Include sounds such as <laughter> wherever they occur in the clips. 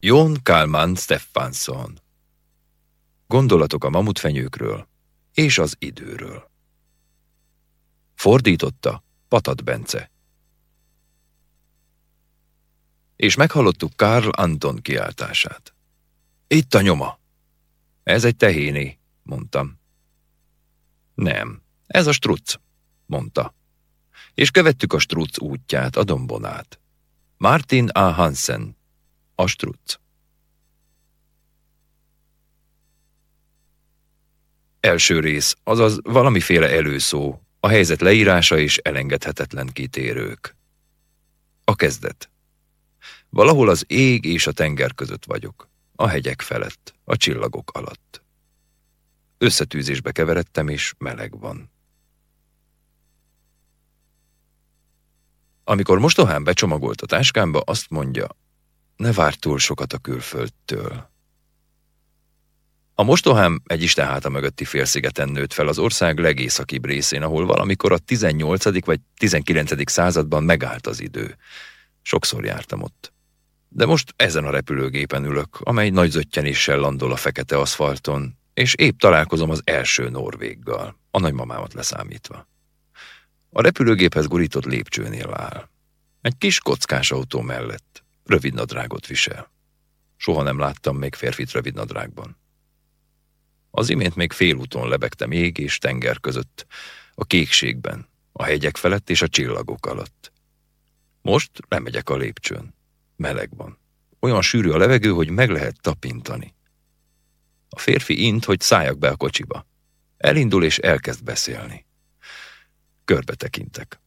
Jón Kálmán Steffansson. Gondolatok a mamutfenyőkről és az időről. Fordította Patat Bence. És meghallottuk Karl Anton kiáltását. Itt a nyoma. Ez egy tehéné, mondtam. Nem, ez a struc, mondta. És követtük a struc útját, a dombonát. Martin A. Hansen, a struc. Első rész, azaz valamiféle előszó, a helyzet leírása és elengedhetetlen kitérők. A kezdet. Valahol az ég és a tenger között vagyok, a hegyek felett, a csillagok alatt. Összetűzésbe keveredtem, és meleg van. Amikor mostohán becsomagolt a táskámba, azt mondja, ne vár túl sokat a külföldtől. A mostohám egy istenháta mögötti félszigeten nőtt fel az ország legészakibb részén, ahol valamikor a 18. vagy 19. században megállt az idő. Sokszor jártam ott. De most ezen a repülőgépen ülök, amely nagy zöttyenéssel landol a fekete aszfalton, és épp találkozom az első norvéggal, a nagymamámat leszámítva. A repülőgéphez gurított lépcsőnél áll. Egy kis kockás autó mellett, rövid nadrágot visel. Soha nem láttam még férfit rövid nadrágban. Az imént még félúton lebegtem ég és tenger között, a kékségben, a hegyek felett és a csillagok alatt. Most lemegyek a lépcsőn. Meleg van. Olyan sűrű a levegő, hogy meg lehet tapintani. A férfi int, hogy szálljak be a kocsiba. Elindul és elkezd beszélni. Körbe tekintek.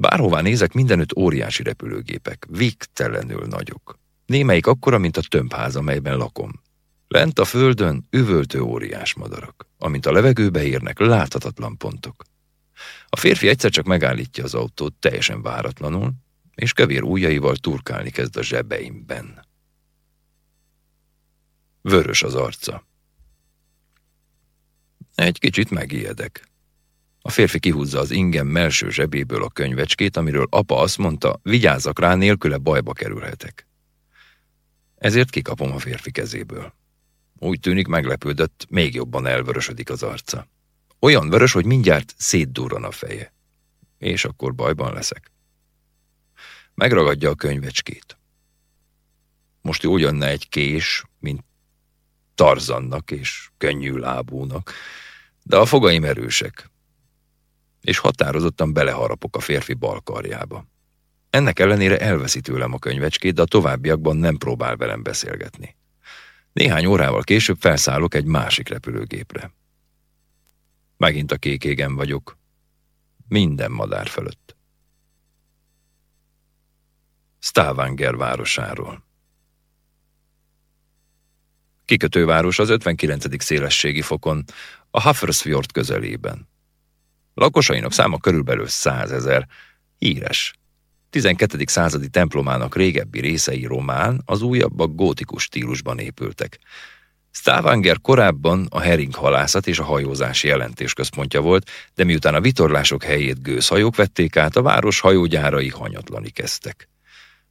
Bárhová nézek, mindenütt óriási repülőgépek, végtelenül nagyok. Némelyik akkora, mint a tömbház, amelyben lakom. Lent a földön üvöltő óriás madarak, amint a levegőbe érnek láthatatlan pontok. A férfi egyszer csak megállítja az autót teljesen váratlanul, és kevér ujjaival turkálni kezd a zsebeimben. Vörös az arca. Egy kicsit megijedek. A férfi kihúzza az ingem melső zsebéből a könyvecskét, amiről apa azt mondta, vigyázzak rá, nélküle bajba kerülhetek. Ezért kikapom a férfi kezéből. Úgy tűnik meglepődött, még jobban elvörösödik az arca. Olyan vörös, hogy mindjárt szétdurran a feje. És akkor bajban leszek. Megragadja a könyvecskét. Most úgy jönne egy kés, mint Tarzannak és könnyű lábúnak, de a fogaim erősek, és határozottan beleharapok a férfi bal karjába. Ennek ellenére elveszi tőlem a könyvecskét, de a továbbiakban nem próbál velem beszélgetni. Néhány órával később felszállok egy másik repülőgépre. Megint a kék égen vagyok. Minden madár fölött. Stavanger városáról. Kikötőváros az 59. szélességi fokon, a Hafrsfjord közelében. Lakosainak száma körülbelül százezer. Híres. 12. századi templomának régebbi részei román, az újabbak gótikus stílusban épültek. Stavanger korábban a hering halászat és a hajózás jelentés központja volt, de miután a vitorlások helyét gőzhajók vették át, a város hajógyárai hanyatlani kezdtek.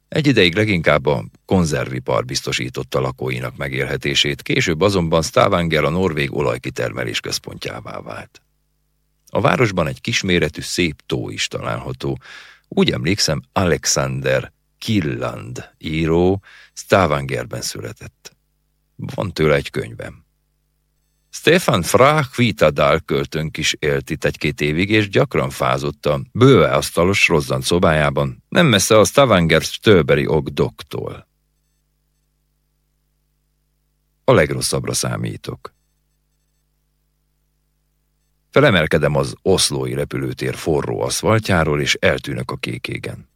Egy ideig leginkább a konzervipar biztosította lakóinak megélhetését, később azonban Stavanger a norvég olajkitermelés központjává vált. A városban egy kisméretű szép tó is található. Úgy emlékszem, Alexander Killand író Stavangerben született. Van tőle egy könyvem. Stefan Frach Vitadal költőnk is élt itt egy-két évig, és gyakran fázott a bőve asztalos rozzant szobájában, nem messze a Stavanger Stöberi doktól. A legrosszabbra számítok. Felemelkedem az oszlói repülőtér forró aszfaltjáról, és eltűnök a kékégen.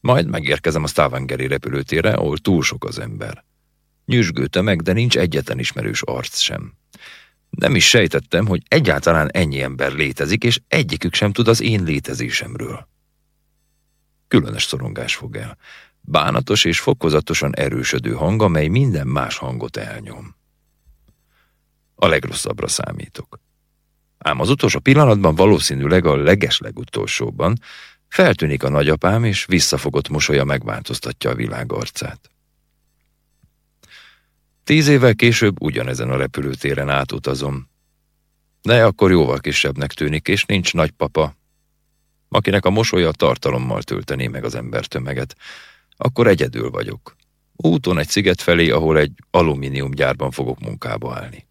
Majd megérkezem a Stavangeri repülőtérre, ahol túl sok az ember. Nyüzsgő tömeg, de nincs egyetlen ismerős arc sem. Nem is sejtettem, hogy egyáltalán ennyi ember létezik, és egyikük sem tud az én létezésemről. Különös szorongás fog el. Bánatos és fokozatosan erősödő hang, amely minden más hangot elnyom. A legrosszabbra számítok. Ám az utolsó pillanatban valószínűleg a legeslegutolsóban feltűnik a nagyapám, és visszafogott mosolya megváltoztatja a világ arcát. Tíz évvel később ugyanezen a repülőtéren átutazom. De akkor jóval kisebbnek tűnik, és nincs nagypapa, akinek a mosolya tartalommal töltené meg az embertömeget. Akkor egyedül vagyok. Úton egy sziget felé, ahol egy alumíniumgyárban fogok munkába állni.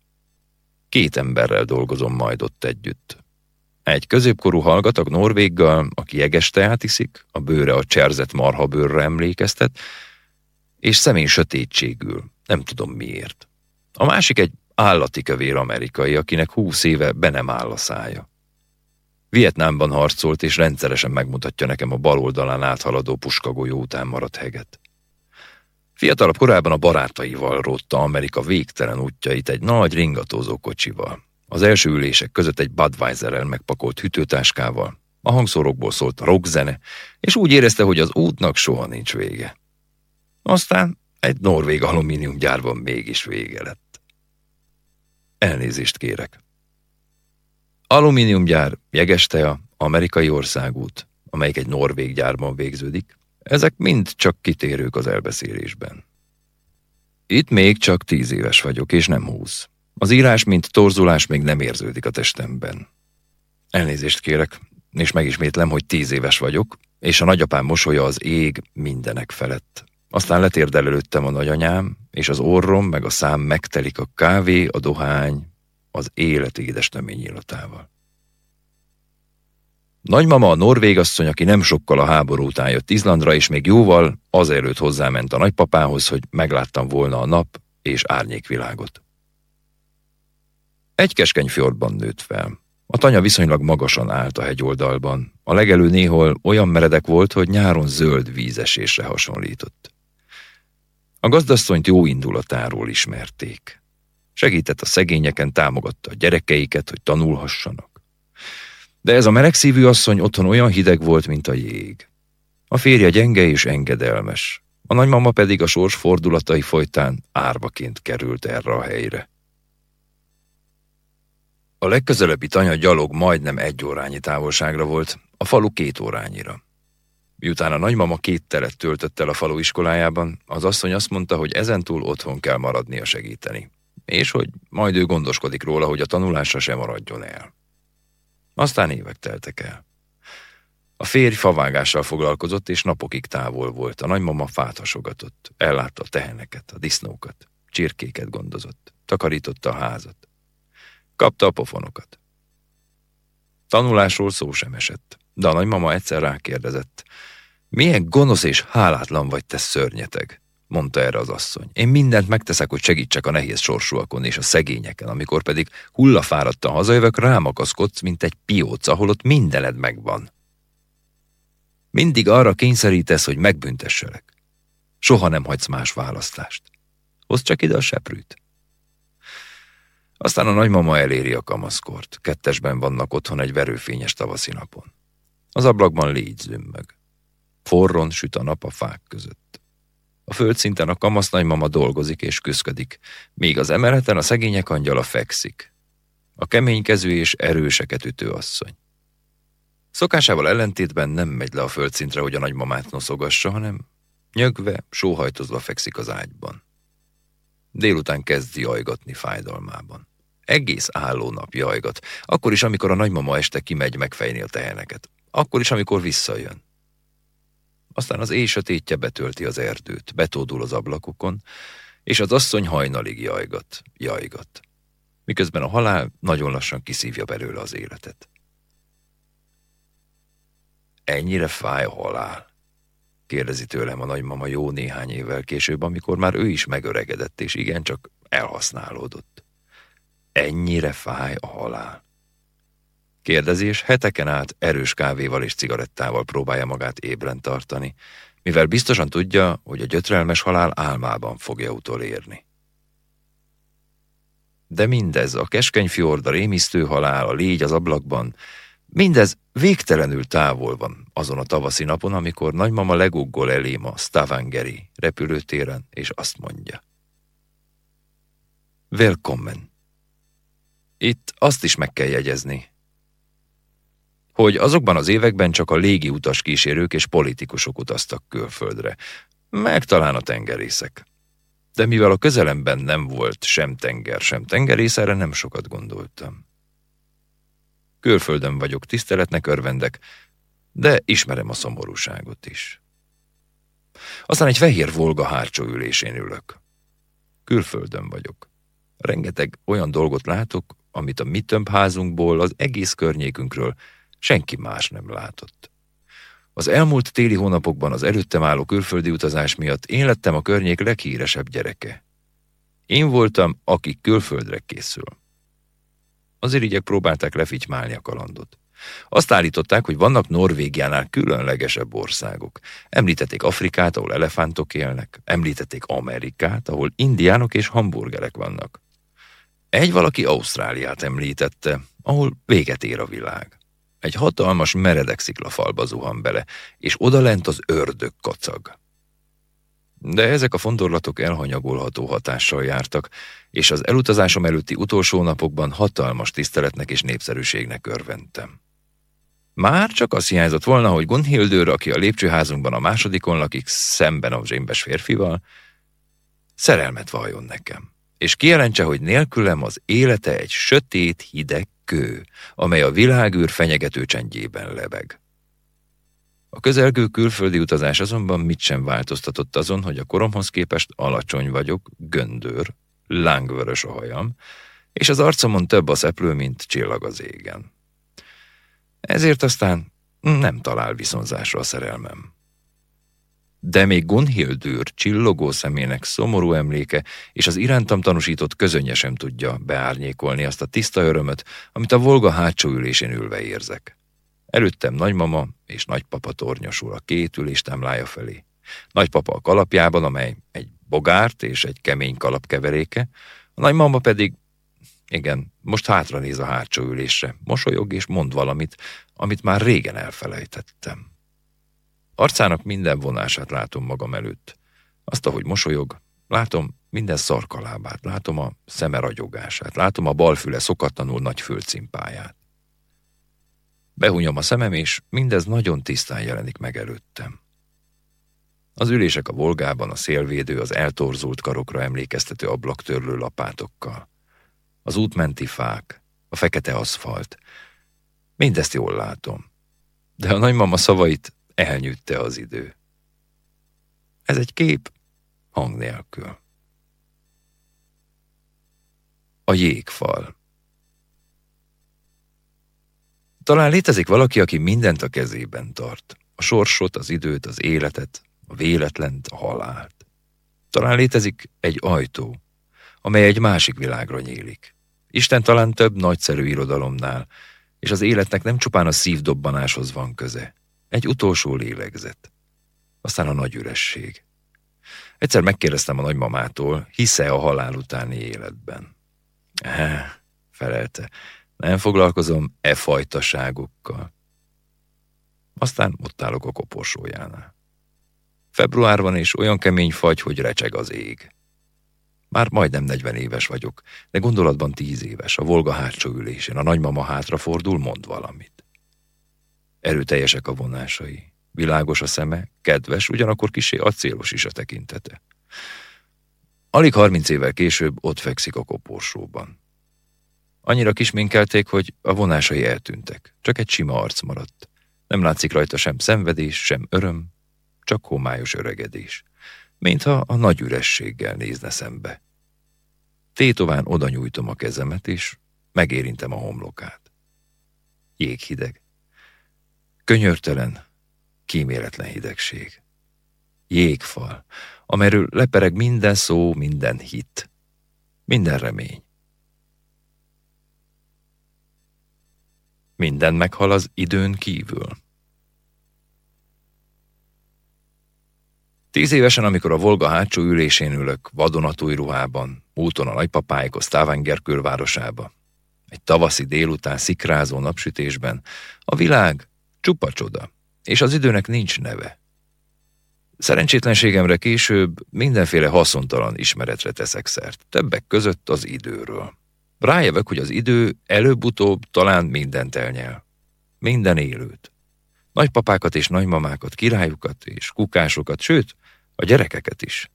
Két emberrel dolgozom majd ott együtt. Egy középkorú hallgatag Norvéggal, aki jeges teát iszik, a bőre a cserzett marhabőrre emlékeztet, és személy sötétségül, nem tudom miért. A másik egy állati kövér amerikai, akinek húsz éve be nem áll a szája. Vietnámban harcolt, és rendszeresen megmutatja nekem a bal oldalán áthaladó puskagolyó után maradt heget. Fiatalabb korában a barátaival rótta Amerika végtelen útjait egy nagy ringatózó kocsival. Az első ülések között egy Budweiserrel megpakolt hűtőtáskával. A hangszórokból szólt rockzene, és úgy érezte, hogy az útnak soha nincs vége. Aztán egy norvég alumíniumgyárban mégis vége lett. Elnézést kérek. Alumíniumgyár, jegestea, amerikai országút, amelyik egy norvég gyárban végződik, ezek mind csak kitérők az elbeszélésben. Itt még csak tíz éves vagyok, és nem húsz. Az írás, mint torzulás még nem érződik a testemben. Elnézést kérek, és megismétlem, hogy tíz éves vagyok, és a nagyapám mosolya az ég mindenek felett. Aztán letérdel előttem a nagyanyám, és az orrom meg a szám megtelik a kávé, a dohány, az élet édes illatával. Nagymama a norvégasszony, aki nem sokkal a háború után jött Izlandra, és még jóval azelőtt hozzáment a nagypapához, hogy megláttam volna a nap és árnyékvilágot. Egy keskeny fjordban nőtt fel. A tanya viszonylag magasan állt a hegyoldalban. A legelő néhol olyan meredek volt, hogy nyáron zöld vízesésre hasonlított. A gazdasszonyt jó indulatáról ismerték. Segített a szegényeken, támogatta a gyerekeiket, hogy tanulhassanak. De ez a melegszívű asszony otthon olyan hideg volt, mint a jég. A férje gyenge és engedelmes, a nagymama pedig a sors fordulatai folytán árvaként került erre a helyre. A legközelebbi tanya gyalog majdnem egy órányi távolságra volt, a falu két órányira. Miután a nagymama két telet töltött el a falu iskolájában, az asszony azt mondta, hogy ezentúl otthon kell maradnia segíteni, és hogy majd ő gondoskodik róla, hogy a tanulásra sem maradjon el. Aztán évek teltek el. A férj favágással foglalkozott, és napokig távol volt. A nagymama fát hasogatott, ellátta a teheneket, a disznókat, csirkéket gondozott, takarította a házat. Kapta a pofonokat. Tanulásról szó sem esett, de a nagymama egyszer rákérdezett. Milyen gonosz és hálátlan vagy te szörnyeteg, mondta erre az asszony. Én mindent megteszek, hogy segítsek a nehéz sorsúakon és a szegényeken, amikor pedig hullafáradtan hazajövök, rámakaszkodsz, mint egy pióc, ahol ott mindened megvan. Mindig arra kényszerítesz, hogy megbüntesselek. Soha nem hagysz más választást. Hozd csak ide a seprűt. Aztán a nagymama eléri a kamaszkort. Kettesben vannak otthon egy verőfényes tavaszi napon. Az ablakban légy zümmög. Forron süt a nap a fák között. A földszinten a kamasz nagymama dolgozik és küszködik, míg az emeleten a szegények angyala fekszik. A keménykezű és erőseket ütő asszony. Szokásával ellentétben nem megy le a földszintre, hogy a nagymamát noszogassa, hanem nyögve, sóhajtozva fekszik az ágyban. Délután kezd jajgatni fájdalmában. Egész álló nap jajgat, akkor is, amikor a nagymama este kimegy megfejni a teheneket, akkor is, amikor visszajön. Aztán az éj sötétje betölti az erdőt, betódul az ablakokon, és az asszony hajnalig jajgat, jajgat. Miközben a halál nagyon lassan kiszívja belőle az életet. Ennyire fáj a halál? kérdezi tőlem a nagymama jó néhány évvel később, amikor már ő is megöregedett, és igencsak elhasználódott. Ennyire fáj a halál. Kérdezés heteken át erős kávéval és cigarettával próbálja magát ébren tartani, mivel biztosan tudja, hogy a gyötrelmes halál álmában fogja utolérni. De mindez, a keskeny fjord, a rémisztő halál, a légy az ablakban, Mindez végtelenül távol van azon a tavaszi napon, amikor nagymama leguggol elém a Stavangeri repülőtéren, és azt mondja. Welcome. Itt azt is meg kell jegyezni, hogy azokban az években csak a légi utas kísérők és politikusok utaztak külföldre, meg talán a tengerészek. de mivel a közelemben nem volt sem tenger, sem tengerész, erre nem sokat gondoltam. Külföldön vagyok, tiszteletnek örvendek, de ismerem a szomorúságot is. Aztán egy fehér volga hátsó ülésén ülök. Külföldön vagyok. Rengeteg olyan dolgot látok, amit a mi tömbházunkból, az egész környékünkről senki más nem látott. Az elmúlt téli hónapokban az előttem álló külföldi utazás miatt én lettem a környék leghíresebb gyereke. Én voltam, aki külföldre készül. Az irigyek próbálták lefitymálni a kalandot. Azt állították, hogy vannak Norvégiánál különlegesebb országok. Említették Afrikát, ahol elefántok élnek, említették Amerikát, ahol indiánok és hamburgerek vannak. Egy valaki Ausztráliát említette, ahol véget ér a világ. Egy hatalmas meredek sziklafalba zuhan bele, és odalent az ördög kacag. De ezek a fondorlatok elhanyagolható hatással jártak, és az elutazásom előtti utolsó napokban hatalmas tiszteletnek és népszerűségnek örventem. Már csak az hiányzott volna, hogy Gunhildőr, aki a lépcsőházunkban a másodikon lakik, szemben a zsémbes férfival, szerelmet valljon nekem, és kijelentse, hogy nélkülem az élete egy sötét, hideg kő, amely a világűr fenyegető csendjében lebeg. A közelgő külföldi utazás azonban mit sem változtatott azon, hogy a koromhoz képest alacsony vagyok, göndör, lángvörös a hajam, és az arcomon több a szeplő, mint csillag az égen. Ezért aztán nem talál viszonzásra a szerelmem. De még Gunhildőr csillogó szemének szomorú emléke és az irántam tanúsított közönye sem tudja beárnyékolni azt a tiszta örömöt, amit a Volga hátsó ülésén ülve érzek. Előttem nagymama és nagypapa tornyosul a két üléstámlája felé. Nagypapa a kalapjában, amely egy bogárt és egy kemény kalap keveréke, a nagymama pedig igen, most hátra néz a hátsó ülésre, mosolyog és mond valamit, amit már régen elfelejtettem. Arcának minden vonását látom magam előtt. Azt, ahogy mosolyog, látom minden szarkalábát, látom a szeme ragyogását, látom a balfüle szokatlanul nagy földcimpáját. Behunyom a szemem, és mindez nagyon tisztán jelenik meg előttem. Az ülések a volgában, a szélvédő, az eltorzult karokra emlékeztető ablaktörlő lapátokkal az útmenti fák, a fekete aszfalt. Mindezt jól látom. De a nagymama szavait elnyűtte az idő. Ez egy kép hang nélkül. A jégfal. Talán létezik valaki, aki mindent a kezében tart. A sorsot, az időt, az életet, a véletlent, a halált. Talán létezik egy ajtó, amely egy másik világra nyílik. Isten talán több nagyszerű irodalomnál, és az életnek nem csupán a szívdobbanáshoz van köze. Egy utolsó lélegzet. Aztán a nagy üresség. Egyszer megkérdeztem a nagymamától, hisze a halál utáni életben. Eh, felelte, nem foglalkozom e fajtaságokkal. Aztán ott állok a koporsójánál. Február van, és olyan kemény fagy, hogy recseg az ég. Már majdnem 40 éves vagyok, de gondolatban 10 éves, a Volga hátsó ülésén, a nagymama hátrafordul, mond valamit. Erőteljesek a vonásai, világos a szeme, kedves, ugyanakkor kisé acélos is a tekintete. Alig 30 évvel később ott fekszik a koporsóban. Annyira kisminkelték, hogy a vonásai eltűntek, csak egy sima arc maradt. Nem látszik rajta sem szenvedés, sem öröm, csak homályos öregedés mintha a nagy ürességgel nézne szembe. Tétován oda nyújtom a kezemet, és megérintem a homlokát. Jéghideg. Könyörtelen, kíméletlen hidegség. Jégfal, amerről lepereg minden szó, minden hit, minden remény. Minden meghal az időn kívül. Tíz évesen, amikor a Volga hátsó ülésén ülök, vadonatúj ruhában, úton a nagypapáikhoz Stavanger külvárosába. Egy tavaszi délután szikrázó napsütésben a világ csupa csoda, és az időnek nincs neve. Szerencsétlenségemre később mindenféle haszontalan ismeretre teszek szert, többek között az időről. Rájövök, hogy az idő előbb-utóbb talán mindent elnyel. Minden élőt. Nagypapákat és nagymamákat, királyukat és kukásokat, sőt, a gyerekeket is.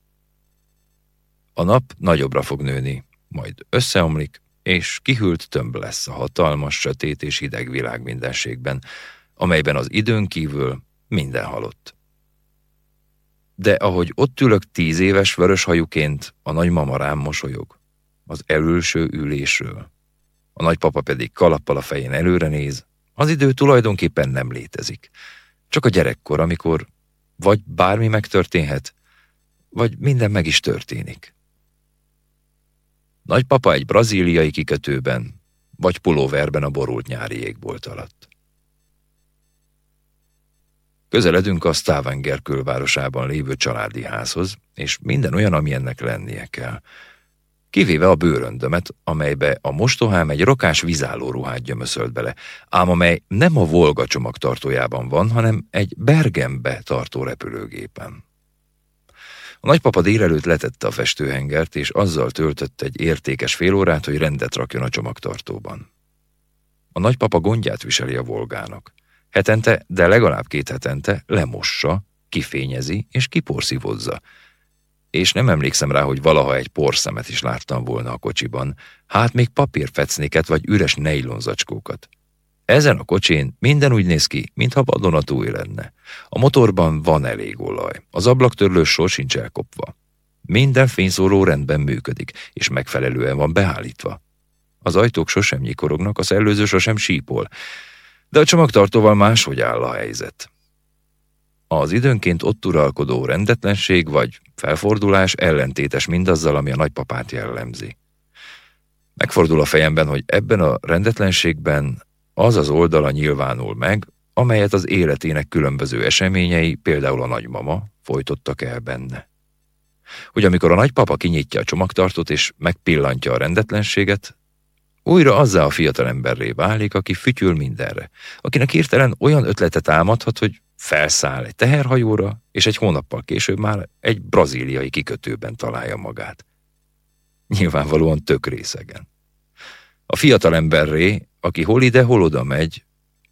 A nap nagyobbra fog nőni, majd összeomlik, és kihűlt tömb lesz a hatalmas, sötét és hideg világ mindenségben, amelyben az időn kívül minden halott. De ahogy ott ülök tíz éves vörös hajuként, a nagymama rám mosolyog, az elülső ülésről. A nagypapa pedig kalappal a fején előre néz, az idő tulajdonképpen nem létezik. Csak a gyerekkor, amikor vagy bármi megtörténhet, vagy minden meg is történik. Nagypapa egy brazíliai kikötőben, vagy pulóverben a borult nyári égbolt alatt. Közeledünk a Stavanger külvárosában lévő családi házhoz, és minden olyan, ami ennek lennie kell. Kivéve a bőröndömet, amelybe a mostohám egy rokás vizálló ruhát gyömöszölt bele, ám amely nem a Volga csomagtartójában van, hanem egy Bergenbe tartó repülőgépen. A nagypapa délelőtt letette a festőhengert, és azzal töltött egy értékes fél órát, hogy rendet rakjon a csomagtartóban. A nagypapa gondját viseli a volgának. Hetente, de legalább két hetente lemossa, kifényezi és kiporszívozza. És nem emlékszem rá, hogy valaha egy porszemet is láttam volna a kocsiban, hát még papírfecnéket vagy üres nejlonzacskókat. Ezen a kocsin minden úgy néz ki, mintha vadonatúj lenne. A motorban van elég olaj, az ablaktörlő sor sincs elkopva. Minden fényszóró rendben működik, és megfelelően van beállítva. Az ajtók sosem nyikorognak, az előző sosem sípol, de a csomagtartóval máshogy áll a helyzet. Az időnként ott uralkodó rendetlenség vagy felfordulás ellentétes mindazzal, ami a nagypapát jellemzi. Megfordul a fejemben, hogy ebben a rendetlenségben az az oldala nyilvánul meg, amelyet az életének különböző eseményei, például a nagymama, folytottak el benne. Hogy amikor a nagypapa kinyitja a csomagtartót és megpillantja a rendetlenséget, újra azzá a fiatalemberré válik, aki fütyül mindenre, akinek hirtelen olyan ötletet álmodhat, hogy felszáll egy teherhajóra, és egy hónappal később már egy brazíliai kikötőben találja magát. Nyilvánvalóan tök részegen. A fiatalemberré aki hol ide, hol oda megy,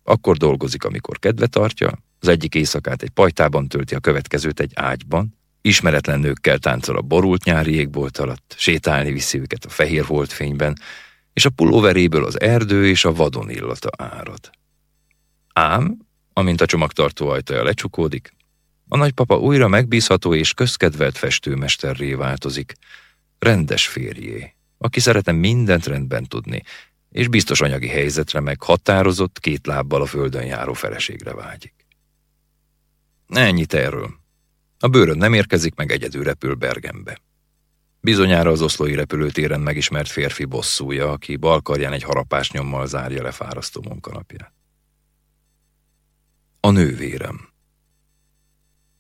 akkor dolgozik, amikor kedve tartja, az egyik éjszakát egy pajtában tölti, a következőt egy ágyban, ismeretlen nőkkel táncol a borult nyári égbolt alatt, sétálni viszi őket a fehér fényben, és a pulóveréből az erdő és a vadon illata árad. Ám, amint a csomagtartó ajtaja lecsukódik, a nagypapa újra megbízható és közkedvelt festőmesterré változik, rendes férjé, aki szeretne mindent rendben tudni, és biztos anyagi helyzetre meg határozott két lábbal a földön járó feleségre vágyik. Ennyit erről. A bőrön nem érkezik, meg egyedül repül Bergenbe. Bizonyára az oszlói repülőtéren megismert férfi bosszúja, aki balkarján egy harapás nyommal zárja le fárasztó munkanapját. A nővérem.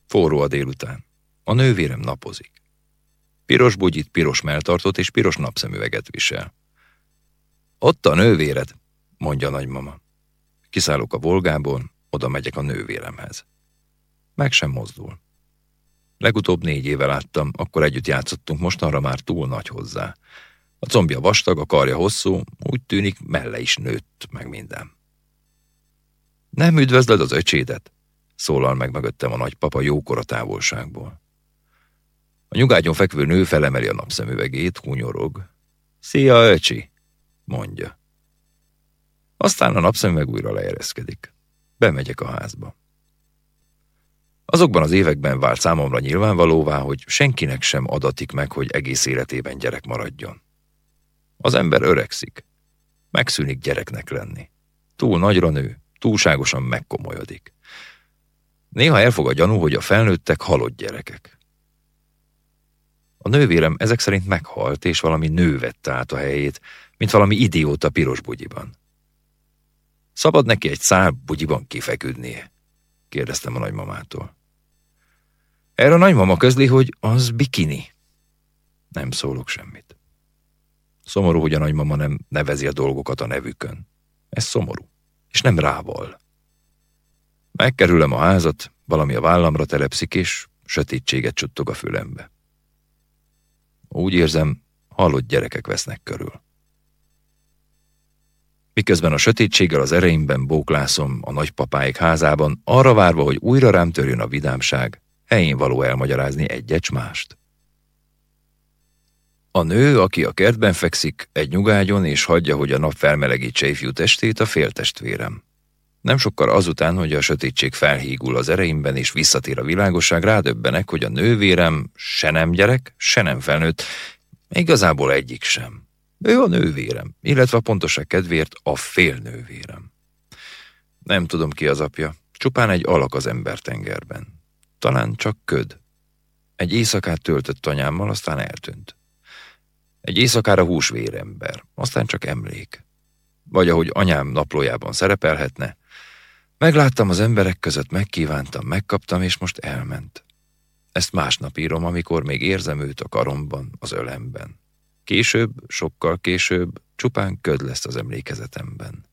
Forró a délután. A nővérem napozik. Piros bugyit, piros melltartót és piros napszemüveget visel. Ott a nővéred, mondja a nagymama. Kiszállok a volgából, oda megyek a nővéremhez. Meg sem mozdul. Legutóbb négy éve láttam, akkor együtt játszottunk, mostanra már túl nagy hozzá. A combja vastag, a karja hosszú, úgy tűnik melle is nőtt, meg minden. Nem üdvözled az öcsédet? Szólal meg mögöttem a nagypapa jókora távolságból. A nyugágyon fekvő nő felemeli a napszemüvegét, hunyorog. Szia, öcsi! mondja. Aztán a napszemüveg újra leereszkedik. Bemegyek a házba. Azokban az években vált számomra nyilvánvalóvá, hogy senkinek sem adatik meg, hogy egész életében gyerek maradjon. Az ember öregszik. Megszűnik gyereknek lenni. Túl nagyra nő, túlságosan megkomolyodik. Néha elfog a gyanú, hogy a felnőttek halott gyerekek. A nővérem ezek szerint meghalt, és valami nő vette át a helyét, mint valami idióta piros bugyiban. Szabad neki egy szál bugyiban kifeküdnie? kérdeztem a nagymamától. Erre a nagymama közli, hogy az bikini. Nem szólok semmit. Szomorú, hogy a nagymama nem nevezi a dolgokat a nevükön. Ez szomorú, és nem rával. Megkerülem a házat, valami a vállamra telepszik, és sötétséget csuttog a fülembe. Úgy érzem, halott gyerekek vesznek körül. Miközben a sötétséggel az ereimben bóklászom a nagypapáik házában, arra várva, hogy újra rám törjön a vidámság, helyén való elmagyarázni egyet mást. A nő, aki a kertben fekszik, egy nyugágyon és hagyja, hogy a nap felmelegítse ifjú testét, a féltestvérem. Nem sokkal azután, hogy a sötétség felhígul az ereimben és visszatér a világosság, rádöbbenek, hogy a nővérem se nem gyerek, se nem felnőtt, igazából egyik sem. Ő a nővérem, illetve a pontoság kedvéért a félnővérem. Nem tudom ki az apja, csupán egy alak az embertengerben. Talán csak köd. Egy éjszakát töltött anyámmal, aztán eltűnt. Egy éjszakára húsvérember, aztán csak emlék. Vagy ahogy anyám naplójában szerepelhetne, megláttam az emberek között, megkívántam, megkaptam, és most elment. Ezt másnap írom, amikor még érzem őt a karomban, az ölemben. Később, sokkal később, csupán köd lesz az emlékezetemben.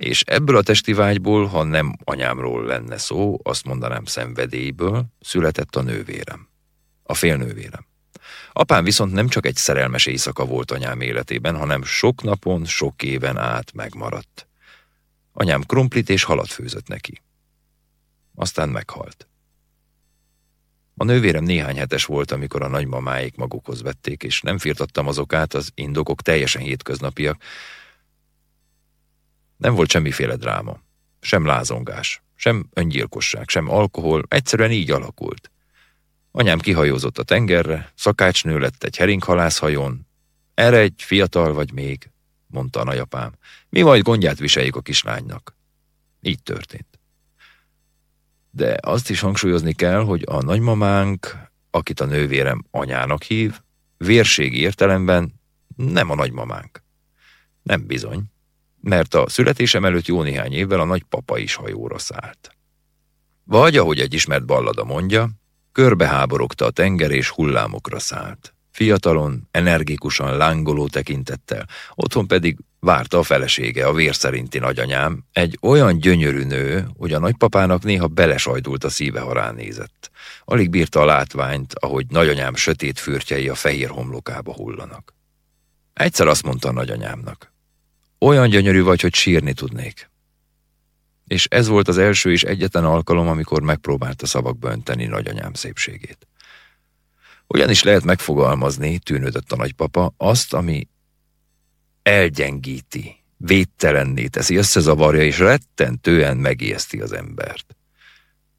És ebből a testi vágyból, ha nem anyámról lenne szó, azt mondanám szenvedélyből, született a nővérem. A félnővérem. Apám viszont nem csak egy szerelmes éjszaka volt anyám életében, hanem sok napon, sok éven át megmaradt. Anyám krumplit és halat főzött neki. Aztán meghalt. A nővérem néhány hetes volt, amikor a nagymamáik magukhoz vették, és nem firtattam azokát, az indokok teljesen hétköznapiak. Nem volt semmiféle dráma, sem lázongás, sem öngyilkosság, sem alkohol, egyszerűen így alakult. Anyám kihajózott a tengerre, szakácsnő lett egy heringhalászhajón. Erre egy fiatal vagy még, mondta a nagyapám. Mi majd gondját viseljük a kislánynak. Így történt. De azt is hangsúlyozni kell, hogy a nagymamánk, akit a nővérem anyának hív, vérségi értelemben nem a nagymamánk. Nem bizony, mert a születésem előtt jó néhány évvel a nagypapa is hajóra szállt. Vagy, ahogy egy ismert ballada mondja, Körbeháborogta a tenger és hullámokra szállt. Fiatalon, energikusan, lángoló tekintettel, otthon pedig várta a felesége, a vér szerinti nagyanyám, egy olyan gyönyörű nő, hogy a nagypapának néha belesajdult a szíve, ha ránézett. Alig bírta a látványt, ahogy nagyanyám sötét fürtjei a fehér homlokába hullanak. Egyszer azt mondta a nagyanyámnak, olyan gyönyörű vagy, hogy sírni tudnék és ez volt az első és egyetlen alkalom, amikor megpróbálta szavakba önteni nagyanyám szépségét. Olyan is lehet megfogalmazni, tűnődött a nagypapa, azt, ami elgyengíti, védtelenné teszi, összezavarja és rettentően megijeszti az embert.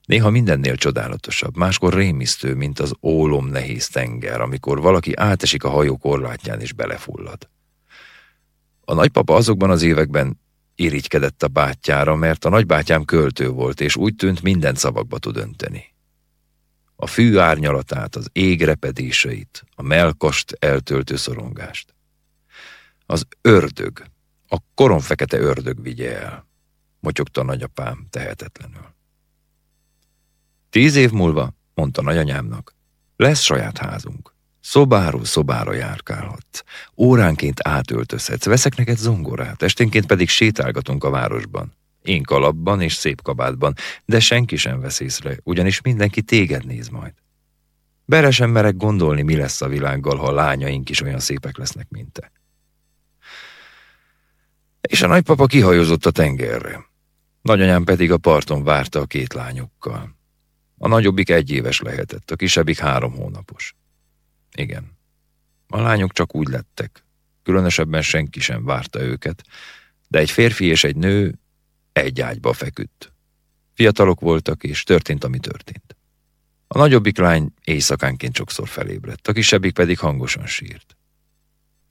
Néha mindennél csodálatosabb, máskor rémisztő, mint az ólom nehéz tenger, amikor valaki átesik a hajó korlátján és belefullad. A nagypapa azokban az években irigykedett a bátyjára, mert a nagybátyám költő volt, és úgy tűnt minden szavakba tud önteni. A fű árnyalatát, az ég repedéseit, a melkast eltöltő szorongást. Az ördög, a koronfekete ördög vigye el, motyogta nagyapám tehetetlenül. Tíz év múlva, mondta nagyanyámnak, lesz saját házunk. Szobáról szobára járkálhatsz, óránként átöltözhetsz, veszek neked zongorát, esténként pedig sétálgatunk a városban. Én kalapban és szép kabátban, de senki sem vesz észre, ugyanis mindenki téged néz majd. Bere sem merek gondolni, mi lesz a világgal, ha a lányaink is olyan szépek lesznek, mint te. És a nagypapa kihajózott a tengerre. Nagyanyám pedig a parton várta a két lányukkal. A nagyobbik egy éves lehetett, a kisebbik három hónapos. Igen. A lányok csak úgy lettek. Különösebben senki sem várta őket, de egy férfi és egy nő egy ágyba feküdt. Fiatalok voltak, és történt, ami történt. A nagyobbik lány éjszakánként sokszor felébredt, a kisebbik pedig hangosan sírt.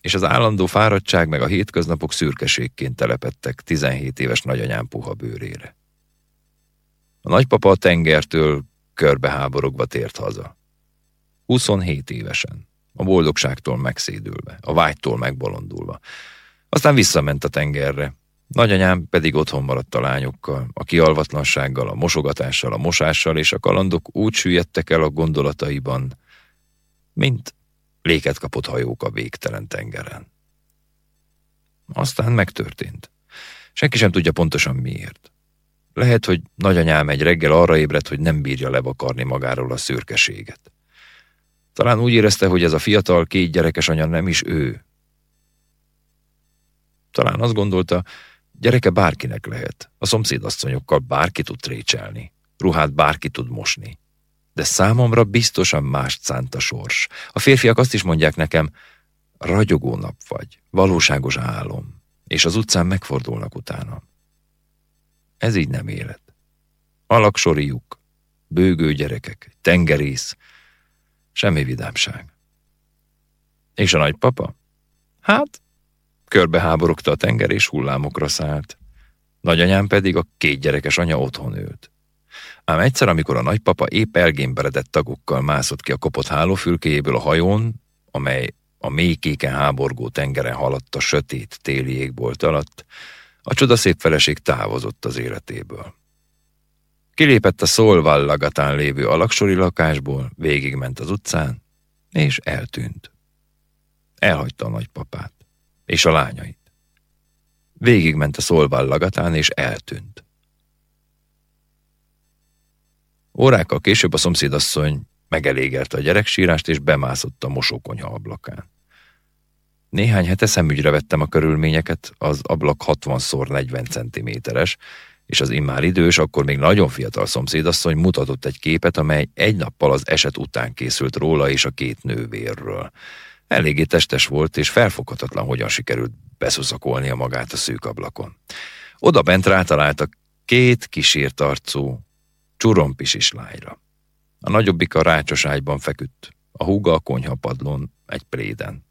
És az állandó fáradtság meg a hétköznapok szürkeségként telepettek 17 éves nagyanyám puha bőrére. A nagypapa a tengertől körbeháborogva tért haza. 27 évesen, a boldogságtól megszédülve, a vágytól megbolondulva. Aztán visszament a tengerre, Nagyanyám pedig otthon maradt a lányokkal, a kialvatlansággal, a mosogatással, a mosással, és a kalandok úgy süllyedtek el a gondolataiban, mint léket kapott hajók a végtelen tengeren. Aztán megtörtént. Senki sem tudja pontosan miért. Lehet, hogy nagyanyám egy reggel arra ébredt, hogy nem bírja levakarni magáról a szürkeséget. Talán úgy érezte, hogy ez a fiatal, két gyerekes anya nem is ő. Talán azt gondolta, gyereke bárkinek lehet. A szomszédasszonyokkal bárki tud trécselni. Ruhát bárki tud mosni. de számomra biztosan más szánt a sors. A férfiak azt is mondják nekem, ragyogó nap vagy, valóságos álom, és az utcán megfordulnak utána. Ez így nem élet. Alaksori lyuk, bőgő gyerekek, tengerész, semmi vidámság. És a nagypapa? Hát, körbeháborogta a tenger és hullámokra szállt. Nagyanyám pedig a két gyerekes anya otthon ült. Ám egyszer, amikor a nagypapa épp elgémberedett tagokkal mászott ki a kopott hálófülkéjéből a hajón, amely a mély kéken háborgó tengeren haladt a sötét téli égbolt alatt, a csodaszép feleség távozott az életéből. Kilépett a Szolvallagatán lévő alaksori lakásból, végigment az utcán, és eltűnt. Elhagyta a nagypapát, és a lányait. Végigment a Szolvallagatán, és eltűnt. Órákkal később a szomszédasszony megelégelte a gyereksírást, és bemászott a mosókonyha ablakán. Néhány hete szemügyre vettem a körülményeket, az ablak 60x40 cm-es, és az immár idős, akkor még nagyon fiatal szomszédasszony mutatott egy képet, amely egy nappal az eset után készült róla és a két nővérről. Eléggé testes volt, és felfoghatatlan, hogyan sikerült beszuszakolnia magát a szűk ablakon. Oda bent rátaláltak két kísért arcú, csurompisis lányra. A nagyobbik a rácsos ágyban feküdt, a húga a konyhapadlón, egy pléden.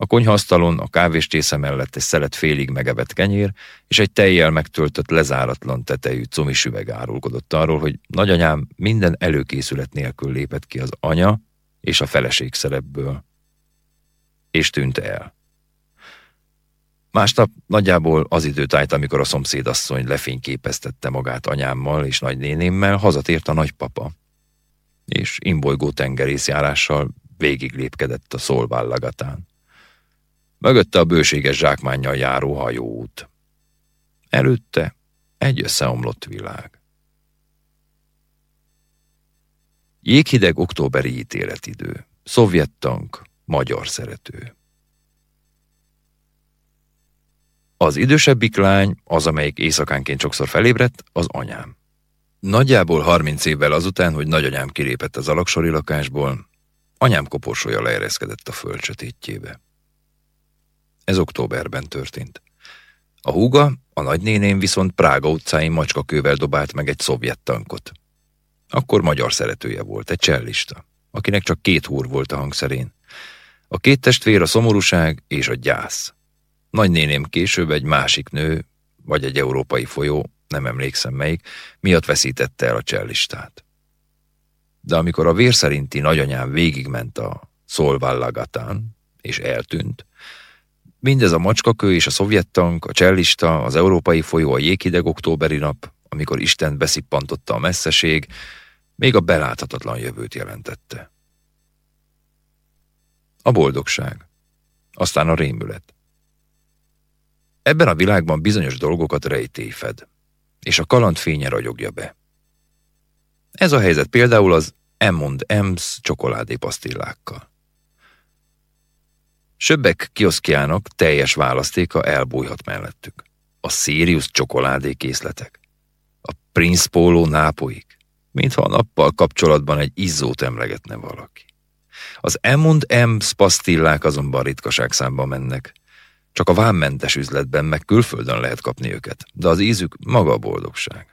A konyhaasztalon a kávéstésze mellett egy szelet félig megevett kenyér, és egy tejjel megtöltött lezáratlan tetejű cumis üveg árulkodott arról, hogy nagyanyám minden előkészület nélkül lépett ki az anya és a feleség szerepből, és tűnt el. Másnap nagyjából az időt állt, amikor a szomszédasszony lefényképeztette magát anyámmal és nagynénémmel, hazatért a nagypapa, és imbolygó tengerészjárással végig lépkedett a szolvállagatán. Mögötte a bőséges zsákmánnyal járó hajóút. Előtte egy összeomlott világ. Jéghideg októberi ítéletidő. Szovjet tank, magyar szerető. Az idősebbik lány, az, amelyik éjszakánként sokszor felébredt, az anyám. Nagyjából harminc évvel azután, hogy nagyanyám kilépett az alaksori lakásból, anyám koporsója leereszkedett a földsötétjébe. Ez októberben történt. A húga, a nagynéném viszont Prága utcáin macskakővel dobált meg egy szovjet tankot. Akkor magyar szeretője volt, egy csellista, akinek csak két húr volt a hangszerén. A két testvér a szomorúság és a gyász. Nagynéném később egy másik nő, vagy egy európai folyó, nem emlékszem melyik, miatt veszítette el a csellistát. De amikor a vér szerinti nagyanyám végigment a Szolvallagatán, és eltűnt, mindez a macskakő és a szovjet tank, a csellista, az európai folyó a jéghideg októberi nap, amikor Isten beszippantotta a messzeség, még a beláthatatlan jövőt jelentette. A boldogság, aztán a rémület. Ebben a világban bizonyos dolgokat rejtély fed, és a kaland fénye ragyogja be. Ez a helyzet például az M&M's csokoládé pasztillákkal. Söbbek kioszkjának teljes választéka elbújhat mellettük. A Sirius csokoládé készletek. A Prince Polo nápoik. Mintha a nappal kapcsolatban egy izzót emlegetne valaki. Az M&M's pasztillák azonban ritkaság számba mennek, csak a vámmentes üzletben meg külföldön lehet kapni őket, de az ízük maga a boldogság.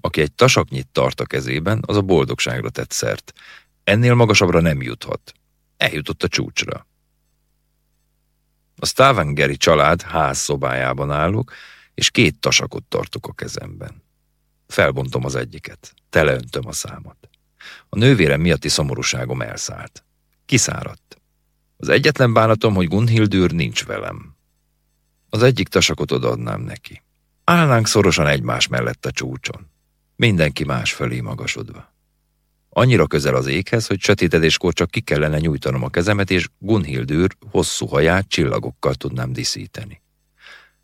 Aki egy tasaknyit tart a kezében, az a boldogságra tett szert. Ennél magasabbra nem juthat. Eljutott a csúcsra. A Stavangeri család ház szobájában állok, és két tasakot tartok a kezemben. Felbontom az egyiket, teleöntöm a számat. A nővérem miatti szomorúságom elszállt. Kiszáradt. Az egyetlen bánatom, hogy Gunhildőr nincs velem. Az egyik tasakot odaadnám neki. Állnánk szorosan egymás mellett a csúcson. Mindenki más felé magasodva. Annyira közel az éghez, hogy sötétedéskor csak ki kellene nyújtanom a kezemet, és Gunhildőr hosszú haját csillagokkal tudnám diszíteni.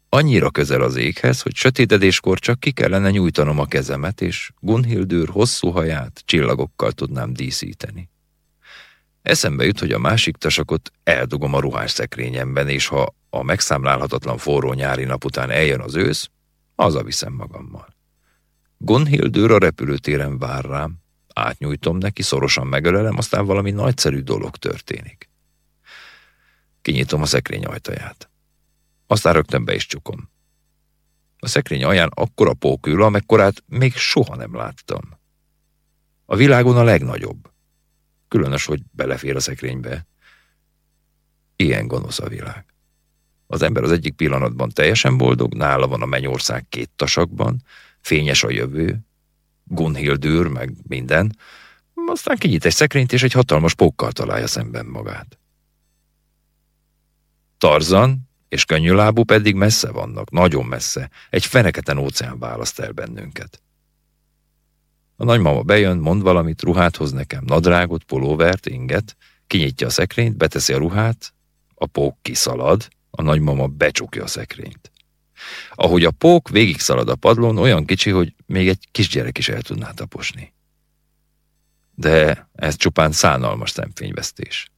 Annyira közel az éghez, hogy sötétedéskor csak ki kellene nyújtanom a kezemet, és Gunhildőr hosszú haját csillagokkal tudnám díszíteni. Eszembe jut, hogy a másik tasakot eldugom a ruhás szekrényemben, és ha a megszámlálhatatlan forró nyári nap után eljön az ősz, hazaviszem magammal. Gonhildőr a repülőtéren vár rám, átnyújtom neki, szorosan megölelem, aztán valami nagyszerű dolog történik. Kinyitom a szekrény ajtaját. Aztán rögtön be is csukom. A szekrény alján akkora pók ül, amekkorát még soha nem láttam. A világon a legnagyobb. Különös, hogy belefér a szekrénybe. Ilyen gonosz a világ. Az ember az egyik pillanatban teljesen boldog, nála van a mennyország két tasakban, fényes a jövő, Gunhildür, meg minden, aztán kinyit egy szekrényt, és egy hatalmas pókkal találja szemben magát. Tarzan és könnyűlábú pedig messze vannak, nagyon messze, egy feneketen óceán választ el bennünket. A nagymama bejön, mond valamit, ruhát hoz nekem, nadrágot, pulóvert, inget, kinyitja a szekrényt, beteszi a ruhát, a pók kiszalad, a nagymama becsukja a szekrényt. Ahogy a pók végig szalad a padlón, olyan kicsi, hogy még egy kisgyerek is el tudná taposni. De ez csupán szánalmas szemfényvesztés.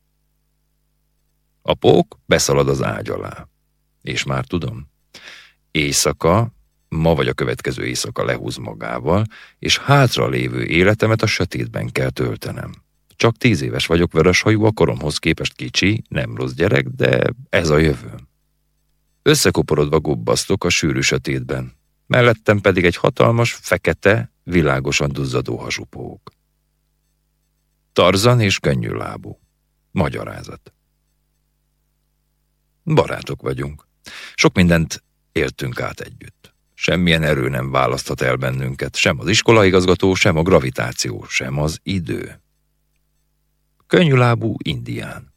A pók beszalad az ágy alá. És már tudom, éjszaka, ma vagy a következő éjszaka lehúz magával, és hátra lévő életemet a sötétben kell töltenem. Csak tíz éves vagyok vöröshajú, a koromhoz képest kicsi, nem rossz gyerek, de ez a jövőm. Összekoporodva gubbasztok a sűrű sötétben, mellettem pedig egy hatalmas, fekete, világosan duzzadó hasupók. Tarzan és könnyű lábú. Magyarázat. Barátok vagyunk. Sok mindent éltünk át együtt. Semmilyen erő nem választhat el bennünket, sem az iskolaigazgató, sem a gravitáció, sem az idő. Könnyűlábú indián.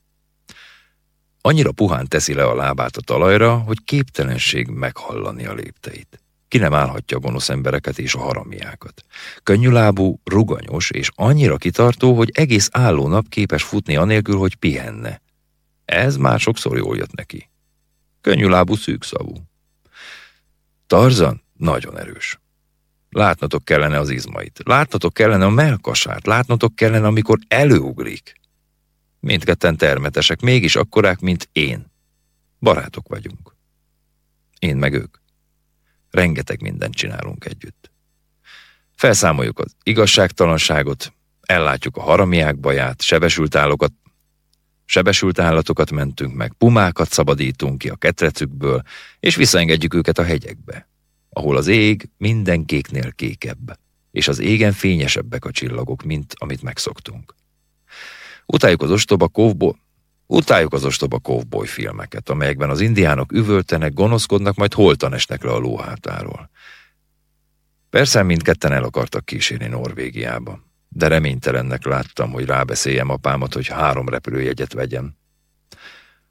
Annyira puhán teszi le a lábát a talajra, hogy képtelenség meghallani a lépteit. Ki nem állhatja a gonosz embereket és a haramiákat. Könnyűlábú, ruganyos és annyira kitartó, hogy egész álló nap képes futni anélkül, hogy pihenne. Ez már sokszor jól jött neki. Könnyűlábú szűkszavú. Tarzan nagyon erős. Látnotok kellene az izmait, látnotok kellene a melkasát, látnotok kellene, amikor előugrik. Mindketten termetesek, mégis akkorák, mint én. Barátok vagyunk. Én meg ők. Rengeteg mindent csinálunk együtt. Felszámoljuk az igazságtalanságot, ellátjuk a haramiák baját, sebesült állokat, sebesült állatokat mentünk meg, pumákat szabadítunk ki a ketrecükből, és visszaengedjük őket a hegyekbe, ahol az ég minden kéknél kékebb, és az égen fényesebbek a csillagok, mint amit megszoktunk. Utáljuk az ostoba kovbo, utáljuk az ostoba kovboly filmeket, amelyekben az indiánok üvöltenek, gonoszkodnak, majd holtan esnek le a lóhátáról. Persze mindketten el akartak kísérni Norvégiába, de reménytelennek láttam, hogy rábeszéljem apámat, hogy három repülőjegyet vegyem.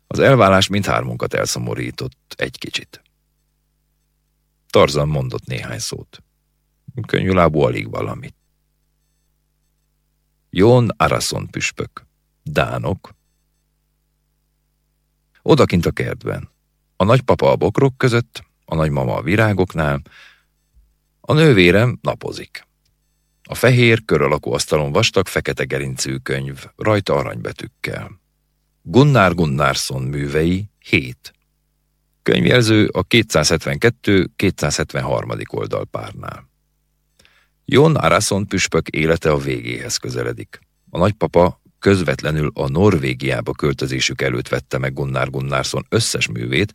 Az elvállás mindhármunkat elszomorított egy kicsit. Tarzan mondott néhány szót. Könnyűlábú alig valamit. Jón Arason püspök. Dánok. Odakint a kertben. A nagypapa a bokrok között, a nagymama a virágoknál, a nővérem napozik. A fehér, kör alakú asztalon vastag, fekete gerincű könyv, rajta aranybetűkkel. Gunnar Gunnarsson művei 7. Könyvjelző a 272-273. oldalpárnál. Jon Arason püspök élete a végéhez közeledik. A nagypapa közvetlenül a Norvégiába költözésük előtt vette meg Gunnar Gunnarsson összes művét,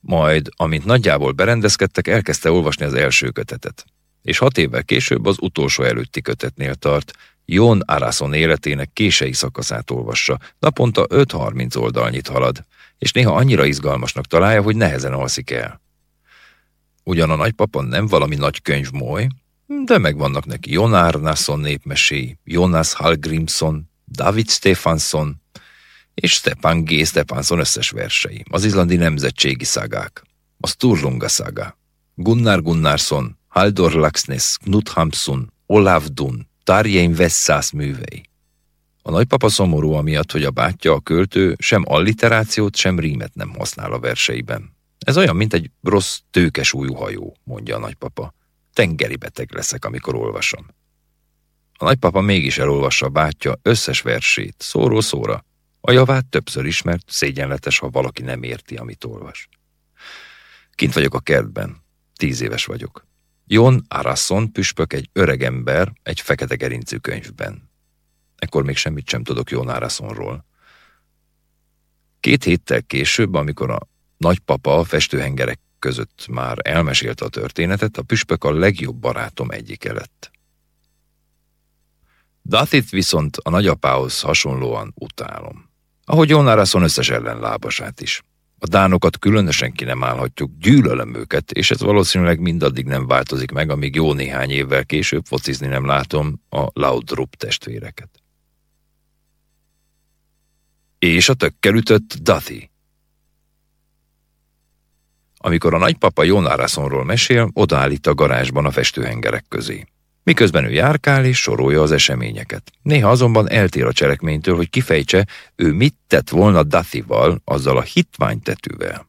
majd, amint nagyjából berendezkedtek, elkezdte olvasni az első kötetet. És hat évvel később az utolsó előtti kötetnél tart, Jon Arason életének kései szakaszát olvassa, naponta 5-30 oldalnyit halad, és néha annyira izgalmasnak találja, hogy nehezen alszik el. Ugyan a nagypapa nem valami nagy könyvmoly, de megvannak neki Jon Arnason népmeséi, Jonas Hallgrimson, David Stefansson és Stepan G. Stefansson összes versei, az izlandi nemzetségi szagák, a Sturlunga szaga, Gunnar Gunnarsson, Haldor Laxness, Knut Hamsun, Olaf Dun, Tarjein Vesszász művei. A nagypapa szomorú amiatt, hogy a bátyja, a költő sem alliterációt, sem rímet nem használ a verseiben. Ez olyan, mint egy rossz tőkesúlyú hajó, mondja a nagypapa. Tengeri beteg leszek, amikor olvasom. A nagypapa mégis elolvassa bátyja összes versét, szóról szóra. A javát többször ismert, szégyenletes, ha valaki nem érti, amit olvas. Kint vagyok a kertben. Tíz éves vagyok. Jon Arasson püspök egy öreg ember egy fekete gerincű könyvben. Ekkor még semmit sem tudok Jon Arassonról. Két héttel később, amikor a nagypapa a festőhengerek között már elmesélte a történetet, a püspök a legjobb barátom egyike lett. Dathit viszont a nagyapához hasonlóan utálom. Ahogy Jon Arason összes ellenlábasát is. A dánokat különösen ki nem állhatjuk, gyűlölöm őket, és ez valószínűleg mindaddig nem változik meg, amíg jó néhány évvel később focizni nem látom a Laudrup testvéreket. És a tökkel ütött Dathi. Amikor a nagypapa Jon Arasonról mesél, odaállít a garázsban a festőhengerek közé. Miközben ő járkál és sorolja az eseményeket. Néha azonban eltér a cselekménytől, hogy kifejtse, ő mit tett volna Dathival, azzal a hitványtetűvel.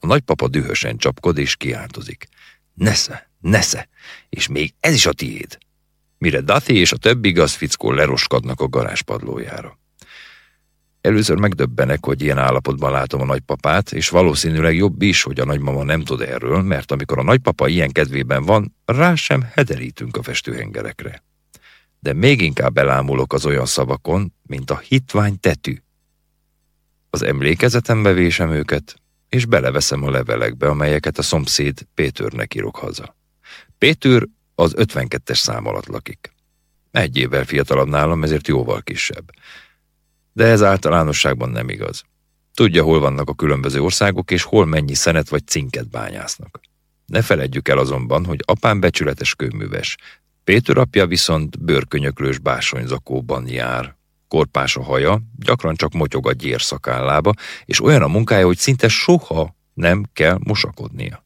A nagypapa dühösen csapkod és kiáltozik. Nesze, nesze, és még ez is a tiéd. Mire Dathi és a többi gazfickó leroskadnak a garázspadlójára. Először megdöbbenek, hogy ilyen állapotban látom a nagypapát, és valószínűleg jobb is, hogy a nagymama nem tud erről, mert amikor a nagypapa ilyen kedvében van, rá sem hederítünk a festőhengerekre. De még inkább elámulok az olyan szavakon, mint a hitvány tetű. Az emlékezetembe vésem őket, és beleveszem a levelekbe, amelyeket a szomszéd Pétörnek írok haza. Pétőr az 52-es szám alatt lakik. Egy évvel fiatalabb nálam, ezért jóval kisebb. De ez általánosságban nem igaz. Tudja, hol vannak a különböző országok, és hol mennyi szenet vagy cinket bányásznak. Ne feledjük el azonban, hogy apám becsületes kőműves, Péter apja viszont bőrkönyöklős básonyzakóban jár. Korpás a haja, gyakran csak motyog a gyérszakállába, és olyan a munkája, hogy szinte soha nem kell mosakodnia.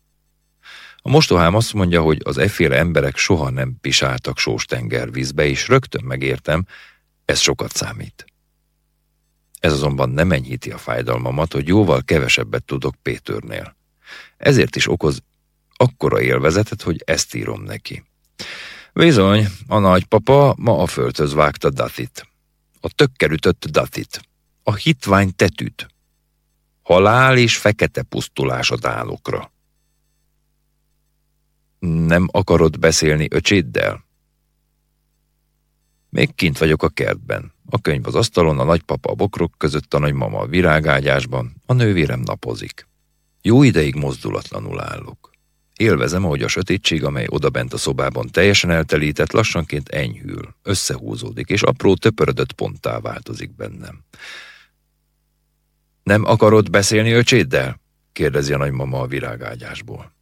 A mostohám azt mondja, hogy az efféle emberek soha nem pisáltak sós tengervízbe, és rögtön megértem, ez sokat számít. Ez azonban nem enyhíti a fájdalmamat, hogy jóval kevesebbet tudok Pétörnél. Ezért is okoz akkora élvezetet, hogy ezt írom neki. Bizony, a nagypapa ma a földhöz vágta Dathit. A tökkel ütött Dathit. A hitvány tetűt. Halál és fekete pusztulás a dánokra. Nem akarod beszélni öcséddel? Még kint vagyok a kertben. A könyv az asztalon, a nagypapa a bokrok között, a nagymama a virágágyásban, a nővérem napozik. Jó ideig mozdulatlanul állok. Élvezem, ahogy a sötétség, amely odabent a szobában teljesen eltelített, lassanként enyhül, összehúzódik, és apró töpörödött ponttá változik bennem. Nem akarod beszélni öcséddel? kérdezi a nagymama a virágágyásból.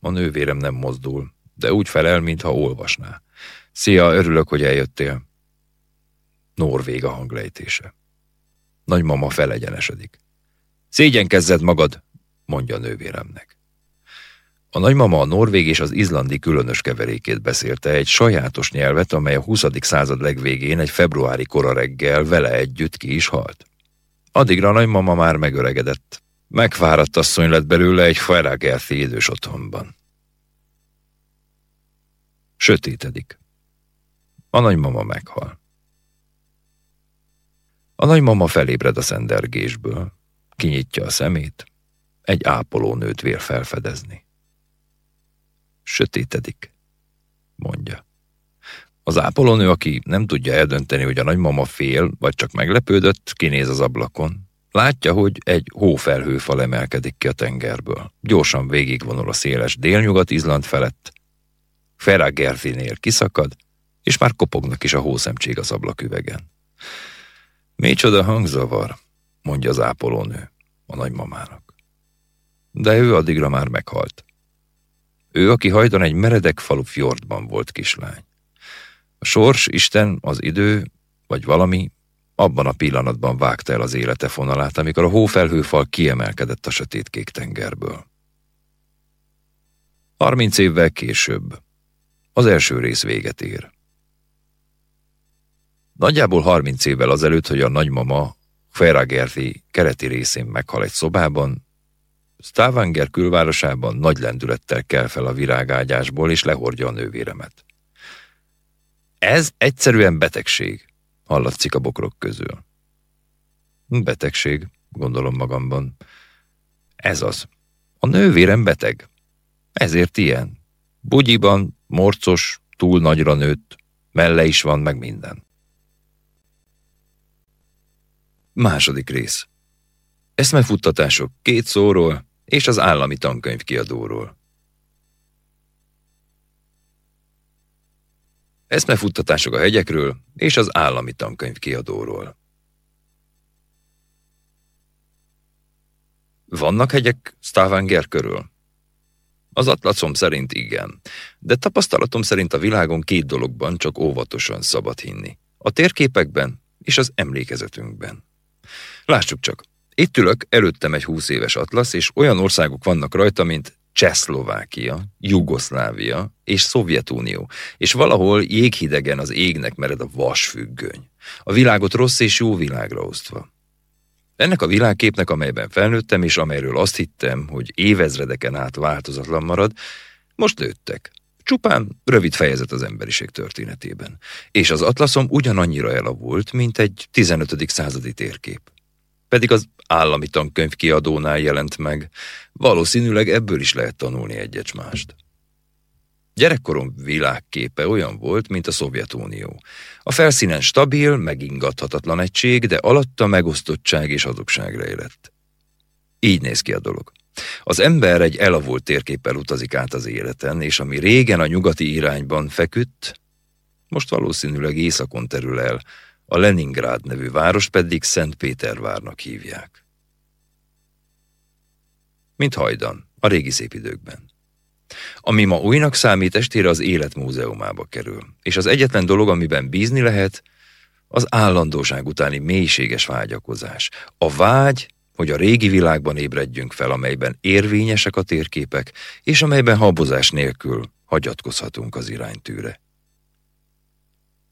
A nővérem nem mozdul, de úgy felel, mintha olvasná. Szia, örülök, hogy eljöttél. Norvég a hanglejtése. Nagymama felegyenesedik. Szégyenkezzed magad, mondja a nővéremnek. A nagymama a norvég és az izlandi különös keverékét beszélte, egy sajátos nyelvet, amely a 20. század legvégén egy februári kora reggel vele együtt ki is halt. Addigra a nagymama már megöregedett. Megfáradt asszony lett belőle egy Feragerthi idős otthonban. Sötétedik. A nagymama meghal. A nagymama felébred a szendergésből, kinyitja a szemét, egy ápolónőt vér felfedezni. Sötétedik, mondja. Az ápolónő, aki nem tudja eldönteni, hogy a nagymama fél, vagy csak meglepődött, kinéz az ablakon. Látja, hogy egy hófelhőfal emelkedik ki a tengerből. Gyorsan végigvonul a széles délnyugat Izland felett. Feragerfinél kiszakad, és már kopognak is a hószemcség az ablaküvegen. Micsoda hangzavar, mondja az ápolónő a nagymamának. De ő addigra már meghalt. Ő, aki hajdan egy meredek falu fjordban volt kislány. A sors, Isten, az idő, vagy valami abban a pillanatban vágta el az élete fonalát, amikor a hófelhőfal kiemelkedett a sötétkék tengerből. Harminc évvel később az első rész véget ér. Nagyjából 30 évvel azelőtt, hogy a nagymama Feragerti keleti részén meghal egy szobában, Stavanger külvárosában nagy lendülettel kell fel a virágágyásból, és lehordja a nővéremet. Ez egyszerűen betegség, hallatszik a bokrok közül. Betegség, gondolom magamban. Ez az. A nővérem beteg. Ezért ilyen. Bugyiban, morcos, túl nagyra nőtt, melle is van, meg minden. Második rész. Eszmefuttatások két szóról és az állami tankönyv kiadóról. Eszmefuttatások a hegyekről és az állami tankönyv kiadóról. Vannak hegyek Stavanger körül? Az atlacom szerint igen, de tapasztalatom szerint a világon két dologban csak óvatosan szabad hinni. A térképekben és az emlékezetünkben. Lássuk csak, itt ülök, előttem egy húsz éves atlasz, és olyan országok vannak rajta, mint Csehszlovákia, Jugoszlávia és Szovjetunió, és valahol jéghidegen az égnek mered a vasfüggöny. A világot rossz és jó világra osztva. Ennek a világképnek, amelyben felnőttem, és amelyről azt hittem, hogy évezredeken át változatlan marad, most nőttek. Csupán rövid fejezet az emberiség történetében. És az atlaszom ugyanannyira elavult, mint egy 15. századi térkép. Pedig az állami tankönyv kiadónál jelent meg. Valószínűleg ebből is lehet tanulni egyet mást. Gyerekkorom világképe olyan volt, mint a Szovjetunió. A felszínen stabil, megingathatatlan egység, de alatta megosztottság és hazugság rejlett. Így néz ki a dolog. Az ember egy elavult térképpel utazik át az életen, és ami régen a nyugati irányban feküdt, most valószínűleg északon terül el, a Leningrád nevű város pedig Szentpétervárnak hívják. Mint hajdan, a régi szép időkben. Ami ma újnak számít, estére az életmúzeumába kerül, és az egyetlen dolog, amiben bízni lehet, az állandóság utáni mélységes vágyakozás. A vágy, hogy a régi világban ébredjünk fel, amelyben érvényesek a térképek, és amelyben habozás nélkül hagyatkozhatunk az iránytűre.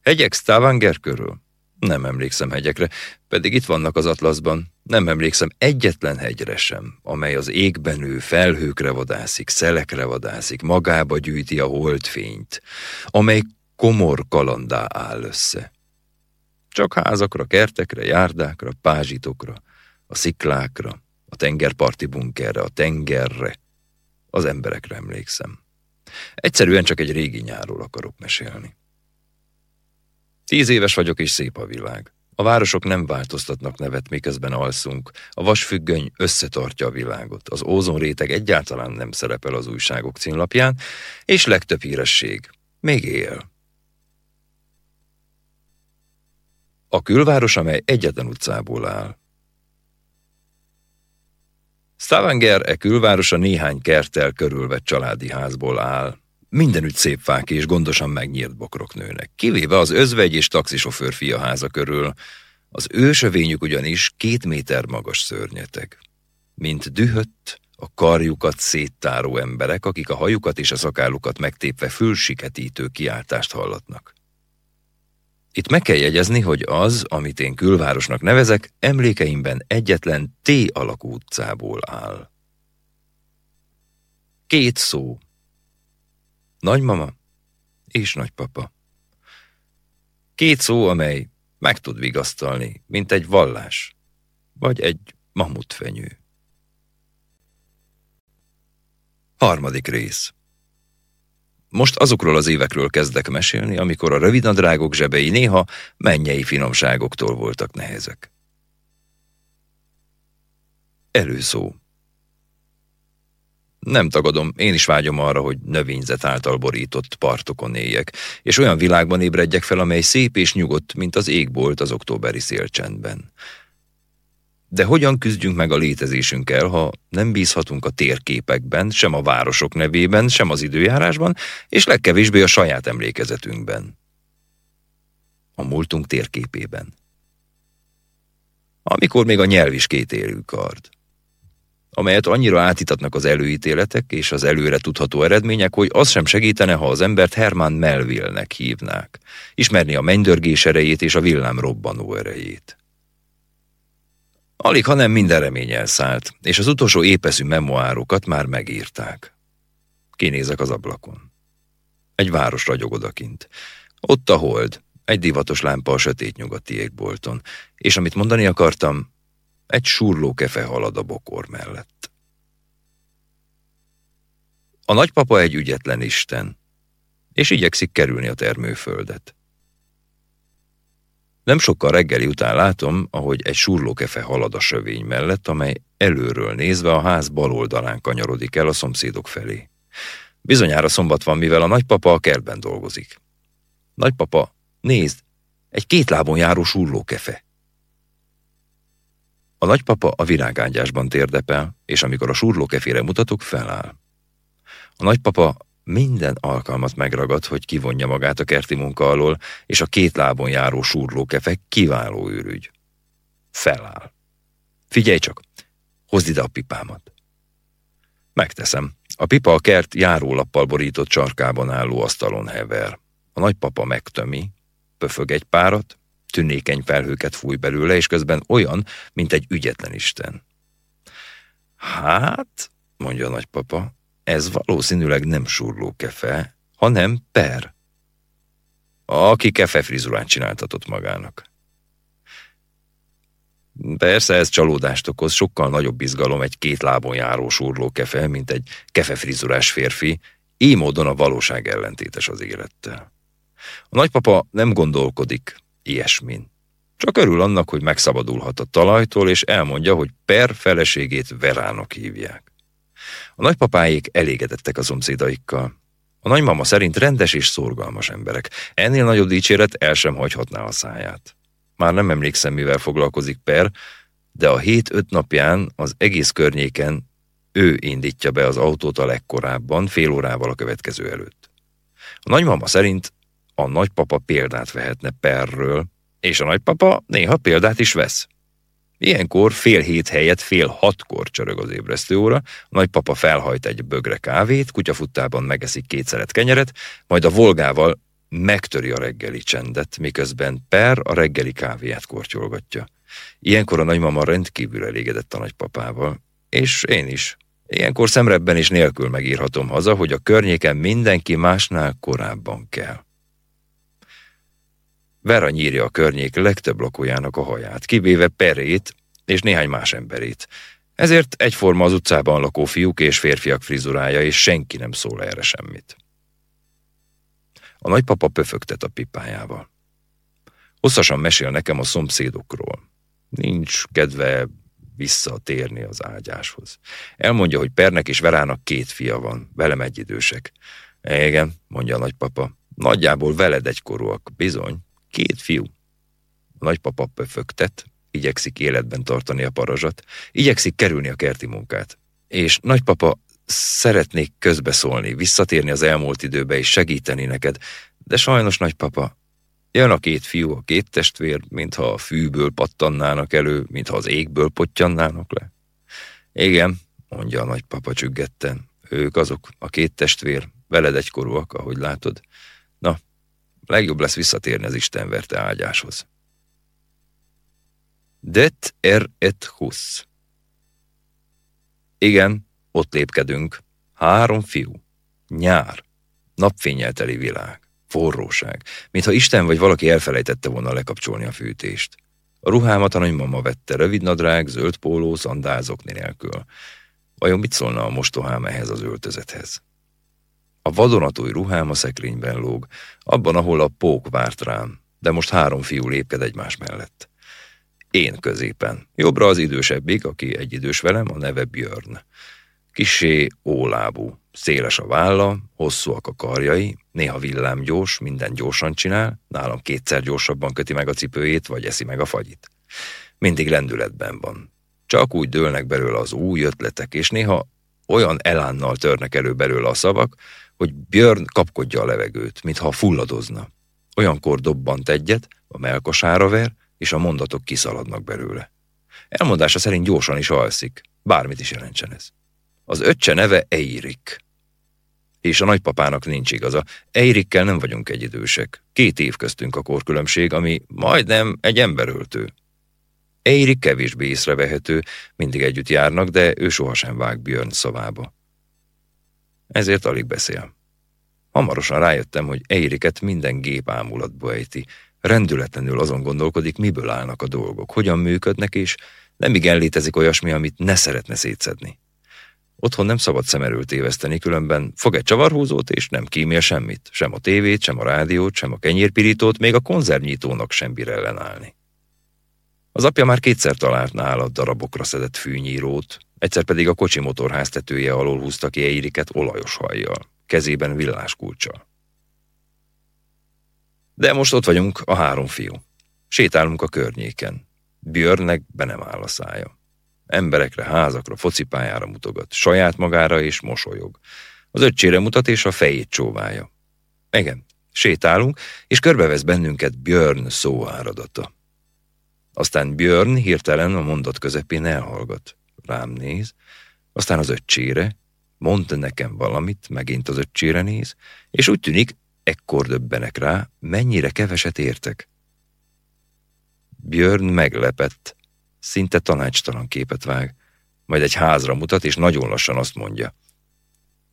Hegyek Stavanger körül? Nem emlékszem hegyekre, pedig itt vannak az atlaszban. Nem emlékszem egyetlen hegyre sem, amely az égben ő felhőkre vadászik, szelekre vadászik, magába gyűjti a holdfényt, amely komor kalandá áll össze. Csak házakra, kertekre, járdákra, pázsitokra, a sziklákra, a tengerparti bunkerre, a tengerre, az emberekre emlékszem. Egyszerűen csak egy régi nyáról akarok mesélni. Tíz éves vagyok, és szép a világ. A városok nem változtatnak nevet, miközben alszunk. A vasfüggöny összetartja a világot. Az ózonréteg egyáltalán nem szerepel az újságok címlapján, és legtöbb híresség még él. A külváros, amely egyetlen utcából áll. Stavanger e külvárosa néhány kertel körülvett családi házból áll. Mindenütt szép fák és gondosan megnyírt bokrok nőnek, kivéve az özvegy és taxisofőr fia háza körül. Az ősövényük ugyanis két méter magas szörnyetek. Mint dühött, a karjukat széttáró emberek, akik a hajukat és a szakállukat megtépve fülsiketítő kiáltást hallatnak. Itt meg kell jegyezni, hogy az, amit én külvárosnak nevezek, emlékeimben egyetlen T alakú utcából áll. Két szó, Nagymama és nagypapa. Két szó, amely meg tud vigasztalni, mint egy vallás, vagy egy mamutfenyő. Harmadik rész Most azokról az évekről kezdek mesélni, amikor a rövidnadrágok zsebei néha mennyei finomságoktól voltak nehezek. Előszó nem tagadom, én is vágyom arra, hogy növényzet által borított partokon éljek, és olyan világban ébredjek fel, amely szép és nyugodt, mint az égbolt az októberi szélcsendben. De hogyan küzdjünk meg a létezésünkkel, ha nem bízhatunk a térképekben, sem a városok nevében, sem az időjárásban, és legkevésbé a saját emlékezetünkben? A múltunk térképében. Amikor még a nyelv is kétélű kard amelyet annyira átítatnak az előítéletek és az előre tudható eredmények, hogy az sem segítene, ha az embert Herman Melville-nek hívnák, ismerni a mennydörgés erejét és a villám erejét. Alig, hanem minden remény elszállt, és az utolsó épeszű memoárokat már megírták. Kinézek az ablakon. Egy város ragyog odakint. Ott a hold, egy divatos lámpa a sötét nyugati égbolton, és amit mondani akartam, egy surló kefe halad a bokor mellett. A nagypapa egy ügyetlen isten, és igyekszik kerülni a termőföldet. Nem sokkal reggeli után látom, ahogy egy surlókefe halad a sövény mellett, amely előről nézve a ház bal oldalán kanyarodik el a szomszédok felé. Bizonyára szombat van, mivel a nagypapa a kertben dolgozik. Nagypapa, nézd, egy két lábon járó surlókefe. A nagypapa a virágágyásban térdepel, és amikor a surlókefére mutatok, feláll. A nagypapa minden alkalmat megragad, hogy kivonja magát a kerti munka alól, és a két lábon járó surlókefe kiváló űrügy. Feláll. Figyelj csak, hozd ide a pipámat. Megteszem. A pipa a kert járólappal borított csarkában álló asztalon hever. A nagypapa megtömi, pöfög egy párat, tünékeny felhőket fúj belőle, és közben olyan, mint egy ügyetlen isten. Hát, mondja a nagypapa, ez valószínűleg nem surló kefe, hanem per. Aki kefe frizurát csináltatott magának. Persze ez csalódást okoz, sokkal nagyobb izgalom egy két lábon járó kefe, mint egy kefefrizurás férfi, így módon a valóság ellentétes az élettel. A nagypapa nem gondolkodik ilyesmin. Csak örül annak, hogy megszabadulhat a talajtól, és elmondja, hogy Per feleségét Verának hívják. A nagypapáék elégedettek a szomszédaikkal. A nagymama szerint rendes és szorgalmas emberek. Ennél nagyobb dicséret el sem hagyhatná a száját. Már nem emlékszem, mivel foglalkozik Per, de a hét öt napján az egész környéken ő indítja be az autót a legkorábban, fél órával a következő előtt. A nagymama szerint a nagypapa példát vehetne Perről, és a nagypapa néha példát is vesz. Ilyenkor fél hét helyett fél hatkor csörög az ébresztőóra, a nagypapa felhajt egy bögre kávét, kutyafuttában megeszik két szeret kenyeret, majd a volgával megtöri a reggeli csendet, miközben Per a reggeli kávéját kortyolgatja. Ilyenkor a nagymama rendkívül elégedett a nagypapával, és én is. Ilyenkor szemrebben is nélkül megírhatom haza, hogy a környéken mindenki másnál korábban kell. Vera nyírja a környék legtöbb lakójának a haját, kivéve Perét és néhány más emberét. Ezért egyforma az utcában lakó fiúk és férfiak frizurája, és senki nem szól erre semmit. A nagypapa pöfögtet a pipájával. Hosszasan mesél nekem a szomszédokról. Nincs kedve visszatérni az ágyáshoz. Elmondja, hogy Pernek és Verának két fia van, velem egyidősek. Igen, mondja a nagypapa, nagyjából veled egykorúak, bizony. Két fiú. A nagypapa pöfögtet, igyekszik életben tartani a parazsat, igyekszik kerülni a kerti munkát. És nagypapa, szeretnék közbeszólni, visszatérni az elmúlt időbe és segíteni neked, de sajnos nagypapa, jön a két fiú, a két testvér, mintha a fűből pattannának elő, mintha az égből pottyannának le. Igen, mondja a nagypapa csüggetten, ők azok, a két testvér, veled egykorúak, ahogy látod. Legjobb lesz visszatérni az Isten verte ágyáshoz. Det er et hus. Igen, ott lépkedünk. Három fiú. Nyár. Napfényelteli világ. Forróság. Mintha Isten vagy valaki elfelejtette volna lekapcsolni a fűtést. A ruhámat a nagymama vette, rövid nadrág, zöld póló, szandázokni nélkül. Vajon mit szólna a mostohám ehhez az öltözethez? A vadonatúj ruhám a szekrényben lóg, abban, ahol a pók várt rám, de most három fiú lépked egymás mellett. Én középen. Jobbra az idősebbik, aki egy idős velem, a neve Björn. Kisé ólábú, széles a válla, hosszúak a karjai, néha villámgyors, minden gyorsan csinál, nálam kétszer gyorsabban köti meg a cipőjét, vagy eszi meg a fagyit. Mindig lendületben van. Csak úgy dőlnek belőle az új ötletek, és néha olyan elánnal törnek elő belőle a szavak, hogy Björn kapkodja a levegőt, mintha fulladozna. Olyankor dobbant egyet, a melkosára ver, és a mondatok kiszaladnak belőle. Elmondása szerint gyorsan is alszik, bármit is jelentsen ez. Az öccse neve Eirik. És a nagypapának nincs igaza. Eirikkel nem vagyunk egyidősek. Két év köztünk a korkülönbség, ami majdnem egy emberöltő. Eirik kevésbé észrevehető, mindig együtt járnak, de ő sohasem vág Björn szavába. Ezért alig beszél. Hamarosan rájöttem, hogy Eiriket minden gép ámulatba ejti, rendületlenül azon gondolkodik, miből állnak a dolgok, hogyan működnek, és nem igen létezik olyasmi, amit ne szeretne szétszedni. Otthon nem szabad szem előtt éveszteni, különben fog egy csavarhúzót, és nem kímél semmit. Sem a tévét, sem a rádiót, sem a kenyérpirítót, még a konzervnyitónak sem bír ellenállni. Az apja már kétszer talált nála darabokra szedett fűnyírót, egyszer pedig a kocsi motorháztetője alól húzta ki Eiriket olajos hajjal, kezében villáskulcsal. De most ott vagyunk, a három fiú. Sétálunk a környéken. Björnnek be nem áll a szája. Emberekre, házakra, focipályára mutogat, saját magára és mosolyog. Az öccsére mutat és a fejét csóválja. Igen, sétálunk, és körbevesz bennünket Björn szóáradata. Aztán Björn hirtelen a mondat közepén elhallgat. Rám néz, aztán az öccsére, mond nekem valamit, megint az öccsére néz, és úgy tűnik, ekkor döbbenek rá, mennyire keveset értek. Björn meglepett, szinte tanácstalan képet vág, majd egy házra mutat, és nagyon lassan azt mondja.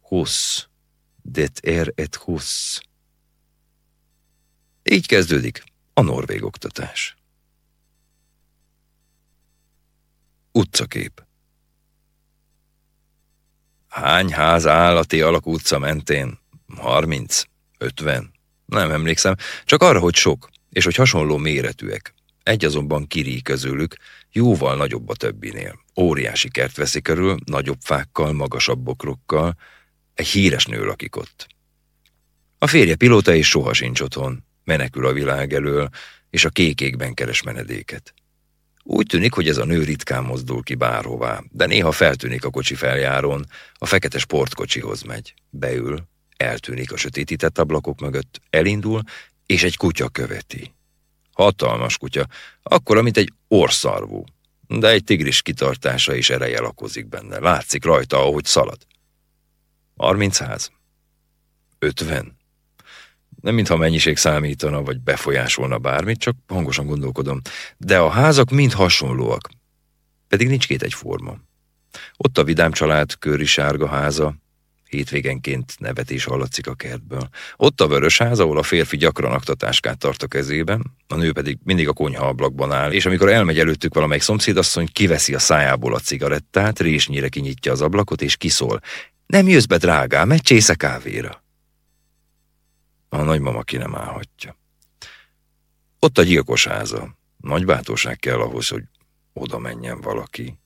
Husz, det er et husz. Így kezdődik a norvég oktatás. Utcakép Hány ház áll a ti alak utca mentén? Harminc? Ötven? Nem emlékszem, csak arra, hogy sok, és hogy hasonló méretűek. Egy azonban kirí közülük, jóval nagyobb a többinél. Óriási kert veszi körül, nagyobb fákkal, magasabb bokrokkal. Egy híres nő lakik ott. A férje pilóta és soha sincs otthon. Menekül a világ elől, és a kékékben keres menedéket. Úgy tűnik, hogy ez a nő ritkán mozdul ki bárhová, de néha feltűnik a kocsi feljárón, a fekete sportkocsihoz megy, beül, eltűnik a sötétített ablakok mögött, elindul, és egy kutya követi. Hatalmas kutya, akkora, mint egy orszarvú, de egy tigris kitartása és ereje lakozik benne. Látszik rajta, ahogy szalad. 30 ház? 50? Nem mintha mennyiség számítana, vagy befolyásolna bármit, csak hangosan gondolkodom. De a házak mind hasonlóak. Pedig nincs két egyforma. Ott a vidám család köri sárga háza, hétvégenként nevetés hallatszik a kertből. Ott a vörös ház, ahol a férfi gyakran aktatáskát tart a kezében, a nő pedig mindig a konyha ablakban áll, és amikor elmegy előttük valamelyik szomszédasszony, kiveszi a szájából a cigarettát, résnyire kinyitja az ablakot, és kiszól. Nem jössz be, drágám, egy csésze kávéra. A nagymama ki nem állhatja. Ott a gyilkos háza. Nagy bátorság kell ahhoz, hogy oda menjen valaki.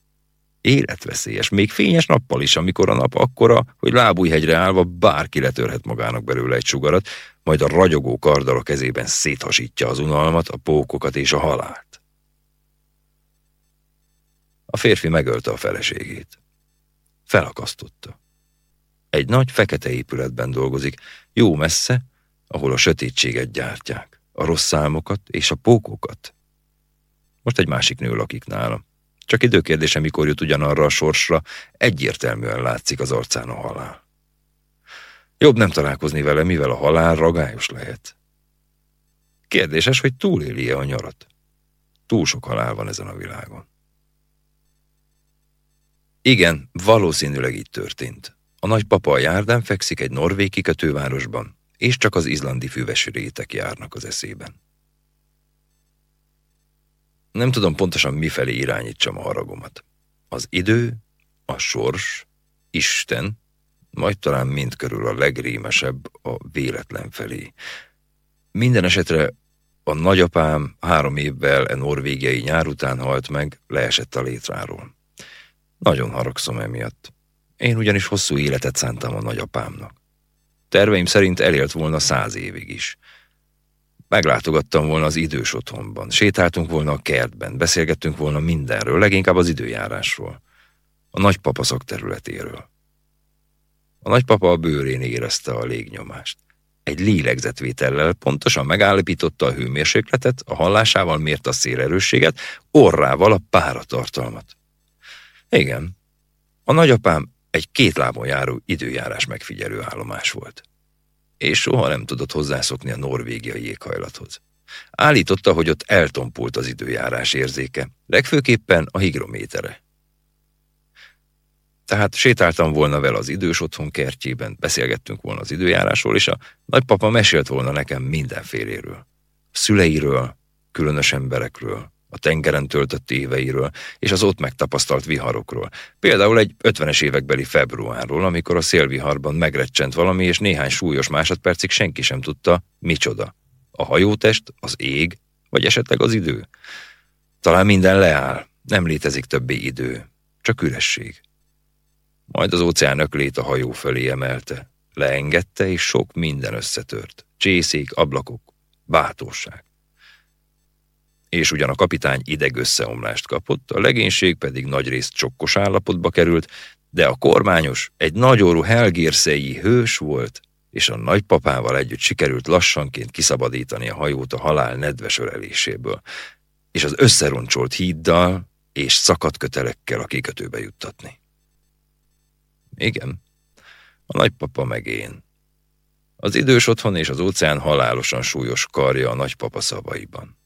Életveszélyes, még fényes nappal is, amikor a nap akkora, hogy lábújhegyre állva bárki letörhet magának belőle egy sugarat, majd a ragyogó kardal a kezében széthasítja az unalmat, a pókokat és a halált. A férfi megölte a feleségét. Felakasztotta. Egy nagy fekete épületben dolgozik, jó messze, ahol a sötétséget gyártják, a rossz számokat és a pókokat. Most egy másik nő lakik nála. Csak időkérdése, mikor jut ugyanarra a sorsra, egyértelműen látszik az arcán a halál. Jobb nem találkozni vele, mivel a halál ragályos lehet. Kérdéses, hogy túléli-e a nyarat. Túl sok halál van ezen a világon. Igen, valószínűleg így történt. A nagypapa a járdán fekszik egy norvég kikötővárosban, és csak az izlandi füves rétek járnak az eszében. Nem tudom pontosan mifelé irányítsam a haragomat. Az idő, a sors, Isten, majd talán mind körül a legrémesebb a véletlen felé. Minden esetre a nagyapám három évvel a norvégiai nyár után halt meg, leesett a létráról. Nagyon haragszom emiatt. Én ugyanis hosszú életet szántam a nagyapámnak. Terveim szerint elélt volna száz évig is. Meglátogattam volna az idős otthonban, sétáltunk volna a kertben, beszélgettünk volna mindenről, leginkább az időjárásról, a nagypapa szakterületéről. A nagypapa a bőrén érezte a légnyomást. Egy lélegzetvétellel pontosan megállapította a hőmérsékletet, a hallásával mért a szélerősséget, orrával a páratartalmat. Igen, a nagyapám egy két lábon járó időjárás megfigyelő állomás volt. És soha nem tudott hozzászokni a norvégiai éghajlathoz. Állította, hogy ott eltompult az időjárás érzéke, legfőképpen a higrométere. Tehát sétáltam volna vele az idős otthon kertjében, beszélgettünk volna az időjárásról, és a nagypapa mesélt volna nekem mindenféléről. Szüleiről, különös emberekről, a tengeren töltött éveiről és az ott megtapasztalt viharokról. Például egy 50-es évekbeli februárról, amikor a szélviharban megrecsent valami, és néhány súlyos másodpercig senki sem tudta, micsoda. A hajótest, az ég, vagy esetleg az idő. Talán minden leáll, nem létezik többé idő, csak üresség. Majd az óceán öklét a hajó fölé emelte, leengedte, és sok minden összetört. Csészék, ablakok, bátorság és ugyan a kapitány ideg összeomlást kapott, a legénység pedig nagyrészt csokkos állapotba került, de a kormányos egy nagyorú helgérszei hős volt, és a nagypapával együtt sikerült lassanként kiszabadítani a hajót a halál nedves öleléséből, és az összeroncsolt híddal és szakadt kötelekkel a kikötőbe juttatni. Igen, a nagypapa meg én. Az idős otthon és az óceán halálosan súlyos karja a nagypapa szavaiban.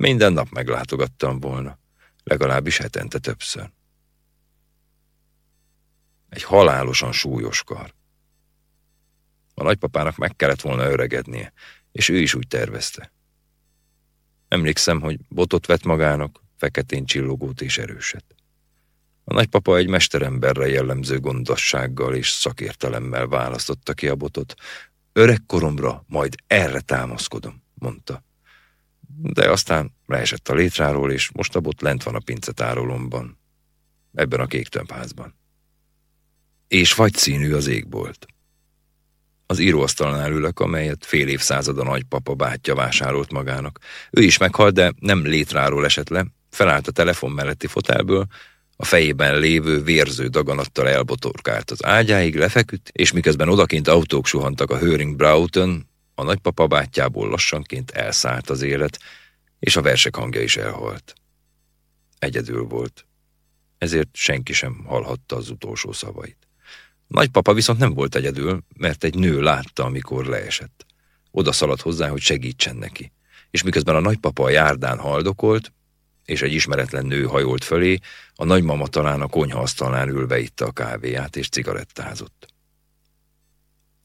Minden nap meglátogattam volna, legalábbis hetente többször. Egy halálosan súlyos kar. A nagypapának meg kellett volna öregednie, és ő is úgy tervezte. Emlékszem, hogy botot vett magának, feketén csillogót és erőset. A nagypapa egy mesteremberre jellemző gondossággal és szakértelemmel választotta ki a botot. Öregkoromra majd erre támaszkodom, mondta de aztán leesett a létráról, és most a bot lent van a pincetárolomban, ebben a kék tömbházban. És vagy színű az égbolt. Az íróasztalnál ülök, amelyet fél évszázad a nagypapa bátyja vásárolt magának. Ő is meghalt, de nem létráról esett le, felállt a telefon melletti fotelből, a fejében lévő vérző daganattal elbotorkált az ágyáig, lefeküdt, és miközben odakint autók suhantak a Höring Broughton, a nagypapa bátyjából lassanként elszállt az élet, és a versek hangja is elhalt. Egyedül volt, ezért senki sem hallhatta az utolsó szavait. Nagypapa viszont nem volt egyedül, mert egy nő látta, amikor leesett. Oda szaladt hozzá, hogy segítsen neki. És miközben a nagypapa a járdán haldokolt, és egy ismeretlen nő hajolt fölé, a nagymama talán a konyhaasztalnál ülve itta a kávéját és cigarettázott.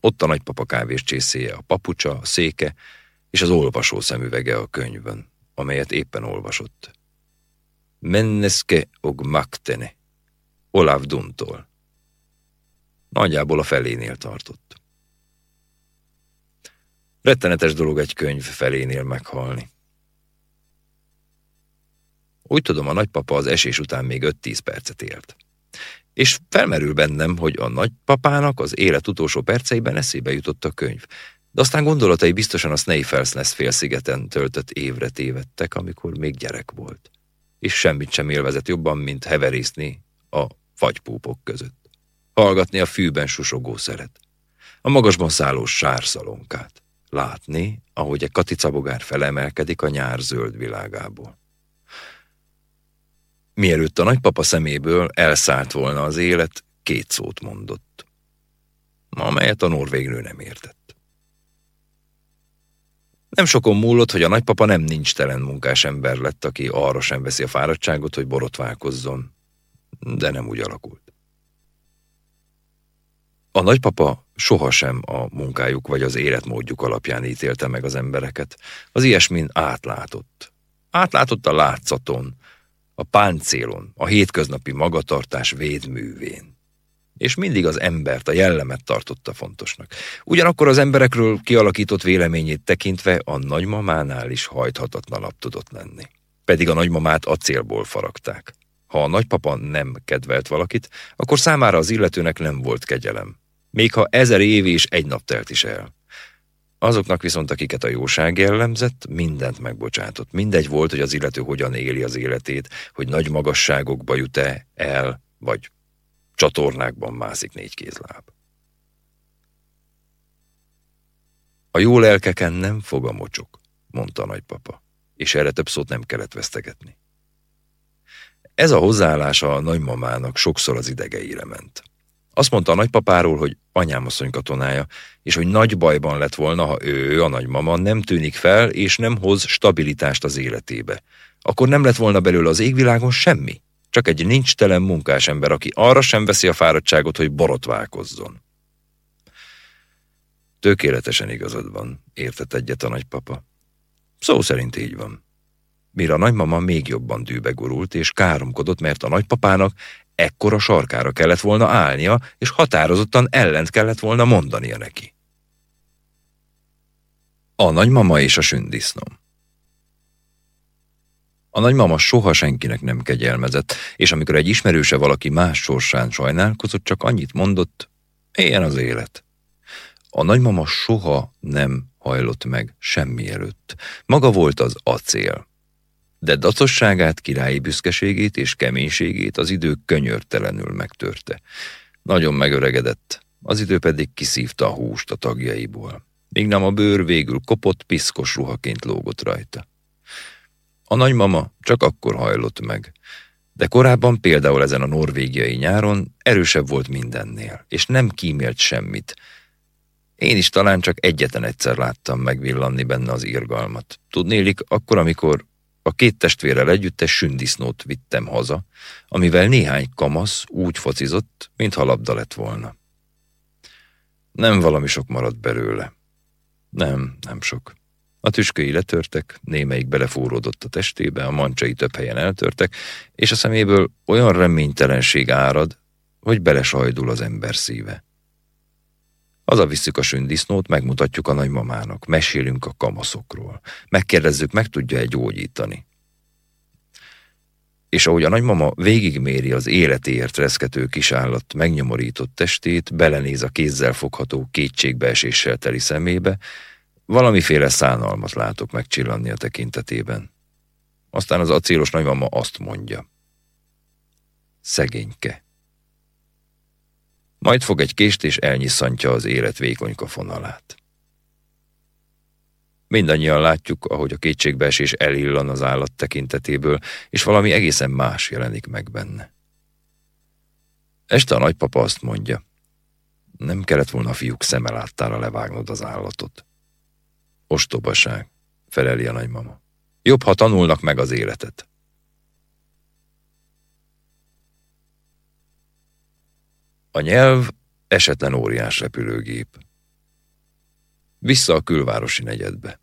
Ott a nagypapa kávés csészéje, a papucsa, a széke és az olvasó szemüvege a könyvön, amelyet éppen olvasott. Menneske og maktene, Olaf Duntól. Nagyjából a felénél tartott. Rettenetes dolog egy könyv felénél meghalni. Úgy tudom, a nagypapa az esés után még 5-10 percet élt. És felmerül bennem, hogy a nagypapának az élet utolsó perceiben eszébe jutott a könyv. De aztán gondolatai biztosan a Snaefellsness félszigeten töltött évre tévedtek, amikor még gyerek volt. És semmit sem élvezett jobban, mint heverészni a fagypúpok között. Hallgatni a fűben susogó szeret. A magasban szálló sárszalonkát. Látni, ahogy egy katicabogár felemelkedik a nyár zöld világából mielőtt a nagypapa szeméből elszállt volna az élet, két szót mondott, amelyet a norvégnő nem értett. Nem sokon múlott, hogy a nagypapa nem nincs telen munkás ember lett, aki arra sem veszi a fáradtságot, hogy borotválkozzon, de nem úgy alakult. A nagypapa sohasem a munkájuk vagy az életmódjuk alapján ítélte meg az embereket. Az ilyesmin átlátott. Átlátott a látszaton, a páncélon, a hétköznapi magatartás védművén. És mindig az embert, a jellemet tartotta fontosnak. Ugyanakkor az emberekről kialakított véleményét tekintve a nagymamánál is hajthatatlanabb tudott lenni. Pedig a nagymamát acélból faragták. Ha a nagypapa nem kedvelt valakit, akkor számára az illetőnek nem volt kegyelem. Még ha ezer év és egy nap telt is el. Azoknak viszont, akiket a jóság jellemzett, mindent megbocsátott. Mindegy volt, hogy az illető hogyan éli az életét, hogy nagy magasságokba jut-e el, vagy csatornákban mászik négy kézláb. A jó lelkeken nem fog a mocsok, mondta a nagypapa, és erre több szót nem kellett vesztegetni. Ez a hozzáállása a nagymamának sokszor az idegeire ment. Azt mondta a nagypapáról, hogy anyám asszony katonája, és hogy nagy bajban lett volna, ha ő, a nagymama nem tűnik fel, és nem hoz stabilitást az életébe. Akkor nem lett volna belőle az égvilágon semmi. Csak egy nincs telen munkás ember, aki arra sem veszi a fáradtságot, hogy borotválkozzon. Tökéletesen igazad van, értett egyet a nagypapa. Szó szerint így van. Mire a nagymama még jobban dűbe gurult, és káromkodott, mert a nagypapának ekkora sarkára kellett volna állnia, és határozottan ellent kellett volna mondania neki. A nagymama és a sündisznom A nagymama soha senkinek nem kegyelmezett, és amikor egy ismerőse valaki más sorsán sajnálkozott, csak annyit mondott, éljen az élet. A nagymama soha nem hajlott meg semmi előtt. Maga volt az acél. De dacosságát, királyi büszkeségét és keménységét az idő könyörtelenül megtörte. Nagyon megöregedett, az idő pedig kiszívta a húst a tagjaiból. Míg nem a bőr végül kopott, piszkos ruhaként lógott rajta. A nagymama csak akkor hajlott meg, de korábban például ezen a norvégiai nyáron erősebb volt mindennél, és nem kímélt semmit, én is talán csak egyetlen egyszer láttam megvillanni benne az irgalmat. Tudnélik, akkor, amikor a két testvérrel együtt egy sündisznót vittem haza, amivel néhány kamasz úgy focizott, mintha labda lett volna. Nem valami sok maradt belőle. Nem, nem sok. A tüsköi letörtek, némelyik belefúródott a testébe, a mancsai több helyen eltörtek, és a szeméből olyan reménytelenség árad, hogy belesajdul az ember szíve. Visszük a sündisznót, megmutatjuk a nagymamának, mesélünk a kamaszokról. Megkérdezzük, meg tudja-e gyógyítani. És ahogy a nagymama végigméri az életéért reszkető kisállat megnyomorított testét, belenéz a kézzel fogható kétségbeeséssel teli szemébe, valamiféle szánalmat látok megcsillanni a tekintetében. Aztán az acélos nagymama azt mondja. Szegényke. Majd fog egy kést és elnyisszantja az élet vékonyka fonalát. Mindannyian látjuk, ahogy a kétségbeesés elillan az állat tekintetéből, és valami egészen más jelenik meg benne. Este a nagypapa azt mondja, nem kellett volna a fiúk szeme láttára levágnod az állatot. Ostobaság, feleli a nagymama. Jobb, ha tanulnak meg az életet. A nyelv esetlen óriás repülőgép. Vissza a külvárosi negyedbe.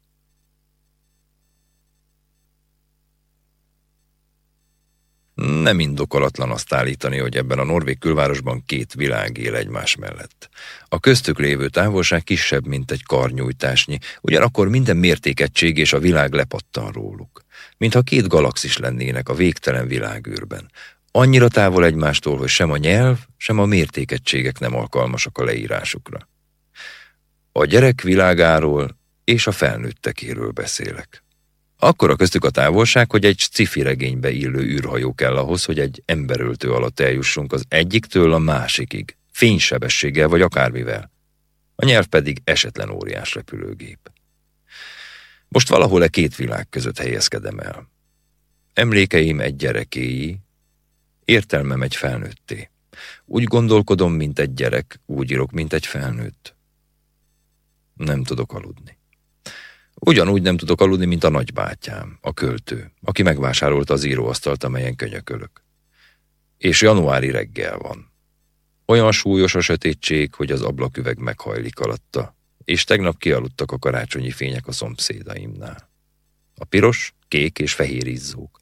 Nem indokolatlan azt állítani, hogy ebben a norvég külvárosban két világ él egymás mellett. A köztük lévő távolság kisebb, mint egy karnyújtásnyi, ugyanakkor minden mértékegység és a világ lepattan róluk. Mintha két galaxis lennének a végtelen világűrben. Annyira távol egymástól, hogy sem a nyelv, sem a mértékegységek nem alkalmasak a leírásukra. A gyerek világáról és a felnőttekéről beszélek. Akkor a köztük a távolság, hogy egy sci regénybe illő űrhajó kell ahhoz, hogy egy emberöltő alatt eljussunk az egyiktől a másikig, fénysebességgel vagy akármivel. A nyelv pedig esetlen óriás repülőgép. Most valahol e két világ között helyezkedem el. Emlékeim egy gyerekéi, értelmem egy felnőtté. Úgy gondolkodom, mint egy gyerek, úgy írok, mint egy felnőtt. Nem tudok aludni. Ugyanúgy nem tudok aludni, mint a nagybátyám, a költő, aki megvásárolta az íróasztalt, amelyen könyökölök. És januári reggel van. Olyan súlyos a sötétség, hogy az ablaküveg meghajlik alatta, és tegnap kialudtak a karácsonyi fények a szomszédaimnál. A piros, kék és fehér izzók.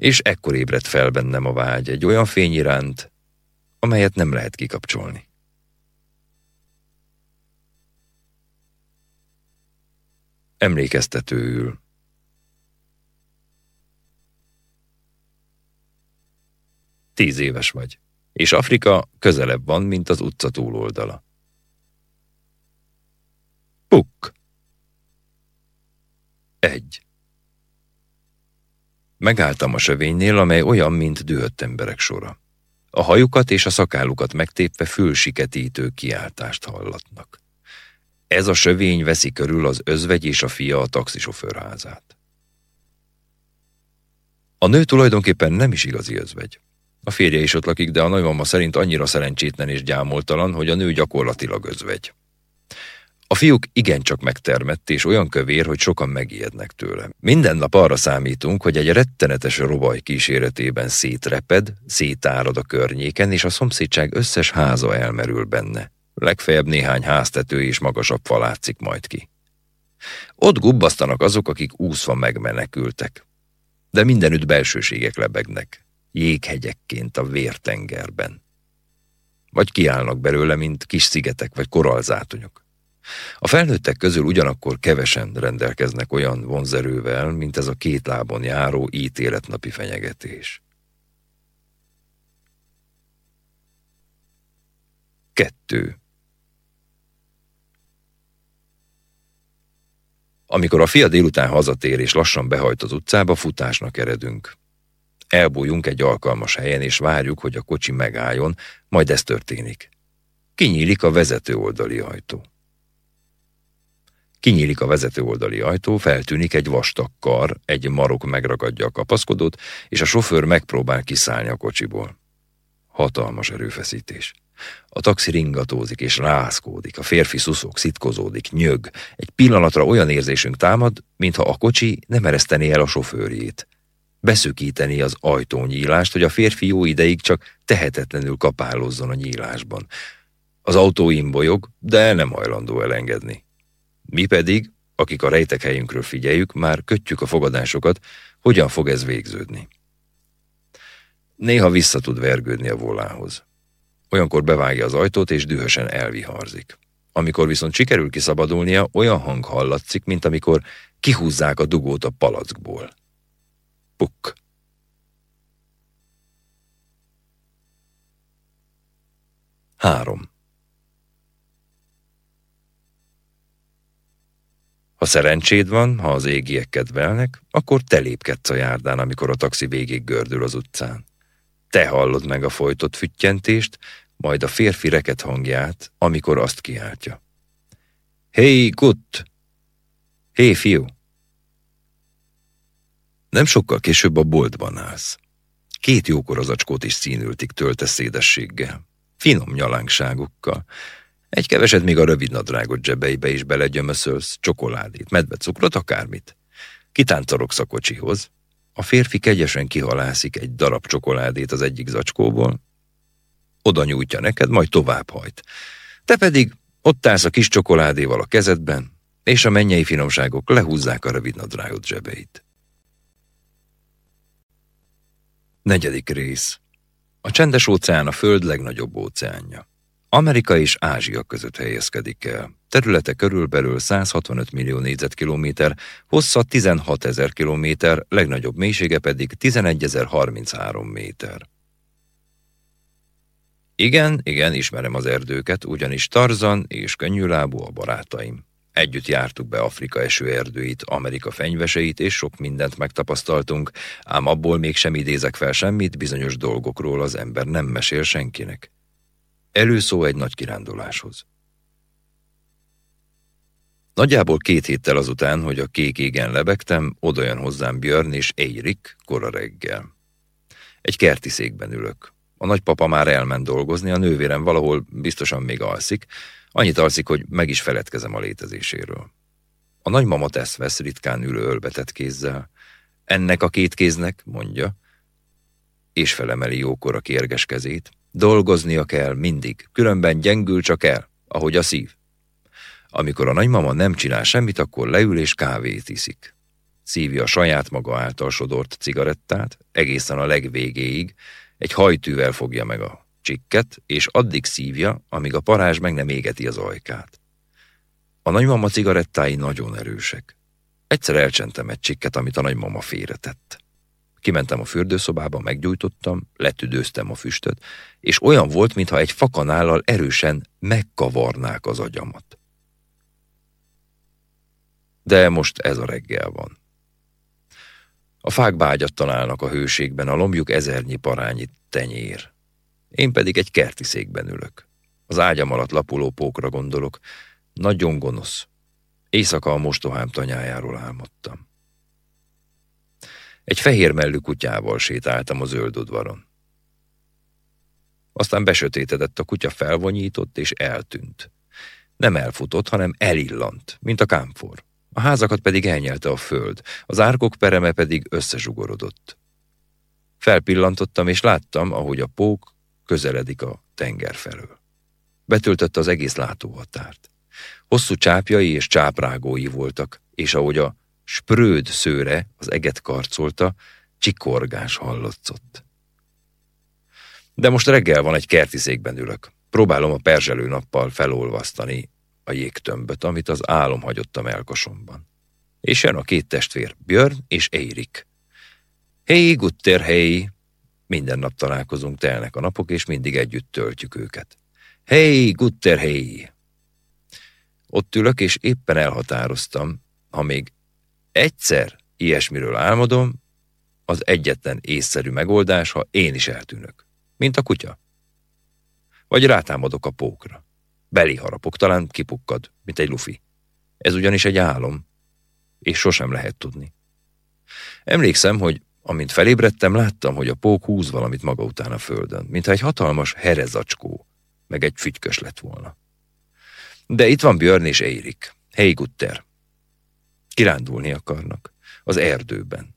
És ekkor ébredt fel bennem a vágy egy olyan fény iránt, amelyet nem lehet kikapcsolni. emlékeztetőül. Tíz éves vagy, és Afrika közelebb van, mint az utca túloldala. Puk! Egy. Megálltam a sövénynél, amely olyan, mint dühött emberek sora. A hajukat és a szakállukat megtépve fülsiketítő kiáltást hallatnak. Ez a sövény veszi körül az özvegy és a fia a taxisofőrházát. A nő tulajdonképpen nem is igazi özvegy. A férje is ott lakik, de a nagymama szerint annyira szerencsétlen és gyámoltalan, hogy a nő gyakorlatilag özvegy. A fiúk igencsak megtermett és olyan kövér, hogy sokan megijednek tőle. Minden nap arra számítunk, hogy egy rettenetes robaj kíséretében szétreped, szétárad a környéken, és a szomszédság összes háza elmerül benne legfeljebb néhány háztető és magasabb fal látszik majd ki. Ott gubbasztanak azok, akik úszva megmenekültek. De mindenütt belsőségek lebegnek, jéghegyekként a vértengerben. Vagy kiállnak belőle, mint kis szigetek vagy koralzátonyok. A felnőttek közül ugyanakkor kevesen rendelkeznek olyan vonzerővel, mint ez a két lábon járó ítéletnapi fenyegetés. Kettő. Amikor a fia délután hazatér és lassan behajt az utcába, futásnak eredünk. Elbújunk egy alkalmas helyen, és várjuk, hogy a kocsi megálljon, majd ez történik. Kinyílik a vezető oldali ajtó. Kinyílik a vezető oldali ajtó, feltűnik egy vastag kar, egy marok megragadja a kapaszkodót, és a sofőr megpróbál kiszállni a kocsiból. Hatalmas erőfeszítés. A taxi ringatózik és rázkódik, a férfi szuszok, szitkozódik, nyög. Egy pillanatra olyan érzésünk támad, mintha a kocsi nem eresztené el a sofőrjét. Beszükíteni az ajtónyílást, hogy a férfi jó ideig csak tehetetlenül kapálózzon a nyílásban. Az autó imbolyog, de nem hajlandó elengedni. Mi pedig, akik a rejtek helyünkről figyeljük, már kötjük a fogadásokat, hogyan fog ez végződni. Néha vissza tud vergődni a volához. Olyankor bevágja az ajtót, és dühösen elviharzik. Amikor viszont sikerül kiszabadulnia, olyan hang hallatszik, mint amikor kihúzzák a dugót a palackból. Puk. Három. Ha szerencséd van, ha az égiek kedvelnek, akkor te lépkedsz a járdán, amikor a taxi végig gördül az utcán. Te hallod meg a folytott füttyentést, majd a férfi reket hangját, amikor azt kiáltja. Hé, hey, Kut! Hé, hey, fiú! Nem sokkal később a boltban állsz. Két jókorozacskót is színültig töltesz szédességgel, finom nyalánkságokkal. Egy keveset még a rövid nadrágot zsebeibe is belegyömöszölsz, csokoládét, medvecukrot, akármit. Kitáncorogsz a kocsihoz, a férfi kegyesen kihalászik egy darab csokoládét az egyik zacskóból, oda nyújtja neked, majd tovább hajt. Te pedig ott állsz a kis csokoládéval a kezedben, és a mennyei finomságok lehúzzák a rövid nadrágot zsebeit. Negyedik rész. A csendes óceán a Föld legnagyobb óceánja. Amerika és Ázsia között helyezkedik el. Területe körülbelül 165 millió négyzetkilométer, hossza 16 ezer kilométer, legnagyobb mélysége pedig 11.033 méter. Igen, igen, ismerem az erdőket, ugyanis Tarzan és Könnyűlábú a barátaim. Együtt jártuk be Afrika esőerdőit, Amerika fenyveseit, és sok mindent megtapasztaltunk, ám abból még sem idézek fel semmit, bizonyos dolgokról az ember nem mesél senkinek. Előszó egy nagy kiránduláshoz. Nagyjából két héttel azután, hogy a kék égen lebegtem, odajön hozzám Björn és Eirik kora reggel. Egy kerti székben ülök. A nagypapa már elment dolgozni, a nővérem valahol biztosan még alszik, annyit alszik, hogy meg is feledkezem a létezéséről. A nagymama tesz vesz ritkán ülő ölbetett kézzel. Ennek a két kéznek, mondja, és felemeli jókor a kérges kezét. Dolgoznia kell mindig, különben gyengül csak el, ahogy a szív. Amikor a nagymama nem csinál semmit, akkor leül és kávét iszik. Szívja a saját maga által sodort cigarettát, egészen a legvégéig, egy hajtűvel fogja meg a csikket, és addig szívja, amíg a parázs meg nem égeti az ajkát. A nagymama cigarettái nagyon erősek. Egyszer elcsentem egy csikket, amit a nagymama félretett. Kimentem a fürdőszobába, meggyújtottam, letüdőztem a füstöt, és olyan volt, mintha egy fakanállal erősen megkavarnák az agyamat. De most ez a reggel van. A fák bágyat találnak a hőségben, a lombjuk ezernyi parányi tenyér. Én pedig egy kerti székben ülök. Az ágyam alatt lapuló pókra gondolok. Nagyon gonosz. Éjszaka a mostohám tanyájáról álmodtam. Egy fehér mellű kutyával sétáltam a zöld udvaron. Aztán besötétedett, a kutya felvonyított és eltűnt. Nem elfutott, hanem elillant, mint a kámfor. A házakat pedig elnyelte a föld, az árkok pereme pedig összezsugorodott. Felpillantottam, és láttam, ahogy a pók közeledik a tenger felől. Betöltötte az egész látóhatárt. Hosszú csápjai és csáprágói voltak, és ahogy a spröd szőre az eget karcolta, csikorgás hallatszott. De most reggel van egy kerti székben ülök. Próbálom a perzselő nappal felolvasztani a jégtömböt, amit az álom hagyott a melkosomban. És jön a két testvér, Björn és Eirik. Hey, Gutter, hey! Minden nap találkozunk, telnek a napok, és mindig együtt töltjük őket. Hey, Gutter, hey! Ott ülök, és éppen elhatároztam, ha még egyszer ilyesmiről álmodom, az egyetlen észszerű megoldás, ha én is eltűnök. Mint a kutya. Vagy rátámadok a pókra. Beli harapok, talán kipukkad, mint egy lufi. Ez ugyanis egy álom, és sosem lehet tudni. Emlékszem, hogy amint felébredtem, láttam, hogy a pók húz valamit maga után a földön, mintha egy hatalmas herezacskó, meg egy fügykös lett volna. De itt van Björn és Eirik. Hey Gutter. Kirándulni akarnak. Az erdőben.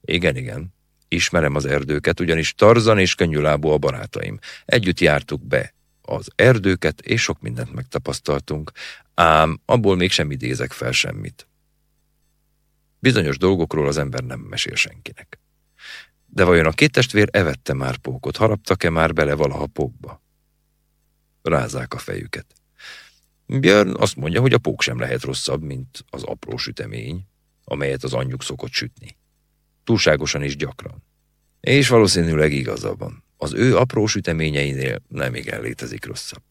Igen, igen. Ismerem az erdőket, ugyanis Tarzan és Könnyűlábú a barátaim. Együtt jártuk be az erdőket, és sok mindent megtapasztaltunk, ám abból mégsem idézek fel semmit. Bizonyos dolgokról az ember nem mesél senkinek. De vajon a két testvér evette már pókot, haraptak-e már bele valaha pókba? Rázák a fejüket. Björn azt mondja, hogy a pók sem lehet rosszabb, mint az apró sütemény, amelyet az anyjuk szokott sütni. Túlságosan is gyakran. És valószínűleg igaza van. Az ő apró süteményeinél nem igen létezik rosszabb.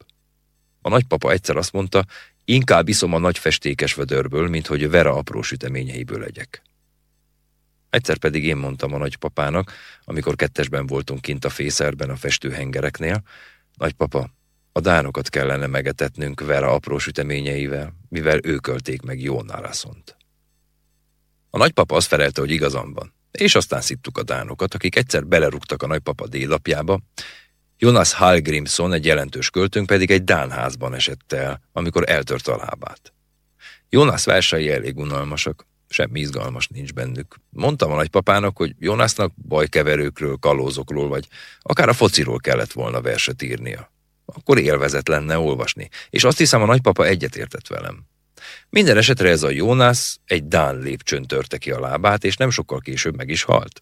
A nagypapa egyszer azt mondta, inkább iszom a nagy festékes vödörből, mint hogy Vera apró süteményeiből legyek. Egyszer pedig én mondtam a nagypapának, amikor kettesben voltunk kint a fészerben a festőhengereknél, nagypapa, a dánokat kellene megetetnünk Vera apró süteményeivel, mivel ők ölték meg Jó Naraszont. A nagypapa azt felelte, hogy igazam van, és aztán szittuk a dánokat, akik egyszer belerúgtak a nagypapa délapjába, Jonas Hallgrimson, egy jelentős költőnk pedig egy dánházban esett el, amikor eltört a lábát. Jonas versei elég unalmasak, semmi izgalmas nincs bennük. Mondtam a nagypapának, hogy Jonasnak bajkeverőkről, kalózokról, vagy akár a fociról kellett volna verset írnia akkor élvezet lenne olvasni, és azt hiszem a nagypapa egyetértett velem. Minden esetre ez a Jónász egy Dán lépcsőn törte ki a lábát, és nem sokkal később meg is halt.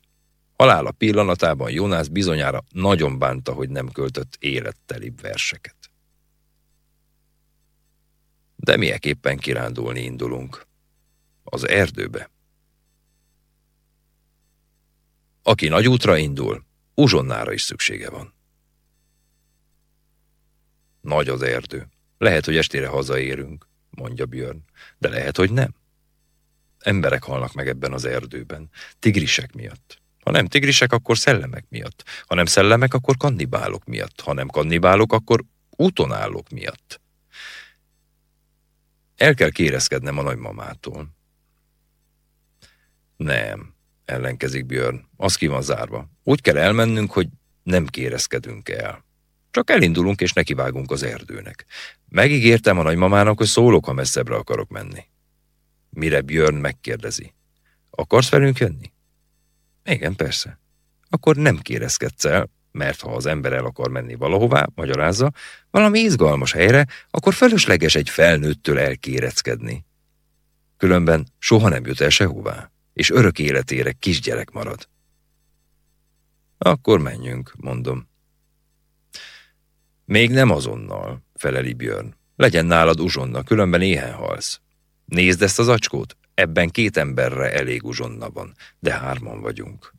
Halála pillanatában Jónász bizonyára nagyon bánta, hogy nem költött élettelibb verseket. De mieképpen kirándulni indulunk. Az erdőbe. Aki nagy útra indul, uzsonnára is szüksége van. Nagy az erdő. Lehet, hogy estére hazaérünk, mondja Björn, de lehet, hogy nem. Emberek halnak meg ebben az erdőben, tigrisek miatt. Ha nem tigrisek, akkor szellemek miatt. Ha nem szellemek, akkor kannibálok miatt. Ha nem kannibálok, akkor útonállók miatt. El kell kérezkednem a nagymamától. Nem, ellenkezik Björn. Az ki van zárva. Úgy kell elmennünk, hogy nem kérezkedünk el. Csak elindulunk és nekivágunk az erdőnek. Megígértem a nagymamának, hogy szólok, ha messzebbre akarok menni. Mire Björn megkérdezi. Akarsz velünk jönni? Igen, persze. Akkor nem kérezkedsz el, mert ha az ember el akar menni valahová, magyarázza, valami izgalmas helyre, akkor fölösleges egy felnőttől elkéreckedni. Különben soha nem jut el sehová, és örök életére kisgyerek marad. Akkor menjünk, mondom. Még nem azonnal, feleli Björn. Legyen nálad uzsonna, különben éhen halsz. Nézd ezt az acskót, ebben két emberre elég uzsonna van, de hárman vagyunk.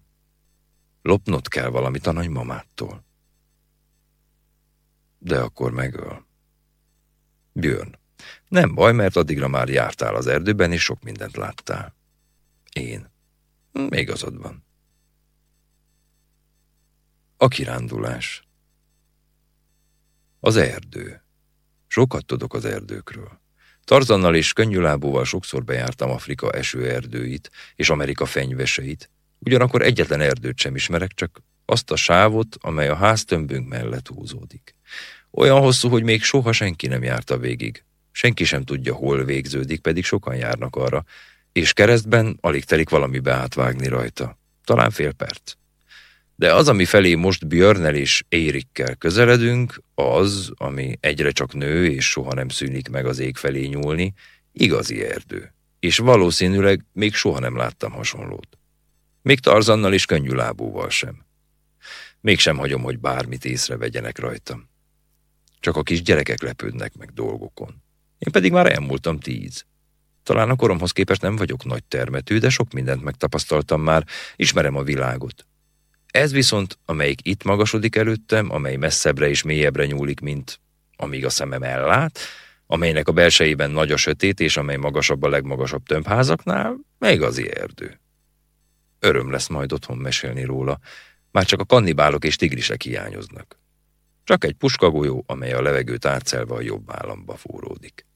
Lopnod kell valamit a nagymamától. De akkor megöl. Björn. Nem baj, mert addigra már jártál az erdőben, és sok mindent láttál. Én. Még azod van. A kirándulás. Az erdő. Sokat tudok az erdőkről. Tarzannal és könnyűlábúval sokszor bejártam Afrika esőerdőit és Amerika fenyveseit, ugyanakkor egyetlen erdőt sem ismerek, csak azt a sávot, amely a háztömbünk mellett húzódik. Olyan hosszú, hogy még soha senki nem járta végig. Senki sem tudja, hol végződik, pedig sokan járnak arra, és keresztben alig telik valamibe átvágni rajta. Talán fél perc. De az, ami felé most Björnel és Érikkel közeledünk, az, ami egyre csak nő és soha nem szűnik meg az ég felé nyúlni, igazi erdő. És valószínűleg még soha nem láttam hasonlót. Még Tarzannal és könnyű lábúval sem. Mégsem hagyom, hogy bármit észrevegyenek rajtam. Csak a kis gyerekek lepődnek meg dolgokon. Én pedig már elmúltam tíz. Talán a koromhoz képest nem vagyok nagy termetű, de sok mindent megtapasztaltam már, ismerem a világot. Ez viszont, amelyik itt magasodik előttem, amely messzebbre és mélyebbre nyúlik, mint amíg a szemem ellát, amelynek a belsejében nagy a sötét, és amely magasabb a legmagasabb tömbházaknál, meg az erdő. Öröm lesz majd otthon mesélni róla, már csak a kannibálok és tigrisek hiányoznak. Csak egy puskagolyó, amely a levegőt átszelve a jobb államba fúródik.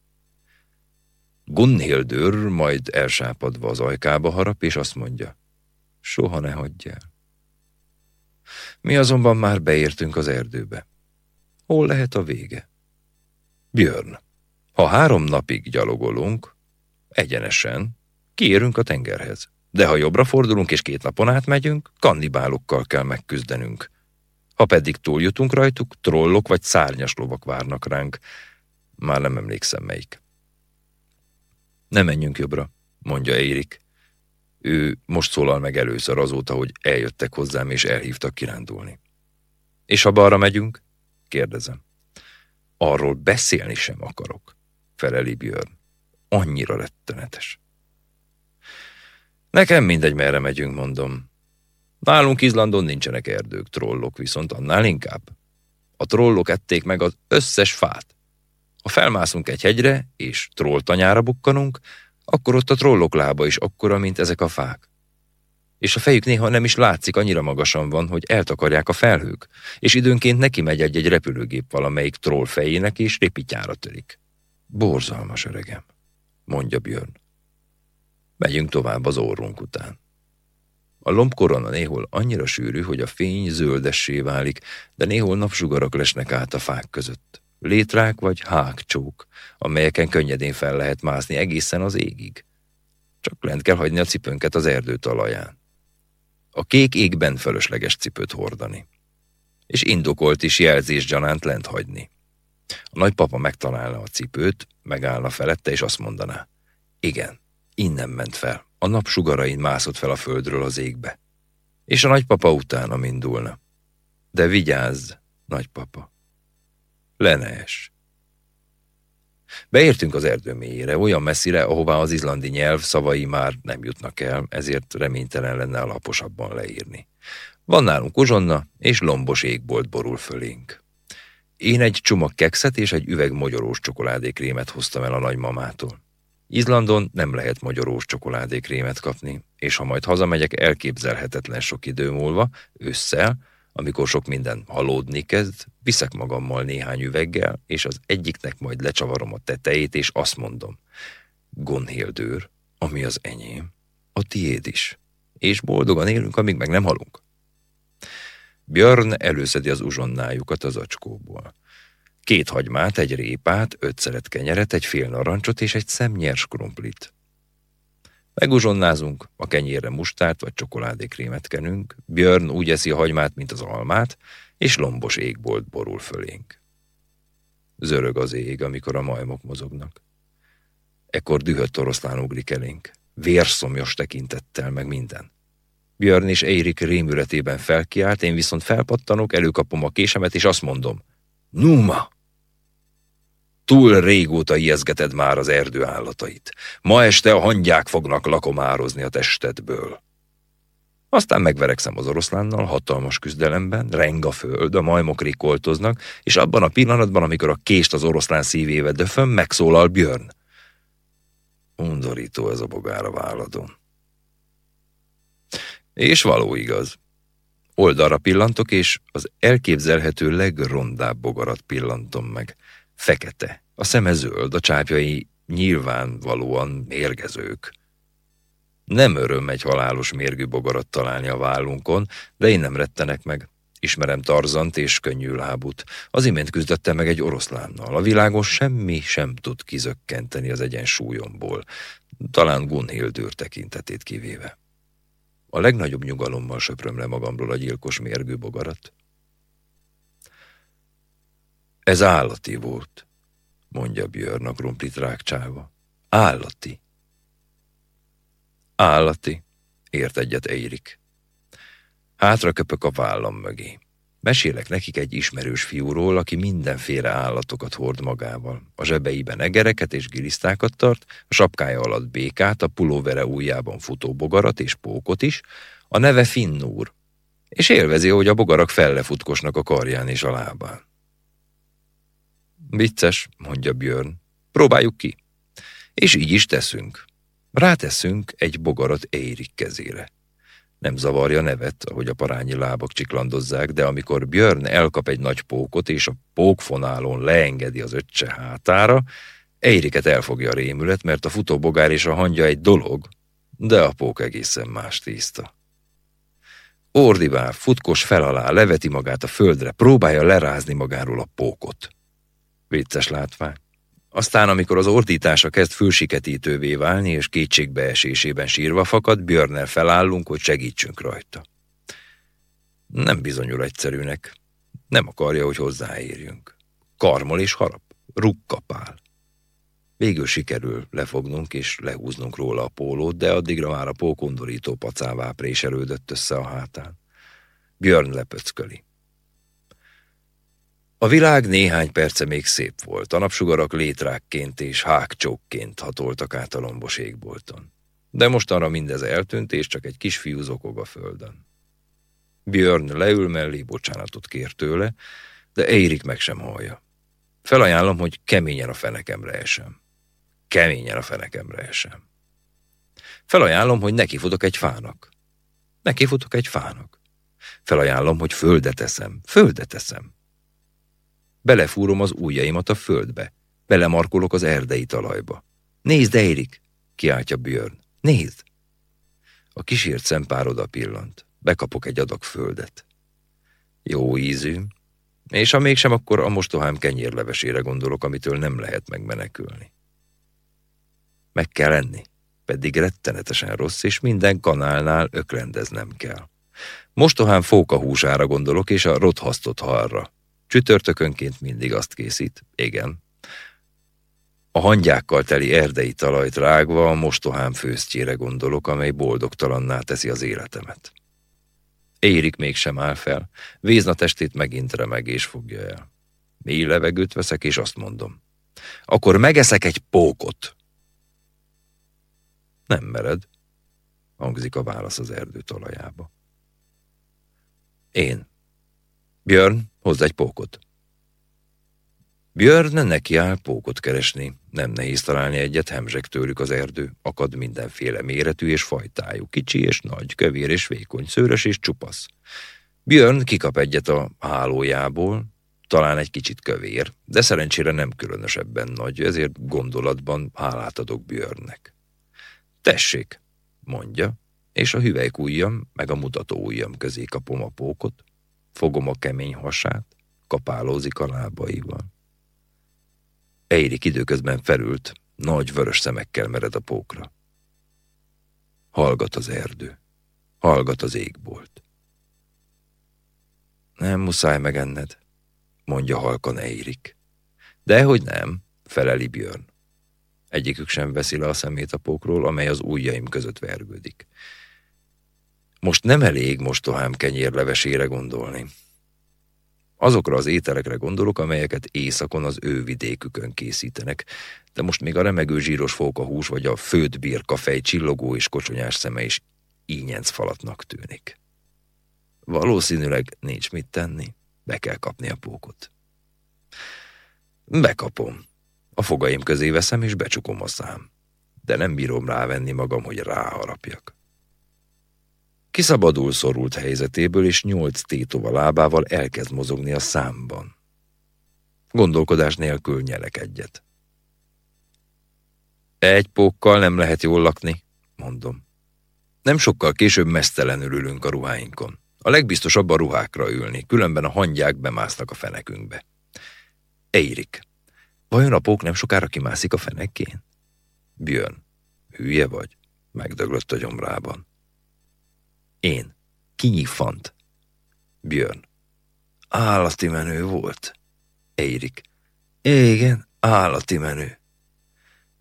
Gunhildőr majd elsápadva az ajkába harap, és azt mondja, soha ne hagyj el. Mi azonban már beértünk az erdőbe. Hol lehet a vége? Björn, ha három napig gyalogolunk, egyenesen, kiérünk a tengerhez. De ha jobbra fordulunk és két napon át megyünk, kannibálokkal kell megküzdenünk. Ha pedig túljutunk rajtuk, trollok vagy szárnyas lovak várnak ránk. Már nem emlékszem melyik. Ne menjünk jobbra, mondja Érik. Ő most szólal meg először azóta, hogy eljöttek hozzám és elhívtak kirándulni. És ha balra megyünk? kérdezem. Arról beszélni sem akarok, feleli Björn. Annyira rettenetes. Nekem mindegy, merre megyünk, mondom. Nálunk Izlandon nincsenek erdők, trollok viszont annál inkább. A trollok ették meg az összes fát. Ha felmászunk egy hegyre, és trolltanyára bukkanunk, akkor ott a trollok lába is akkora, mint ezek a fák. És a fejük néha nem is látszik, annyira magasan van, hogy eltakarják a felhők, és időnként neki megy egy-egy repülőgép valamelyik troll fejének, és ripityára törik. Borzalmas öregem, mondja Björn. Megyünk tovább az orrunk után. A lombkorona néhol annyira sűrű, hogy a fény zöldessé válik, de néhol napsugarak lesnek át a fák között. Létrák vagy hágcsók, amelyeken könnyedén fel lehet mászni egészen az égig. Csak lent kell hagyni a cipőnket az erdő talaján. A kék égben fölösleges cipőt hordani. És indokolt is jelzés gyanánt lent hagyni. A nagypapa megtalálna a cipőt, megállna felette, és azt mondaná. Igen, Innen ment fel, a nap sugarain mászott fel a földről az égbe. És a nagypapa utána indulna. De vigyázz, nagypapa. Le. Beértünk az erdő mélyére, olyan messzire, ahová az izlandi nyelv szavai már nem jutnak el, ezért reménytelen lenne alaposabban leírni. Van nálunk uzsonna, és lombos égbolt borul fölénk. Én egy csomag kekszet és egy üveg mogyorós csokoládékrémet hoztam el a nagymamától. Izlandon nem lehet magyarós csokoládékrémet kapni, és ha majd hazamegyek elképzelhetetlen sok idő múlva, ősszel, amikor sok minden halódni kezd, viszek magammal néhány üveggel, és az egyiknek majd lecsavarom a tetejét, és azt mondom, Gonhildőr, ami az enyém, a tiéd is, és boldogan élünk, amíg meg nem halunk. Björn előszedi az uzsonnájukat az acskóból. Két hagymát, egy répát, öt szeret kenyeret, egy fél narancsot és egy szem nyers krumplit. Meguzsonnázunk, a kenyérre mustárt vagy csokoládékrémet kenünk, Björn úgy eszi a hagymát, mint az almát, és lombos égbolt borul fölénk. Zörög az ég, amikor a majmok mozognak. Ekkor dühött oroszlán ugrik elénk, vérszomjas tekintettel, meg minden. Björn és Eirik rémületében felkiált, én viszont felpattanok, előkapom a késemet, és azt mondom, Numa! Túl régóta ijeszgeted már az erdő állatait. Ma este a hangyák fognak lakomározni a testedből. Aztán megverekszem az oroszlánnal, hatalmas küzdelemben, reng a föld, a majmok rikoltoznak, és abban a pillanatban, amikor a kést az oroszlán szívébe döföm, megszólal Björn. Undorító ez a bogár a váladon. És való igaz. Oldalra pillantok, és az elképzelhető legrondább bogarat pillantom meg. Fekete, a szeme zöld, a csápjai nyilvánvalóan mérgezők. Nem öröm egy halálos mérgű bogarat találni a vállunkon, de én nem rettenek meg. Ismerem Tarzant és könnyű lábut. Az imént küzdöttem meg egy oroszlánnal. A világon semmi sem tud kizökkenteni az egyensúlyomból. Talán Gunhildőr tekintetét kivéve. a legnagyobb nyugalommal söpröm le magamról a gyilkos mérgő bogarat. Ez állati volt, mondja Björn a krumplit rákcsálva. Állati. Állati, ért egyet Eirik. Hátra köpök a vállam mögé. Mesélek nekik egy ismerős fiúról, aki mindenféle állatokat hord magával. A zsebeiben egereket és gilisztákat tart, a sapkája alatt békát, a pulóvere ujjában futó bogarat és pókot is, a neve Finnúr, és élvezi, hogy a bogarak fellefutkosnak a karján és a lábán. Vicces, mondja Björn. Próbáljuk ki. És így is teszünk. Ráteszünk egy bogarat Érik kezére. Nem zavarja nevet, ahogy a parányi lábak csiklandozzák, de amikor Björn elkap egy nagy pókot, és a pókfonálon leengedi az öccse hátára, Eiriket elfogja a rémület, mert a futóbogár és a hangja egy dolog, de a pók egészen más tészta. Ordivál, futkos fel alá, leveti magát a földre, próbálja lerázni magáról a pókot. Vicces látvány. Aztán, amikor az ordítása kezd fülsiketítővé válni, és kétségbeesésében sírva fakad, Björnel felállunk, hogy segítsünk rajta. Nem bizonyul egyszerűnek. Nem akarja, hogy hozzáérjünk. Karmol és harap. Rukkapál. Végül sikerül lefognunk és lehúznunk róla a pólót, de addigra már a pókondorító pacává préselődött össze a hátán. Björn lepöcköli. A világ néhány perce még szép volt, a napsugarak létrákként és hágcsókként hatoltak át a lombos égbolton. De mostanra mindez eltűnt, és csak egy kisfiú zokog a földön. Björn leül mellé, bocsánatot kér tőle, de Eirik meg sem hallja. Felajánlom, hogy keményen a fenekemre esem. Keményen a fenekemre esem. Felajánlom, hogy nekifutok egy fának. Nekifutok egy fának. Felajánlom, hogy földet eszem. Földet eszem. Belefúrom az ujjaimat a földbe. Belemarkolok az erdei talajba. Nézd, Eirik! kiáltja Björn. Nézd! A kísért szempár oda pillant. Bekapok egy adag földet. Jó ízű. És ha mégsem, akkor a mostohám kenyérlevesére gondolok, amitől nem lehet megmenekülni. Meg kell enni, pedig rettenetesen rossz, és minden kanálnál öklendeznem kell. Mostohán fóka húsára gondolok, és a rothasztott halra. Csütörtökönként mindig azt készít, igen. A hangyákkal teli erdei talajt rágva a mostohám főztjére gondolok, amely boldogtalanná teszi az életemet. Érik mégsem áll fel, Vézna testét megint remeg és fogja el. Mély levegőt veszek, és azt mondom. Akkor megeszek egy pókot. Nem mered, hangzik a válasz az erdő talajába. Én. Björn, hozz egy pókot. Björn neki áll pókot keresni. Nem nehéz találni egyet, hemzsek tőlük az erdő. Akad mindenféle méretű és fajtájú, kicsi és nagy, kövér és vékony, szőrös és csupasz. Björn kikap egyet a hálójából, talán egy kicsit kövér, de szerencsére nem különösebben nagy, ezért gondolatban hálát adok Björnnek. Tessék, mondja, és a hüvelykújjam meg a mutató ujjam közé kapom a pókot, Fogom a kemény hasát, kapálózik a lábaival. Eirik időközben felült, nagy vörös szemekkel mered a pókra. Hallgat az erdő, hallgat az égbolt. Nem muszáj megenned, mondja halkan Eirik. Dehogy nem, feleli Björn. Egyikük sem veszi le a szemét a pókról, amely az ujjaim között vergődik. Most nem elég mostohám kenyérlevesére gondolni. Azokra az ételekre gondolok, amelyeket éjszakon az ő vidékükön készítenek, de most még a remegő zsíros hús vagy a főtt birkafej csillogó és kocsonyás szeme is ínyenc falatnak tűnik. Valószínűleg nincs mit tenni, be kell kapni a pókot. Bekapom. A fogaim közé veszem és becsukom a szám. De nem bírom rávenni magam, hogy ráharapjak. Kiszabadul szorult helyzetéből, és nyolc tétova lábával elkezd mozogni a számban. Gondolkodás nélkül nyelek egyet. Egy pókkal nem lehet jól lakni, mondom. Nem sokkal később mesztelenül ülünk a ruháinkon. A legbiztosabb a ruhákra ülni, különben a hangyák bemásznak a fenekünkbe. Eirik, vajon a pók nem sokára kimászik a fenekén? Björn, hülye vagy? Megdöglött a gyomrában. Én. Kinyifant. Björn. Állati menő volt. Eirik. Igen, állati menő.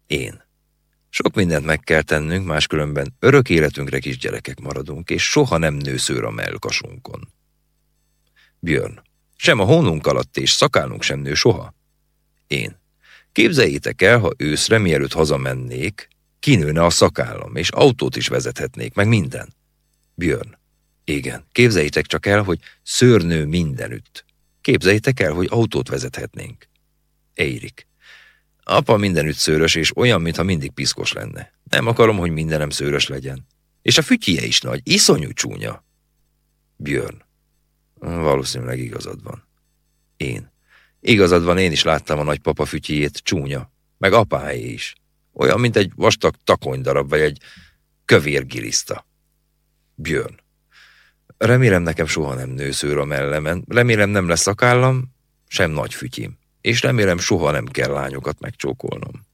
Én. Sok mindent meg kell tennünk, máskülönben örök életünkre kisgyerekek maradunk, és soha nem nő a melkasunkon. Björn. Sem a hónunk alatt és szakálnunk sem nő soha. Én. Képzeljétek el, ha őszre, mielőtt hazamennék, kinőne a szakállam, és autót is vezethetnék, meg minden. Björn. Igen, képzeljétek csak el, hogy szőrnő mindenütt. Képzeljétek el, hogy autót vezethetnénk. Eirik. Apa mindenütt szőrös, és olyan, mintha mindig piszkos lenne. Nem akarom, hogy mindenem szőrös legyen. És a fütyije is nagy, iszonyú csúnya. Björn. Valószínűleg igazad van. Én. Igazad van, én is láttam a nagypapa fütyijét, csúnya. Meg apáé is. Olyan, mint egy vastag takonydarab, vagy egy kövér giliszta. Björn. Remélem nekem soha nem nő szőr a mellemen, remélem nem lesz szakállam, sem nagy fütyim, és remélem soha nem kell lányokat megcsókolnom.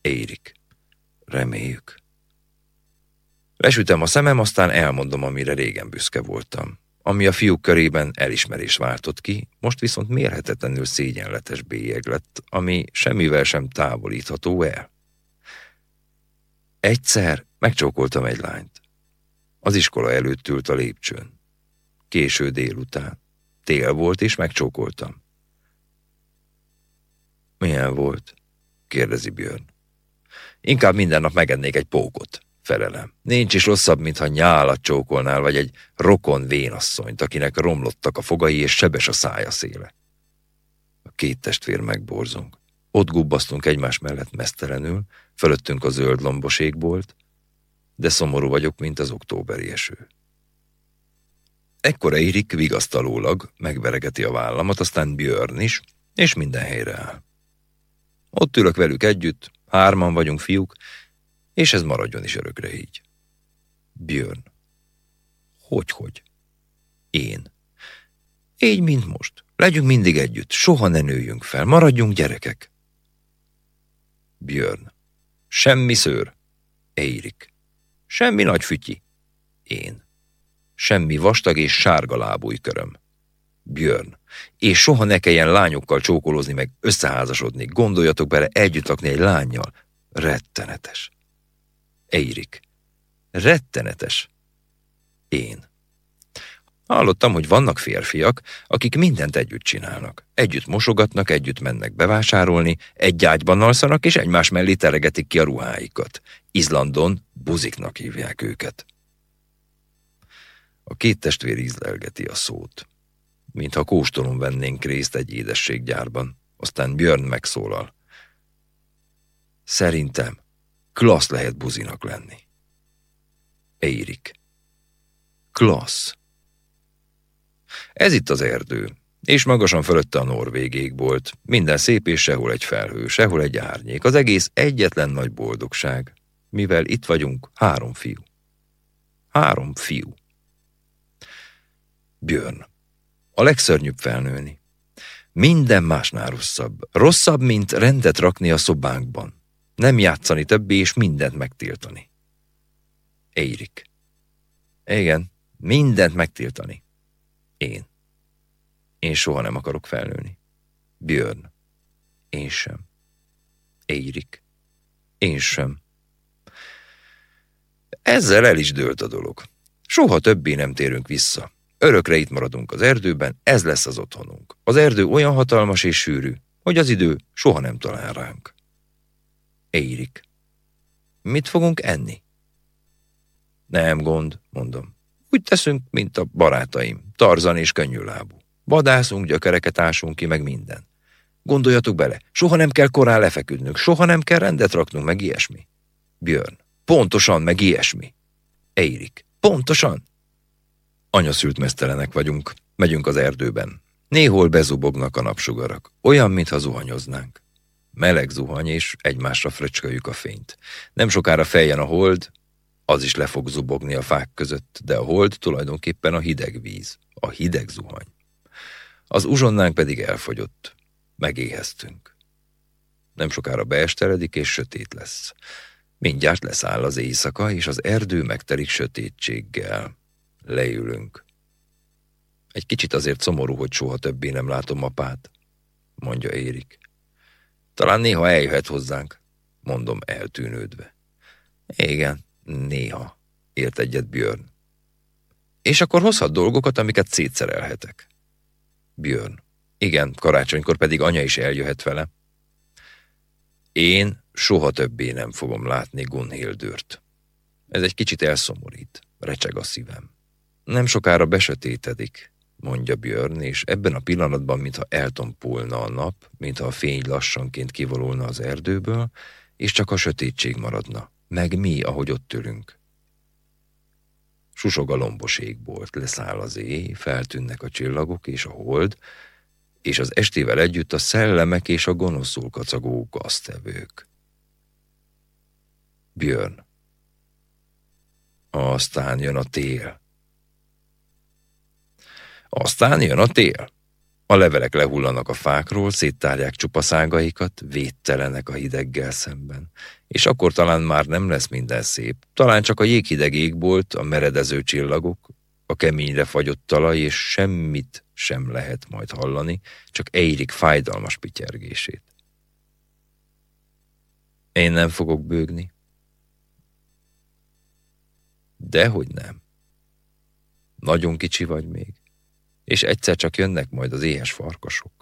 Érik. Reméljük. Lesütem a szemem, aztán elmondom, amire régen büszke voltam. Ami a fiúk körében elismerés váltott ki, most viszont mérhetetlenül szégyenletes bélyeg lett, ami semmivel sem távolítható el. Egyszer megcsókoltam egy lányt. Az iskola előtt ült a lépcsőn. Késő délután. Tél volt, és megcsókoltam. Milyen volt? kérdezi Björn. Inkább minden nap megennék egy pókot, felelem. Nincs is rosszabb, mintha nyálat csókolnál, vagy egy rokon vénasszonyt, akinek romlottak a fogai és sebes a szája széle. A két testvér megborzunk. Ott gubbasztunk egymás mellett mesztelenül, fölöttünk a zöld lombos égbolt, de szomorú vagyok, mint az októberi eső. Ekkor Eirik vigasztalólag megveregeti a vállamat, aztán Björn is, és minden helyre áll. Ott ülök velük együtt, hárman vagyunk fiúk, és ez maradjon is örökre így. Björn. Hogy-hogy? Én. Így, mint most. Legyünk mindig együtt, soha ne nőjünk fel, maradjunk gyerekek. Björn. Semmi szőr. Eirik. Semmi nagy fütyi. Én. Semmi vastag és sárga lábúj köröm. Björn. És soha ne kelljen lányokkal csókolózni meg összeházasodni. Gondoljatok bele együtt lakni egy lányjal. Rettenetes. Eirik. Rettenetes. Én. Hallottam, hogy vannak férfiak, akik mindent együtt csinálnak. Együtt mosogatnak, együtt mennek bevásárolni, egy ágyban alszanak, és egymás mellé teregetik ki a ruháikat. Izlandon buziknak hívják őket. A két testvér ízlelgeti a szót. Mintha kóstolon vennénk részt egy édességgyárban. Aztán Björn megszólal. Szerintem klassz lehet buzinak lenni. Eirik. Klassz. Ez itt az erdő, és magasan fölötte a norvég volt. Minden szép és sehol egy felhő, sehol egy árnyék. Az egész egyetlen nagy boldogság. Mivel itt vagyunk, három fiú. Három fiú. Björn. A legszörnyűbb felnőni. Minden másnál rosszabb. Rosszabb, mint rendet rakni a szobánkban. Nem játszani többé, és mindent megtiltani. Eirik. Igen, mindent megtiltani. Én. Én soha nem akarok felnőni. Björn. Én sem. Eirik. Én sem. Ezzel el is dőlt a dolog. Soha többé nem térünk vissza. Örökre itt maradunk az erdőben, ez lesz az otthonunk. Az erdő olyan hatalmas és sűrű, hogy az idő soha nem talál ránk. Eirik. Mit fogunk enni? Nem gond, mondom. Úgy teszünk, mint a barátaim, tarzan és könnyűlábú. Vadászunk, gyökereket ásunk ki, meg minden. Gondoljatok bele, soha nem kell korán lefeküdnünk, soha nem kell rendet raknunk, meg ilyesmi. Björn. Pontosan, meg ilyesmi. Eirik. Pontosan. Anyaszült mesztelenek vagyunk, megyünk az erdőben. Néhol bezubognak a napsugarak, olyan, mintha zuhanyoznánk. Meleg zuhany, és egymásra fröcsköljük a fényt. Nem sokára feljen a hold, az is le fog zubogni a fák között, de a hold tulajdonképpen a hideg víz, a hideg zuhany. Az uzsonnánk pedig elfogyott. Megéheztünk. Nem sokára beesteledik, és sötét lesz. Mindjárt leszáll az éjszaka, és az erdő megtelik sötétséggel. leülünk. Egy kicsit azért szomorú, hogy soha többé nem látom apát, mondja Érik. Talán néha eljöhet hozzánk, mondom eltűnődve. Igen, néha, ért egyet Björn. És akkor hozhat dolgokat, amiket szétszerelhetek. Björn. Igen, karácsonykor pedig anya is eljöhet vele. Én soha többé nem fogom látni Gunhildőrt. Ez egy kicsit elszomorít, recseg a szívem. Nem sokára besötétedik, mondja Björn, és ebben a pillanatban, mintha eltompulna a nap, mintha a fény lassanként kivolulna az erdőből, és csak a sötétség maradna, meg mi, ahogy ott ülünk. Susog a lombos égbolt, leszáll az éj, feltűnnek a csillagok és a hold, és az estével együtt a szellemek és a gonoszul kacagó gaztevők. Björn. Aztán jön a tél. Aztán jön a tél. A levelek lehullanak a fákról, széttárják csupaszágaikat, védtelenek a hideggel szemben. És akkor talán már nem lesz minden szép. Talán csak a jéghideg égbolt, a meredező csillagok, a keményre fagyott talaj, és semmit sem lehet majd hallani, csak Eirik fájdalmas pityergését. Én nem fogok bőgni. Dehogy nem. Nagyon kicsi vagy még és egyszer csak jönnek majd az éhes farkasok.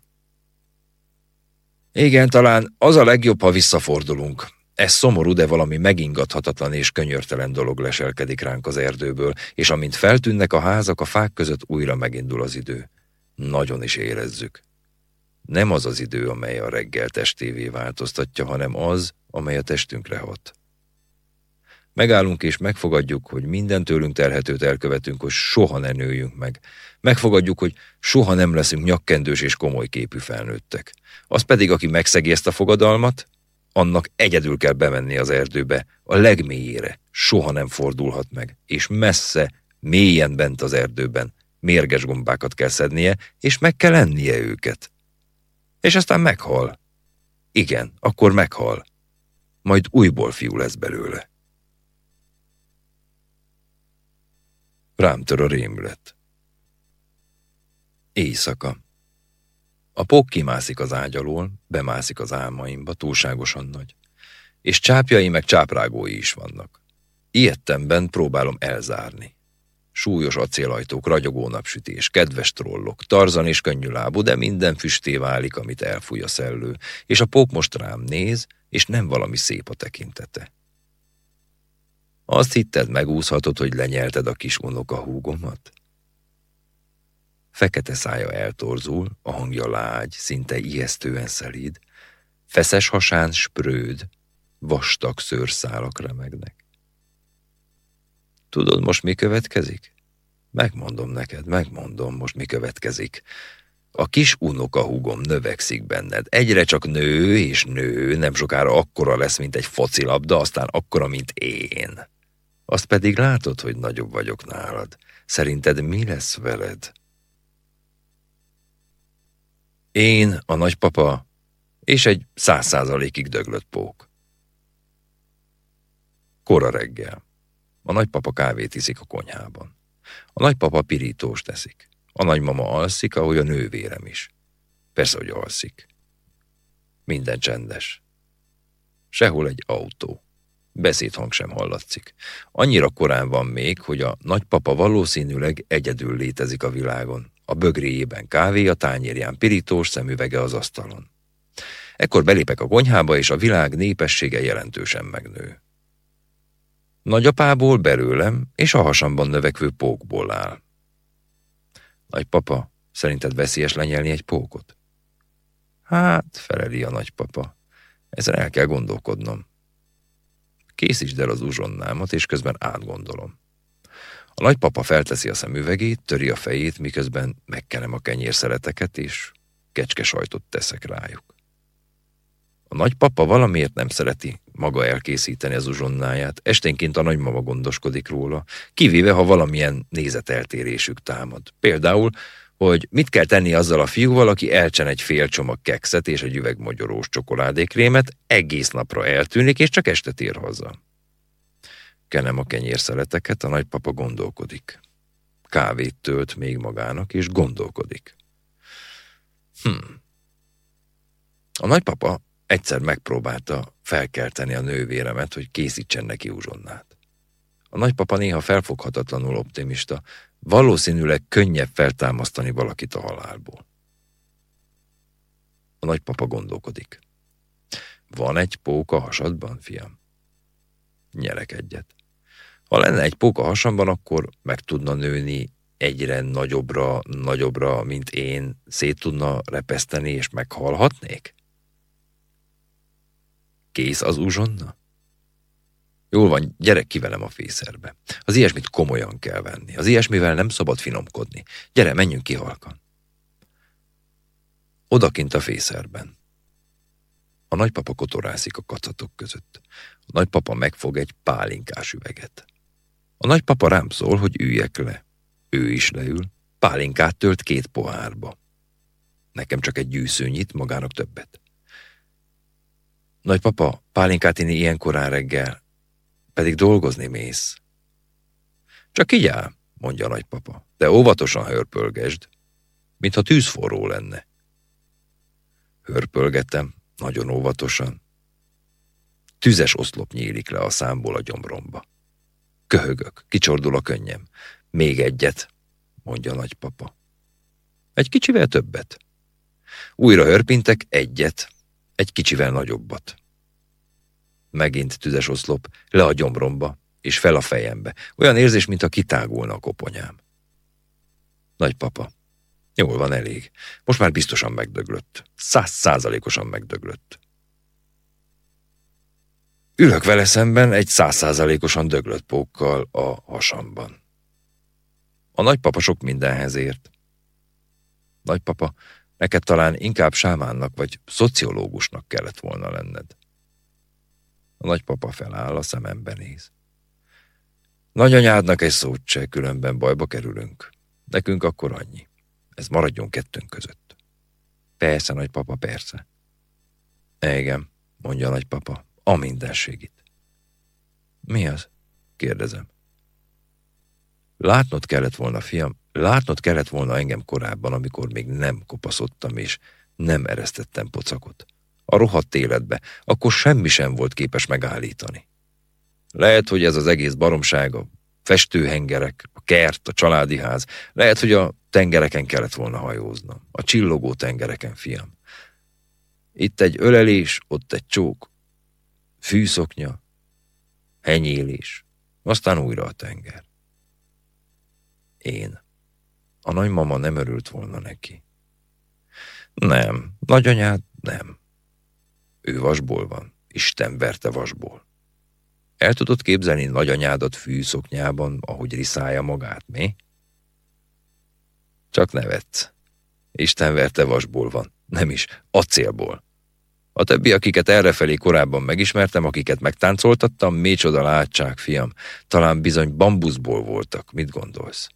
Igen, talán az a legjobb, ha visszafordulunk. Ez szomorú, de valami megingathatatlan és könyörtelen dolog leselkedik ránk az erdőből, és amint feltűnnek a házak, a fák között újra megindul az idő. Nagyon is érezzük. Nem az az idő, amely a reggel testévé változtatja, hanem az, amely a testünkre hat. Megállunk és megfogadjuk, hogy minden tőlünk telhetőt elkövetünk, hogy soha ne nőjünk meg. Megfogadjuk, hogy soha nem leszünk nyakkendős és komoly képű felnőttek. Az pedig, aki megszegi ezt a fogadalmat, annak egyedül kell bemenni az erdőbe, a legmélyére, soha nem fordulhat meg, és messze, mélyen bent az erdőben, mérges gombákat kell szednie, és meg kell ennie őket. És aztán meghal. Igen, akkor meghal. Majd újból fiú lesz belőle. Rám tör a rémület. Éjszaka. A pók kimászik az ágy alól, bemászik az álmaimba, túlságosan nagy. És csápjai meg csáprágói is vannak. Ilyettemben próbálom elzárni. Súlyos acélajtók, ragyogó napsütés, kedves trollok, tarzan és könnyű lábú, de minden füsté válik, amit elfúj a szellő, és a pók most rám néz, és nem valami szép a tekintete. Azt hitted, megúszhatod, hogy lenyelted a kis unoka húgomat? Fekete szája eltorzul, a hangja lágy, szinte ijesztően szelíd, feszes hasán sprőd, vastag szőrszálak remegnek. Tudod most mi következik? Megmondom neked, megmondom most mi következik. A kis unoka húgom növekszik benned. Egyre csak nő és nő, nem sokára akkora lesz, mint egy focilabda, aztán akkora, mint én. Azt pedig látod, hogy nagyobb vagyok nálad. Szerinted mi lesz veled? Én, a nagypapa, és egy száz százalékig döglött pók. Kora reggel. A nagypapa kávét iszik a konyhában. A nagypapa pirítós teszik. A nagymama alszik, ahogy a nővérem is. Persze, hogy alszik. Minden csendes. Sehol egy autó. Beszédhang sem hallatszik. Annyira korán van még, hogy a nagypapa valószínűleg egyedül létezik a világon. A bögréjében kávé, a tányérján pirítós szemüvege az asztalon. Ekkor belépek a konyhába, és a világ népessége jelentősen megnő. Nagyapából belőlem és a hasamban növekvő pókból áll. Nagypapa, szerinted veszélyes lenyelni egy pókot? Hát, feleli a nagypapa. Ezen el kell gondolkodnom. Készítsd el az uzsonnámat, és közben átgondolom. A nagypapa felteszi a szemüvegét, töri a fejét, miközben megkenem a kenyérszeleteket, és kecske sajtot teszek rájuk. A nagypapa valamiért nem szereti maga elkészíteni az uzsonnáját, esténként a nagymama gondoskodik róla, kivéve ha valamilyen nézeteltérésük támad. Például, hogy mit kell tenni azzal a fiúval, aki elcsen egy fél csomag kekszet és egy üveg magyarós csokoládékrémet, egész napra eltűnik, és csak este tér haza. Kenem a kenyérszeleteket, a nagypapa gondolkodik. kávét tölt még magának, és gondolkodik. Hm. A nagypapa egyszer megpróbálta felkelteni a nővéremet, hogy készítsen neki uzsonnát. A nagypapa néha felfoghatatlanul optimista, valószínűleg könnyebb feltámasztani valakit a halálból. A nagypapa gondolkodik. Van egy póka hasadban, fiam? Nyerek egyet. Ha lenne egy póka hasamban, akkor meg tudna nőni egyre nagyobbra, nagyobbra, mint én, szét tudna repeszteni, és meghalhatnék? Kész az uzsonna? Jól van, gyere ki velem a fészerbe. Az ilyesmit komolyan kell venni. Az ilyesmivel nem szabad finomkodni. Gyere, menjünk ki halkan. Odakint a fészerben. A nagypapa kotorászik a kacatok között. A nagypapa megfog egy pálinkás üveget. A nagypapa rám szól, hogy üljek le. Ő is leül, pálinkát tölt két pohárba. Nekem csak egy gyűsző nyit, magának többet. Nagypapa, pálinkát inni ilyen korán reggel, pedig dolgozni mész. Csak így áll, mondja a nagypapa, de óvatosan hörpölgesd, mintha tűzforró lenne. Hörpölgetem, nagyon óvatosan. Tüzes oszlop nyílik le a számból a gyomromba. Köhögök, kicsordul a könnyem. Még egyet, mondja a nagypapa. Egy kicsivel többet. Újra hörpintek egyet, egy kicsivel nagyobbat. Megint tüzes oszlop, le a gyomromba, és fel a fejembe. Olyan érzés, mintha kitágulna a koponyám. Nagypapa, jól van elég. Most már biztosan megdöglött. Száz százalékosan megdöglött. Ülök vele szemben egy százszázalékosan döglött pókkal a hasamban. A nagypapa sok mindenhez ért. Nagypapa, neked talán inkább sámánnak vagy szociológusnak kellett volna lenned. A nagypapa feláll, a szemembe néz. Nagyanyádnak egy szót se, különben bajba kerülünk. Nekünk akkor annyi. Ez maradjon kettőnk között. Persze, nagypapa, persze. Igen, mondja a nagypapa, a mindenségit. Mi az? kérdezem. Látnod kellett volna, fiam, látnod kellett volna engem korábban, amikor még nem kopaszodtam és nem eresztettem pocakot. A rohadt életbe, akkor semmi sem volt képes megállítani. Lehet, hogy ez az egész baromság, a festőhengerek, a kert, a családi ház, lehet, hogy a tengereken kellett volna hajóznom. A csillogó tengereken, fiam. Itt egy ölelés, ott egy csók, fűszoknya, henyélés, aztán újra a tenger. Én. A nagymama nem örült volna neki. Nem, nagyanyád nem. Ő vasból van, Isten verte vasból. El tudod képzelni nagyanyádat fűszoknyában, ahogy riszálja magát, mi? Csak nevetsz. Isten verte vasból van, nem is, acélból. A többi, akiket errefelé korábban megismertem, akiket megtáncoltattam, micsoda látság, fiam. Talán bizony bambuszból voltak, mit gondolsz?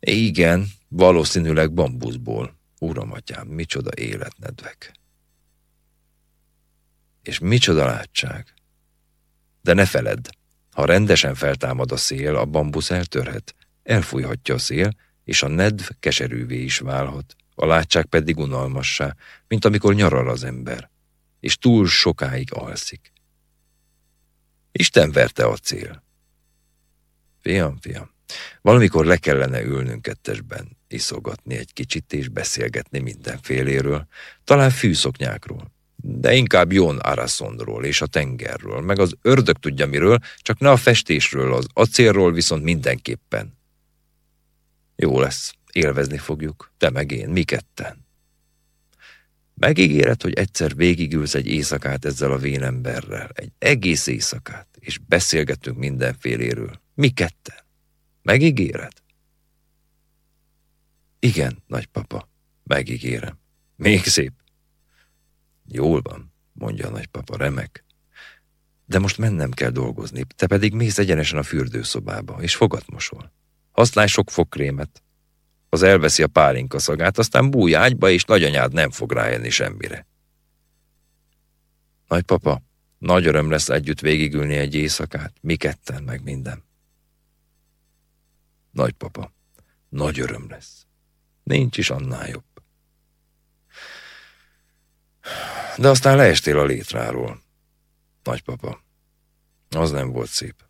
Igen, valószínűleg bambuszból. Uram, atyám, micsoda életnedvek. És micsoda látság. De ne feledd, ha rendesen feltámad a szél, a bambusz eltörhet, elfújhatja a szél, és a nedv keserűvé is válhat, a látság pedig unalmassá, mint amikor nyaral az ember, és túl sokáig alszik. Isten verte a cél. Fiam, fiam, valamikor le kellene ülnünk kettesben, iszogatni egy kicsit és beszélgetni mindenféléről, talán fűszoknyákról, de inkább Jon Arasondról és a tengerről, meg az ördög tudja miről, csak ne a festésről, az acélról viszont mindenképpen. Jó lesz, élvezni fogjuk, te meg én, mi ketten. Megígéred, hogy egyszer végigülsz egy éjszakát ezzel a vénemberrel, egy egész éjszakát, és beszélgetünk mindenféléről. Mi ketten? Megígéred? Igen, nagypapa, megígérem. Még szép. Jól van, mondja a nagypapa, remek. De most mennem kell dolgozni, te pedig mész egyenesen a fürdőszobába, és fogat mosol. Használj sok fogkrémet. Az elveszi a pálinka szagát, aztán bújj ágyba, és nagyanyád nem fog rájönni semmire. Nagypapa, nagy öröm lesz együtt végigülni egy éjszakát, mi ketten meg minden. Nagypapa, Nagy öröm lesz. Nincs is annál jobb. De aztán leestél a létráról. Nagypapa, az nem volt szép.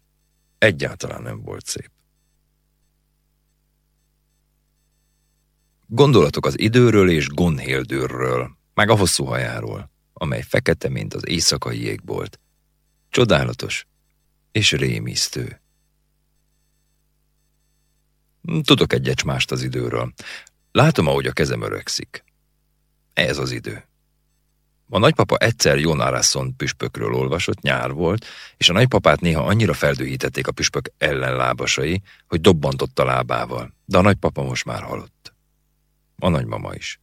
Egyáltalán nem volt szép. Gondolatok az időről és Gonhéldőrről, meg a hosszú hajáról, amely fekete, mint az éjszakai jégbolt. Csodálatos és rémisztő. Tudok egy mást az időről. Látom, ahogy a kezem öregszik. Ez az idő. A nagypapa egyszer Jonarasson püspökről olvasott, nyár volt, és a nagypapát néha annyira feldühítették a püspök ellenlábasai, hogy dobbantott a lábával, de a nagypapa most már halott. A nagymama is.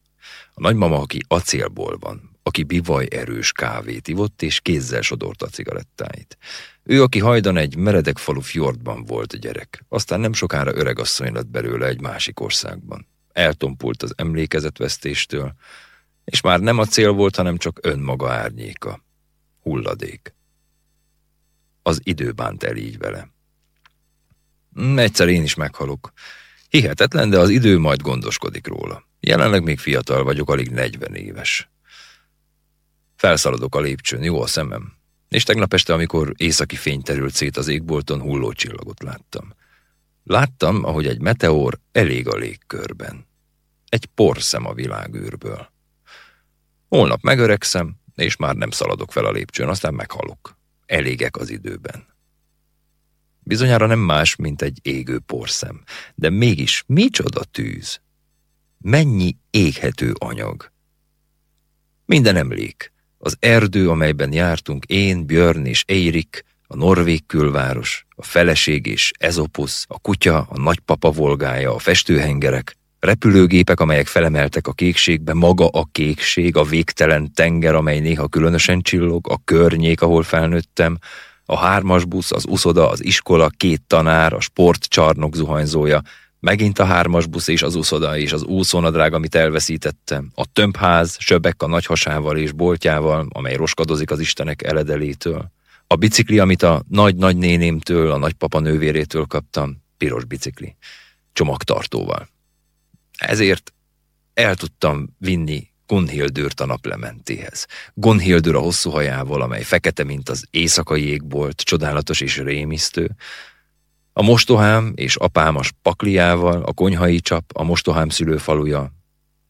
A nagymama, aki acélból van, aki bivaj erős kávét ivott, és kézzel sodorta a cigarettáit. Ő, aki hajdan egy meredek falu fjordban volt a gyerek, aztán nem sokára öregasszony lett belőle egy másik országban. Eltompult az emlékezetvesztéstől, és már nem a cél volt, hanem csak önmaga árnyéka. Hulladék. Az idő bánt el így vele. Hm, egyszer én is meghalok. Hihetetlen, de az idő majd gondoskodik róla. Jelenleg még fiatal vagyok, alig 40 éves. Felszaladok a lépcsőn, jó a szemem. És tegnap este, amikor északi fény terült szét az égbolton, hulló csillagot láttam. Láttam, ahogy egy meteor elég a légkörben. Egy porszem a világűrből. Holnap megöregszem, és már nem szaladok fel a lépcsőn, aztán meghalok. Elégek az időben. Bizonyára nem más, mint egy égő porszem, de mégis micsoda tűz? Mennyi éghető anyag? Minden emlék. Az erdő, amelyben jártunk én, Björn és Eirik, a norvég külváros, a feleség és Ezopusz, a kutya, a nagypapa volgája, a festőhengerek, Repülőgépek, amelyek felemeltek a kékségbe, maga a kékség, a végtelen tenger, amely néha különösen csillog, a környék, ahol felnőttem, a hármas busz, az uszoda, az iskola, két tanár, a sportcsarnok zuhanyzója, megint a hármas busz és az uszoda és az úszónadrág, amit elveszítettem, a tömbház, söbek a nagy hasával és boltjával, amely roskadozik az istenek eledelétől, a bicikli, amit a nagy-nagy nénémtől, a nagypapa nővérétől kaptam, piros bicikli, csomagtartóval. Ezért el tudtam vinni Gunhildőrt a naplementéhez. Gunhildőr a hosszú hajával, amely fekete, mint az éjszakai égbolt, csodálatos és rémisztő, a mostohám és apámas pakliával, a konyhai csap, a mostohám szülőfaluja,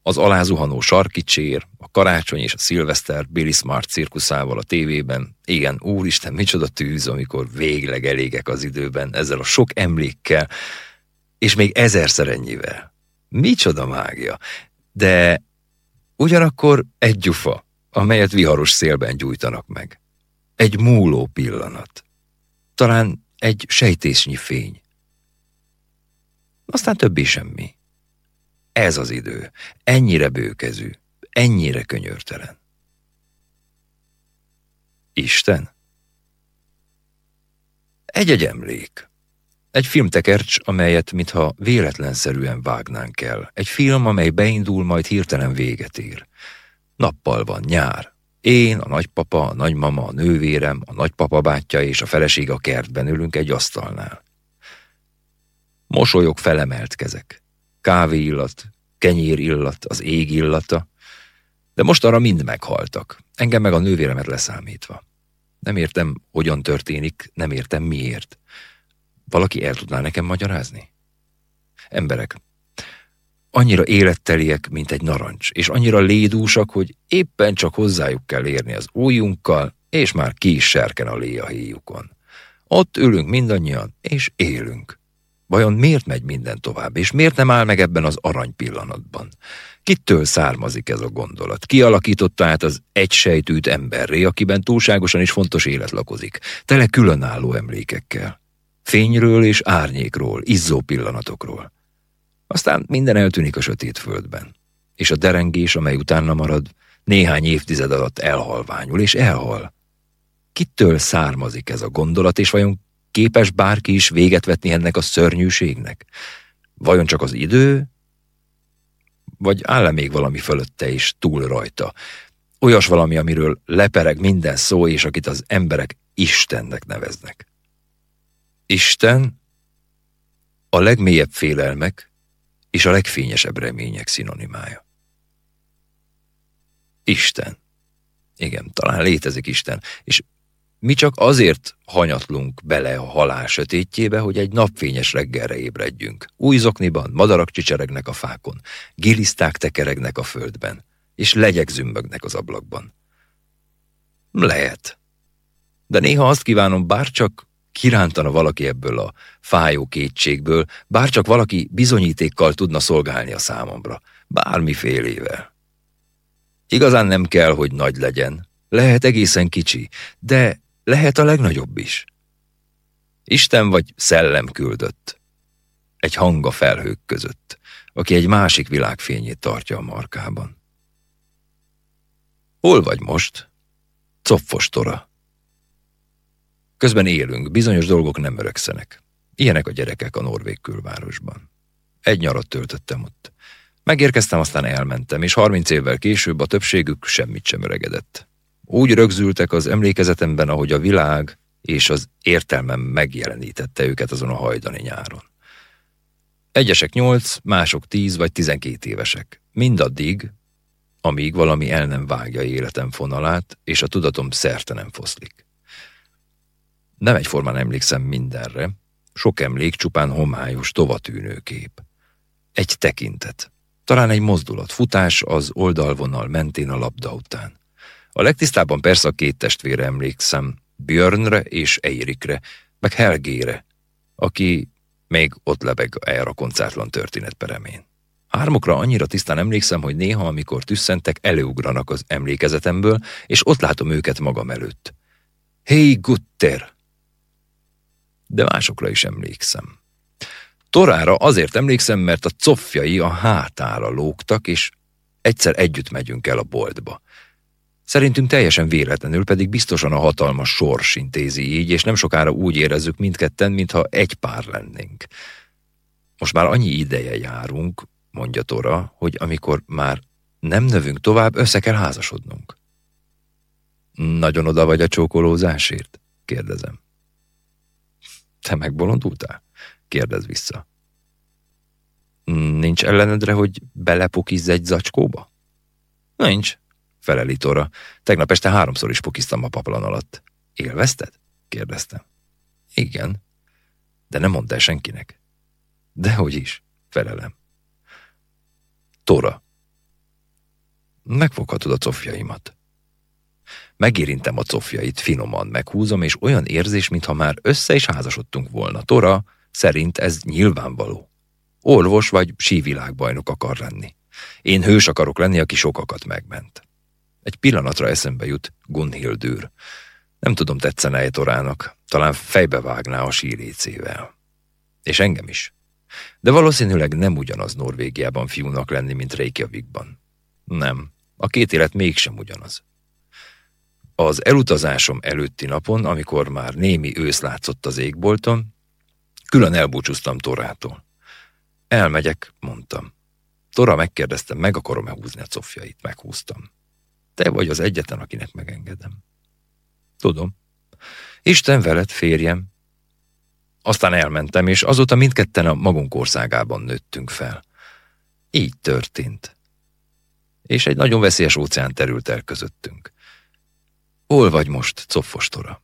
az alázuhanó sarkicsér, a karácsony és a szilveszter Billy Smart cirkuszával a tévében. Igen, úristen, micsoda tűz, amikor végleg elégek az időben ezzel a sok emlékkel, és még ezerszer ennyivel. Micsoda mágia! De ugyanakkor egy gyufa, amelyet viharos szélben gyújtanak meg. Egy múló pillanat. Talán egy sejtésnyi fény. Aztán többi semmi. Ez az idő. Ennyire bőkezű, ennyire könyörtelen. Isten? Egy-egy emlék. Egy filmtekercs, amelyet mintha véletlenszerűen vágnánk el. Egy film, amely beindul, majd hirtelen véget ér. Nappal van, nyár. Én, a nagypapa, a nagymama, a nővérem, a nagypapa bátyja és a feleség a kertben ülünk egy asztalnál. Mosolyok felemelt kezek. Kávé illat, kenyér illat, az ég illata. De most arra mind meghaltak, engem meg a nővéremet leszámítva. Nem értem, hogyan történik, nem értem miért. Valaki el tudná nekem magyarázni? Emberek, annyira életteliek, mint egy narancs, és annyira lédúsak, hogy éppen csak hozzájuk kell érni az ujjunkkal, és már ki is serken a lé. Ott ülünk mindannyian, és élünk. Vajon miért megy minden tovább, és miért nem áll meg ebben az arany pillanatban? Kitől származik ez a gondolat? Ki alakította át az egysejtűt emberré, akiben túlságosan is fontos élet lakozik, tele különálló emlékekkel? Fényről és árnyékról, izzó pillanatokról. Aztán minden eltűnik a sötét földben, és a derengés, amely utána marad, néhány évtized alatt elhalványul, és elhal. Kitől származik ez a gondolat, és vajon képes bárki is véget vetni ennek a szörnyűségnek? Vajon csak az idő? Vagy áll-e még valami fölötte és túl rajta? Olyas valami, amiről lepereg minden szó, és akit az emberek Istennek neveznek. Isten, a legmélyebb félelmek és a legfényesebb remények szinonimája. Isten. Igen, talán létezik Isten, és mi csak azért hanyatlunk bele a halál sötétjébe, hogy egy napfényes reggelre ébredjünk. Új zokniban madarak csicseregnek a fákon, giliszták tekeregnek a földben, és legyek zümbögnek az ablakban. Lehet. De néha azt kívánom, bárcsak kirántana valaki ebből a fájó kétségből, bárcsak valaki bizonyítékkal tudna szolgálni a számomra, bármifélével. Igazán nem kell, hogy nagy legyen, lehet egészen kicsi, de lehet a legnagyobb is. Isten vagy szellem küldött. Egy hang a felhők között, aki egy másik világfényét tartja a markában. Hol vagy most? Copfostora. Közben élünk, bizonyos dolgok nem örökszenek. Ilyenek a gyerekek a norvég külvárosban. Egy nyarat töltöttem ott. Megérkeztem, aztán elmentem, és harminc évvel később a többségük semmit sem öregedett. Úgy rögzültek az emlékezetemben, ahogy a világ és az értelmem megjelenítette őket azon a hajdani nyáron. Egyesek nyolc, mások tíz vagy tizenkét évesek. Mindaddig, amíg valami el nem vágja életem fonalát, és a tudatom szerte nem foszlik. Nem egyformán emlékszem mindenre, sok emlék csupán homályos, tovatűnő kép. Egy tekintet, talán egy mozdulat, futás az oldalvonal mentén a labda után. A legtisztábban persze a két testvére emlékszem, Björnre és Eirikre, meg Helgére, aki még ott lebeg erre koncátlan történetperemén. Hármokra annyira tisztán emlékszem, hogy néha, amikor tüsszentek, előugranak az emlékezetemből, és ott látom őket magam előtt. Hey, Gutter! De másokra is emlékszem. Torára azért emlékszem, mert a cofjai a hátára lógtak, és egyszer együtt megyünk el a boltba. Szerintünk teljesen véletlenül, pedig biztosan a hatalmas sors intézi így, és nem sokára úgy érezzük mindketten, mintha egy pár lennénk. Most már annyi ideje járunk, mondja Tora, hogy amikor már nem növünk tovább, össze kell házasodnunk. Nagyon oda vagy a csókolózásért? kérdezem. Te megbolondultál? kérdez vissza. Nincs ellenedre, hogy belepokizz egy zacskóba? Nincs, feleli Tora. Tegnap este háromszor is pokiztam a paplan alatt. Élvezted? kérdeztem. Igen, de nem mondta senkinek. Dehogy is, felelem. Tora. Megfoghatod a cofjaimat. Megérintem a cofjait, finoman meghúzom, és olyan érzés, mintha már össze is házasodtunk volna. Tora szerint ez nyilvánvaló. Orvos vagy sívilágbajnok akar lenni. Én hős akarok lenni, aki sokakat megment. Egy pillanatra eszembe jut Gunhildőr. Nem tudom, tetszene-e Torának, talán fejbe vágná a sírécével. És engem is. De valószínűleg nem ugyanaz Norvégiában fiúnak lenni, mint Reykjavikban. Nem, a két élet mégsem ugyanaz. Az elutazásom előtti napon, amikor már némi ősz látszott az égbolton, külön elbúcsúztam Torától. Elmegyek, mondtam. Tora megkérdeztem, meg akarom-e húzni a cofjait, meghúztam. Te vagy az egyetlen, akinek megengedem. Tudom. Isten veled, férjem. Aztán elmentem, és azóta mindketten a magunk országában nőttünk fel. Így történt. És egy nagyon veszélyes óceán terült el közöttünk. Hol vagy most, Coffostora?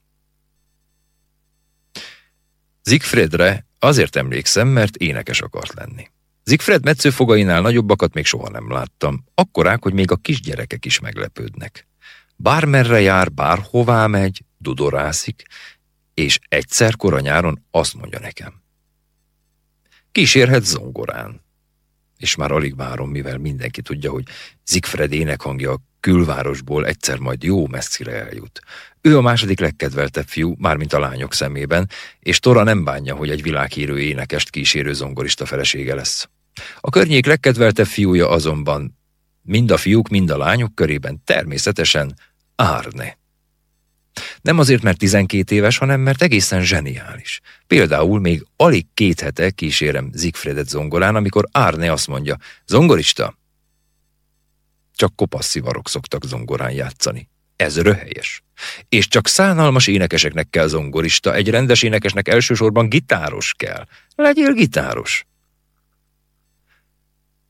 Zigfredre azért emlékszem, mert énekes akart lenni. Zigfred metszőfogainál nagyobbakat még soha nem láttam, akkorák, hogy még a kisgyerekek is meglepődnek. Bármerre jár, bárhová megy, dudorászik, és egyszer kora nyáron azt mondja nekem. Kísérhet zongorán. És már alig várom, mivel mindenki tudja, hogy Zigfred énekhangja a külvárosból egyszer majd jó messzire eljut. Ő a második legkedveltebb fiú, mármint a lányok szemében, és Tora nem bánja, hogy egy világhírű énekest kísérő zongorista felesége lesz. A környék legkedveltebb fiúja azonban mind a fiúk, mind a lányok körében természetesen Árne. Nem azért, mert 12 éves, hanem mert egészen zseniális. Például még alig két hete kísérem Zigfredet zongorán, amikor Árne azt mondja, zongorista? Csak kopasz szivarok szoktak zongorán játszani. Ez röhelyes. És csak szánalmas énekeseknek kell zongorista, egy rendes énekesnek elsősorban gitáros kell. Legyél gitáros.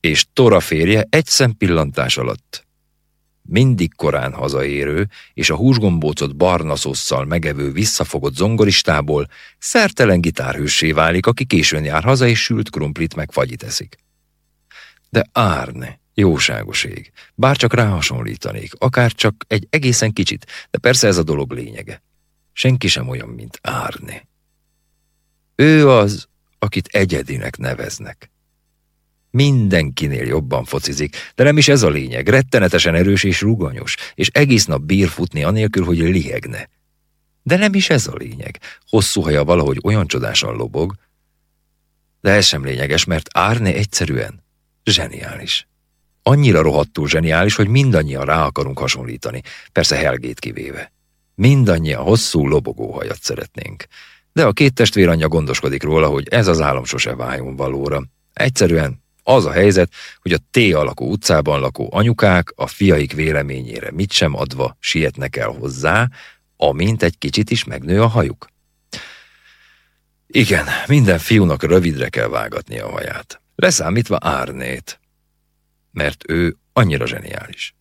és Tora férje egy szempillantás alatt. Mindig korán hazaérő, és a húsgombócot barna szosszal megevő visszafogott zongoristából szertelen gitárhőssé válik, aki későn jár haza, és sült krumplit meg fagyit eszik. De Árne, jóságos ég, bár csak ráhasonlítanék, akár csak egy egészen kicsit, de persze ez a dolog lényege. Senki sem olyan, mint Árne. Ő az, akit egyedinek neveznek. Mindenkinél jobban focizik, de nem is ez a lényeg. Rettenetesen erős és ruganyos, és egész nap bír futni anélkül, hogy lihegne. De nem is ez a lényeg. Hosszú haja valahogy olyan csodásan lobog. De ez sem lényeges, mert Árne egyszerűen zseniális. Annyira rohadtul zseniális, hogy mindannyian rá akarunk hasonlítani, persze Helgét kivéve. Mindannyian hosszú lobogó hajat szeretnénk. De a két testvér anyja gondoskodik róla, hogy ez az álom sose váljon valóra. Egyszerűen az a helyzet, hogy a T alakú utcában lakó anyukák a fiaik véleményére mit sem adva sietnek el hozzá, amint egy kicsit is megnő a hajuk. Igen, minden fiúnak rövidre kell vágatni a haját, leszámítva Árnét, mert ő annyira zseniális.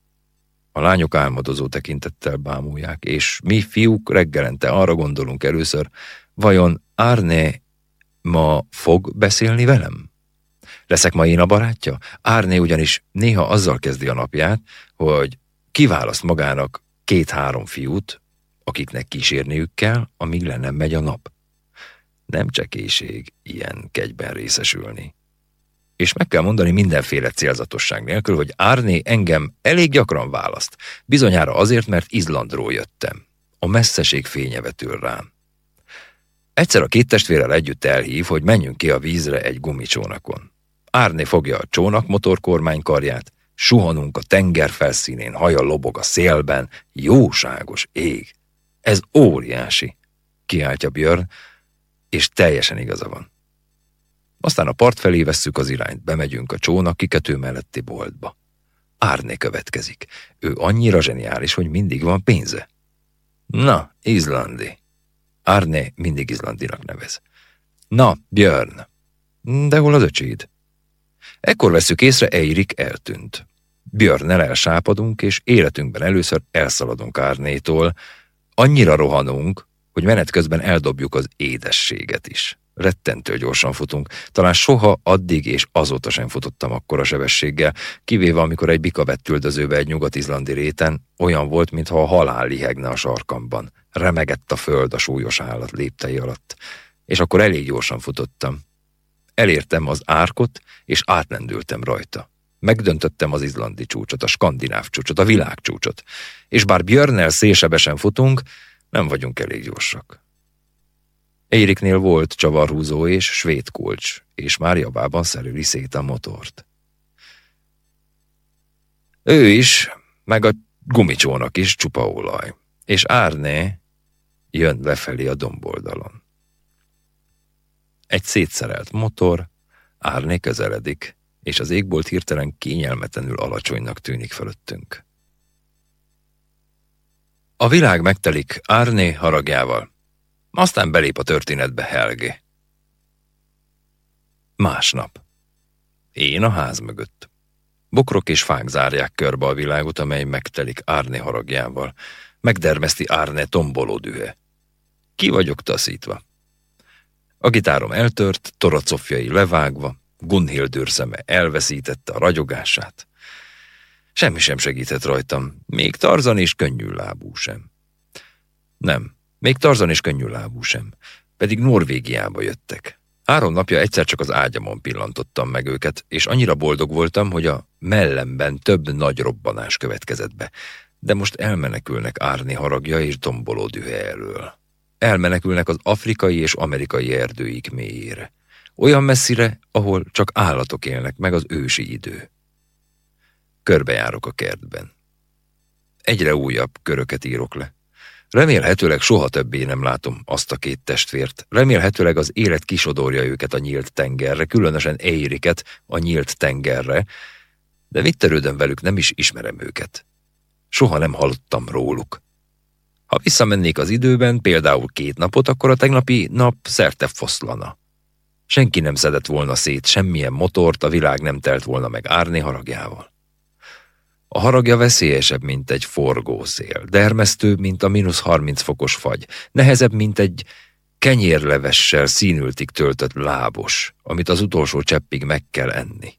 A lányok álmodozó tekintettel bámulják, és mi fiúk reggelente arra gondolunk először, vajon Árné ma fog beszélni velem? Leszek ma én a barátja? Árné ugyanis néha azzal kezdi a napját, hogy kiválaszt magának két-három fiút, akiknek kísérniük kell, amíg le nem megy a nap. Nem csekéség ilyen kegyben részesülni. És meg kell mondani mindenféle célzatosság nélkül, hogy Árné engem elég gyakran választ. Bizonyára azért, mert Izlandról jöttem. A messzeség fénye vetül rám. Egyszer a két testvérrel együtt elhív, hogy menjünk ki a vízre egy gumicsónakon. Árné fogja a csónak motorkormánykarját, suhanunk a tenger felszínén, haja lobog a szélben, jóságos ég. Ez óriási, kiáltja Björn, és teljesen igaza van. Aztán a part felé vesszük az irányt, bemegyünk a csónak kikető melletti boltba. Árné következik. Ő annyira zseniális, hogy mindig van pénze. Na, Izlandi. Árné mindig Izlandinak nevez. Na, Björn. De hol az öcséd? Ekkor veszük észre, Eirik eltűnt. Björnnel elsápadunk, és életünkben először elszaladunk Árnétól. Annyira rohanunk, hogy menet közben eldobjuk az édességet is. Rettentő gyorsan futunk. Talán soha addig és azóta sem futottam akkora sebességgel, kivéve amikor egy bika vett üldözőbe egy nyugat-izlandi réten, olyan volt, mintha a halál lihegne a sarkamban. Remegett a föld a súlyos állat léptei alatt. És akkor elég gyorsan futottam. Elértem az árkot, és átlendültem rajta. Megdöntöttem az izlandi csúcsot, a skandináv csúcsot, a világ csúcsot. És bár Björnnel szélsebesen futunk, nem vagyunk elég gyorsak. Ériknél volt csavarhúzó és svéd kulcs, és már javában szerüli szét a motort. Ő is, meg a gumicsónak is csupa olaj, és Árné jön lefelé a domboldalon. Egy szétszerelt motor, Árné közeledik, és az égbolt hirtelen kényelmetlenül alacsonynak tűnik fölöttünk. A világ megtelik Árné haragjával, aztán belép a történetbe Helge. Másnap. Én a ház mögött. Bokrok és fák zárják körbe a világot, amely megtelik Árné haragjával. Megdermeszti Árné tomboló dühe. Ki vagyok taszítva? A gitárom eltört, toracofjai levágva, Gunhildur szeme elveszítette a ragyogását. Semmi sem segített rajtam, még Tarzan és könnyű lábú sem. Nem, még Tarzan és könnyű lábú sem, pedig Norvégiába jöttek. Három napja egyszer csak az ágyamon pillantottam meg őket, és annyira boldog voltam, hogy a mellemben több nagy robbanás következett be, de most elmenekülnek árni haragja és domboló dühe elől. Elmenekülnek az afrikai és amerikai erdőik mélyére. Olyan messzire, ahol csak állatok élnek meg az ősi idő. Körbejárok a kertben. Egyre újabb köröket írok le. Remélhetőleg soha többé nem látom azt a két testvért. Remélhetőleg az élet kisodorja őket a nyílt tengerre, különösen Eiriket a nyílt tengerre, de mit terődöm velük, nem is ismerem őket. Soha nem hallottam róluk. Ha visszamennék az időben, például két napot, akkor a tegnapi nap szerte foszlana. Senki nem szedett volna szét semmilyen motort, a világ nem telt volna meg árni haragjával. A haragja veszélyesebb, mint egy forgószél, dermesztőbb, mint a mínusz 30 fokos fagy, nehezebb, mint egy kenyérlevessel színültig töltött lábos, amit az utolsó cseppig meg kell enni.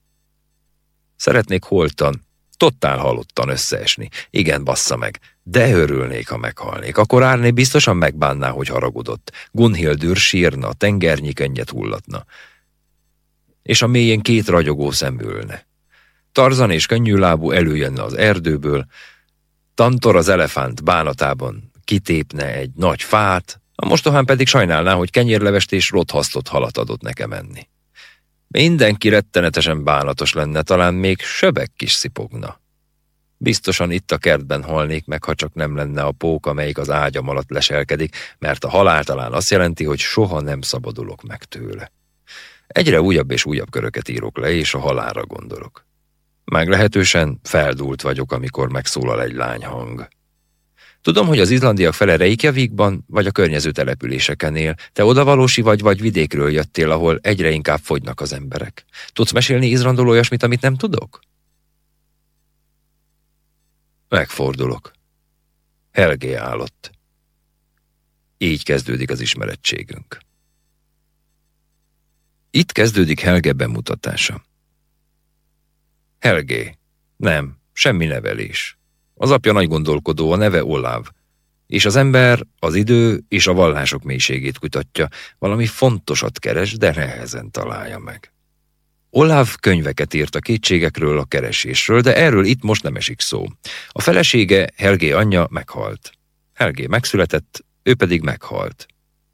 Szeretnék holtan, totál halottan összeesni. Igen, bassza meg, de örülnék, ha meghalnék. Akkor Árné biztosan megbánná, hogy haragudott. Gunhildur sírna, tengernyi könnyet hullatna. És a mélyén két ragyogó szem ülne. Tarzan és könnyűlábú előjönne az erdőből, Tantor az elefánt bánatában kitépne egy nagy fát, a mostohán pedig sajnálná, hogy kenyérlevest és rothasztott halat adott nekem enni. Mindenki rettenetesen bánatos lenne, talán még sebek is szipogna. Biztosan itt a kertben halnék meg, ha csak nem lenne a pók, amelyik az ágyam alatt leselkedik, mert a halál talán azt jelenti, hogy soha nem szabadulok meg tőle. Egyre újabb és újabb köröket írok le, és a halálra gondolok. Meglehetősen feldúlt vagyok, amikor megszólal egy lányhang. Tudom, hogy az izlandiak fele Reykjavikban, vagy a környező településeken él. Te odavalósi vagy, vagy vidékről jöttél, ahol egyre inkább fogynak az emberek. Tudsz mesélni Izlandról olyasmit, amit nem tudok? Megfordulok. Helgé állott. Így kezdődik az ismerettségünk. Itt kezdődik Helge bemutatása. Helgé. Nem, semmi nevelés. Az apja nagy gondolkodó, a neve Oláv. És az ember az idő és a vallások mélységét kutatja, valami fontosat keres, de nehezen találja meg. Oláv könyveket írt a kétségekről, a keresésről, de erről itt most nem esik szó. A felesége, Helgé anyja meghalt. Helgé megszületett, ő pedig meghalt.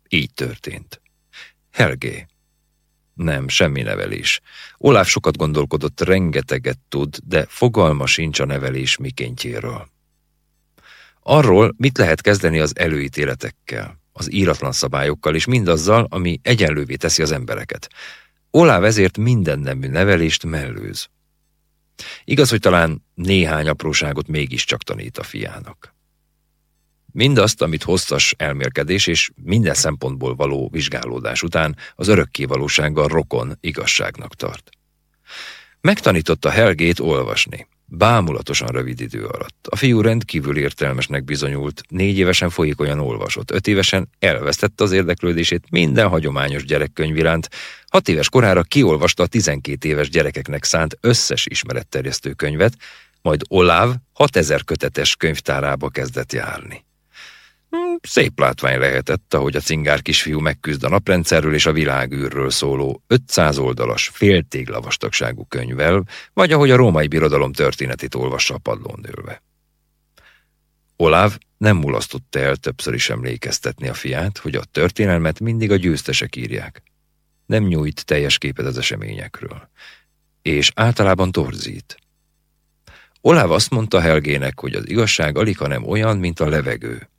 Így történt. Helgé. Nem, semmi nevelés. Oláv sokat gondolkodott, rengeteget tud, de fogalma sincs a nevelés mikéntjéről. Arról, mit lehet kezdeni az előítéletekkel, az íratlan szabályokkal és mindazzal, ami egyenlővé teszi az embereket. Oláv ezért minden nemű nevelést mellőz. Igaz, hogy talán néhány apróságot mégiscsak tanít a fiának. Mindazt, amit hosszas elmélkedés és minden szempontból való vizsgálódás után az örökké valósággal rokon igazságnak tart. Megtanította Helgét olvasni. Bámulatosan rövid idő alatt. A fiú rendkívül értelmesnek bizonyult, négy évesen folyékonyan olvasott, öt évesen elvesztette az érdeklődését minden hagyományos gyerekkönyv iránt, hat éves korára kiolvasta a 12 éves gyerekeknek szánt összes ismeretterjesztő könyvet, majd Oláv 6000 kötetes könyvtárába kezdett járni. Hmm, szép látvány lehetett, ahogy a cingár kisfiú megküzd a naprendszerről és a világűrről szóló 500 oldalas, féltégla vastagságú könyvvel, vagy ahogy a római birodalom történetét olvassa a padlón ülve. Oláv nem mulasztotta el többször is emlékeztetni a fiát, hogy a történelmet mindig a győztesek írják. Nem nyújt teljes képet az eseményekről. És általában torzít. Oláv azt mondta Helgének, hogy az igazság alig, nem olyan, mint a levegő,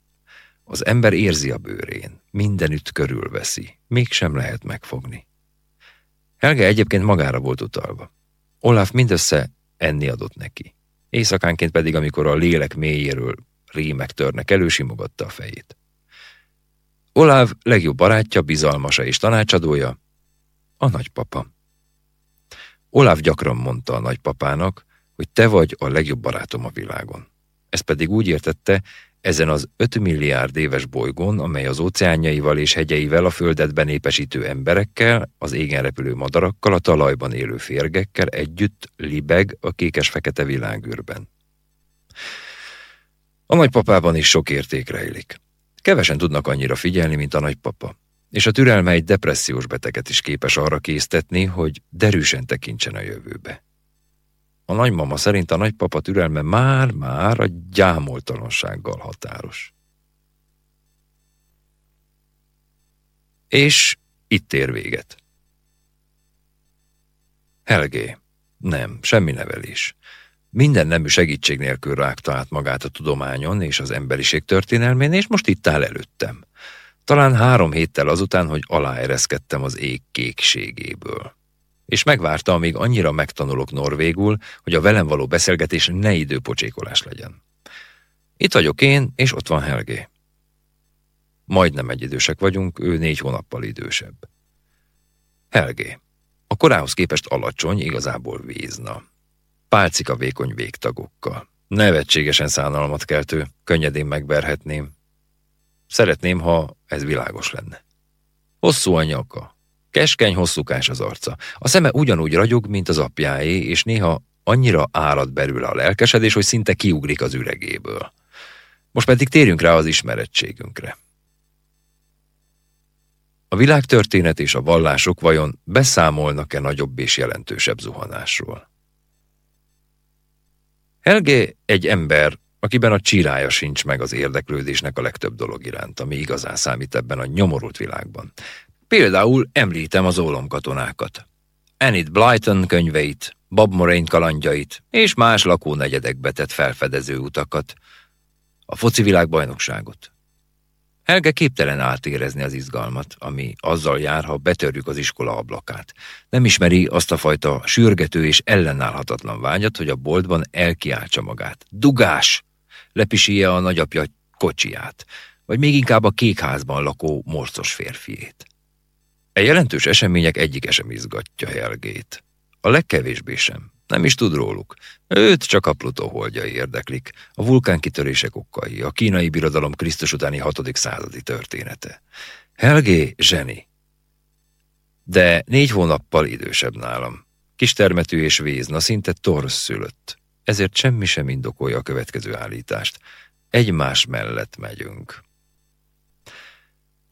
az ember érzi a bőrén, mindenütt körülveszi, mégsem lehet megfogni. Helge egyébként magára volt utalva. Olaf mindössze enni adott neki. Éjszakánként pedig, amikor a lélek mélyéről rémek törnek elő, simogatta a fejét. Oláv legjobb barátja, bizalmasa és tanácsadója, a nagypapa. Oláv gyakran mondta a nagypapának, hogy te vagy a legjobb barátom a világon. Ezt pedig úgy értette, ezen az 5 milliárd éves bolygón, amely az óceánjaival és hegyeivel a földet benépesítő emberekkel, az égen repülő madarakkal, a talajban élő férgekkel együtt libeg a kékes-fekete világűrben. A nagypapában is sok érték rejlik. Kevesen tudnak annyira figyelni, mint a nagypapa, és a türelme egy depressziós beteget is képes arra késztetni, hogy derűsen tekintsen a jövőbe. A nagymama szerint a nagypapa türelme már-már a gyámoltalansággal határos. És itt ér véget. Helgé, nem, semmi nevelés. Minden nemű segítség nélkül rágta át magát a tudományon és az emberiség történelmén, és most itt áll előttem. Talán három héttel azután, hogy aláereszkedtem az ég kékségéből és megvárta, amíg annyira megtanulok norvégul, hogy a velem való beszélgetés ne időpocsékolás legyen. Itt vagyok én, és ott van Helgé. Majdnem egyidősek vagyunk, ő négy hónappal idősebb. Helgé. A korához képest alacsony, igazából vízna. Pálcika vékony végtagokkal. Nevetségesen szánalmat keltő, könnyedén megverhetném. Szeretném, ha ez világos lenne. Hosszú a nyaka, keskeny, hosszúkás az arca. A szeme ugyanúgy ragyog, mint az apjáé, és néha annyira árad belőle a lelkesedés, hogy szinte kiugrik az üregéből. Most pedig térjünk rá az ismerettségünkre. A világtörténet és a vallások vajon beszámolnak-e nagyobb és jelentősebb zuhanásról? Helge egy ember, akiben a csirája sincs meg az érdeklődésnek a legtöbb dolog iránt, ami igazán számít ebben a nyomorult világban. Például említem az ólomkatonákat. Enid Blyton könyveit, Bob Moraine kalandjait és más lakónegyedekbe tett felfedező utakat, a foci világbajnokságot. Helge képtelen átérezni az izgalmat, ami azzal jár, ha betörjük az iskola ablakát. Nem ismeri azt a fajta sürgető és ellenállhatatlan vágyat, hogy a boltban elkiáltsa magát. Dugás! Lepisíje a nagyapja kocsiját, vagy még inkább a kékházban lakó morcos férfiét. E jelentős események egyik sem izgatja Helgét. A legkevésbé sem. Nem is tud róluk. Őt csak a Plutó holdjai érdeklik, a vulkánkitörések okai, a kínai birodalom Krisztus utáni hatodik századi története. Helgé zseni. De négy hónappal idősebb nálam. Kistermetű és vézna, szinte torsz szülött. Ezért semmi sem indokolja a következő állítást. Egymás mellett megyünk.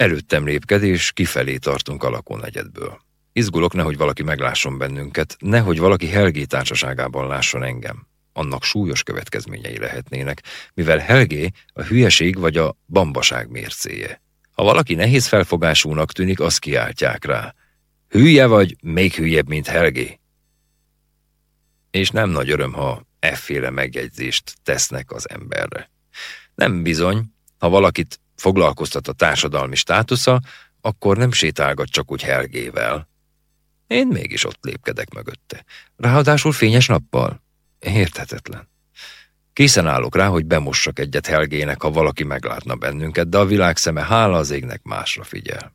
Előttem lépkedés, kifelé tartunk a lakónegyedből. Izgulok, nehogy valaki meglásson bennünket, nehogy valaki Helgé társaságában lásson engem. Annak súlyos következményei lehetnének, mivel Helgé a hülyeség vagy a bambaság mércéje. Ha valaki nehéz felfogásúnak tűnik, azt kiáltják rá. Hülye vagy, még hülyebb, mint Helgé. És nem nagy öröm, ha efféle megjegyzést tesznek az emberre. Nem bizony, ha valakit foglalkoztat a társadalmi státusza, akkor nem sétálgat csak úgy Helgével, én mégis ott lépkedek mögötte. Ráadásul fényes nappal. Érthetetlen. Készen állok rá, hogy bemossak egyet Helgének, ha valaki meglátna bennünket, de a világ szeme hála az égnek másra figyel.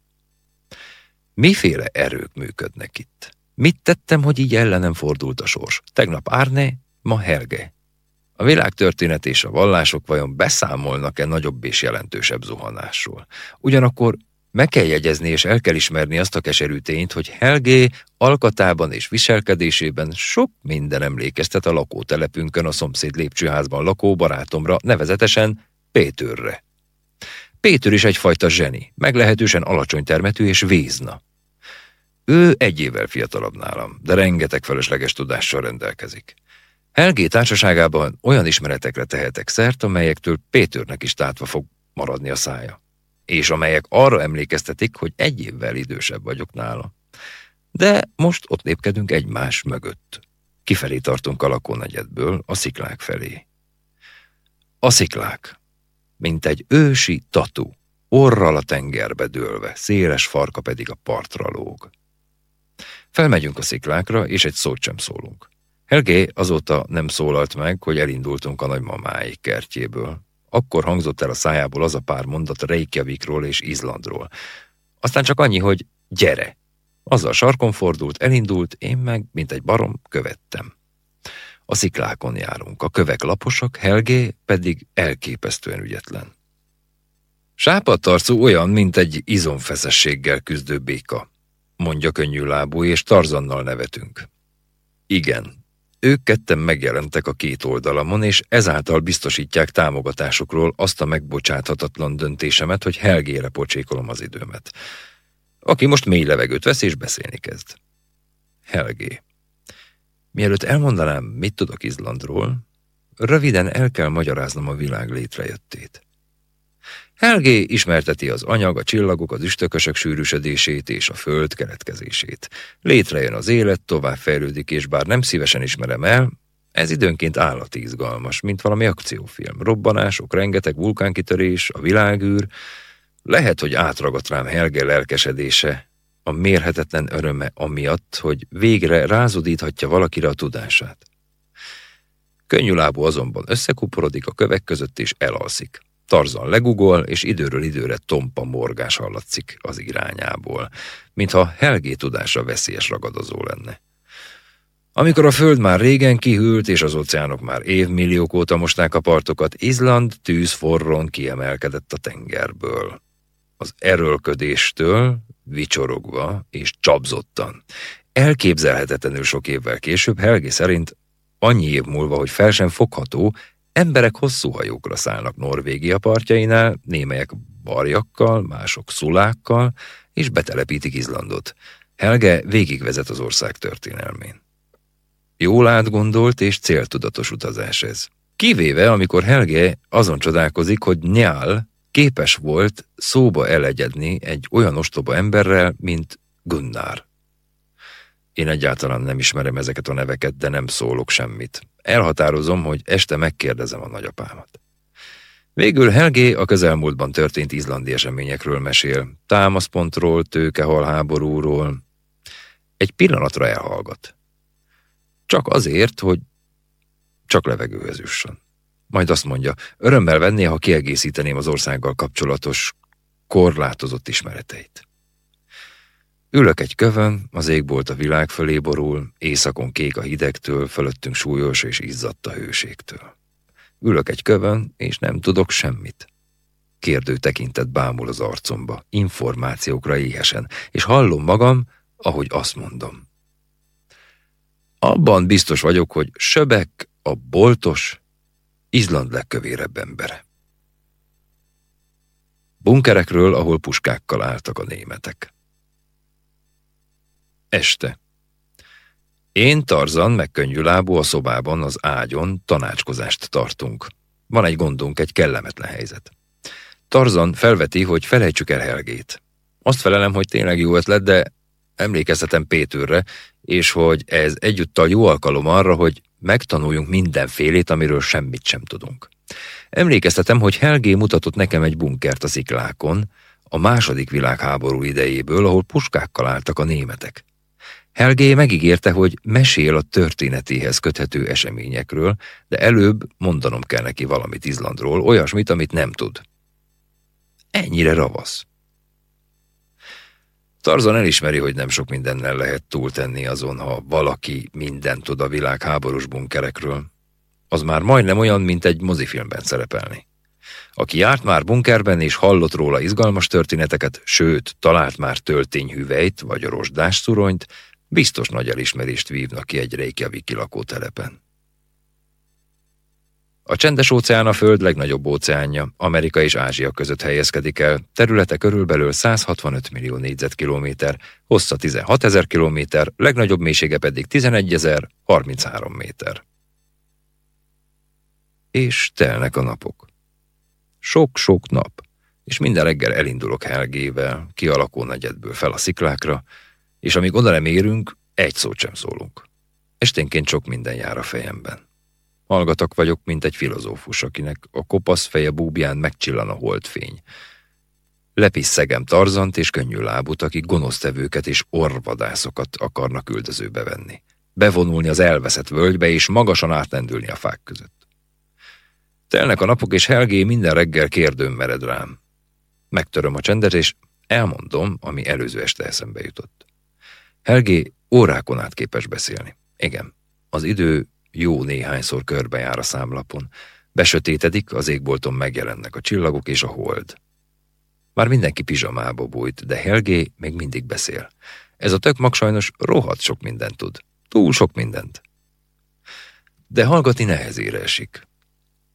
Miféle erők működnek itt? Mit tettem, hogy így ellenem fordult a sors? Tegnap Árne, ma Helge. A világtörténet és a vallások vajon beszámolnak-e nagyobb és jelentősebb zuhanásról? Ugyanakkor meg kell jegyezni és el kell ismerni azt a keserű tényt, hogy Helgé alkatában és viselkedésében sok minden emlékeztet a lakótelepünkön a szomszéd lépcsőházban lakó barátomra, nevezetesen Pétőrre. Péter is egyfajta zseni, meglehetősen alacsony termetű és vízna. Ő egy évvel fiatalabb nálam, de rengeteg felesleges tudással rendelkezik. Helgé társaságában olyan ismeretekre tehetek szert, amelyektől Pétörnek is tátva fog maradni a szája és amelyek arra emlékeztetik, hogy egy évvel idősebb vagyok nála. De most ott lépkedünk egymás mögött. Kifelé tartunk a lakónegyedből, a sziklák felé. A sziklák, mint egy ősi tatu, orral a tengerbe dőlve, széles farka pedig a partra lóg. Felmegyünk a sziklákra, és egy szót sem szólunk. Helgé azóta nem szólalt meg, hogy elindultunk a nagymamáik kertjéből. Akkor hangzott el a szájából az a pár mondat Reykjavikról és Izlandról. Aztán csak annyi, hogy gyere! Azzal sarkon fordult, elindult, én meg, mint egy barom, követtem. A sziklákon járunk, a kövek laposak, Helgé pedig elképesztően ügyetlen. Sápadtarcú olyan, mint egy izomfeszességgel küzdő béka, mondja könnyű lábú, és Tarzannal nevetünk. Igen, ők ketten megjelentek a két oldalamon, és ezáltal biztosítják támogatásukról azt a megbocsáthatatlan döntésemet, hogy Helgére pocsékolom az időmet. Aki most mély levegőt vesz és beszélni kezd. Helgé. Mielőtt elmondanám, mit tudok Izlandról, röviden el kell magyaráznom a világ létrejöttét. Helgé ismerteti az anyag, a csillagok, az üstökösök sűrűsödését és a föld keletkezését. Létrejön az élet, tovább fejlődik, és bár nem szívesen ismerem el, ez időnként állati izgalmas, mint valami akciófilm. Robbanások, rengeteg vulkánkitörés, a világűr. Lehet, hogy átragadt rám Helge lelkesedése, a mérhetetlen öröme amiatt, hogy végre rázudíthatja valakire a tudását. Könnyű lábú azonban összekuporodik a kövek között és elalszik. Tarzan legugol, és időről időre tompa morgás hallatszik az irányából, mintha Helgé tudása veszélyes ragadozó lenne. Amikor a föld már régen kihűlt, és az óceánok már évmilliók óta mosták a partokat, Izland tűz forron kiemelkedett a tengerből. Az erőlködéstől, vicsorogva és csapzottan. Elképzelhetetlenül sok évvel később Helgi szerint annyi év múlva, hogy fel sem fogható, emberek hosszú hajókra szállnak Norvégia partjainál, némelyek barjakkal, mások szulákkal, és betelepítik Izlandot. Helge végigvezet az ország történelmén. Jól átgondolt és céltudatos utazás ez. Kivéve, amikor Helge azon csodálkozik, hogy Nyál képes volt szóba elegyedni egy olyan ostoba emberrel, mint Gunnar. Én egyáltalán nem ismerem ezeket a neveket, de nem szólok semmit. Elhatározom, hogy este megkérdezem a nagyapámat. Végül Helgé a közelmúltban történt izlandi eseményekről mesél, támaszpontról, tőkehalháborúról. Egy pillanatra elhallgat. Csak azért, hogy csak levegőhez jusson. Majd azt mondja, örömmel venné, ha kiegészíteném az országgal kapcsolatos korlátozott ismereteit. Ülök egy kövön, az égbolt a világ fölé borul, éjszakon kék a hidegtől, fölöttünk súlyos és izzadt a hőségtől. Ülök egy kövön, és nem tudok semmit. Kérdő tekintet bámul az arcomba, információkra éhesen, és hallom magam, ahogy azt mondom. Abban biztos vagyok, hogy Söbek a boltos, Izland legkövérebb embere. Bunkerekről, ahol puskákkal álltak a németek. Este. Én, Tarzan, meg könnyűlábú a szobában, az ágyon tanácskozást tartunk. Van egy gondunk, egy kellemetlen helyzet. Tarzan felveti, hogy felejtsük el Helgét. Azt felelem, hogy tényleg jó ötlet, de emlékeztetem Pétőrre, és hogy ez egyúttal jó alkalom arra, hogy megtanuljunk mindenfélét, amiről semmit sem tudunk. Emlékeztetem, hogy Helgé mutatott nekem egy bunkert a sziklákon, a második világháború idejéből, ahol puskákkal álltak a németek. Helgé megígérte, hogy mesél a történetéhez köthető eseményekről, de előbb mondanom kell neki valamit Izlandról, olyasmit, amit nem tud. Ennyire ravasz. Tarzan elismeri, hogy nem sok mindennel lehet túltenni azon, ha valaki mindent tud a világ háborús bunkerekről. Az már majdnem olyan, mint egy mozifilmben szerepelni. Aki járt már bunkerben és hallott róla izgalmas történeteket, sőt, talált már töltényhüvelyt vagy rozsdás szuronyt, biztos nagy elismerést vívnak ki egy Reykjaviki lakótelepen. A csendes óceán a Föld legnagyobb óceánja, Amerika és Ázsia között helyezkedik el, területe körülbelül 165 millió négyzetkilométer, hossza 16 ezer kilométer, legnagyobb mélysége pedig 11 ezer 33 méter. És telnek a napok. Sok-sok nap, és minden reggel elindulok Helgével, kialakó negyedből fel a sziklákra, és amíg oda nem érünk, egy szót sem szólunk. Esténként sok minden jár a fejemben. Hallgatok vagyok, mint egy filozófus, akinek a kopasz feje búbján megcsillan a holdfény. Lepisszegem Tarzant és könnyű lábut, akik gonosztevőket és orvadászokat akarnak üldözőbe venni. Bevonulni az elveszett völgybe és magasan átlendülni a fák között. Telnek a napok, és Helgé minden reggel kérdőn mered rám. Megtöröm a csendet, és elmondom, ami előző este eszembe jutott. Helgé órákon át képes beszélni. Igen, az idő jó néhányszor körbejár a számlapon. Besötétedik, az égbolton megjelennek a csillagok és a hold. Már mindenki pizsamába bújt, de Helgé még mindig beszél. Ez a tök mag sajnos rohadt sok mindent tud. Túl sok mindent. De hallgatni nehezére esik.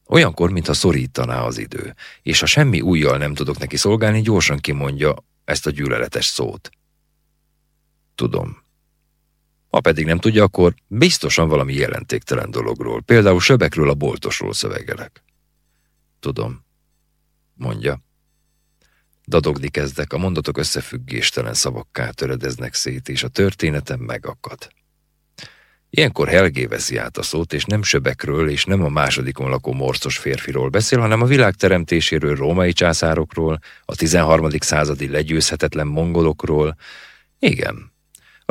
Olyankor, mintha szorítaná az idő, és ha semmi újjal nem tudok neki szolgálni, gyorsan kimondja ezt a gyűlöletes szót. Tudom. Ha pedig nem tudja, akkor biztosan valami jelentéktelen dologról, például söbekről a boltosról szövegelek. Tudom, mondja. Dadogni kezdek, a mondatok összefüggéstelen szavakká töredeznek szét, és a történetem megakad. Ilyenkor Helgé veszi át a szót, és nem söbekről, és nem a másodikon lakó morcos férfiról beszél, hanem a világ teremtéséről, római császárokról, a 13. századi legyőzhetetlen mongolokról. Igen,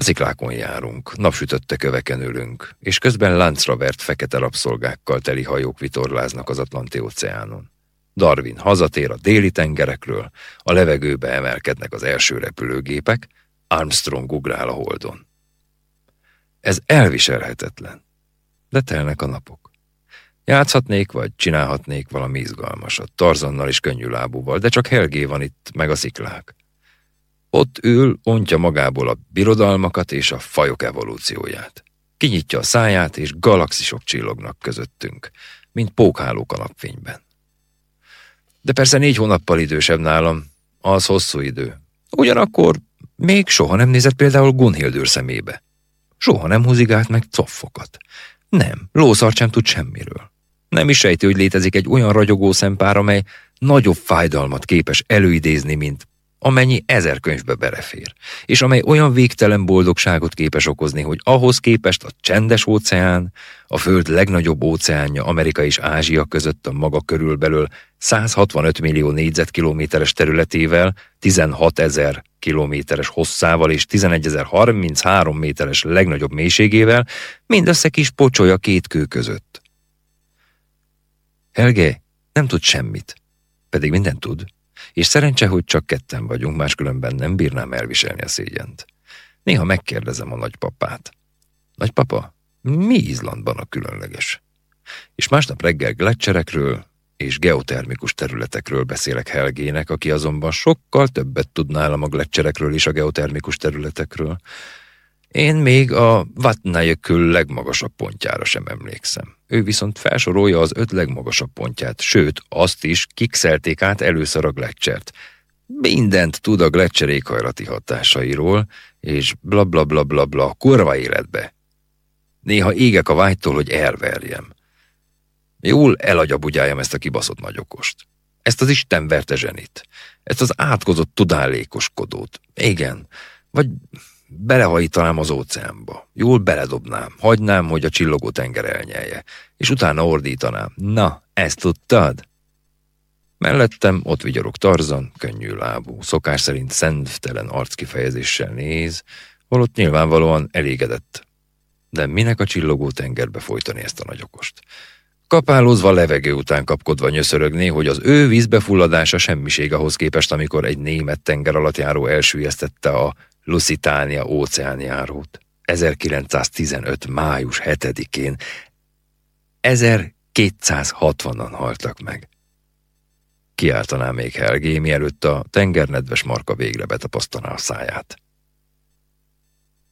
a sziklákon járunk, napsütötte köveken ülünk, és közben láncra vert fekete rabszolgákkal teli hajók vitorláznak az Atlanti óceánon. Darwin hazatér a déli tengerekről, a levegőbe emelkednek az első repülőgépek, Armstrong ugrál a holdon. Ez elviselhetetlen, de telnek a napok. Játszhatnék, vagy csinálhatnék valami izgalmasat, Tarzannal és könnyű lábúval, de csak Helgé van itt, meg a sziklák. Ott ül, ontja magából a birodalmakat és a fajok evolúcióját. Kinyitja a száját, és galaxisok csillognak közöttünk, mint pókhálók a napfényben. De persze négy hónappal idősebb nálam, az hosszú idő. Ugyanakkor még soha nem nézett például Gunhildőr szemébe. Soha nem húzigált meg coffokat. Nem, lószart sem tud semmiről. Nem is sejti, hogy létezik egy olyan ragyogó szempár, amely nagyobb fájdalmat képes előidézni, mint amennyi ezer könyvbe belefér, és amely olyan végtelen boldogságot képes okozni, hogy ahhoz képest a csendes óceán, a föld legnagyobb óceánja Amerika és Ázsia között a maga körülbelül 165 millió négyzetkilométeres területével, 16 ezer kilométeres hosszával és 11.033 méteres legnagyobb mélységével, mindössze kis pocsolya két kő között. Helge nem tud semmit, pedig mindent tud. És szerencse, hogy csak ketten vagyunk, máskülönben nem bírnám elviselni a szégyent. Néha megkérdezem a nagypapát. Nagypapa, mi Izlandban a különleges? És másnap reggel gletcserekről és geotermikus területekről beszélek Helgének, aki azonban sokkal többet tud nálam a gletcserekről és a geotermikus területekről. Én még a Vatnajökull legmagasabb pontjára sem emlékszem. Ő viszont felsorolja az öt legmagasabb pontját, sőt, azt is kikszelték át először a gletcsert. Mindent tud a gletszer éghajlati hatásairól, és bla bla bla bla bla, kurva életbe. Néha égek a vágytól, hogy elverjem. Jól elagyabugyáljam ezt a kibaszott nagyokost. Ezt az Isten verte zsenit. Ezt az átkozott tudálékoskodót. Igen. Vagy Belehajítanám az óceánba. Jól beledobnám, hagynám, hogy a csillogó tenger elnyelje, és utána ordítanám. Na, ezt tudtad? Mellettem ott vigyorog Tarzan, könnyű lábú, szokás szerint szentelen arckifejezéssel néz, holott nyilvánvalóan elégedett. De minek a csillogó tengerbe folytani ezt a nagyokost? Kapálózva levegő után kapkodva nyöszörögné, hogy az ő vízbefulladása semmiség ahhoz képest, amikor egy német tenger alatt járó elsüllyesztette a Lusitania óceánjárót 1915. május 7-én 1260-an haltak meg. Kiáltaná még Helgé, mielőtt a tengernedves marka végre betapasztaná a száját.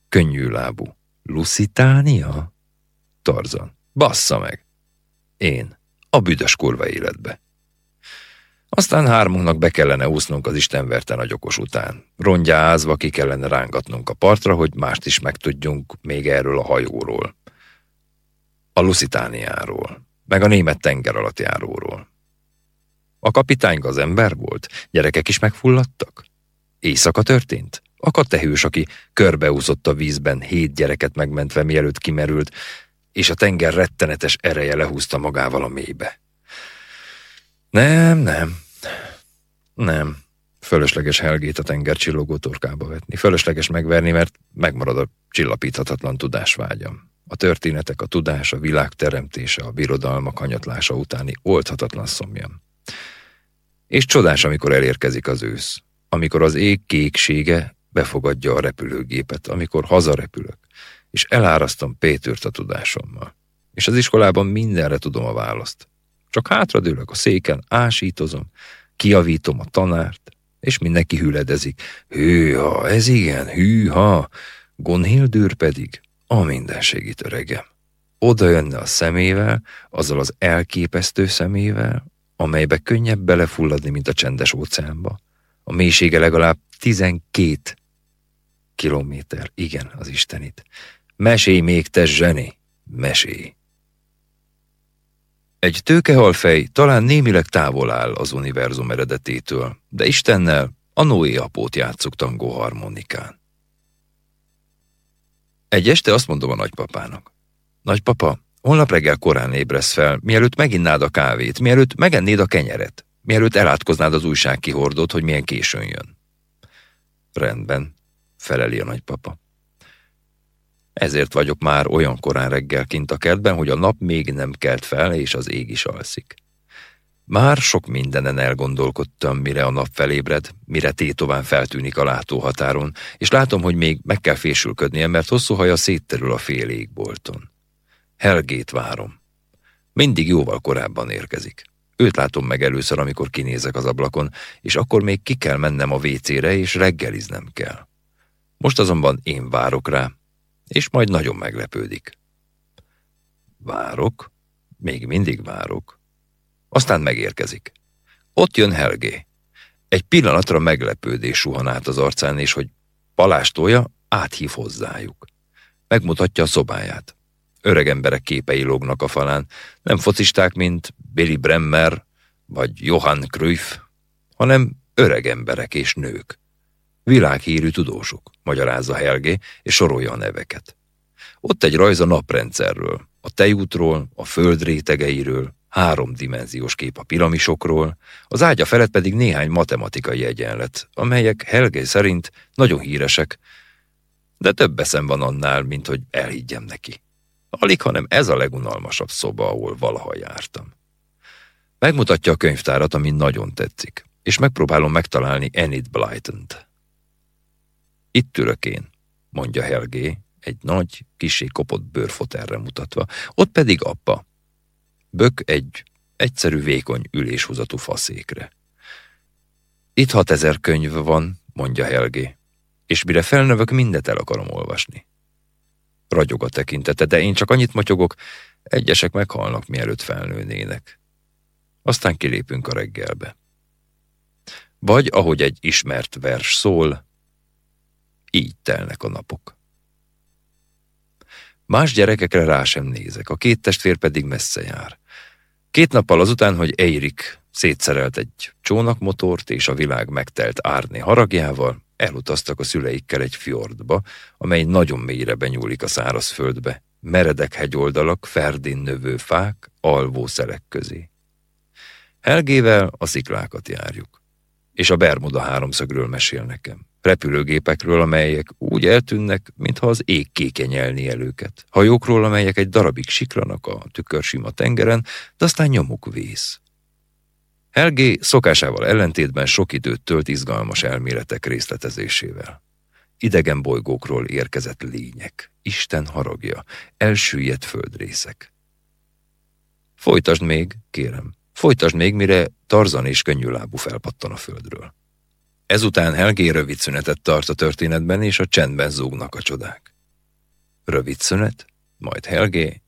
Könnyű lábú. Lusitania? Tarzan. Bassza meg! Én. A büdös kurva életbe. Aztán hármunknak be kellene úsznunk az istenverte nagyokos után. Rongyázva ki kellene rángatnunk a partra, hogy mást is megtudjunk még erről a hajóról. A Lusitániáról, meg a német tenger alatt járóról. A kapitány az ember volt? Gyerekek is megfulladtak? Éjszaka történt? A tehős, aki körbeúszott a vízben, hét gyereket megmentve, mielőtt kimerült, és a tenger rettenetes ereje lehúzta magával a mélybe. Nem, nem. Nem. Fölösleges Helgét a tenger csillogó torkába vetni. Fölösleges megverni, mert megmarad a csillapíthatatlan tudásvágyam. A történetek, a tudás, a világ teremtése, a birodalmak hanyatlása utáni oldhatatlan szomjam. És csodás, amikor elérkezik az ősz, amikor az ég kéksége befogadja a repülőgépet, amikor hazarepülök, és elárasztom Pétert a tudásommal. És az iskolában mindenre tudom a választ. Csak hátradőlök a széken, ásítozom, kiavítom a tanárt, és mindenki hüledezik. Hűha, ez igen, hűha. Gonhildőr pedig a mindenség öregem. Oda jönne a szemével, azzal az elképesztő szemével, amelybe könnyebb belefulladni, mint a csendes óceánba. A mélysége legalább tizenkét kilométer. Igen, az Istenit. Mesélj még, te zseni, mesélj. Egy tőkehalfej talán némileg távol áll az univerzum eredetétől, de Istennel a Noé apót játszuk tangó harmonikán. Egy este azt mondom a nagypapának. Nagypapa, holnap reggel korán ébresz fel, mielőtt meginnád a kávét, mielőtt megennéd a kenyeret, mielőtt elátkoznád az újság kihordót, hogy milyen későn jön. Rendben, feleli a nagypapa. Ezért vagyok már olyan korán reggel kint a kertben, hogy a nap még nem kelt fel, és az ég is alszik. Már sok mindenen elgondolkodtam, mire a nap felébred, mire tétován feltűnik a látóhatáron, és látom, hogy még meg kell fésülködnie, mert hosszú haja szétterül a fél égbolton. Helgét várom. Mindig jóval korábban érkezik. Őt látom meg először, amikor kinézek az ablakon, és akkor még ki kell mennem a vécére, és reggeliznem kell. Most azonban én várok rá, és majd nagyon meglepődik. Várok, még mindig várok. Aztán megérkezik. Ott jön Helgé. Egy pillanatra meglepődés suhan át az arcán, és hogy palástolja, áthív hozzájuk. Megmutatja a szobáját. Öreg emberek képei lógnak a falán, nem focisták, mint Billy Bremmer vagy Johann Cruyff, hanem öreg emberek és nők. Világhírű tudósok, magyarázza Helgé, és sorolja a neveket. Ott egy rajz a naprendszerről, a tejútról, a föld rétegeiről, háromdimenziós kép a piramisokról, az ágya felett pedig néhány matematikai egyenlet, amelyek Helge szerint nagyon híresek, de több eszem van annál, mint hogy elhiggyem neki. Alig, hanem ez a legunalmasabb szoba, ahol valaha jártam. Megmutatja a könyvtárat, ami nagyon tetszik, és megpróbálom megtalálni Enid Blyton-t. Itt ülök én, mondja Helgé, egy nagy, kisé kopott bőrfotelre mutatva. Ott pedig apa. Bök egy egyszerű vékony üléshúzatú faszékre. Itt hat ezer könyv van, mondja Helgé, és mire felnövök, mindet el akarom olvasni. Ragyog a tekintete, de én csak annyit motyogok, egyesek meghalnak, mielőtt felnőnének. Aztán kilépünk a reggelbe. Vagy, ahogy egy ismert vers szól, így telnek a napok. Más gyerekekre rá sem nézek, a két testvér pedig messze jár. Két nappal azután, hogy Eirik szétszerelt egy csónakmotort, és a világ megtelt árni haragjával, elutaztak a szüleikkel egy fjordba, amely nagyon mélyre benyúlik a szárazföldbe, meredek hegyoldalak, ferdin növő fák, alvó szelek közé. Helgével a sziklákat járjuk, és a Bermuda háromszögről mesél nekem repülőgépekről, amelyek úgy eltűnnek, mintha az ég kékenyelni el őket, hajókról, amelyek egy darabig siklanak a tükörsima tengeren, de aztán nyomuk vész. Helgé szokásával ellentétben sok időt tölt izgalmas elméletek részletezésével. Idegen bolygókról érkezett lények, Isten haragja, elsüllyedt földrészek. Folytasd még, kérem, folytasd még, mire Tarzan és könnyűlábú felpattan a földről. Ezután Helgé rövid szünetet tart a történetben, és a csendben zúgnak a csodák. Rövid szünet, majd Helgé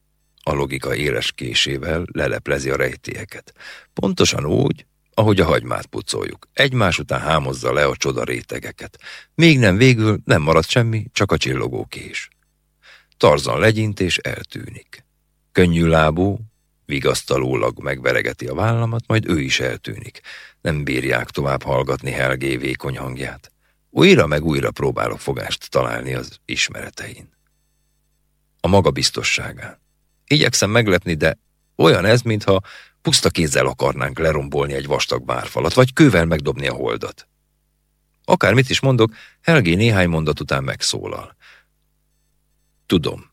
a logika éles késével leleplezi a rejtélyeket. Pontosan úgy, ahogy a hagymát pucoljuk. Egymás után hámozza le a csoda rétegeket. Még nem végül nem marad semmi, csak a csillogó kés. Tarzan legyint és eltűnik. Könnyű lábú, vigasztalólag megveregeti a vállamat, majd ő is eltűnik. Nem bírják tovább hallgatni Helgé vékony hangját. Újra meg újra próbálok fogást találni az ismeretein. A maga biztosságán. Igyekszem meglepni, de olyan ez, mintha puszta kézzel akarnánk lerombolni egy vastag várfalat, vagy kővel megdobni a holdat. Akármit is mondok, Helgé néhány mondat után megszólal. Tudom.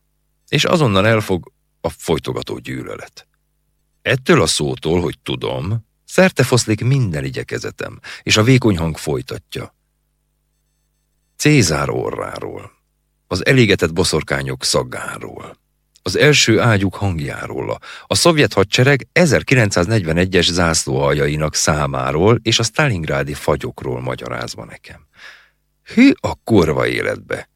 És azonnal elfog a folytogató gyűlölet. Ettől a szótól, hogy tudom, szerte foszlik minden igyekezetem, és a vékony hang folytatja. Cézár orráról, az elégetett boszorkányok szaggáról, az első ágyuk hangjáról, a szovjet hadsereg 1941-es zászlóaljainak számáról és a Stalingrádi fagyokról magyarázva nekem. Hű a kurva életbe!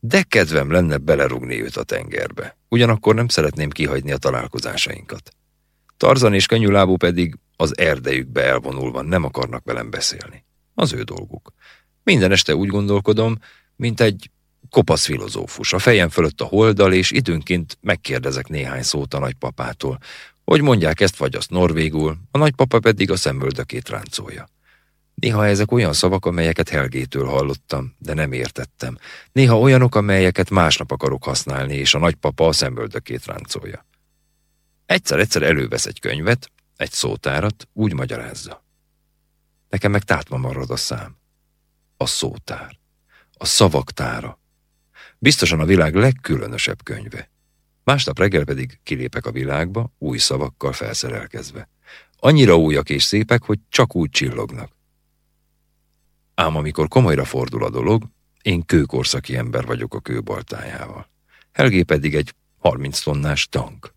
De kedvem lenne belerugni őt a tengerbe, ugyanakkor nem szeretném kihagyni a találkozásainkat. Tarzan és könnyűlábú pedig az erdejükbe elvonulva nem akarnak velem beszélni. Az ő dolguk. Minden este úgy gondolkodom, mint egy kopasz filozófus, a fejem fölött a holdal, és időnként megkérdezek néhány szót a nagypapától, hogy mondják ezt vagy azt norvégul, a nagypapa pedig a szemöldökét ráncolja. Néha ezek olyan szavak, amelyeket Helgétől hallottam, de nem értettem. Néha olyanok, amelyeket másnap akarok használni, és a nagypapa a szemöldökét ráncolja. Egyszer-egyszer elővesz egy könyvet, egy szótárat, úgy magyarázza. Nekem meg tátva marad a szám. A szótár. A szavaktára. Biztosan a világ legkülönösebb könyve. Másnap reggel pedig kilépek a világba, új szavakkal felszerelkezve. Annyira újak és szépek, hogy csak úgy csillognak. Ám amikor komolyra fordul a dolog, én kőkorszaki ember vagyok a kőbaltájával. Helgé pedig egy 30 tonnás tank.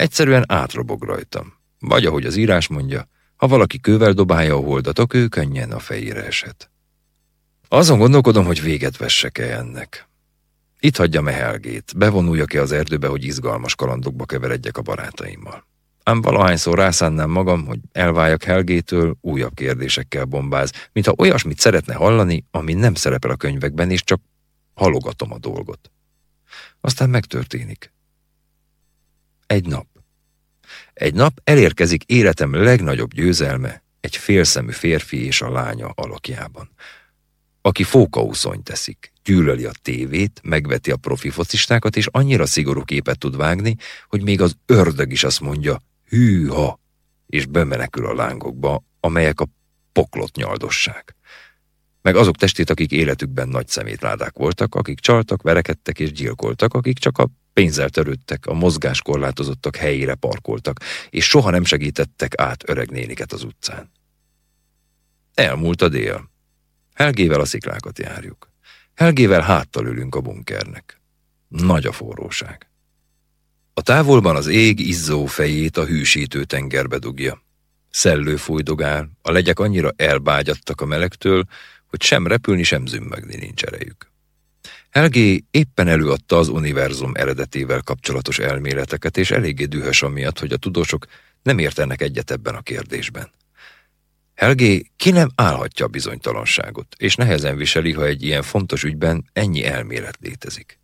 Egyszerűen átrobog rajtam. Vagy ahogy az írás mondja, ha valaki kővel dobálja a holdat, a kő könnyen a fejére esett. Azon gondolkodom, hogy véget vessek-e ennek. Itt hagyjam-e Helgét, bevonuljak-e az erdőbe, hogy izgalmas kalandokba keveredjek a barátaimmal. Ám valahányszor rászánnám magam, hogy elváljak Helgétől, újabb kérdésekkel bombáz, mintha olyasmit szeretne hallani, ami nem szerepel a könyvekben, és csak halogatom a dolgot. Aztán megtörténik. Egy nap. Egy nap elérkezik életem legnagyobb győzelme, egy félszemű férfi és a lánya alakjában, aki fókauszony teszik, gyűlöli a tévét, megveti a profi focistákat, és annyira szigorú képet tud vágni, hogy még az ördög is azt mondja, hűha, és bemenekül a lángokba, amelyek a poklot nyaldossák. Meg azok testét, akik életükben nagy szemétládák voltak, akik csaltak, verekedtek és gyilkoltak, akik csak a pénzzel törődtek, a mozgáskorlátozottak helyére parkoltak, és soha nem segítettek át öreg néniket az utcán. Elmúlt a dél. Helgével a sziklákat járjuk. Helgével háttal ülünk a bunkernek. Nagy a forróság. A távolban az ég izzó fejét a hűsítő tengerbe dugja. Szellő fújdogál, a legyek annyira elbágyadtak a melegtől, hogy sem repülni, sem zümmögni nincs erejük. Helgé éppen előadta az univerzum eredetével kapcsolatos elméleteket, és eléggé dühös amiatt, hogy a tudósok nem értenek egyet ebben a kérdésben. Helgé ki nem állhatja a bizonytalanságot, és nehezen viseli, ha egy ilyen fontos ügyben ennyi elmélet létezik.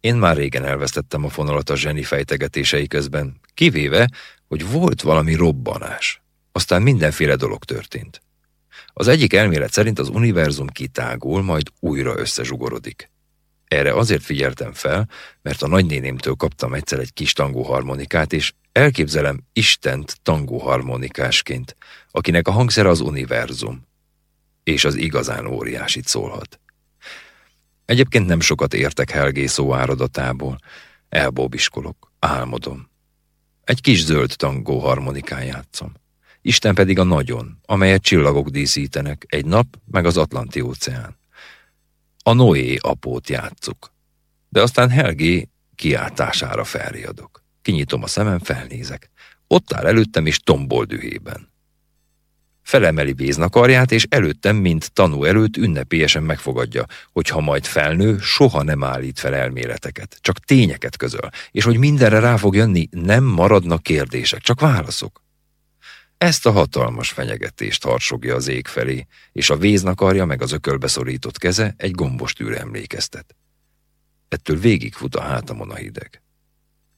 Én már régen elvesztettem a fonalat a zseni fejtegetései közben, kivéve, hogy volt valami robbanás. Aztán mindenféle dolog történt. Az egyik elmélet szerint az univerzum kitágul, majd újra összezsugorodik. Erre azért figyeltem fel, mert a nagynénémtől kaptam egyszer egy kis tangóharmonikát, és elképzelem Istent tangóharmonikásként, akinek a hangszere az univerzum, és az igazán óriásit szólhat. Egyébként nem sokat értek Helgé szó áradatából. Elbóbiskolok, álmodom. Egy kis zöld tangó harmonikán játszom. Isten pedig a nagyon, amelyet csillagok díszítenek, egy nap meg az Atlanti óceán. A Noé apót játszuk. De aztán Helgé kiáltására felriadok. Kinyitom a szemem, felnézek. Ott áll előttem is tombol dühében. Felemeli víznakarját, és előttem, mint tanú előtt ünnepélyesen megfogadja, hogy ha majd felnő, soha nem állít fel elméleteket, csak tényeket közöl, és hogy mindenre rá fog jönni, nem maradnak kérdések, csak válaszok. Ezt a hatalmas fenyegetést harsogja az ég felé, és a víznakarja meg az ökölbe szorított keze egy gombos tűre emlékeztet. Ettől végigfut a hátamon a hideg.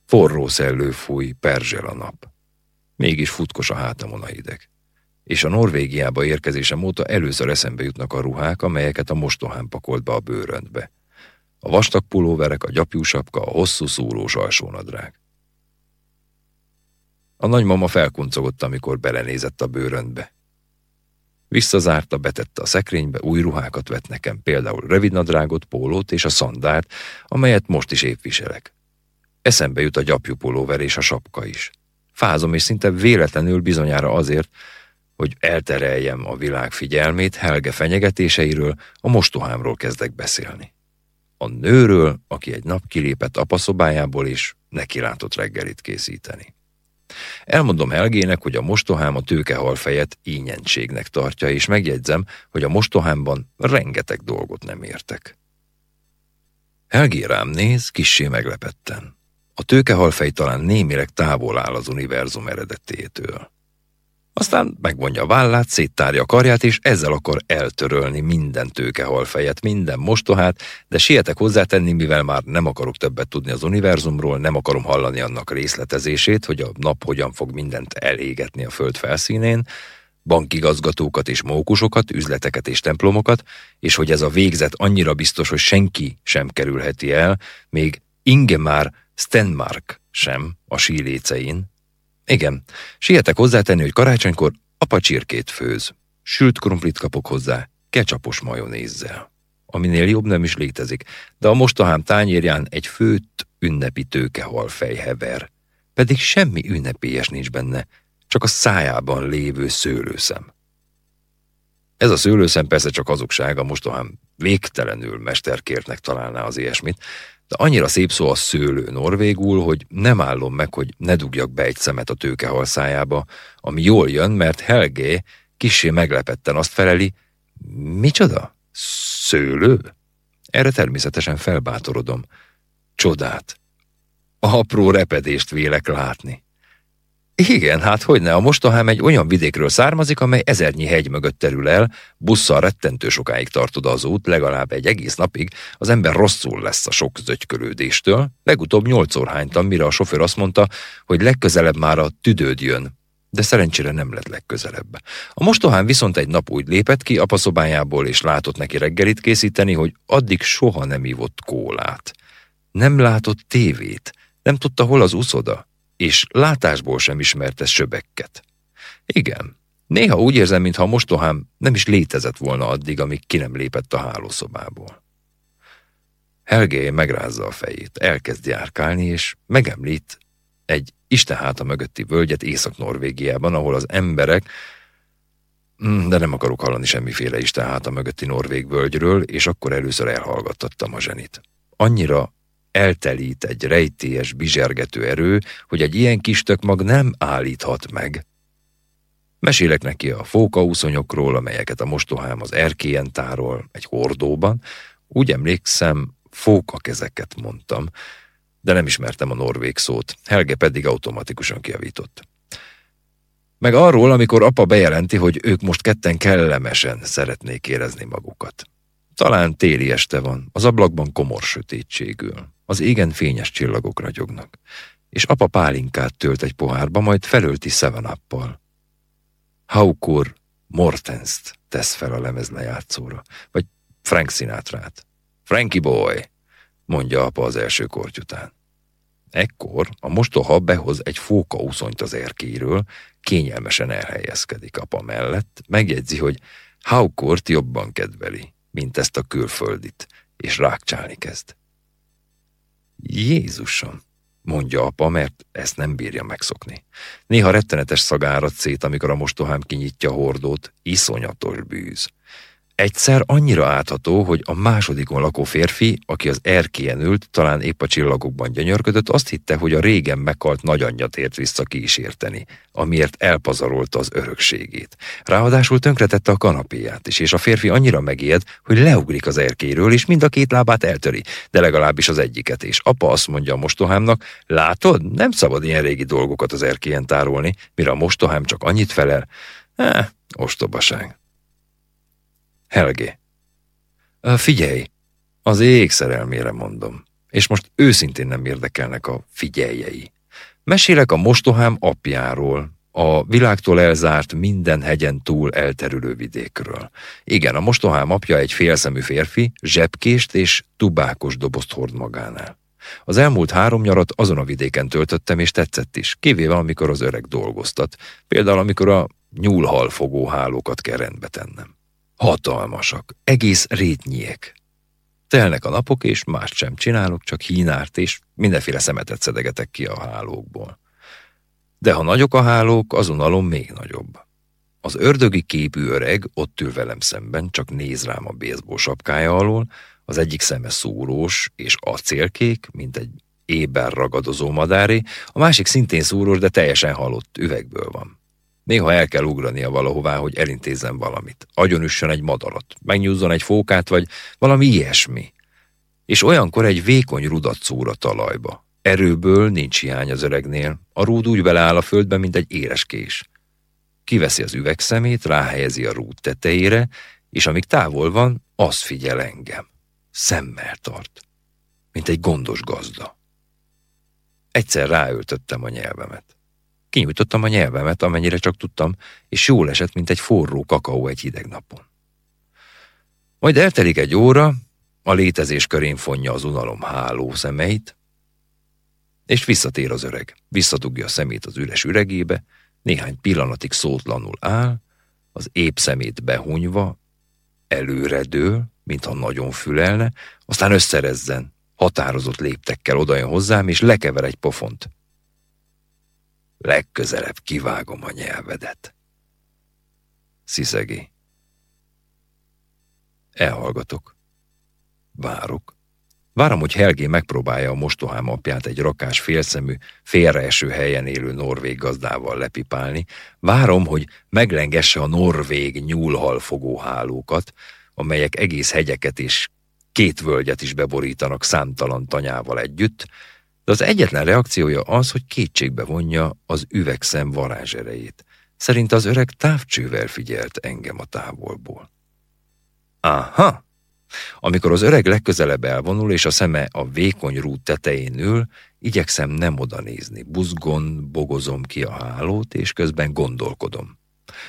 Forró szellő fúj, perzsel a nap. Mégis futkos a hátamon a hideg és a Norvégiába érkezésem óta először eszembe jutnak a ruhák, amelyeket a mostohán pakolt be a bőröntbe. A vastag pulóverek, a gyapjúsapka, a hosszú szúrós alsónadrág. A nagymama felkuncogott, amikor belenézett a bőröntbe. Visszazárta, betette a szekrénybe, új ruhákat vett nekem, például rövidnadrágot, pólót és a szandárt, amelyet most is épp viselek. Eszembe jut a gyapjú pulóver és a sapka is. Fázom, és szinte véletlenül bizonyára azért, hogy eltereljem a világ figyelmét Helge fenyegetéseiről, a mostohámról kezdek beszélni. A nőről, aki egy nap kilépett apaszobájából és nekilátott reggelit készíteni. Elmondom Helgének, hogy a mostohám a tőkehal fejet ínyentségnek tartja, és megjegyzem, hogy a mostohámban rengeteg dolgot nem értek. Helgé rám néz, kissé meglepetten. A tőkehalfej talán némileg távol áll az univerzum eredetétől. Aztán megvonja a vállát, széttárja a karját, és ezzel akar eltörölni minden tőkehalfejet, minden mostohát, de sietek hozzátenni, mivel már nem akarok többet tudni az univerzumról, nem akarom hallani annak részletezését, hogy a nap hogyan fog mindent elégetni a föld felszínén, bankigazgatókat és mókusokat, üzleteket és templomokat, és hogy ez a végzet annyira biztos, hogy senki sem kerülheti el, még Ingemar Stenmark sem a sílécein, igen, sietek hozzátenni, hogy karácsonykor apa csirkét főz. Sült krumplit kapok hozzá, kecsapos majonézzel. Aminél jobb nem is létezik, de a mostahám tányérján egy főtt ünnepi tőkehal fejhever. Pedig semmi ünnepélyes nincs benne, csak a szájában lévő szőlőszem. Ez a szőlőszem persze csak hazugság, a mostohám végtelenül mesterkértnek találná az ilyesmit, de annyira szép szó a szőlő norvégul, hogy nem állom meg, hogy ne dugjak be egy szemet a tőkehal szájába, ami jól jön, mert Helgé kissé meglepetten azt feleli, micsoda? Szőlő? Erre természetesen felbátorodom. Csodát. Apró repedést vélek látni. Igen, hát hogyne, a mostohám egy olyan vidékről származik, amely ezernyi hegy mögött terül el, busszal rettentő sokáig tartod az út, legalább egy egész napig, az ember rosszul lesz a sok zögykölődéstől. Legutóbb nyolcszor hánytam, mire a sofőr azt mondta, hogy legközelebb már a tüdőd jön, de szerencsére nem lett legközelebb. A mostohán viszont egy nap úgy lépett ki apaszobájából, és látott neki reggelit készíteni, hogy addig soha nem ivott kólát. Nem látott tévét, nem tudta, hol az uszoda és látásból sem ismerte söbekket. Igen, néha úgy érzem, mintha a mostohám nem is létezett volna addig, amíg ki nem lépett a hálószobából. Helgé megrázza a fejét, elkezd járkálni, és megemlít egy Istenháta mögötti völgyet Észak-Norvégiában, ahol az emberek, mm, de nem akarok hallani semmiféle Istenháta mögötti Norvég völgyről, és akkor először elhallgattattam a zsenit. Annyira eltelít egy rejtélyes, bizsergető erő, hogy egy ilyen kis mag nem állíthat meg. Mesélek neki a fókaúszonyokról, amelyeket a mostohám az erkélyen tárol, egy hordóban. Úgy emlékszem, fóka kezeket mondtam, de nem ismertem a norvég szót, Helge pedig automatikusan kiavított. Meg arról, amikor apa bejelenti, hogy ők most ketten kellemesen szeretnék érezni magukat. Talán téli este van, az ablakban komor sötétségül. Az égen fényes csillagok ragyognak, és apa pálinkát tölt egy pohárba, majd felölti szevenappal. Haukur Mortenst tesz fel a lemez lejátszóra, vagy Frank Sinatra-t. Frankie boy, mondja apa az első korty után. Ekkor a mostoha behoz egy fóka uszonyt az erkéről, kényelmesen elhelyezkedik apa mellett, megjegyzi, hogy Haukort jobban kedveli, mint ezt a külföldit, és rákcsálni kezd. Jézusom, mondja apa, mert ezt nem bírja megszokni. Néha rettenetes szagárad szét, amikor a mostohám kinyitja a hordót, iszonyatos bűz. Egyszer annyira átható, hogy a másodikon lakó férfi, aki az erkélyen ült, talán épp a csillagokban gyönyörködött, azt hitte, hogy a régen meghalt nagyanyjat ért vissza kísérteni, amiért elpazarolta az örökségét. Ráadásul tönkretette a kanapéját is, és a férfi annyira megijed, hogy leugrik az erkéről, és mind a két lábát eltöri, de legalábbis az egyiket, és apa azt mondja a mostohámnak, látod, nem szabad ilyen régi dolgokat az erkélyen tárolni, mire a mostohám csak annyit felel, eh, ostobaság. Helge. Figyelj, az ég szerelmére mondom, és most őszintén nem érdekelnek a figyeljei. Mesélek a mostohám apjáról, a világtól elzárt minden hegyen túl elterülő vidékről. Igen, a mostohám apja egy félszemű férfi, zsebkést és tubákos dobozt hord magánál. Az elmúlt három nyarat azon a vidéken töltöttem, és tetszett is, kivéve amikor az öreg dolgoztat, például amikor a nyúlhalfogó hálókat kell rendbe tennem. Hatalmasak, egész rétnyiek. Telnek a napok, és mást sem csinálok, csak hínárt és mindenféle szemetet szedegetek ki a hálókból. De ha nagyok a hálók, az unalom még nagyobb. Az ördögi képű öreg ott ül velem szemben, csak néz rám a baseball sapkája alól, az egyik szeme szúrós és acélkék, mint egy éber ragadozó madáré, a másik szintén szúrós, de teljesen halott üvegből van. Néha el kell ugrania valahová, hogy elintézzen valamit. Agyonüssön egy madarat, megnyúzzon egy fókát, vagy valami ilyesmi. És olyankor egy vékony rudat szúr a talajba. Erőből nincs hiány az öregnél. A rúd úgy beleáll a földbe, mint egy éles kés. Kiveszi az üvegszemét, ráhelyezi a rúd tetejére, és amíg távol van, az figyel engem. Szemmel tart, mint egy gondos gazda. Egyszer ráöltöttem a nyelvemet. Kinyújtottam a nyelvemet, amennyire csak tudtam, és jól esett, mint egy forró kakaó egy hideg napon. Majd eltelik egy óra, a létezés körén fonja az unalom háló szemeit, és visszatér az öreg. Visszadugja a szemét az üres üregébe, néhány pillanatig szótlanul áll, az épp szemét behunyva, előredől, mintha nagyon fülelne, aztán összerezzen, határozott léptekkel odajön hozzám, és lekever egy pofont. Legközelebb kivágom a nyelvedet. Sziszegi. Elhallgatok. Várok. Várom, hogy Helgé megpróbálja a mostohám apját egy rakás félszemű, félreeső helyen élő norvég gazdával lepipálni. Várom, hogy meglengesse a norvég nyúlhalfogó hálókat, amelyek egész hegyeket és két völgyet is beborítanak számtalan tanyával együtt, de az egyetlen reakciója az, hogy kétségbe vonja az üvegszem varázserejét. Szerint az öreg távcsővel figyelt engem a távolból. Aha! Amikor az öreg legközelebb elvonul, és a szeme a vékony rút tetején ül, igyekszem nem oda nézni. Buzgon, bogozom ki a hálót, és közben gondolkodom.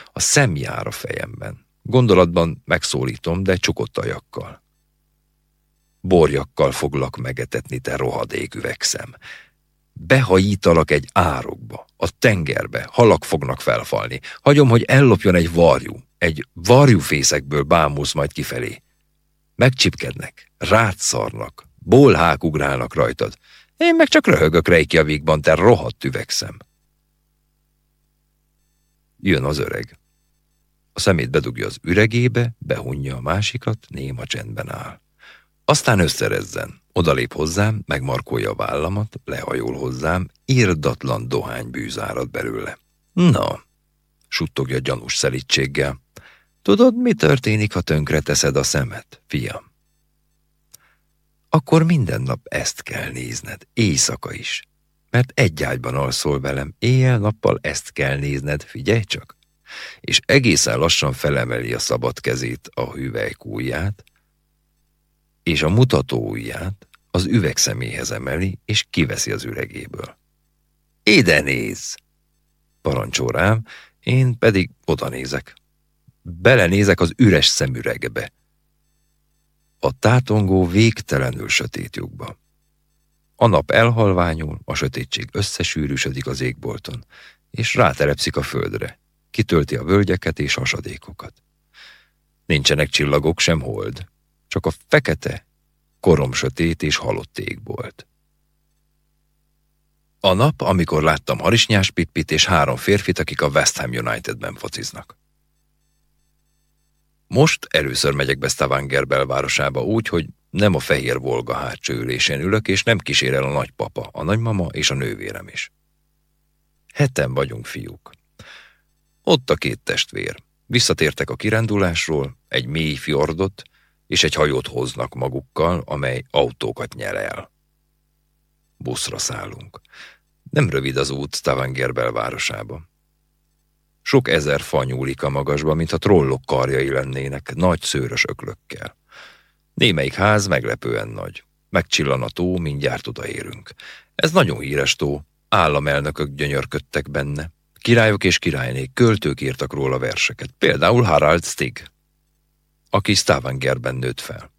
A szem jár a fejemben. Gondolatban megszólítom, de csukott ajakkal. Borjakkal foglak megetetni, te rohadék üvegszem. Behajítalak egy árokba, a tengerbe, halak fognak felfalni. Hagyom, hogy ellopjon egy varjú. Egy varjúfészekből bámulsz majd kifelé. Megcsipkednek, rátszarnak, bolhák ugrálnak rajtad. Én meg csak röhögök Reykjavikban, te rohadt üvegszem. Jön az öreg. A szemét bedugja az üregébe, behunja a másikat, néma csendben áll. Aztán összerezzen, odalép hozzám, megmarkolja a vállamat, lehajol hozzám, írdatlan dohánybűz árad belőle. Na, suttogja gyanús szelítséggel. Tudod, mi történik, ha tönkre teszed a szemet, fiam? Akkor minden nap ezt kell nézned, éjszaka is. Mert egy ágyban alszol velem, éjjel-nappal ezt kell nézned, figyelj csak! És egészen lassan felemeli a szabad kezét, a hüvelykújját, és a mutató ujját az üvegszeméhez emeli, és kiveszi az üregéből. Ide néz! Parancsol rám, én pedig oda nézek. Belenézek az üres szemüregbe. A tátongó végtelenül sötét lyukba. A nap elhalványul, a sötétség összesűrűsödik az égbolton, és ráterepszik a földre. Kitölti a völgyeket és hasadékokat. Nincsenek csillagok, sem hold, csak a fekete, koromsötét és halott égbolt. A nap, amikor láttam Harisnyás Pippit és három férfit, akik a West Ham Unitedben fociznak. Most először megyek be Stavanger belvárosába úgy, hogy nem a fehér Volga hátsó ülésén ülök, és nem kísér el a nagypapa, a nagymama és a nővérem is. Heten vagyunk, fiúk. Ott a két testvér. Visszatértek a kirendulásról, egy mély fjordot, és egy hajót hoznak magukkal, amely autókat nyel el. Buszra szállunk. Nem rövid az út Stavanger belvárosába. Sok ezer fa nyúlik a magasba, mint a trollok karjai lennének, nagy szőrös öklökkel. Némelyik ház meglepően nagy. Megcsillan a tó, mindjárt odaérünk. Ez nagyon híres tó, államelnökök gyönyörködtek benne. Királyok és királynék, költők írtak róla verseket, például Harald Stig, aki Stavangerben nőtt fel.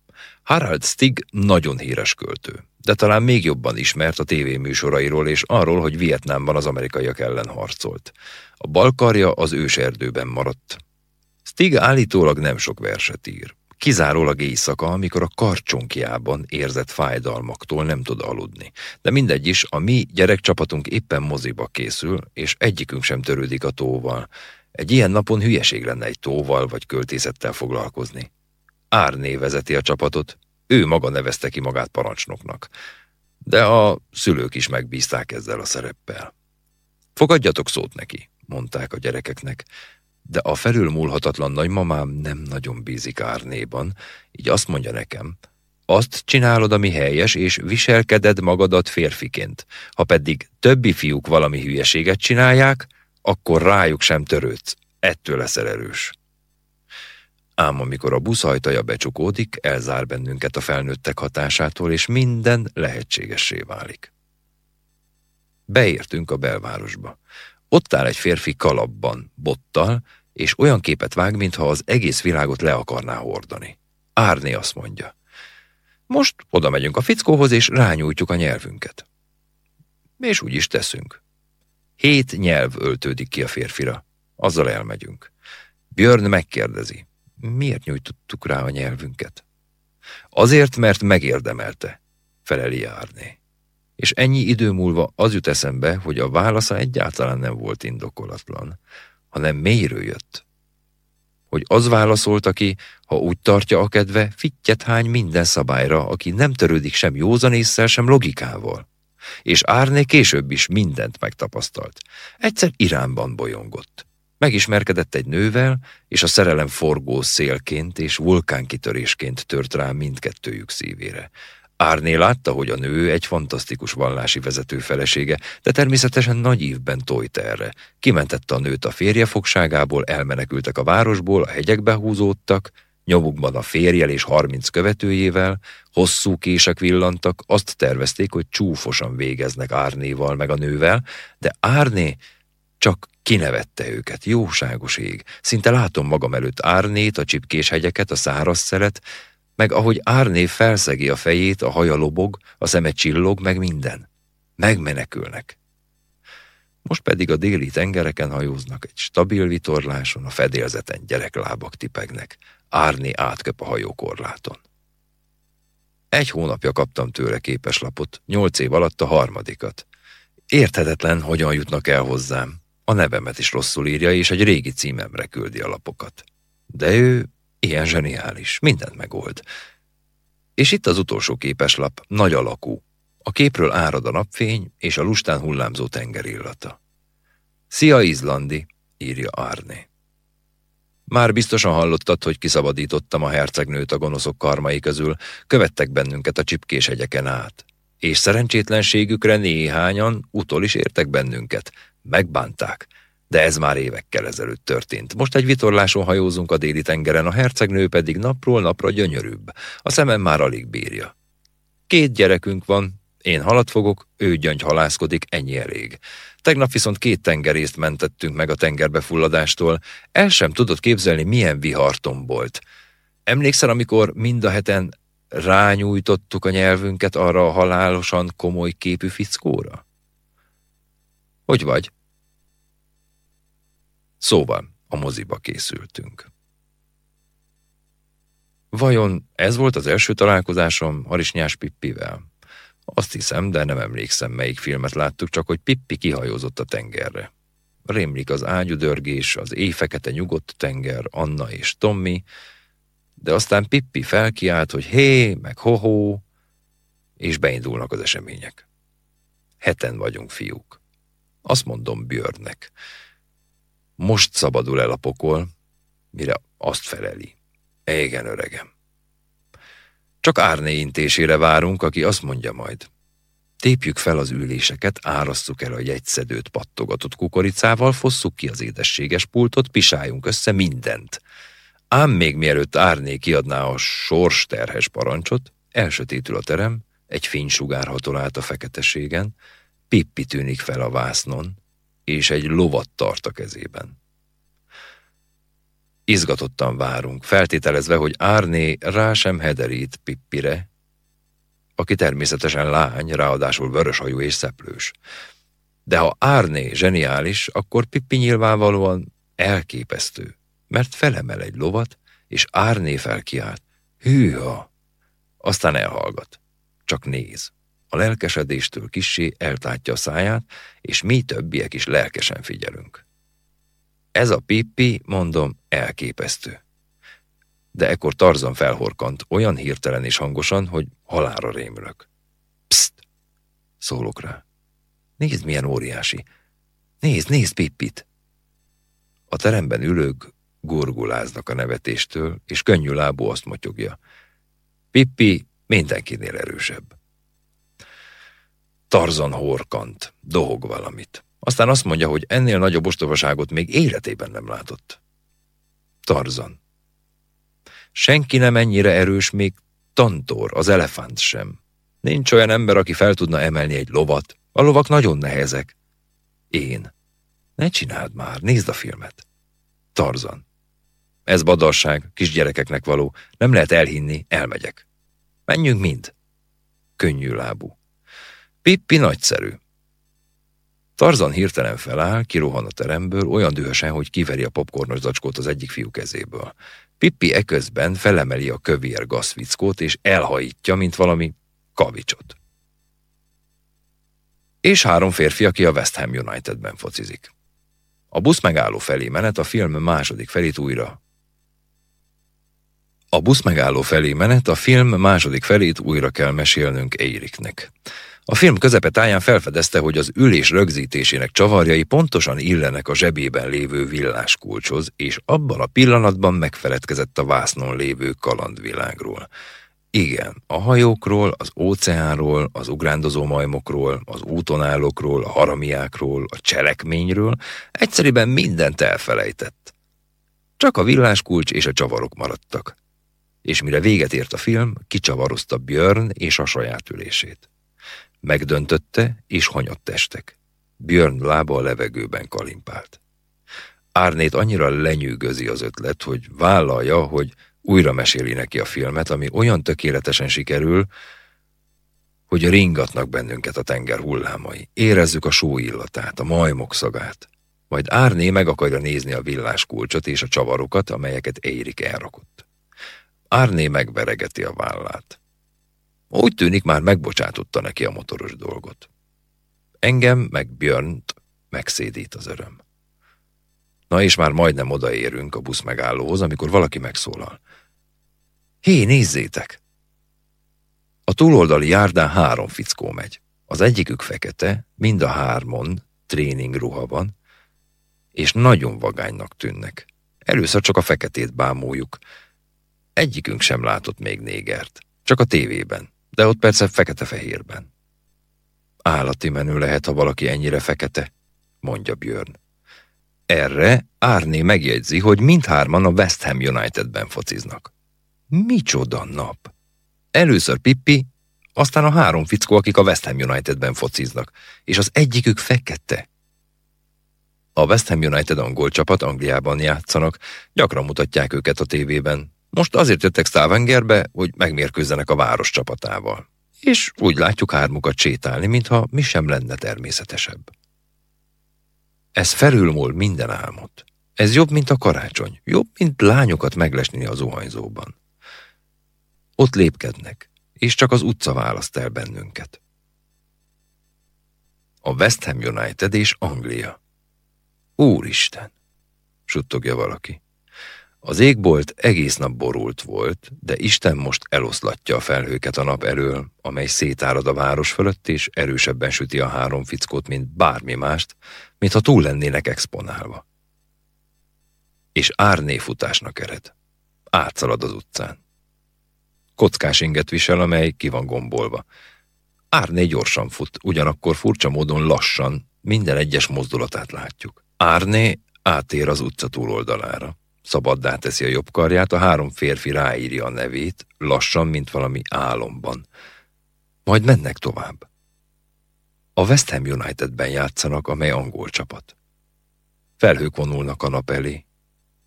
Harald Stig nagyon híres költő, de talán még jobban ismert a tévéműsorairól és arról, hogy Vietnámban az amerikaiak ellen harcolt. A balkarja az őserdőben maradt. Stig állítólag nem sok verset ír. Kizárólag éjszaka, amikor a karcsonkjában érzett fájdalmaktól nem tud aludni. De mindegy is, a mi gyerekcsapatunk éppen moziba készül, és egyikünk sem törődik a tóval. Egy ilyen napon hülyeség lenne egy tóval vagy költészettel foglalkozni. Árné vezeti a csapatot, ő maga nevezte ki magát parancsnoknak. De a szülők is megbízták ezzel a szereppel. Fogadjatok szót neki, mondták a gyerekeknek, de a felülmúlhatatlan nagymamám nem nagyon bízik Árnéban, így azt mondja nekem, azt csinálod, ami helyes, és viselkeded magadat férfiként. Ha pedig többi fiúk valami hülyeséget csinálják, akkor rájuk sem törődsz. Ettől leszel erős. Ám amikor a busz ajtaja becsukódik, elzár bennünket a felnőttek hatásától, és minden lehetségessé válik. Beértünk a belvárosba. Ott áll egy férfi kalapban, bottal, és olyan képet vág, mintha az egész világot le akarná hordani. Árni azt mondja. Most oda megyünk a fickóhoz, és rányújtjuk a nyelvünket. És úgy is teszünk. Hét nyelv öltődik ki a férfira. Azzal elmegyünk. Björn megkérdezi, miért nyújtottuk rá a nyelvünket? Azért, mert megérdemelte, feleli Árné. és ennyi idő múlva az jut eszembe, hogy a válasza egyáltalán nem volt indokolatlan, hanem mélyről jött. Hogy az válaszolta ki, ha úgy tartja a kedve, fittyet hány minden szabályra, aki nem törődik sem józanésszel, sem logikával. És Árné később is mindent megtapasztalt. Egyszer Iránban bolyongott. Megismerkedett egy nővel, és a szerelem forgó szélként és vulkánkitörésként tört rá mindkettőjük szívére. Árné látta, hogy a nő egy fantasztikus vallási vezető felesége, de természetesen nagy ívben tojt erre. Kimentette a nőt a férje fogságából, elmenekültek a városból, a hegyekbe húzódtak, nyomukban a férjel és harminc követőjével, hosszú kések villantak, azt tervezték, hogy csúfosan végeznek Árnéval meg a nővel, de Árné csak kinevette őket, jóságos ég. Szinte látom magam előtt Árnét, a csipkés hegyeket, a száraz szelet, meg ahogy Árné felszegi a fejét, a haja lobog, a szeme csillog, meg minden. Megmenekülnek. Most pedig a déli tengereken hajóznak, egy stabil vitorláson, a fedélzeten gyereklábak tipegnek. Árné átköp a hajókorláton. Egy hónapja kaptam tőle képeslapot, nyolc év alatt a harmadikat. Érthetetlen, hogyan jutnak el hozzám. A nevemet is rosszul írja, és egy régi címemre küldi a lapokat. De ő Ilyen zseniális, mindent megold. És itt az utolsó képeslap, nagy alakú. A képről árad a napfény és a lustán hullámzó tengerillata. Szia, Izlandi, írja Árné. Már biztosan hallottad, hogy kiszabadítottam a hercegnőt a gonoszok karmai közül, követtek bennünket a csipkés hegyeken át. És szerencsétlenségükre néhányan utol is értek bennünket. Megbánták, de ez már évekkel ezelőtt történt. Most egy vitorláson hajózunk a déli tengeren, a hercegnő pedig napról napra gyönyörűbb. A szemem már alig bírja. Két gyerekünk van, én halat fogok, ő gyöngy halászkodik, ennyi elég. Tegnap viszont két tengerészt mentettünk meg a tengerbe fulladástól. El sem tudod képzelni, milyen vihartom volt. Emlékszel, amikor mind a heten rányújtottuk a nyelvünket arra a halálosan komoly képű fickóra? Hogy vagy? Szóval a moziba készültünk. Vajon ez volt az első találkozásom Harisnyás Pippivel? Azt hiszem, de nem emlékszem, melyik filmet láttuk, csak hogy Pippi kihajózott a tengerre. Rémlik az ágyudörgés, az éjfekete nyugodt tenger, Anna és Tommy, de aztán Pippi felkiált, hogy hé, meg hoho, és beindulnak az események. Heten vagyunk, fiúk. Azt mondom Björnnek. Most szabadul el a pokol, mire azt feleli. Igen, öregem. Csak Árné intésére várunk, aki azt mondja majd. Tépjük fel az üléseket, árasztuk el a jegyszedőt pattogatott kukoricával, fosszuk ki az édességes pultot, pisáljunk össze mindent. Ám még mielőtt Árné kiadná a sors terhes parancsot, elsötétül a terem, egy fénysugár hatol át a feketeségen, Pippi tűnik fel a vásznon, és egy lovat tart a kezében. Izgatottan várunk, feltételezve, hogy Árné rá sem hederít Pippire, aki természetesen lány, ráadásul vöröshajú és szeplős. De ha Árné zseniális, akkor Pippi nyilvánvalóan elképesztő, mert felemel egy lovat, és Árné felkiált. Hűha! Aztán elhallgat. Csak néz. A lelkesedéstől kissé eltátja a száját, és mi többiek is lelkesen figyelünk. Ez a Pippi, mondom, elképesztő. De ekkor Tarzan felhorkant, olyan hirtelen és hangosan, hogy halára rémülök. Pszt! Szólok rá. Nézd, milyen óriási. Nézd, nézd Pippit! A teremben ülők gurguláznak a nevetéstől, és könnyű lábú azt motyogja. Pippi mindenkinél erősebb. Tarzan horkant, dohog valamit. Aztán azt mondja, hogy ennél nagyobb ostobaságot még életében nem látott. Tarzan. Senki nem ennyire erős, még Tantor, az elefánt sem. Nincs olyan ember, aki fel tudna emelni egy lovat. A lovak nagyon nehezek. Én. Ne csináld már, nézd a filmet. Tarzan. Ez badasság, kisgyerekeknek való. Nem lehet elhinni, elmegyek. Menjünk mind. Könnyű lábú. Pippi nagyszerű. Tarzan hirtelen feláll, kirohan a teremből, olyan dühösen, hogy kiveri a popcornos zacskót az egyik fiú kezéből. Pippi eközben felemeli a kövér gazfickót, és elhajítja, mint valami kavicsot. és három férfi, aki a West Ham Unitedben focizik. A busz megálló felé menet a film második felét újra a busz megálló felé menet a film második felét újra kell mesélnünk Ériknek. A film táján felfedezte, hogy az ülés rögzítésének csavarjai pontosan illenek a zsebében lévő villáskulcshoz, és abban a pillanatban megfeledkezett a vásznon lévő kalandvilágról. Igen, a hajókról, az óceánról, az ugrándozó majmokról, az útonállókról, a haramiákról, a cselekményről, egyszerűen mindent elfelejtett. Csak a villáskulcs és a csavarok maradtak. És mire véget ért a film, kicsavarozta Björn és a saját ülését. Megdöntötte, és hanyott testek. Björn lába a levegőben kalimpált. Árnét annyira lenyűgözi az ötlet, hogy vállalja, hogy újra meséli neki a filmet, ami olyan tökéletesen sikerül, hogy ringatnak bennünket a tenger hullámai. Érezzük a só illatát, a majmok szagát. Majd Árné meg akarja nézni a villás kulcsot és a csavarokat, amelyeket Érik elrakott. Árné megveregeti a vállát. Úgy tűnik, már megbocsátotta neki a motoros dolgot. Engem, meg Björnt megszédít az öröm. Na és már majdnem odaérünk a busz megállóhoz, amikor valaki megszólal. Hé, nézzétek! A túloldali járdán három fickó megy. Az egyikük fekete, mind a hármon tréning ruhaban, és nagyon vagánynak tűnnek. Először csak a feketét bámuljuk. Egyikünk sem látott még négert, csak a tévében de ott persze fekete-fehérben. Állati menő lehet, ha valaki ennyire fekete, mondja Björn. Erre Árné megjegyzi, hogy mindhárman a West Ham Unitedben fociznak. Micsoda nap! Először Pippi, aztán a három fickó, akik a West Ham Unitedben fociznak, és az egyikük fekete. A West Ham United angol csapat Angliában játszanak, gyakran mutatják őket a tévében, most azért jöttek Stavangerbe, hogy megmérkőzzenek a város csapatával. És úgy látjuk hármukat sétálni, mintha mi sem lenne természetesebb. Ez felülmúl minden álmot. Ez jobb, mint a karácsony. Jobb, mint lányokat meglesni a zuhanyzóban. Ott lépkednek, és csak az utca választ el bennünket. A West Ham United és Anglia. Úristen! suttogja valaki. Az égbolt egész nap borult volt, de Isten most eloszlatja a felhőket a nap elől, amely szétárad a város fölött, és erősebben süti a három fickót, mint bármi mást, mintha túl lennének exponálva. És árné futásnak ered. Átszalad az utcán. Kockás inget visel, amely ki van gombolva. Árné gyorsan fut, ugyanakkor furcsa módon lassan, minden egyes mozdulatát látjuk. Árné átér az utca túloldalára. Szabaddá teszi a jobb karját, a három férfi ráírja a nevét, lassan, mint valami álomban. Majd mennek tovább. A West Ham Unitedben játszanak, amely angol csapat. Felhők vonulnak a nap elé.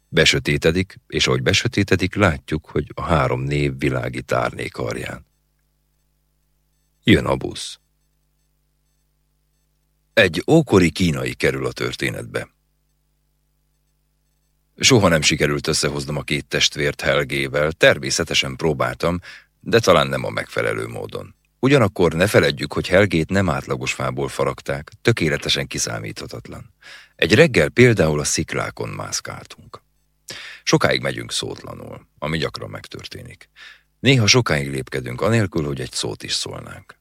Besötétedik, és ahogy besötétedik, látjuk, hogy a három név világít árné karján. Jön a busz. Egy ókori kínai kerül a történetbe. Soha nem sikerült összehoznom a két testvért Helgével, természetesen próbáltam, de talán nem a megfelelő módon. Ugyanakkor ne feledjük, hogy Helgét nem átlagos fából faragták, tökéletesen kiszámíthatatlan. Egy reggel például a sziklákon mászkáltunk. Sokáig megyünk szótlanul, ami gyakran megtörténik. Néha sokáig lépkedünk, anélkül, hogy egy szót is szólnánk.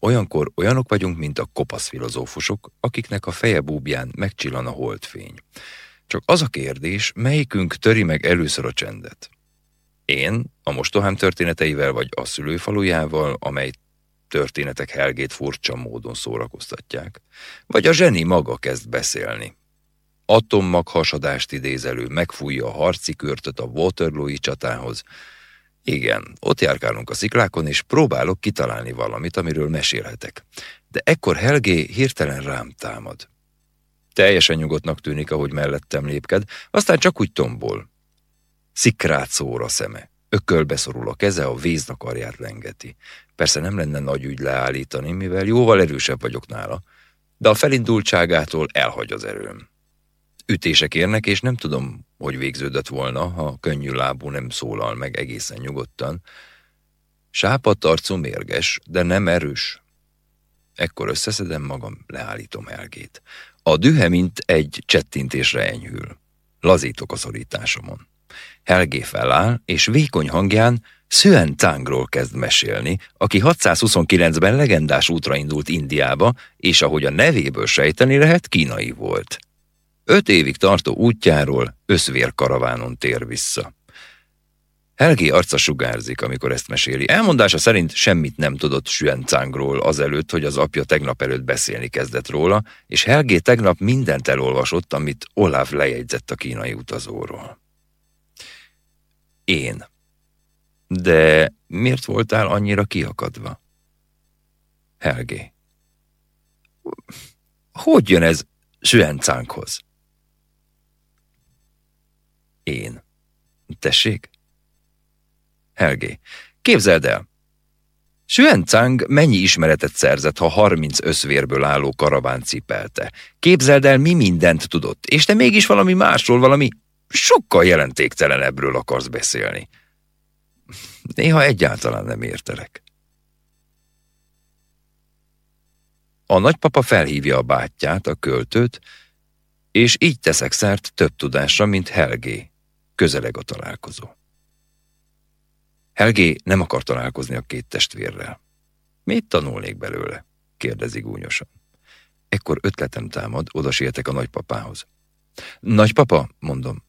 Olyankor olyanok vagyunk, mint a kopasz filozófusok, akiknek a feje búbján megcsillan a holdfény. Csak az a kérdés, melyikünk töri meg először a csendet? Én, a mostohám történeteivel vagy a szülőfalujával, amely történetek Helgét furcsa módon szórakoztatják, vagy a zseni maga kezd beszélni. Atommag hasadást idéz elő, megfújja a harci körtöt a Waterloo-i csatához. Igen, ott járkálunk a sziklákon, és próbálok kitalálni valamit, amiről mesélhetek. De ekkor Helgé hirtelen rám támad. Teljesen nyugodtnak tűnik, ahogy mellettem lépked, aztán csak úgy tombol. Szikrát szór a szeme. Ökölbe szorul a keze, a víznakarját lengeti. Persze nem lenne nagy ügy leállítani, mivel jóval erősebb vagyok nála, de a felindultságától elhagy az erőm. Ütések érnek, és nem tudom, hogy végződött volna, ha könnyű lábú nem szólal meg egészen nyugodtan. Sápadt arcú mérges, de nem erős. Ekkor összeszedem magam, leállítom Helgét. A dühe, mint egy csettintésre enyhül. Lazítok a szorításomon. Helgé feláll, és vékony hangján Szüen Tángról kezd mesélni, aki 629-ben legendás útra indult Indiába, és ahogy a nevéből sejteni lehet, kínai volt. Öt évig tartó útjáról összvérkaravánon tér vissza. Helgi arca sugárzik, amikor ezt meséli. Elmondása szerint semmit nem tudott Suen Cángról azelőtt, hogy az apja tegnap előtt beszélni kezdett róla, és Helgi tegnap mindent elolvasott, amit Olaf lejegyzett a kínai utazóról. Én. De miért voltál annyira kiakadva? Helgi. Hogy jön ez Suen Cánghoz? Én. Tessék? Helgi. Képzeld el! Cang mennyi ismeretet szerzett, ha 30 összvérből álló karaván cipelte. Képzeld el, mi mindent tudott, és te mégis valami másról, valami sokkal jelentéktelenebbről akarsz beszélni. Néha egyáltalán nem értelek. A nagypapa felhívja a bátyját, a költőt, és így teszek szert több tudásra, mint Helgé. Közeleg a találkozó. Helgé nem akar találkozni a két testvérrel. Mit tanulnék belőle? kérdezi gúnyosan. Ekkor ötletem támad, oda a nagypapához. Nagypapa, mondom.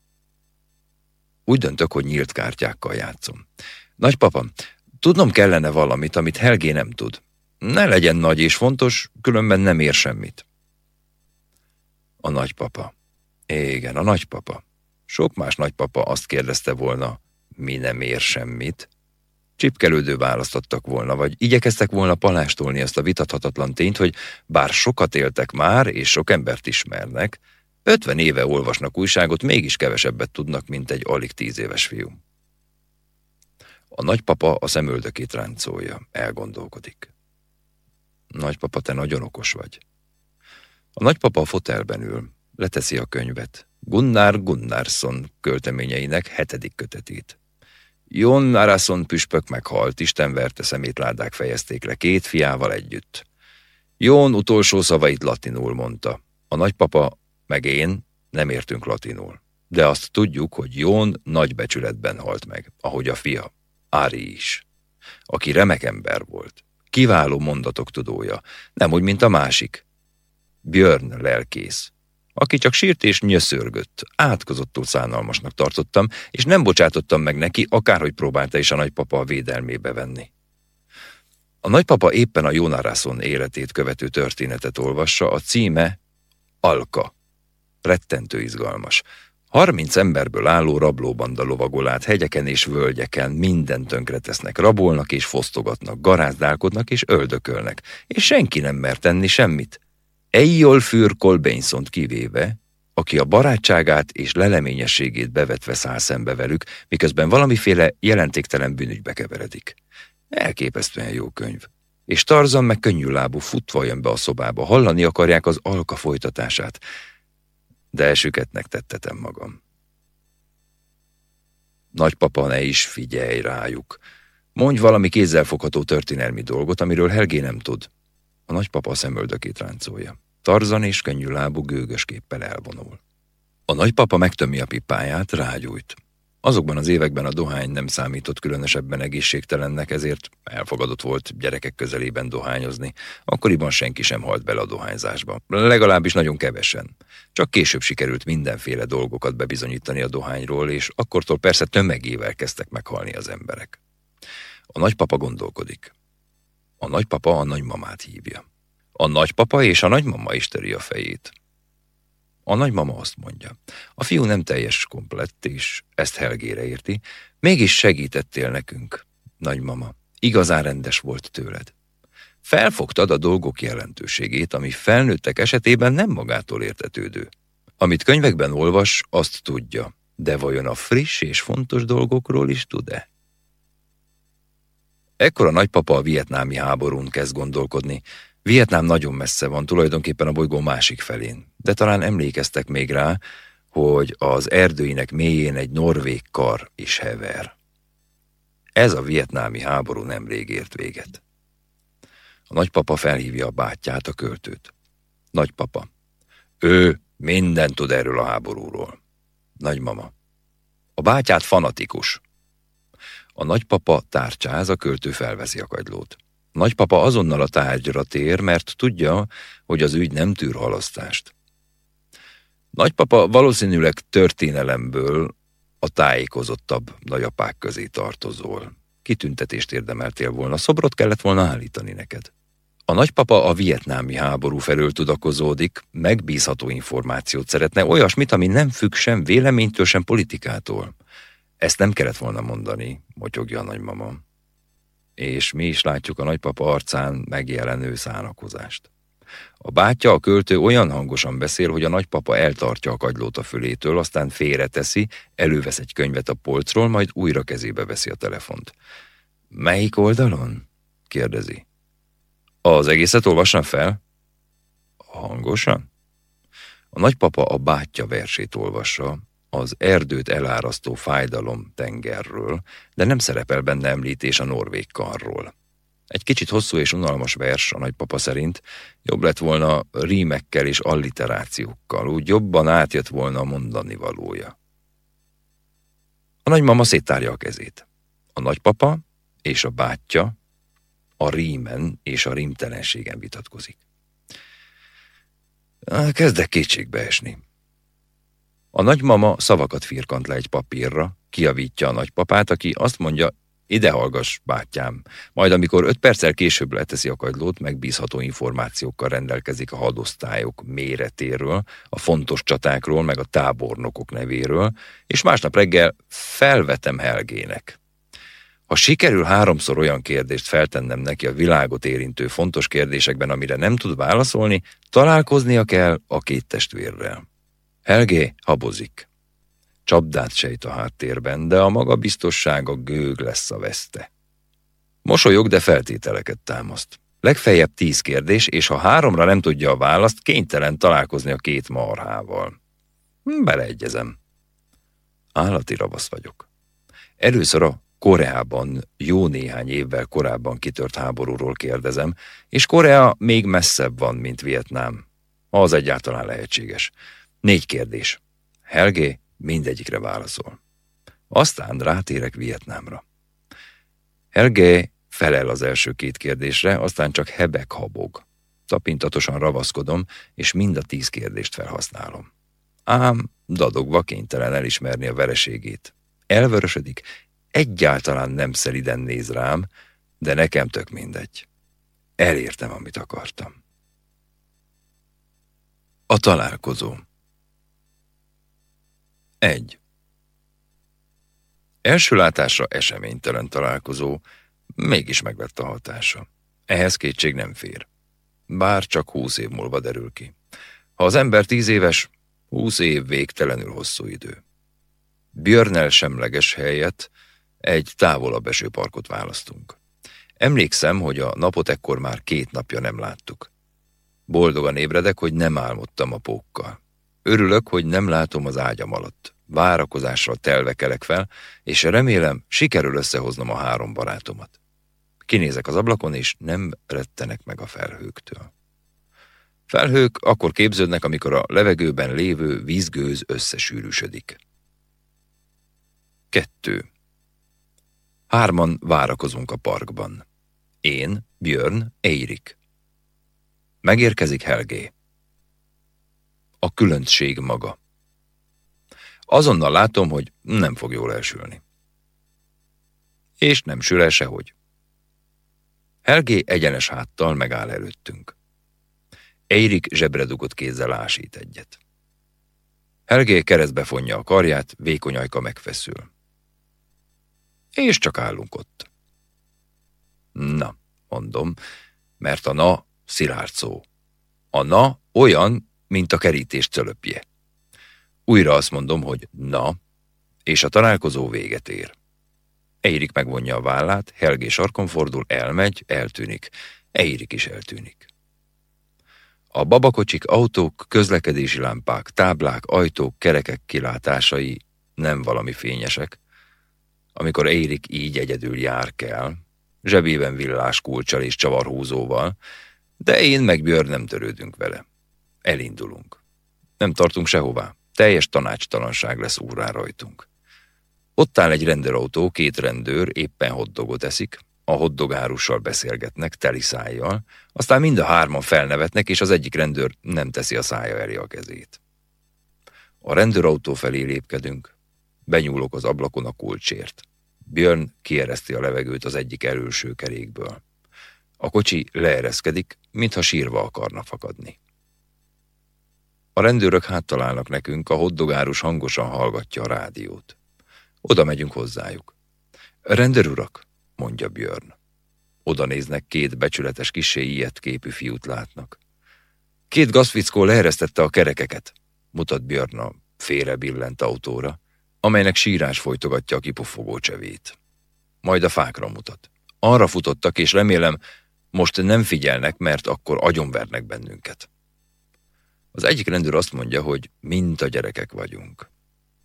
Úgy döntök, hogy nyílt kártyákkal játszom. Nagypapa, tudnom kellene valamit, amit Helgé nem tud. Ne legyen nagy és fontos, különben nem ér semmit. A nagypapa. Igen, a nagypapa. Sok más nagypapa azt kérdezte volna, mi nem ér semmit, Csipkelődő választottak volna, vagy igyekeztek volna palástolni azt a vitathatatlan tényt, hogy bár sokat éltek már, és sok embert ismernek, ötven éve olvasnak újságot, mégis kevesebbet tudnak, mint egy alig tíz éves fiú. A nagypapa a szemöldökét ráncolja, elgondolkodik. Nagypapa, te nagyon okos vagy. A nagypapa a fotelben ül, leteszi a könyvet. Gunnar Gunnarsson költeményeinek hetedik kötetét. Jon Arason püspök meghalt, Isten verte szemétládák fejezték le két fiával együtt. Jón utolsó szavait latinul mondta. A nagypapa, meg én nem értünk latinul. De azt tudjuk, hogy Jón nagy becsületben halt meg, ahogy a fia, Ári is. Aki remek ember volt. Kiváló mondatok tudója, nem úgy, mint a másik. Björn lelkész, aki csak sírt és nyöszörgött. Átkozottul szánalmasnak tartottam, és nem bocsátottam meg neki, akárhogy próbálta is a nagypapa a védelmébe venni. A nagypapa éppen a Jónarászon életét követő történetet olvassa, a címe Alka. Rettentő izgalmas. Harminc emberből álló rablóbanda lovagol át hegyeken és völgyeken, minden tönkretesznek, rabolnak és fosztogatnak, garázdálkodnak és öldökölnek, és senki nem mer tenni semmit. Eyjolfür Kolbeinszont kivéve, aki a barátságát és leleményességét bevetve száll szembe velük, miközben valamiféle jelentéktelen bűnügybe keveredik. Elképesztően jó könyv. És Tarzan meg könnyű lábú futva jön be a szobába, hallani akarják az alka folytatását. De elsüketnek tettetem magam. Nagypapa, ne is figyelj rájuk. Mondj valami kézzelfogható történelmi dolgot, amiről Helgé nem tud. A nagypapa a szemöldökét ráncolja. Tarzan és könnyű lábú gőgös képpel elvonul. A nagypapa megtömi a pipáját, rágyújt. Azokban az években a dohány nem számított különösebben egészségtelennek, ezért elfogadott volt gyerekek közelében dohányozni. Akkoriban senki sem halt bele a dohányzásba. Legalábbis nagyon kevesen. Csak később sikerült mindenféle dolgokat bebizonyítani a dohányról, és akkortól persze tömegével kezdtek meghalni az emberek. A nagypapa gondolkodik. A nagypapa a nagymamát hívja. A nagypapa és a nagymama is töri a fejét. A nagymama azt mondja, a fiú nem teljes komplett, és ezt Helgére érti, mégis segítettél nekünk, nagymama. Igazán rendes volt tőled. Felfogtad a dolgok jelentőségét, ami felnőttek esetében nem magától értetődő. Amit könyvekben olvas, azt tudja, de vajon a friss és fontos dolgokról is tud-e? Ekkor a nagypapa a vietnámi háborún kezd gondolkodni, Vietnám nagyon messze van, tulajdonképpen a bolygó másik felén, de talán emlékeztek még rá, hogy az erdőinek mélyén egy norvég kar is hever. Ez a vietnámi háború nemrég ért véget. A nagypapa felhívja a bátyját, a költőt. Nagypapa. Ő mindent tud erről a háborúról. Nagymama. A bátyát fanatikus. A nagypapa tárcsáz, a költő felveszi a kagylót. Nagypapa azonnal a tárgyra tér, mert tudja, hogy az ügy nem tűr halasztást. Nagypapa valószínűleg történelemből a tájékozottabb nagyapák közé tartozol. Kitüntetést érdemeltél volna, szobrot kellett volna állítani neked. A nagypapa a vietnámi háború felől tudakozódik, megbízható információt szeretne, olyasmit, ami nem függ sem véleménytől, sem politikától. Ezt nem kellett volna mondani, motyogja a nagymama. És mi is látjuk a nagypapa arcán megjelenő szánakozást. A bátyja, a költő olyan hangosan beszél, hogy a nagypapa eltartja a kagylót a fülétől, aztán félreteszi, elővesz egy könyvet a polcról, majd újra kezébe veszi a telefont. Melyik oldalon? kérdezi. Az egészet olvassam fel? Hangosan? A nagypapa a bátyja versét olvassa, az erdőt elárasztó fájdalom tengerről, de nem szerepel benne említés a norvég karról. Egy kicsit hosszú és unalmas vers a nagypapa szerint, jobb lett volna rímekkel és alliterációkkal, úgy jobban átjött volna a mondani valója. A nagymama széttárja a kezét. A nagypapa és a bátyja a rímen és a rímtelenségen vitatkozik. Kezdek kétségbe esni. A nagymama szavakat firkant le egy papírra, kiavítja a nagypapát, aki azt mondja, ide hallgass, bátyám. Majd amikor öt perccel később leteszi a kagylót, megbízható információkkal rendelkezik a hadosztályok méretéről, a fontos csatákról, meg a tábornokok nevéről, és másnap reggel felvetem Helgének. Ha sikerül háromszor olyan kérdést feltennem neki a világot érintő fontos kérdésekben, amire nem tud válaszolni, találkoznia kell a két testvérrel. Helgé habozik. Csapdát sejt a háttérben, de a magabiztossága gőg lesz a veszte. Mosolyog, de feltételeket támaszt. Legfeljebb tíz kérdés, és ha háromra nem tudja a választ, kénytelen találkozni a két marhával. Hm, beleegyezem. Állati ravasz vagyok. Először a Koreában jó néhány évvel korábban kitört háborúról kérdezem, és Korea még messzebb van, mint Vietnám. Az egyáltalán lehetséges. Négy kérdés. Helgé mindegyikre válaszol. Aztán rátérek Vietnámra. Helgé felel az első két kérdésre, aztán csak hebek habog. Tapintatosan ravaszkodom, és mind a tíz kérdést felhasználom. Ám dadogva kénytelen elismerni a vereségét. Elvörösödik, egyáltalán nem szeliden néz rám, de nekem tök mindegy. Elértem, amit akartam. A találkozó 1. Első látásra eseménytelen találkozó, mégis megvett a hatása. Ehhez kétség nem fér. Bár csak húsz év múlva derül ki. Ha az ember tíz éves, húsz év végtelenül hosszú idő. Björnel semleges helyet egy távolabb eső parkot választunk. Emlékszem, hogy a napot ekkor már két napja nem láttuk. Boldogan ébredek, hogy nem álmodtam a pókkal. Örülök, hogy nem látom az ágyam alatt. Várakozásra telve kelek fel, és remélem, sikerül összehoznom a három barátomat. Kinézek az ablakon, és nem rettenek meg a felhőktől. Felhők akkor képződnek, amikor a levegőben lévő vízgőz összesűrűsödik. Kettő. Hárman várakozunk a parkban. Én, Björn, Eirik. Megérkezik Helgé. A különbség maga. Azonnal látom, hogy nem fog jól elsülni. És nem sül el sehogy. Helgé egyenes háttal megáll előttünk. Eirik zsebre kézzel ásít egyet. Helgé keresztbe fonja a karját, vékony ajka megfeszül és csak állunk ott. Na, mondom, mert a na szilárd szó. A na olyan, mint a kerítés cölöpje. Újra azt mondom, hogy na, és a találkozó véget ér. Eirik megvonja a vállát, Helgé sarkon fordul, elmegy, eltűnik. Eirik is eltűnik. A babakocsik, autók, közlekedési lámpák, táblák, ajtók, kerekek kilátásai nem valami fényesek, amikor Érik így egyedül jár kell, zsebében villás kulcsal és csavarhúzóval, de én meg Björn nem törődünk vele. Elindulunk. Nem tartunk sehová. Teljes tanácstalanság lesz úrán rajtunk. Ott áll egy rendőrautó, két rendőr éppen hoddogot eszik, a hoddogárussal beszélgetnek, teli szájjal, aztán mind a hárman felnevetnek, és az egyik rendőr nem teszi a szája elé a kezét. A rendőrautó felé lépkedünk, benyúlok az ablakon a kulcsért. Björn kiereszti a levegőt az egyik előső kerékből. A kocsi leereszkedik, mintha sírva akarna fakadni. A rendőrök háttalálnak nekünk, a hoddogárus hangosan hallgatja a rádiót. Oda megyünk hozzájuk. Rendőr urak, mondja Björn. Oda néznek, két becsületes kisé ilyet képű fiút látnak. Két gazfickó leeresztette a kerekeket, mutat Björn a félre billent autóra, amelynek sírás folytogatja a kipufogó csevét. Majd a fákra mutat. Arra futottak, és remélem, most nem figyelnek, mert akkor agyonvernek bennünket. Az egyik rendőr azt mondja, hogy mint a gyerekek vagyunk.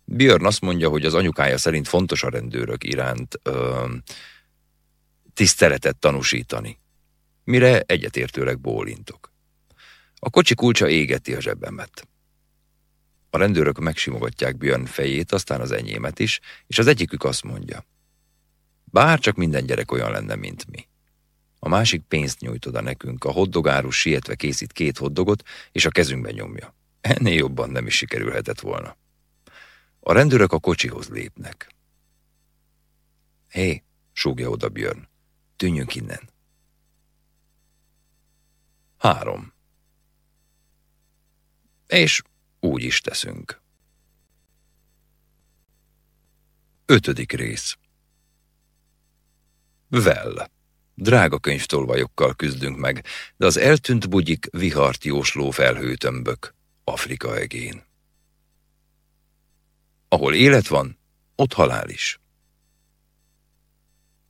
Björn azt mondja, hogy az anyukája szerint fontos a rendőrök iránt ö, tiszteletet tanúsítani. Mire egyetértőleg bólintok. A kocsi kulcsa égeti a zsebemet. A rendőrök megsimogatják Björn fejét, aztán az enyémet is, és az egyikük azt mondja. Bár csak minden gyerek olyan lenne, mint mi. A másik pénzt nyújt oda nekünk, a hoddogárus sietve készít két hoddogot, és a kezünkbe nyomja. Ennél jobban nem is sikerülhetett volna. A rendőrök a kocsihoz lépnek. Hé, súgja oda Björn, tűnjünk innen. Három. És úgy is teszünk. Ötödik rész. Well. Drága könyvtolvajokkal küzdünk meg, de az eltűnt bugyik vihart jósló felhőtömbök Afrika egén. Ahol élet van, ott halál is.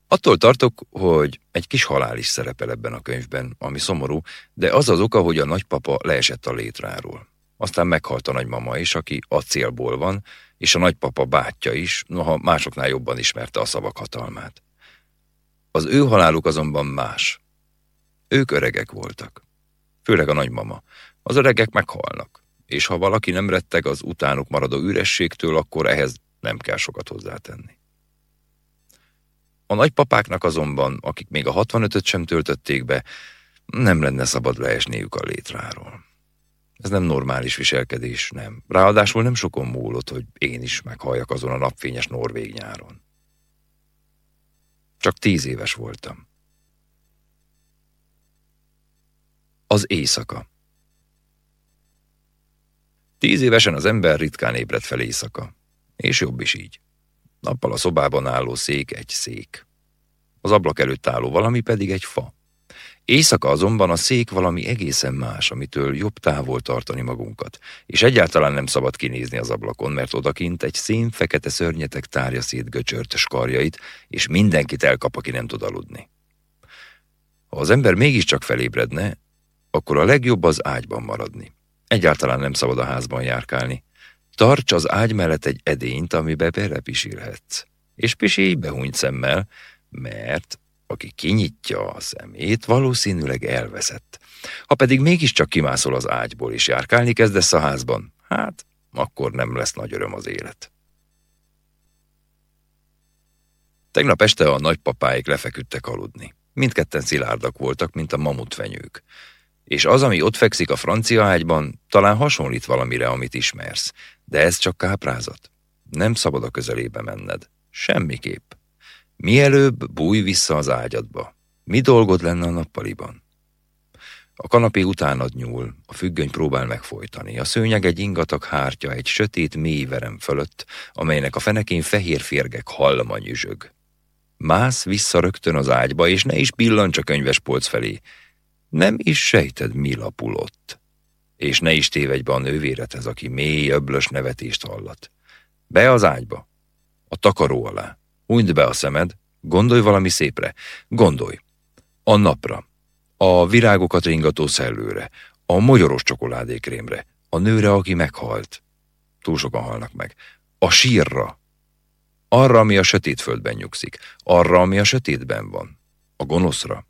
Attól tartok, hogy egy kis halál is szerepel ebben a könyvben, ami szomorú, de az az oka, hogy a nagypapa leesett a létráról. Aztán meghalt a nagymama is, aki acélból van, és a nagypapa bátyja is, noha másoknál jobban ismerte a szavak hatalmát. Az ő haláluk azonban más. Ők öregek voltak. Főleg a nagymama. Az öregek meghalnak, és ha valaki nem retteg az utánuk maradó ürességtől, akkor ehhez nem kell sokat hozzátenni. A nagypapáknak azonban, akik még a 65-öt sem töltötték be, nem lenne szabad leesniük a létráról. Ez nem normális viselkedés, nem. Ráadásul nem sokon múlott, hogy én is meghalljak azon a napfényes norvég nyáron. Csak tíz éves voltam. Az éjszaka Tíz évesen az ember ritkán ébred fel éjszaka, és jobb is így. Nappal a szobában álló szék egy szék. Az ablak előtt álló valami pedig egy fa. Éjszaka azonban a szék valami egészen más, amitől jobb távol tartani magunkat, és egyáltalán nem szabad kinézni az ablakon, mert odakint egy szín fekete szörnyetek tárja szét göcsört skarjait, és mindenkit elkap, aki nem tud aludni. Ha az ember mégiscsak felébredne, akkor a legjobb az ágyban maradni. Egyáltalán nem szabad a házban járkálni. Tarts az ágy mellett egy edényt, amibe belepisilhetsz. És pisilj behúnyt szemmel, mert aki kinyitja a szemét, valószínűleg elveszett. Ha pedig mégiscsak kimászol az ágyból és járkálni kezdesz a házban, hát akkor nem lesz nagy öröm az élet. Tegnap este a nagypapáik lefeküdtek aludni. Mindketten szilárdak voltak, mint a mamutfenyők. És az, ami ott fekszik a francia ágyban, talán hasonlít valamire, amit ismersz, de ez csak káprázat. Nem szabad a közelébe menned. Semmiképp. Mielőbb bújj vissza az ágyadba. Mi dolgod lenne a nappaliban? A kanapé utánad nyúl, a függöny próbál megfojtani. A szőnyeg egy ingatag hártya egy sötét mély verem fölött, amelynek a fenekén fehér férgek hallama nyüzsög. Mász vissza rögtön az ágyba, és ne is pillancs a könyvespolc felé. Nem is sejted, mi lapulott. És ne is tévedj be a nővérethez, aki mély, öblös nevetést hallat. Be az ágyba, a takaró alá. Hunyd be a szemed, gondolj valami szépre, gondolj. A napra, a virágokat ringató szellőre, a mogyoros csokoládékrémre, a nőre, aki meghalt. Túl sokan halnak meg. A sírra. Arra, ami a sötét földben nyugszik. Arra, ami a sötétben van. a gonoszra,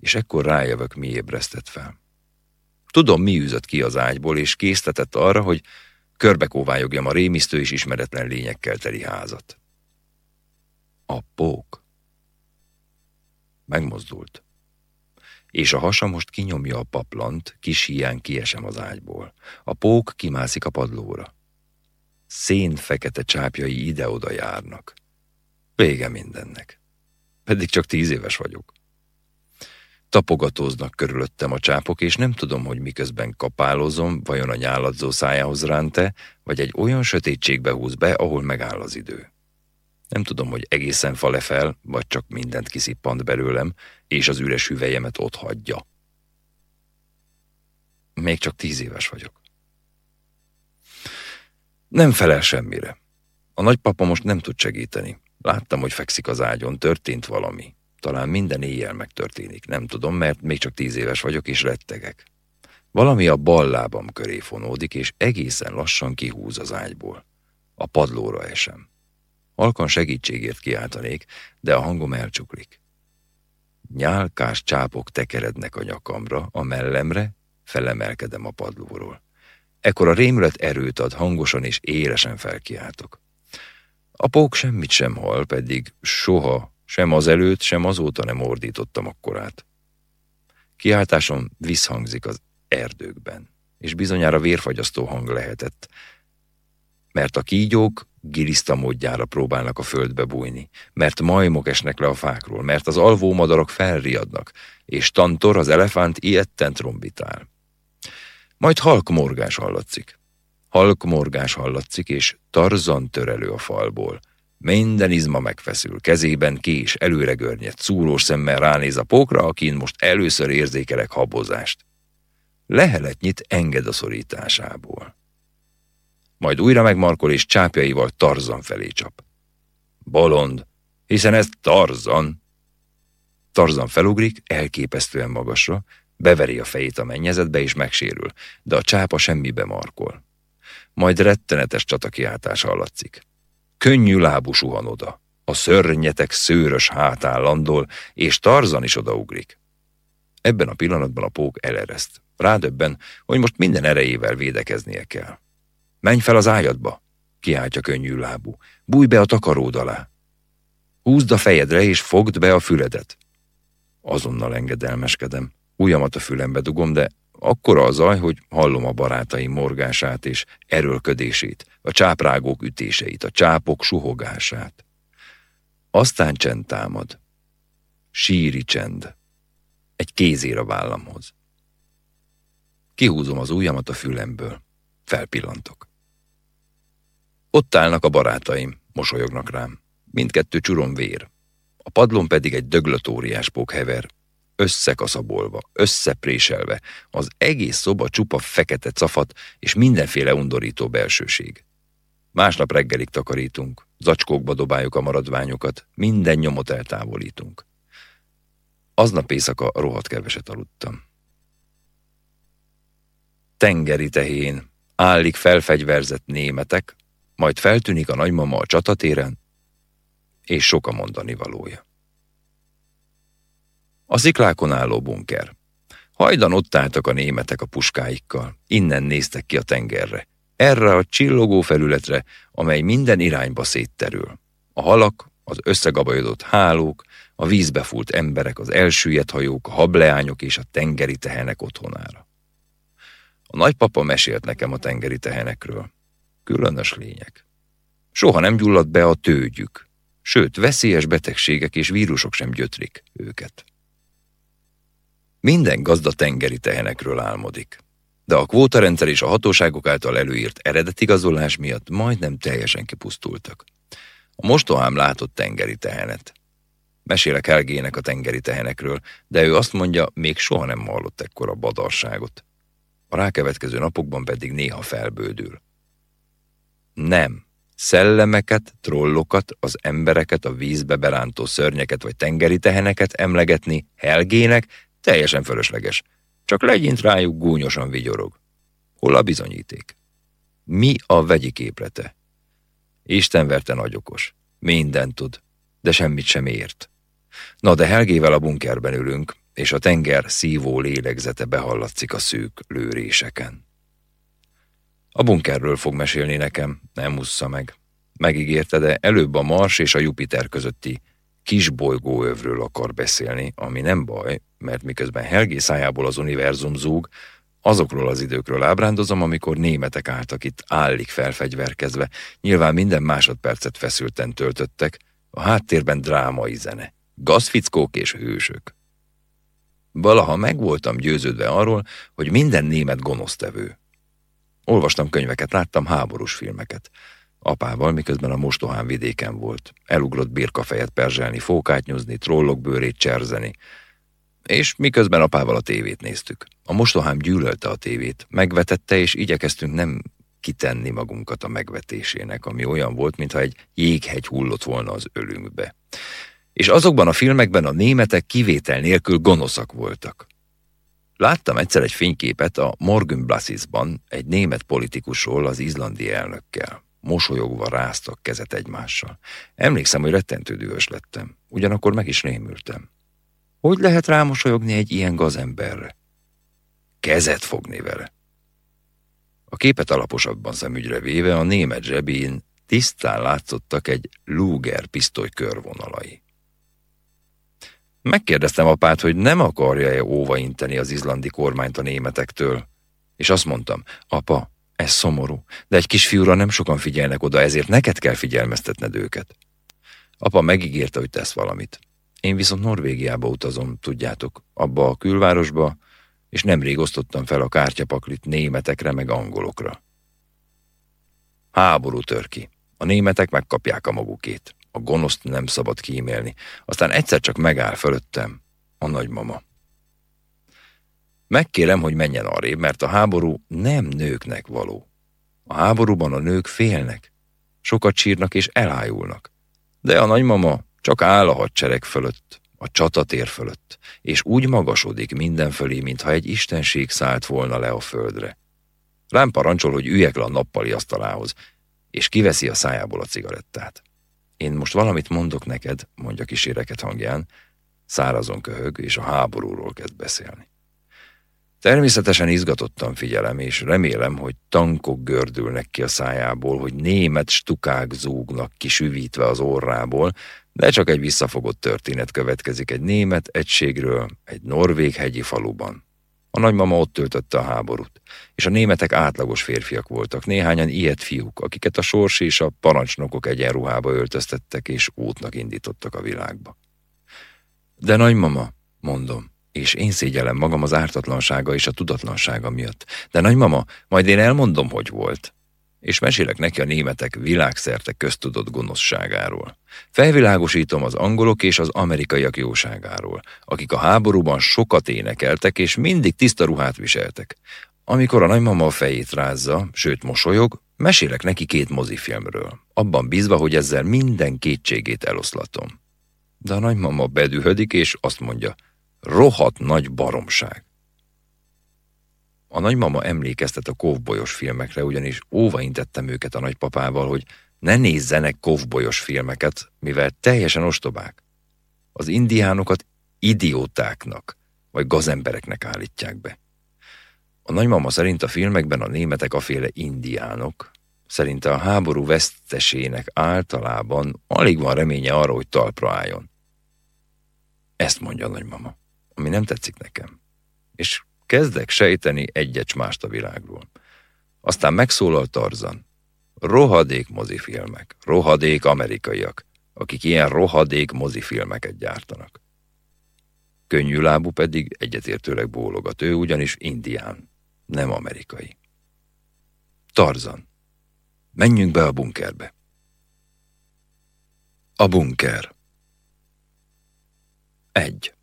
és ekkor rájövök, mi ébresztett fel. Tudom, mi űzött ki az ágyból, és késztetett arra, hogy körbekóvályogjam a rémisztő és ismeretlen lényekkel teli házat. A pók. Megmozdult. És a hasa most kinyomja a paplant, kis hián kiesem az ágyból. A pók kimászik a padlóra. Szén fekete csápjai ide-oda járnak. Vége mindennek. Pedig csak tíz éves vagyok. Tapogatóznak körülöttem a csápok, és nem tudom, hogy miközben kapálozom, vajon a nyáladzó szájához ránte, vagy egy olyan sötétségbe húz be, ahol megáll az idő. Nem tudom, hogy egészen fale fel, vagy csak mindent kiszippant belőlem, és az üres hüvelyemet ott hagyja. Még csak tíz éves vagyok. Nem felel semmire. A nagypapa most nem tud segíteni. Láttam, hogy fekszik az ágyon, történt valami. Talán minden éjjel megtörténik, nem tudom, mert még csak tíz éves vagyok és rettegek. Valami a bal lábam köré fonódik, és egészen lassan kihúz az ágyból. A padlóra esem. Halkan segítségért kiáltanék, de a hangom elcsuklik. Nyálkás csápok tekerednek a nyakamra, a mellemre, felemelkedem a padlóról. Ekkor a rémület erőt ad, hangosan és élesen felkiáltok. A pók semmit sem hall, pedig soha, sem azelőtt, sem azóta nem ordítottam akkorát. Kiáltásom visszhangzik az erdőkben, és bizonyára vérfagyasztó hang lehetett, mert a kígyók giliszta módjára próbálnak a földbe bújni, mert majmok esnek le a fákról, mert az alvó madarak felriadnak, és Tantor, az elefánt ilyetten trombitál. Majd halk morgás hallatszik. Halk morgás hallatszik, és Tarzan törelő a falból. Minden izma megfeszül, kezében kés, előre görnyed, szúrós szemmel ránéz a pókra, akin most először érzékelek habozást. Leheletnyit enged a szorításából majd újra megmarkol és csápjaival Tarzan felé csap. Bolond, hiszen ez Tarzan. Tarzan felugrik, elképesztően magasra, beveri a fejét a mennyezetbe és megsérül, de a csápa semmibe markol. Majd rettenetes csatakiáltás hallatszik. Könnyű lábú suhan oda. A szörnyetek szőrös hátán landol, és Tarzan is odaugrik. Ebben a pillanatban a pók elereszt. Rádöbben, hogy most minden erejével védekeznie kell. Menj fel az ájadba, kiáltja könnyű lábú. Bújj be a takaród alá. Húzd a fejedre és fogd be a füledet. Azonnal engedelmeskedem. Ujjamat a fülembe dugom, de akkora a zaj, hogy hallom a barátaim morgását és erőlködését, a csáprágók ütéseit, a csápok suhogását. Aztán csend támad. Síri csend. Egy kézér a vállamhoz. Kihúzom az ujjamat a fülemből. Felpillantok. Ott állnak a barátaim, mosolyognak rám. Mindkettő csuron vér. A padlón pedig egy döglött óriás pók hever, összekaszabolva, összepréselve, az egész szoba csupa fekete cafat és mindenféle undorító belsőség. Másnap reggelig takarítunk, zacskókba dobáljuk a maradványokat, minden nyomot eltávolítunk. Aznap éjszaka rohadt keveset aludtam. Tengeri tehén, állik felfegyverzett németek, majd feltűnik a nagymama a csatatéren, és sok a mondani valója. A sziklákon álló bunker. Hajdan ott álltak a németek a puskáikkal, innen néztek ki a tengerre, erre a csillogó felületre, amely minden irányba szétterül. A halak, az összegabajodott hálók, a vízbe fúlt emberek, az elsüllyedt hajók, a hableányok és a tengeri tehenek otthonára. A nagypapa mesélt nekem a tengeri tehenekről. Különös lények. Soha nem gyulladt be a tőgyük, sőt, veszélyes betegségek és vírusok sem gyötrik őket. Minden gazda tengeri tehenekről álmodik, de a kvótarendszer és a hatóságok által előírt eredetigazolás miatt majdnem teljesen kipusztultak. A mostohám látott tengeri tehenet. Mesélek Helgének a tengeri tehenekről, de ő azt mondja, még soha nem hallott ekkora badarságot. A rákevetkező napokban pedig néha felbődül. Nem. Szellemeket, trollokat, az embereket, a vízbe berántó szörnyeket vagy tengeri teheneket emlegetni Helgének teljesen fölösleges. Csak legyint rájuk gúnyosan vigyorog. Hol a bizonyíték? Mi a vegyi képlete? Isten verte nagyokos. Minden tud, de semmit sem ért. Na de Helgével a bunkerben ülünk, és a tenger szívó lélegzete behallatszik a szűk lőréseken. A bunkerről fog mesélni nekem, nem mussza meg. Megígérte, de előbb a Mars és a Jupiter közötti kis bolygóövről akar beszélni, ami nem baj, mert miközben Helgé szájából az univerzum zúg, azokról az időkről ábrándozom, amikor németek álltak itt állik felfegyverkezve, nyilván minden másodpercet feszülten töltöttek, a háttérben drámai zene, gazfickók és hősök. Valaha meg voltam győződve arról, hogy minden német gonosztevő. Olvastam könyveket, láttam háborús filmeket. Apával, miközben a mostohán vidéken volt. Elugrott birkafejet perzselni, fókát nyúzni, trollok bőrét cserzeni. És miközben apával a tévét néztük. A mostohám gyűlölte a tévét, megvetette, és igyekeztünk nem kitenni magunkat a megvetésének, ami olyan volt, mintha egy jéghegy hullott volna az ölünkbe. És azokban a filmekben a németek kivétel nélkül gonoszak voltak. Láttam egyszer egy fényképet a Morgenblassisban egy német politikusról az izlandi elnökkel. Mosolyogva ráztak kezet egymással. Emlékszem, hogy rettentő dühös lettem. Ugyanakkor meg is rémültem. Hogy lehet rámosolyogni egy ilyen gazemberre? Kezet fogni vele. A képet alaposabban szemügyre véve a német zsebén tisztán látszottak egy Luger pisztoly körvonalai. Megkérdeztem apát, hogy nem akarja-e óvainteni az izlandi kormányt a németektől, és azt mondtam, apa, ez szomorú, de egy kisfiúra nem sokan figyelnek oda, ezért neked kell figyelmeztetned őket. Apa megígérte, hogy tesz valamit. Én viszont Norvégiába utazom, tudjátok, abba a külvárosba, és nemrég osztottam fel a kártyapaklit németekre meg angolokra. Háború tör ki. A németek megkapják a magukét. A gonoszt nem szabad kímélni. Aztán egyszer csak megáll fölöttem a nagymama. Megkérem, hogy menjen arrébb, mert a háború nem nőknek való. A háborúban a nők félnek, sokat sírnak és elájulnak. De a nagymama csak áll a hadsereg fölött, a csatatér fölött, és úgy magasodik mindenfölé, mintha egy istenség szállt volna le a földre. Rám parancsol, hogy üljek le a nappali asztalához, és kiveszi a szájából a cigarettát. Én most valamit mondok neked, mondja kíséreket hangján, szárazon köhög, és a háborúról kezd beszélni. Természetesen izgatottan figyelem, és remélem, hogy tankok gördülnek ki a szájából, hogy német stukák zúgnak kisüvítve az orrából, de csak egy visszafogott történet következik egy német egységről, egy norvég hegyi faluban. A nagymama ott töltötte a háborút, és a németek átlagos férfiak voltak, néhányan ilyet fiúk, akiket a sors és a parancsnokok egyenruhába öltöztettek és útnak indítottak a világba. De nagymama, mondom, és én szégyellem magam az ártatlansága és a tudatlansága miatt. De nagymama, majd én elmondom, hogy volt. És mesélek neki a németek világszerte köztudott gonoszságáról. Felvilágosítom az angolok és az amerikaiak jóságáról, akik a háborúban sokat énekeltek és mindig tiszta ruhát viseltek. Amikor a nagymama a fejét rázza, sőt mosolyog, mesélek neki két mozifilmről, abban bízva, hogy ezzel minden kétségét eloszlatom. De a nagymama bedühödik és azt mondja, rohadt nagy baromság. A nagymama emlékeztet a kovbolyos filmekre, ugyanis óva intettem őket a nagypapával, hogy ne nézzenek kovbolyos filmeket, mivel teljesen ostobák. Az indiánokat idiótáknak, vagy gazembereknek állítják be. A nagymama szerint a filmekben a németek aféle indiánok, szerinte a háború vesztesének általában alig van reménye arra, hogy talpra álljon. Ezt mondja a nagymama, ami nem tetszik nekem. És kezdek sejteni egyet mást a világról. Aztán megszólal Tarzan. Rohadék mozifilmek, rohadék amerikaiak, akik ilyen rohadék mozifilmeket gyártanak. Könnyű lábú pedig egyetértőleg bólogat, ő ugyanis indián, nem amerikai. Tarzan. Menjünk be a bunkerbe. A bunker. Egy.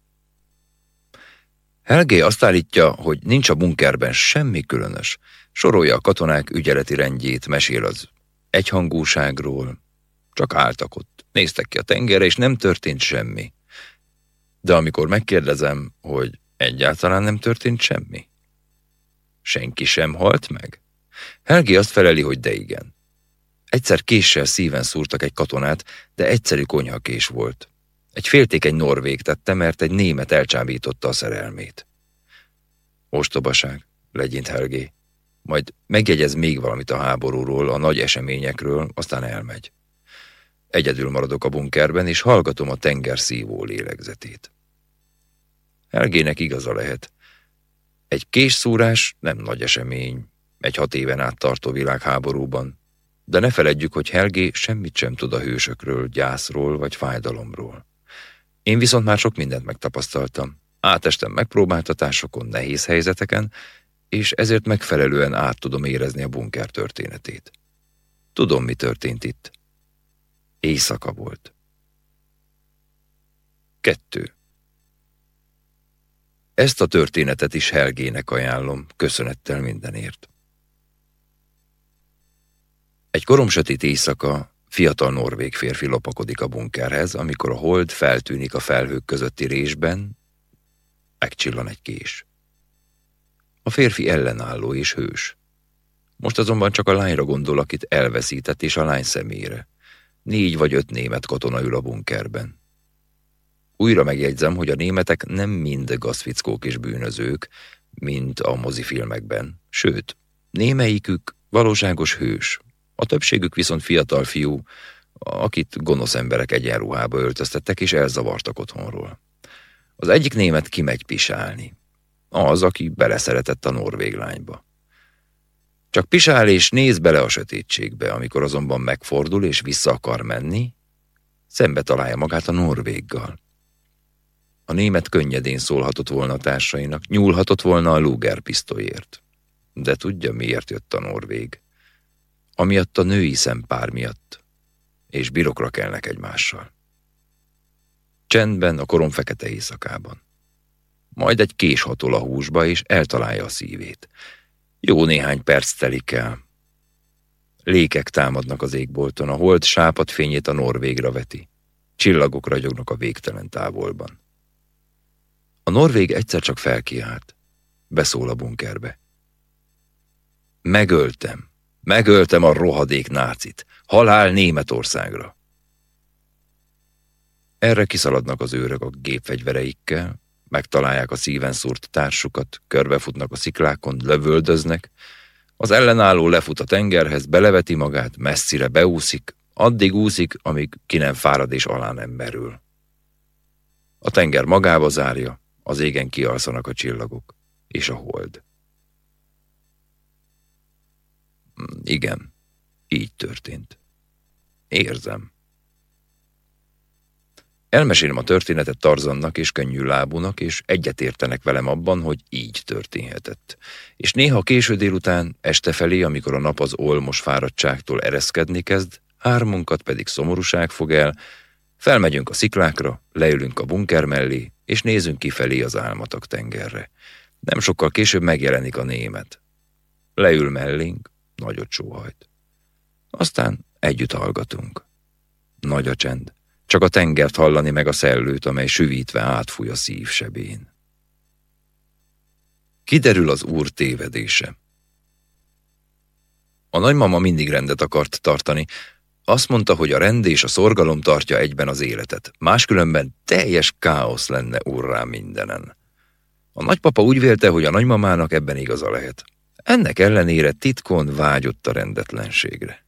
Helgé azt állítja, hogy nincs a bunkerben semmi különös. Sorolja a katonák ügyeleti rendjét, mesél az egyhangúságról. Csak álltak ott, néztek ki a tengerre, és nem történt semmi. De amikor megkérdezem, hogy egyáltalán nem történt semmi, senki sem halt meg? Helgi azt feleli, hogy de igen. Egyszer késsel szíven szúrtak egy katonát, de egyszerű konyhakés volt. Egy féltékeny norvég tette, mert egy német elcsábította a szerelmét. Ostobaság, legyint Helgé. Majd megjegyez még valamit a háborúról, a nagy eseményekről, aztán elmegy. Egyedül maradok a bunkerben, és hallgatom a tenger szívó lélegzetét. Helgének igaza lehet. Egy késszúrás nem nagy esemény, egy hat éven át tartó világháborúban, de ne feledjük, hogy Helgé semmit sem tud a hősökről, gyászról vagy fájdalomról. Én viszont már sok mindent megtapasztaltam. Átestem megpróbáltatásokon, nehéz helyzeteken, és ezért megfelelően át tudom érezni a bunker történetét. Tudom, mi történt itt. Éjszaka volt. Kettő. Ezt a történetet is Helgének ajánlom, köszönettel mindenért. Egy koromsötét éjszaka fiatal norvég férfi lopakodik a bunkerhez, amikor a hold feltűnik a felhők közötti résben, megcsillan egy kés. A férfi ellenálló és hős. Most azonban csak a lányra gondol, akit elveszített, és a lány szemére. Négy vagy öt német katona ül a bunkerben. Újra megjegyzem, hogy a németek nem mind gazfickók és bűnözők, mint a mozifilmekben. Sőt, némelyikük valóságos hős, a többségük viszont fiatal fiú, akit gonosz emberek egyenruhába öltöztettek és elzavartak otthonról. Az egyik német kimegy pisálni. Az, aki beleszeretett a norvég lányba. Csak pisál és néz bele a sötétségbe, amikor azonban megfordul és vissza akar menni, szembe találja magát a norvéggal. A német könnyedén szólhatott volna a társainak, nyúlhatott volna a Luger pisztolyért. De tudja, miért jött a norvég. Amiatt a női szempár miatt, és birokra kelnek egymással. Csendben a korom fekete éjszakában. Majd egy kés hatol a húsba, és eltalálja a szívét. Jó néhány perc telik el. Lékek támadnak az égbolton, a hold sápat fényét a norvégra veti. Csillagok ragyognak a végtelen távolban. A norvég egyszer csak felkiált. Beszól a bunkerbe. Megöltem. Megöltem a rohadék nácit. Halál Németországra. Erre kiszaladnak az őrök a gépfegyvereikkel, megtalálják a szíven szúrt társukat, körbefutnak a sziklákon, lövöldöznek, az ellenálló lefut a tengerhez, beleveti magát, messzire beúszik, addig úszik, amíg ki nem fárad és alá nem merül. A tenger magába zárja, az égen kialszanak a csillagok, és a hold. Igen, így történt. Érzem. Elmesélem a történetet Tarzannak és könnyű lábúnak, és egyetértenek velem abban, hogy így történhetett. És néha késő délután, este felé, amikor a nap az olmos fáradtságtól ereszkedni kezd, hármunkat pedig szomorúság fog el, felmegyünk a sziklákra, leülünk a bunker mellé, és nézünk kifelé az álmatok tengerre. Nem sokkal később megjelenik a német. Leül mellénk, nagyot sóhajt. Aztán együtt hallgatunk. Nagy a csend. Csak a tengert hallani meg a szellőt, amely süvítve átfúj a szívsebén. Kiderül az úr tévedése. A nagymama mindig rendet akart tartani. Azt mondta, hogy a rend és a szorgalom tartja egyben az életet. Máskülönben teljes káosz lenne úrrá mindenen. A nagypapa úgy vélte, hogy a nagymamának ebben igaza lehet. Ennek ellenére titkon vágyott a rendetlenségre.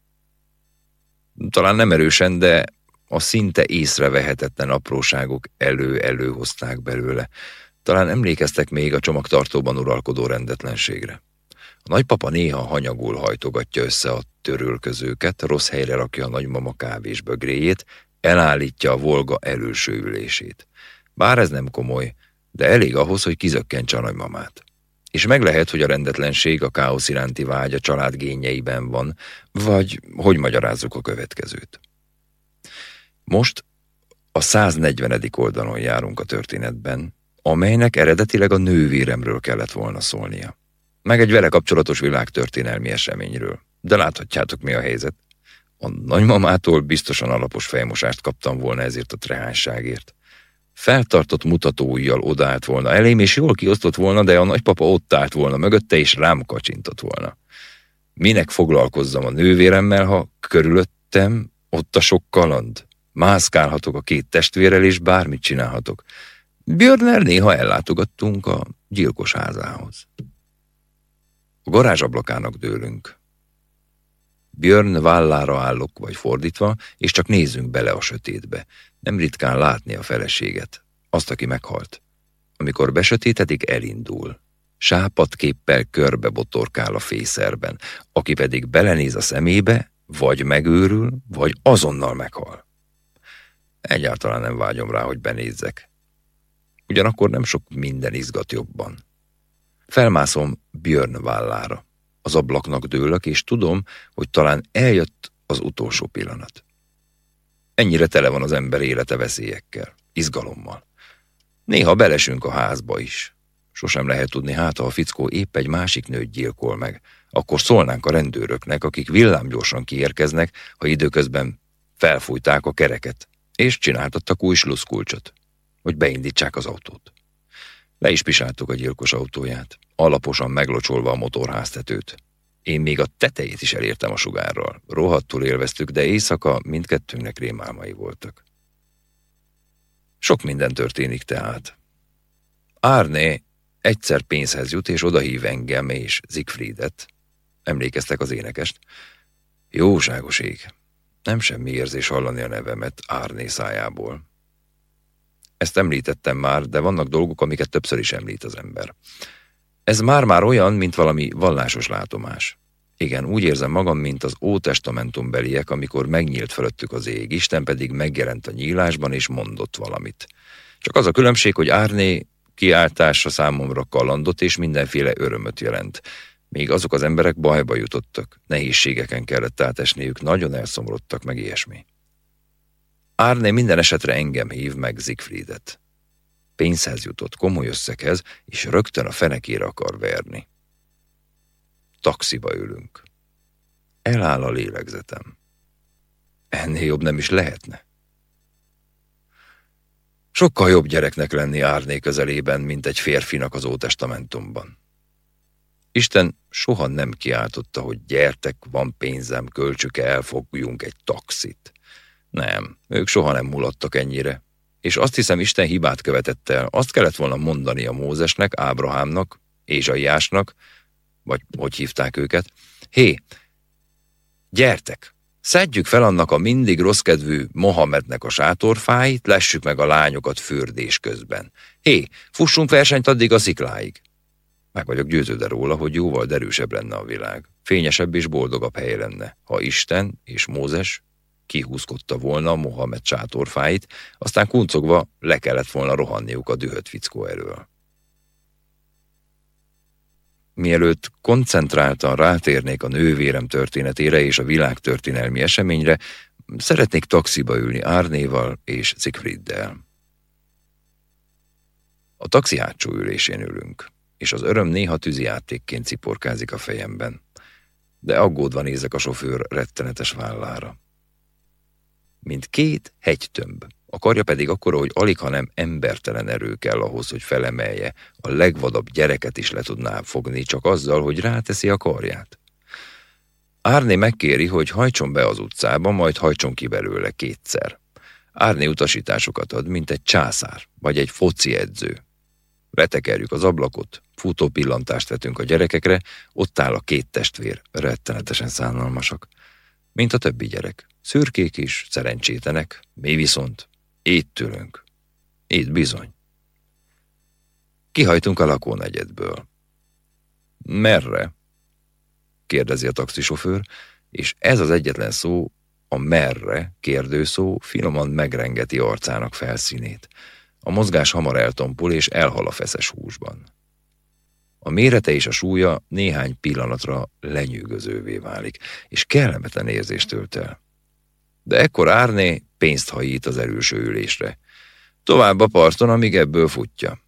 Talán nem erősen, de a szinte észrevehetetlen apróságok elő-elő hozták belőle. Talán emlékeztek még a csomagtartóban uralkodó rendetlenségre. A nagypapa néha hanyagul hajtogatja össze a törölközőket, rossz helyre rakja a nagymama kávés bögréjét, elállítja a volga előső ülését. Bár ez nem komoly, de elég ahhoz, hogy kizökkentse a nagymamát. És meg lehet, hogy a rendetlenség, a káosz iránti vágy a család gényeiben van, vagy hogy magyarázzuk a következőt. Most a 140. oldalon járunk a történetben, amelynek eredetileg a nővéremről kellett volna szólnia. Meg egy vele kapcsolatos világtörténelmi eseményről. De láthatjátok, mi a helyzet. A nagymamától biztosan alapos fejmosást kaptam volna ezért a trehányságért. Feltartott mutatóujjal odaállt volna elém, és jól kiosztott volna, de a nagypapa ott állt volna mögötte, és rám kacsintott volna. Minek foglalkozzam a nővéremmel, ha körülöttem ott a sok kaland? Mászkálhatok a két testvérrel, és bármit csinálhatok. Björner néha ellátogattunk a gyilkos házához. A garázsablakának dőlünk. Björn vállára állok, vagy fordítva, és csak nézzünk bele a sötétbe. Nem ritkán látni a feleséget, azt, aki meghalt. Amikor besötétedik, elindul. Sápadképpel körbe botorkál a fészerben, aki pedig belenéz a szemébe, vagy megőrül, vagy azonnal meghal. Egyáltalán nem vágyom rá, hogy benézzek. Ugyanakkor nem sok minden izgat jobban. Felmászom Björn vállára. Az ablaknak dőlök, és tudom, hogy talán eljött az utolsó pillanat. Ennyire tele van az ember élete veszélyekkel, izgalommal. Néha belesünk a házba is. Sosem lehet tudni, hát ha a fickó épp egy másik nőt gyilkol meg, akkor szólnánk a rendőröknek, akik villámgyorsan kiérkeznek, ha időközben felfújták a kereket, és csináltattak új sluszkulcsot, hogy beindítsák az autót. Le is pisáltuk a gyilkos autóját, alaposan meglocsolva a motorháztetőt. Én még a tetejét is elértem a sugárral. Rohadtul élveztük, de éjszaka mindkettőnknek rémálmai voltak. Sok minden történik tehát. Árné egyszer pénzhez jut, és odahív engem és Siegfriedet. Emlékeztek az énekest? Jóságos ég. Nem semmi érzés hallani a nevemet Árné szájából. Ezt említettem már, de vannak dolgok, amiket többször is említ az ember. Ez már-már olyan, mint valami vallásos látomás. Igen, úgy érzem magam, mint az Ótestamentum beliek, amikor megnyílt fölöttük az ég, Isten pedig megjelent a nyílásban és mondott valamit. Csak az a különbség, hogy Árné kiáltása számomra kalandot és mindenféle örömöt jelent. Még azok az emberek bajba jutottak, nehézségeken kellett átesniük, nagyon elszomorodtak meg ilyesmi. Árné minden esetre engem hív meg Siegfriedet. Pénzhez jutott komoly összeghez, és rögtön a fenekére akar verni. Taxiba ülünk. Eláll a lélegzetem. Ennél jobb nem is lehetne. Sokkal jobb gyereknek lenni Árné közelében, mint egy férfinak az Ótestamentumban. Isten soha nem kiáltotta, hogy gyertek, van pénzem, költsük el, fogjunk egy taxit. Nem, ők soha nem mulattak ennyire. És azt hiszem, Isten hibát követett el. Azt kellett volna mondani a Mózesnek, Ábrahámnak, Ézsaiásnak, vagy hogy hívták őket. Hé, gyertek, szedjük fel annak a mindig rosszkedvű Mohamednek a sátorfáit, lessük meg a lányokat fürdés közben. Hé, fussunk versenyt addig a szikláig. Meg vagyok győződve róla, hogy jóval derűsebb lenne a világ. Fényesebb és boldogabb hely lenne, ha Isten és Mózes kihúzkodta volna Mohamed sátorfáit, aztán kuncogva le kellett volna rohanniuk a dühött fickó erről. Mielőtt koncentráltan rátérnék a nővérem történetére és a világtörténelmi eseményre, szeretnék taxiba ülni Árnéval és Siegfrieddel. A taxi hátsó ülésén ülünk, és az öröm néha tűzijátékként ciporkázik a fejemben, de aggódva nézek a sofőr rettenetes vállára mint két hegytömb. A karja pedig akkora, hogy alig, ha nem embertelen erő kell ahhoz, hogy felemelje. A legvadabb gyereket is le tudná fogni, csak azzal, hogy ráteszi a karját. Árné megkéri, hogy hajtson be az utcába, majd hajtson ki belőle kétszer. Árné utasításokat ad, mint egy császár, vagy egy foci edző. Letekerjük az ablakot, futó pillantást vetünk a gyerekekre, ott áll a két testvér, rettenetesen szánalmasak, mint a többi gyerek. Szürkék is, szerencsétlenek, mi viszont itt ülünk. Itt bizony. Kihajtunk a lakónegyedből. Merre? kérdezi a taxisofőr, és ez az egyetlen szó, a merre kérdőszó finoman megrengeti arcának felszínét. A mozgás hamar eltompul és elhal a feszes húsban. A mérete és a súlya néhány pillanatra lenyűgözővé válik, és kellemetlen érzést tölt el de ekkor Árné pénzt hajít az erőső ülésre. Tovább a parton, amíg ebből futja.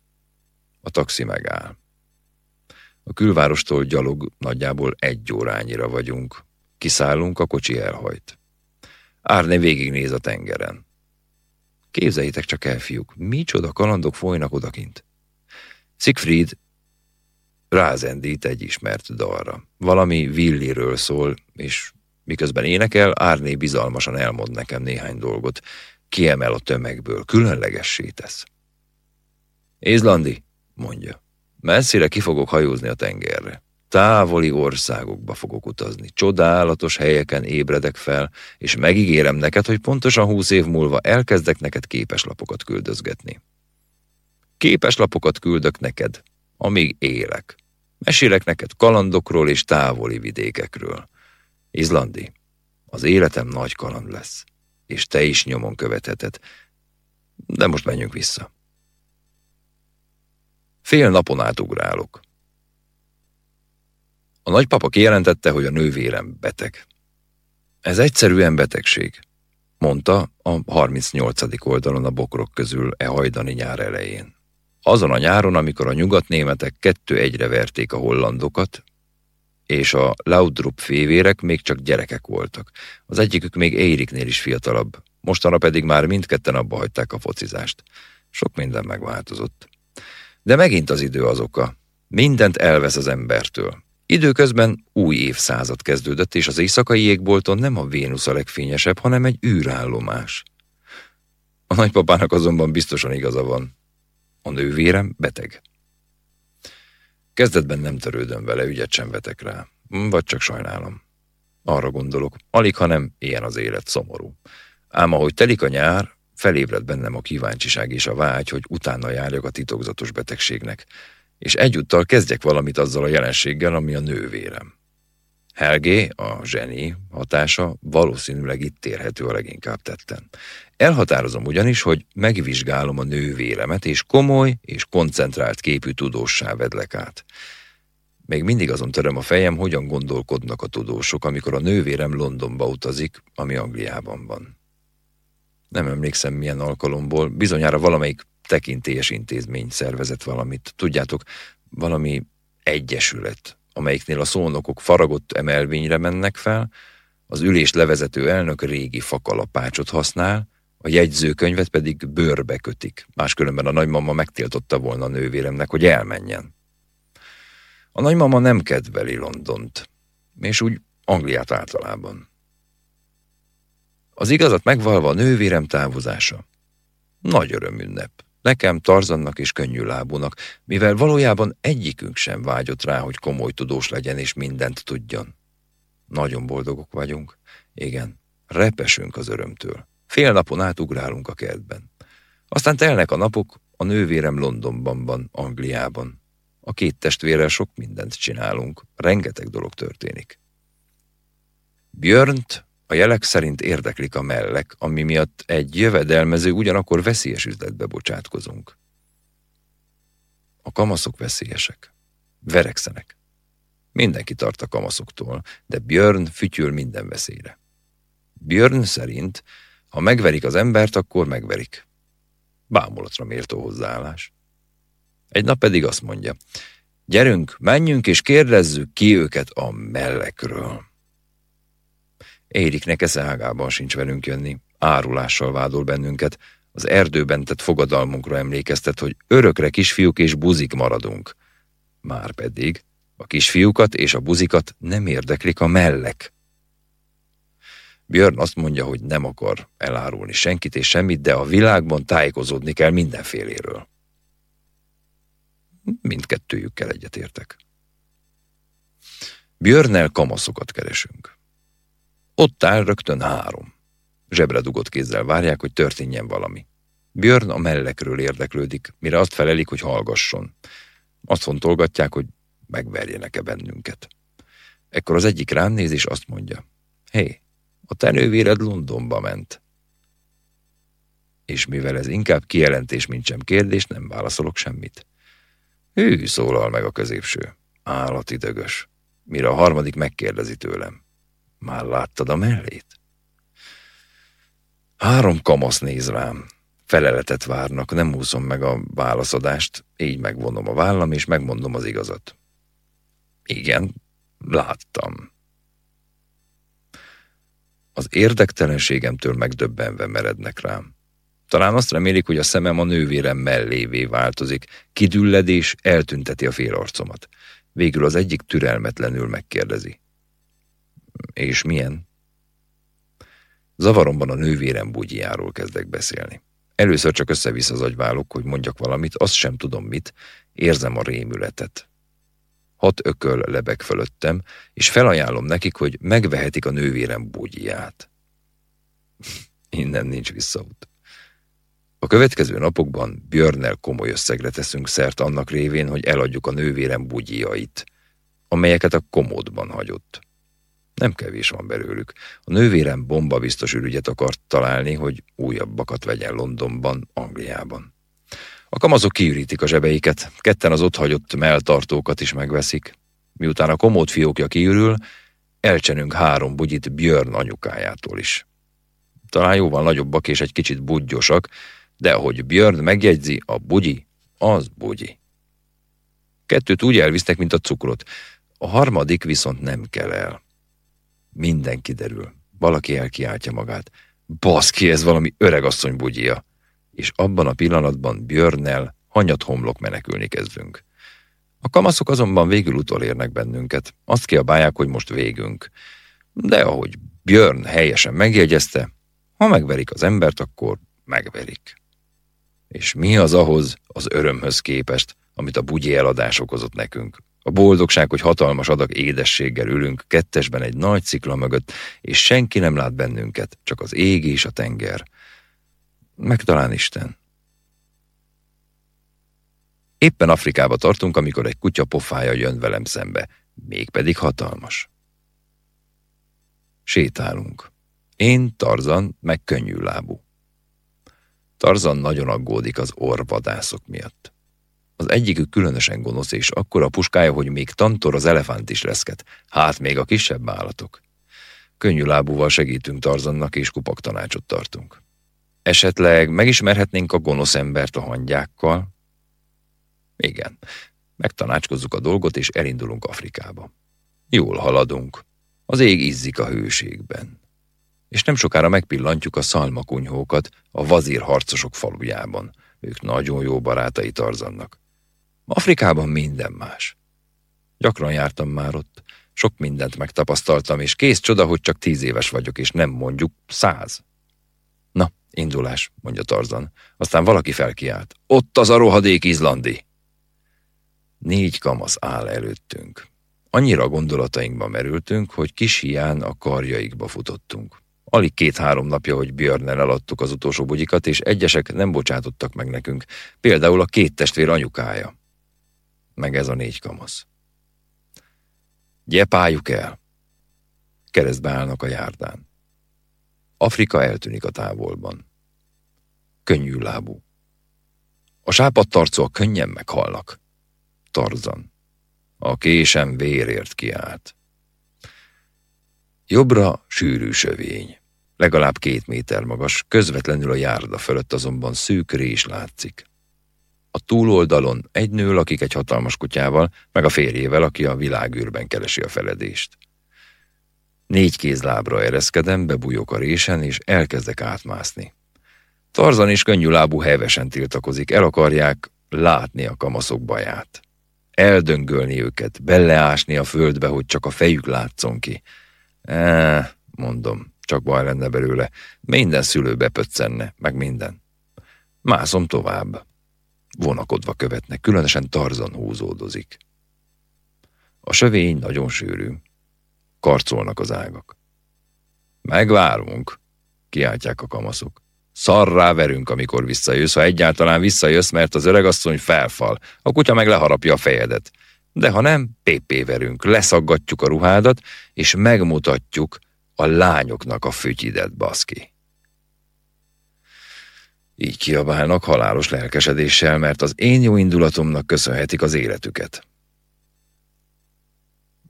A taxi megáll. A külvárostól gyalog nagyjából egy órányira vagyunk. Kiszállunk, a kocsi elhajt. Árné végignéz a tengeren. Képzeljétek csak el, fiúk, micsoda kalandok folynak odakint. Siegfried rázendít egy ismert dalra. Valami Villiről szól, és Miközben énekel, Árné bizalmasan elmond nekem néhány dolgot. kiemel a tömegből, különlegessé tesz. Ézlandi, mondja, messzire ki fogok hajózni a tengerre. Távoli országokba fogok utazni, csodálatos helyeken ébredek fel, és megígérem neked, hogy pontosan húsz év múlva elkezdek neked képeslapokat küldözgetni. Képeslapokat küldök neked, amíg élek. Mesélek neked kalandokról és távoli vidékekről. Izlandi, az életem nagy kaland lesz, és te is nyomon követheted. De most menjünk vissza. Fél napon át ugrálok. A nagypapa kijelentette, hogy a nővérem beteg. Ez egyszerűen betegség, mondta a 38. oldalon a bokrok közül e hajdani nyár elején. Azon a nyáron, amikor a nyugatnémetek kettő egyre verték a hollandokat, és a Laudrup févérek még csak gyerekek voltak. Az egyikük még Ériknél is fiatalabb, mostanra pedig már mindketten abba hagyták a focizást. Sok minden megváltozott. De megint az idő az oka. Mindent elvesz az embertől. Időközben új évszázad kezdődött, és az éjszakai jégbolton nem a Vénusz a legfényesebb, hanem egy űrállomás. A nagypapának azonban biztosan igaza van. A nővérem beteg. Kezdetben nem törődöm vele, ügyet sem vetek rá. Vagy csak sajnálom. Arra gondolok, alig, hanem ilyen az élet szomorú. Ám ahogy telik a nyár, felébred bennem a kíváncsiság és a vágy, hogy utána járjak a titokzatos betegségnek, és egyúttal kezdjek valamit azzal a jelenséggel, ami a nővérem. Helgé, a zseni hatása valószínűleg itt érhető a leginkább tetten. Elhatározom ugyanis, hogy megvizsgálom a nővéremet, és komoly és koncentrált képű tudóssá vedlek át. Még mindig azon töröm a fejem, hogyan gondolkodnak a tudósok, amikor a nővérem Londonba utazik, ami Angliában van. Nem emlékszem milyen alkalomból, bizonyára valamelyik tekintélyes intézmény szervezett valamit. Tudjátok, valami egyesület, amelyiknél a szónokok faragott emelvényre mennek fel, az ülés levezető elnök régi fakalapácsot használ, a jegyzőkönyvet pedig bőrbe kötik, máskülönben a nagymama megtiltotta volna a nővéremnek, hogy elmenjen. A nagymama nem kedveli Londont, és úgy Angliát általában. Az igazat megvalva a nővérem távozása. Nagy örömünnep. Nekem, Tarzannak és könnyű lábúnak, mivel valójában egyikünk sem vágyott rá, hogy komoly tudós legyen és mindent tudjon. Nagyon boldogok vagyunk. Igen, repesünk az örömtől. Fél napon átugrálunk a kertben. Aztán telnek a napok, a nővérem Londonban van, Angliában. A két testvérrel sok mindent csinálunk, rengeteg dolog történik. Björnt a jelek szerint érdeklik a mellek, ami miatt egy jövedelmező ugyanakkor veszélyes üzletbe bocsátkozunk. A kamaszok veszélyesek. Verekszenek. Mindenki tart a kamaszoktól, de Björn fütyül minden veszélyre. Björn szerint, ha megverik az embert, akkor megverik. Bámulatra méltó hozzáállás. Egy nap pedig azt mondja, gyerünk, menjünk és kérdezzük ki őket a mellekről. Ériknek esze ágában sincs velünk jönni, árulással vádol bennünket, az erdőben tett fogadalmunkra emlékeztet, hogy örökre kisfiúk és buzik maradunk. Márpedig a kisfiúkat és a buzikat nem érdeklik a mellek. Björn azt mondja, hogy nem akar elárulni senkit és semmit, de a világban tájékozódni kell mindenféléről. Mindkettőjükkel egyetértek. Björnel kamaszokat keresünk. Ott áll rögtön három. Zsebre dugott kézzel várják, hogy történjen valami. Björn a mellekről érdeklődik, mire azt felelik, hogy hallgasson. Azt fontolgatják, hogy megverjenek-e bennünket. Ekkor az egyik rám néz, és azt mondja, hé, a te nővéred Londonba ment. És mivel ez inkább kijelentés, mint sem kérdés, nem válaszolok semmit. Hű, szólal meg a középső. Állati dögös. Mire a harmadik megkérdezi tőlem. Már láttad a mellét? Három kamasz néz rám. Feleletet várnak, nem húzom meg a válaszadást, így megvonom a vállam, és megmondom az igazat. Igen, láttam. Az érdektelenségemtől megdöbbenve merednek rám. Talán azt remélik, hogy a szemem a nővérem mellévé változik, kidülledés eltünteti a félarcomat. Végül az egyik türelmetlenül megkérdezi. És milyen? Zavaromban a nővérem bugyiáról kezdek beszélni. Először csak összevisz az agyválok, hogy mondjak valamit, azt sem tudom mit, érzem a rémületet. Hat ököl lebeg fölöttem, és felajánlom nekik, hogy megvehetik a nővérem bugyját. <laughs> Innen nincs visszaút. A következő napokban Björnel komoly összegre teszünk szert annak révén, hogy eladjuk a nővérem bugyjait, amelyeket a komódban hagyott. Nem kevés van belőlük. A nővérem bomba biztos ürügyet akart találni, hogy újabbakat vegyen Londonban, Angliában. A kamazok kiürítik a zsebeiket, ketten az ott hagyott melltartókat is megveszik. Miután a komód fiókja kiürül, elcsenünk három bugyit Björn anyukájától is. Talán jóval nagyobbak és egy kicsit budgyosak, de ahogy Björn megjegyzi, a bugyi, az bugyi. Kettőt úgy elvisznek, mint a cukrot, a harmadik viszont nem kell el. Minden kiderül. Valaki elkiáltja magát. Baszki, ez valami öregasszony bugyia. És abban a pillanatban Björnnel hanyat homlok menekülni kezdünk. A kamaszok azonban végül utolérnek bennünket. Azt kiabálják, hogy most végünk. De ahogy Björn helyesen megjegyezte, ha megverik az embert, akkor megverik. És mi az ahhoz, az örömhöz képest, amit a bugyi eladás okozott nekünk? A boldogság, hogy hatalmas adag édességgel ülünk kettesben egy nagy cikla mögött, és senki nem lát bennünket, csak az ég és a tenger. Meg talán Isten. Éppen Afrikába tartunk, amikor egy kutya pofája jön velem szembe, mégpedig hatalmas. Sétálunk. Én, Tarzan, meg könnyű lábú. Tarzan nagyon aggódik az orvadászok miatt. Az egyikük különösen gonosz, és akkora puskája, hogy még tantor az elefánt is leszket, hát még a kisebb állatok. Könnyű lábúval segítünk Tarzannak, és kupak tanácsot tartunk. Esetleg megismerhetnénk a gonosz embert a hangyákkal? Igen, megtanácskozzuk a dolgot, és elindulunk Afrikába. Jól haladunk. Az ég izzik a hőségben. És nem sokára megpillantjuk a szalmakunyhókat a vazír harcosok falujában. Ők nagyon jó barátai Tarzannak. Afrikában minden más. Gyakran jártam már ott, sok mindent megtapasztaltam, és kész csoda, hogy csak tíz éves vagyok, és nem mondjuk száz. Na, indulás, mondja Tarzan. Aztán valaki felkiált. Ott az a rohadék izlandi! Négy kamasz áll előttünk. Annyira gondolatainkba merültünk, hogy kis hián a karjaikba futottunk. Alig két-három napja, hogy Björnnel eladtuk az utolsó bugyikat, és egyesek nem bocsátottak meg nekünk. Például a két testvér anyukája meg ez a négy kamasz. Gyepáljuk el! Keresztbe állnak a járdán. Afrika eltűnik a távolban. Könnyű lábú. A sápadtarcóak könnyen meghalnak. Tarzan. A késem vérért kiállt. Jobbra sűrű sövény. Legalább két méter magas, közvetlenül a járda fölött azonban szűk rés látszik. A túloldalon egy nő lakik egy hatalmas kutyával, meg a férjével, aki a világűrben keresi a feledést. Négy kézlábra ereszkedem, bebújok a résen, és elkezdek átmászni. Tarzan és könnyű lábú hevesen tiltakozik, el akarják látni a kamaszok baját. Eldöngölni őket, beleásni a földbe, hogy csak a fejük látszon ki. Eh, mondom, csak baj lenne belőle. Minden szülő bepöccenne, meg minden. Mászom tovább. Vonakodva követnek, különösen Tarzan húzódozik. A sövény nagyon sűrű. Karcolnak az ágak. Megvárunk, kiáltják a kamaszok. Szarrá verünk, amikor visszajössz, ha egyáltalán visszajössz, mert az öregasszony felfal, a kutya meg leharapja a fejedet. De ha nem, pépé verünk, leszaggatjuk a ruhádat, és megmutatjuk a lányoknak a fütyidet, baszki. Így kiabálnak halálos lelkesedéssel, mert az én jó indulatomnak köszönhetik az életüket.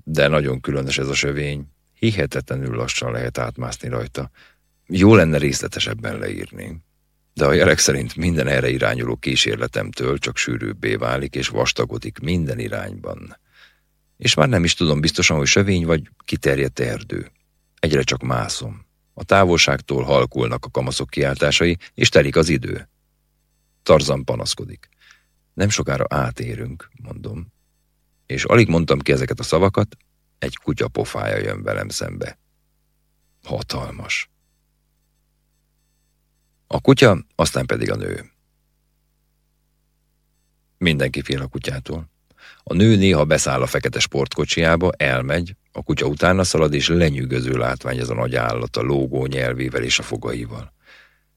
De nagyon különös ez a sövény, hihetetlenül lassan lehet átmászni rajta. Jó lenne részletesebben leírni. De a jelek szerint minden erre irányuló kísérletemtől csak sűrűbbé válik és vastagodik minden irányban. És már nem is tudom biztosan, hogy sövény vagy kiterjedt erdő. Egyre csak mászom. A távolságtól halkulnak a kamaszok kiáltásai, és telik az idő. Tarzan panaszkodik. Nem sokára átérünk, mondom. És alig mondtam ki ezeket a szavakat, egy kutya pofája jön velem szembe. Hatalmas. A kutya, aztán pedig a nő. Mindenki fél a kutyától. A nő néha beszáll a fekete sportkocsiába, elmegy, a kutya utána szalad, és lenyűgöző látvány ez a nagy állat a lógó nyelvével és a fogaival.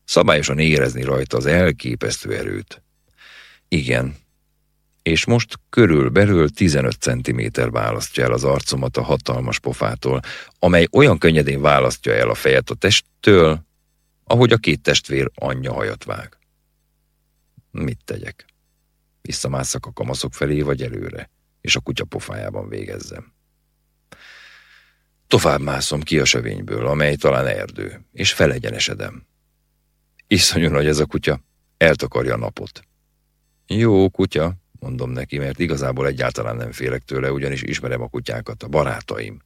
Szabályosan érezni rajta az elképesztő erőt. Igen, és most körülbelül 15 cm választja el az arcomat a hatalmas pofától, amely olyan könnyedén választja el a fejet a testtől, ahogy a két testvér anyja hajat vág. Mit tegyek? Visszamásszak a kamaszok felé vagy előre, és a kutya pofájában végezzem. Tovább mászom ki a sövényből, amely talán erdő, és felegyenesedem. Iszonyú nagy ez a kutya, eltakarja a napot. Jó kutya, mondom neki, mert igazából egyáltalán nem félek tőle, ugyanis ismerem a kutyákat, a barátaim.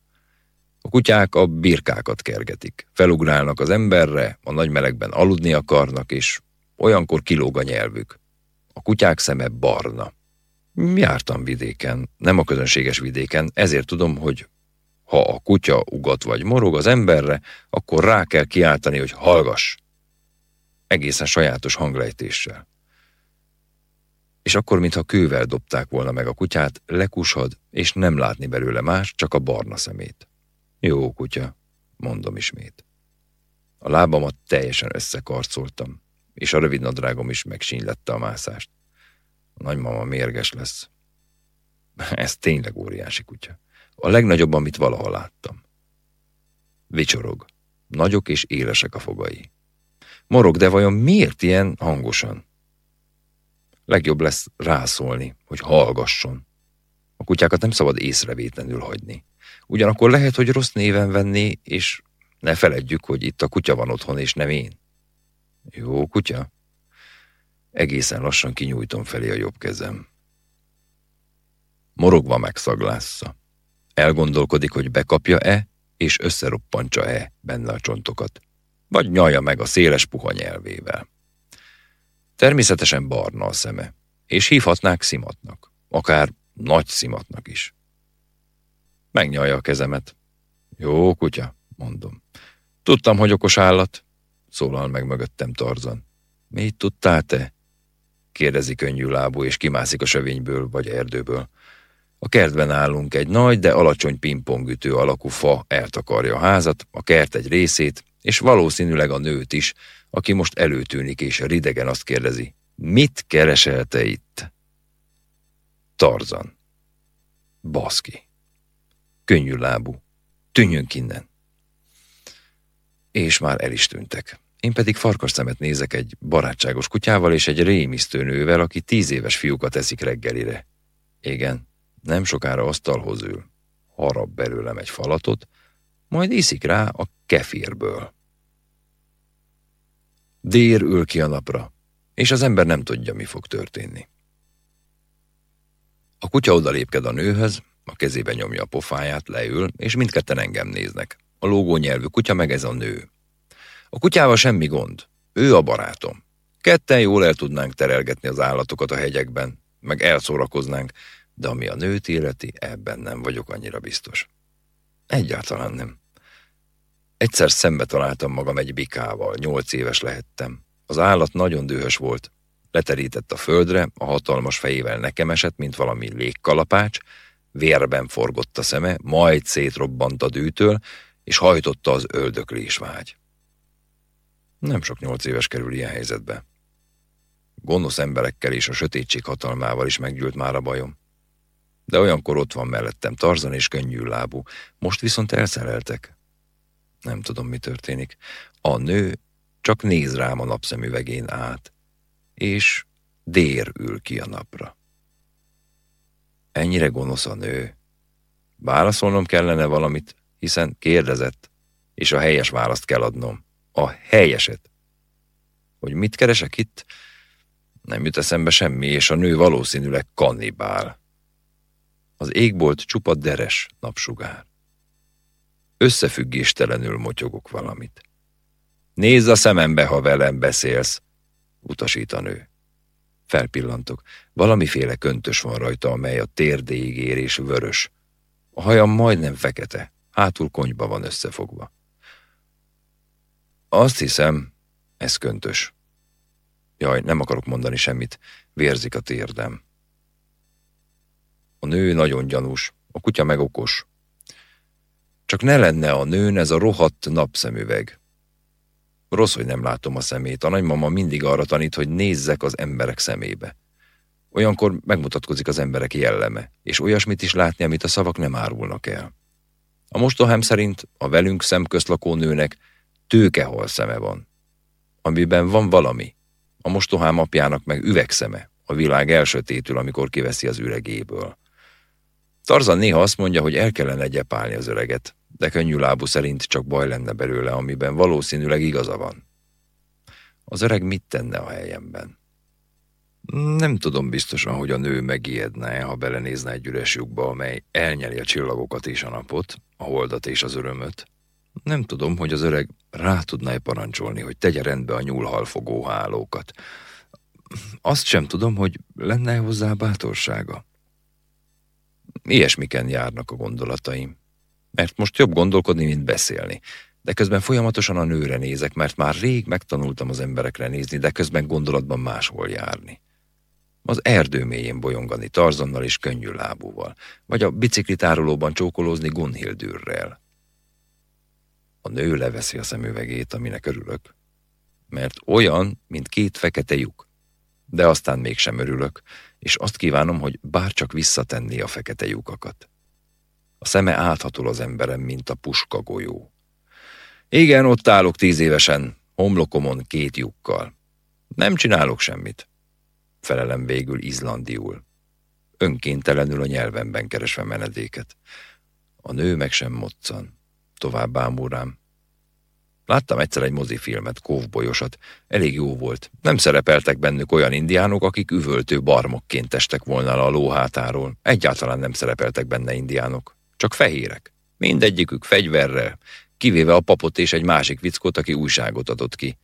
A kutyák a birkákat kergetik, felugrálnak az emberre, a nagy melegben aludni akarnak, és olyankor kilóg a nyelvük. A kutyák szeme barna. Jártam vidéken, nem a közönséges vidéken, ezért tudom, hogy ha a kutya ugat vagy morog az emberre, akkor rá kell kiáltani, hogy hallgass. Egészen sajátos hanglejtéssel. És akkor, mintha kővel dobták volna meg a kutyát, lekusad, és nem látni belőle más, csak a barna szemét. Jó kutya, mondom ismét. A lábamat teljesen összekarcoltam, és a rövid nadrágom is megsínylette a mászást. A nagymama mérges lesz. <laughs> Ez tényleg óriási kutya. A legnagyobb, amit valaha láttam. Vicsorog. Nagyok és élesek a fogai. Morog, de vajon miért ilyen hangosan? Legjobb lesz rászólni, hogy hallgasson. A kutyákat nem szabad észrevétlenül hagyni. Ugyanakkor lehet, hogy rossz néven venni, és ne feledjük, hogy itt a kutya van otthon, és nem én. Jó kutya? Egészen lassan kinyújtom felé a jobb kezem. Morogva megszaglásza. Elgondolkodik, hogy bekapja-e, és összeroppantsa-e benne a csontokat, vagy nyalja meg a széles puha nyelvével. Természetesen barna a szeme, és hívhatnák szimatnak, akár nagy szimatnak is. Megnyalja a kezemet. Jó kutya, mondom. Tudtam, hogy okos állat, szólal meg mögöttem Tarzan. Mit tudtál te? kérdezi könnyű lábú, és kimászik a sövényből vagy erdőből. A kertben állunk, egy nagy, de alacsony pingpongütő alakú fa eltakarja a házat, a kert egy részét, és valószínűleg a nőt is, aki most előtűnik, és ridegen azt kérdezi, mit keresel te itt? Tarzan. Baszki. Könnyű lábú. Tűnjünk innen. És már el is tűntek. Én pedig farkas szemet nézek egy barátságos kutyával és egy rémisztő nővel, aki tíz éves fiúkat eszik reggelire. Igen, nem sokára asztalhoz ül. Harap belőlem egy falatot, majd iszik rá a kefírből. Dér ül ki a napra, és az ember nem tudja, mi fog történni. A kutya odalépked a nőhöz, a kezébe nyomja a pofáját, leül, és mindketten engem néznek. A lógó nyelvű kutya meg ez a nő. A kutyával semmi gond. Ő a barátom. Ketten jól el tudnánk terelgetni az állatokat a hegyekben, meg elszórakoznánk, de ami a nőt életi, ebben nem vagyok annyira biztos. Egyáltalán nem. Egyszer szembe találtam magam egy bikával, nyolc éves lehettem. Az állat nagyon dühös volt. Leterített a földre, a hatalmas fejével nekem esett, mint valami légkalapács, vérben forgott a szeme, majd szétrobbant a dűtől, és hajtotta az öldöklés vágy. Nem sok nyolc éves kerül ilyen helyzetbe. Gonosz emberekkel és a sötétség hatalmával is meggyűlt már a bajom. De olyankor ott van mellettem Tarzan és könnyű lábú, most viszont elszereltek. Nem tudom, mi történik. A nő csak néz rám a napszemüvegén át, és dér ül ki a napra. Ennyire gonosz a nő. Válaszolnom kellene valamit, hiszen kérdezett, és a helyes választ kell adnom. A helyeset. Hogy mit keresek itt? Nem jut eszembe semmi, és a nő valószínűleg kannibál. Az égbolt csupa deres napsugár. Összefüggéstelenül motyogok valamit. Nézz a szemembe, ha velem beszélsz, utasít a nő. Felpillantok. Valamiféle köntös van rajta, amely a térdéig ér és vörös. A hajam majdnem fekete, hátul konyba van összefogva. Azt hiszem, ez köntös, Jaj, nem akarok mondani semmit, vérzik a térdem. A nő nagyon gyanús, a kutya meg okos. Csak ne lenne a nőn ez a rohadt napszemüveg. Rossz, hogy nem látom a szemét. A nagymama mindig arra tanít, hogy nézzek az emberek szemébe. Olyankor megmutatkozik az emberek jelleme, és olyasmit is látni, amit a szavak nem árulnak el. A mostohám szerint a velünk szemközlakó nőnek tőkehol szeme van, amiben van valami. A mostohám apjának meg üvegszeme, a világ elsötétül, amikor kiveszi az üregéből. Tarzan néha azt mondja, hogy el kellene gyepálni az öreget, de könnyű lábú szerint csak baj lenne belőle, amiben valószínűleg igaza van. Az öreg mit tenne a helyemben? Nem tudom biztosan, hogy a nő megijedne, ha belenézne egy üres lyukba, amely elnyeli a csillagokat és a napot, a holdat és az örömöt. Nem tudom, hogy az öreg rá tudná -e parancsolni, hogy tegye rendbe a nyúlhalfogó hálókat. Azt sem tudom, hogy lenne hozzá bátorsága. Ilyesmiken járnak a gondolataim. Mert most jobb gondolkodni, mint beszélni. De közben folyamatosan a nőre nézek, mert már rég megtanultam az emberekre nézni, de közben gondolatban máshol járni. Az erdő mélyén bolyongani Tarzannal és könnyű lábúval, vagy a biciklitárolóban csókolózni Gunhildürrel. A nő leveszi a szemüvegét, aminek örülök, mert olyan, mint két fekete lyuk. De aztán mégsem örülök, és azt kívánom, hogy bárcsak visszatenni a fekete lyukakat. A szeme áthatol az emberem, mint a puska golyó. Igen, ott állok tíz évesen, homlokomon két lyukkal. Nem csinálok semmit. Felelem végül izlandiul. Önkéntelenül a nyelvemben keresve menedéket. A nő meg sem moccan. Tovább bámul. Láttam egyszer egy mozifilmet, kóvbolyosat. Elég jó volt. Nem szerepeltek bennük olyan indiánok, akik üvöltő barmokként testek volna a lóhátáról. Egyáltalán nem szerepeltek benne indiánok. Csak fehérek. Mindegyikük fegyverrel, kivéve a papot és egy másik vickot, aki újságot adott ki.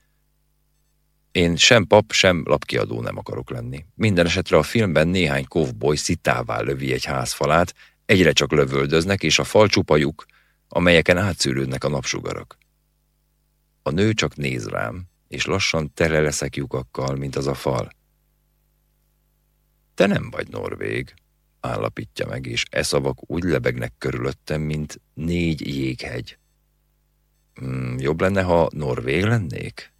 Én sem pap, sem lapkiadó nem akarok lenni. Minden esetre a filmben néhány kovboly szitává lövi egy házfalát, egyre csak lövöldöznek, és a fal csupajuk, amelyeken átszűrődnek a napsugarak. A nő csak néz rám, és lassan tele leszek lyukakkal, mint az a fal. Te nem vagy norvég, állapítja meg, és e szavak úgy lebegnek körülöttem, mint négy jéghegy. Hmm, jobb lenne, ha norvég lennék?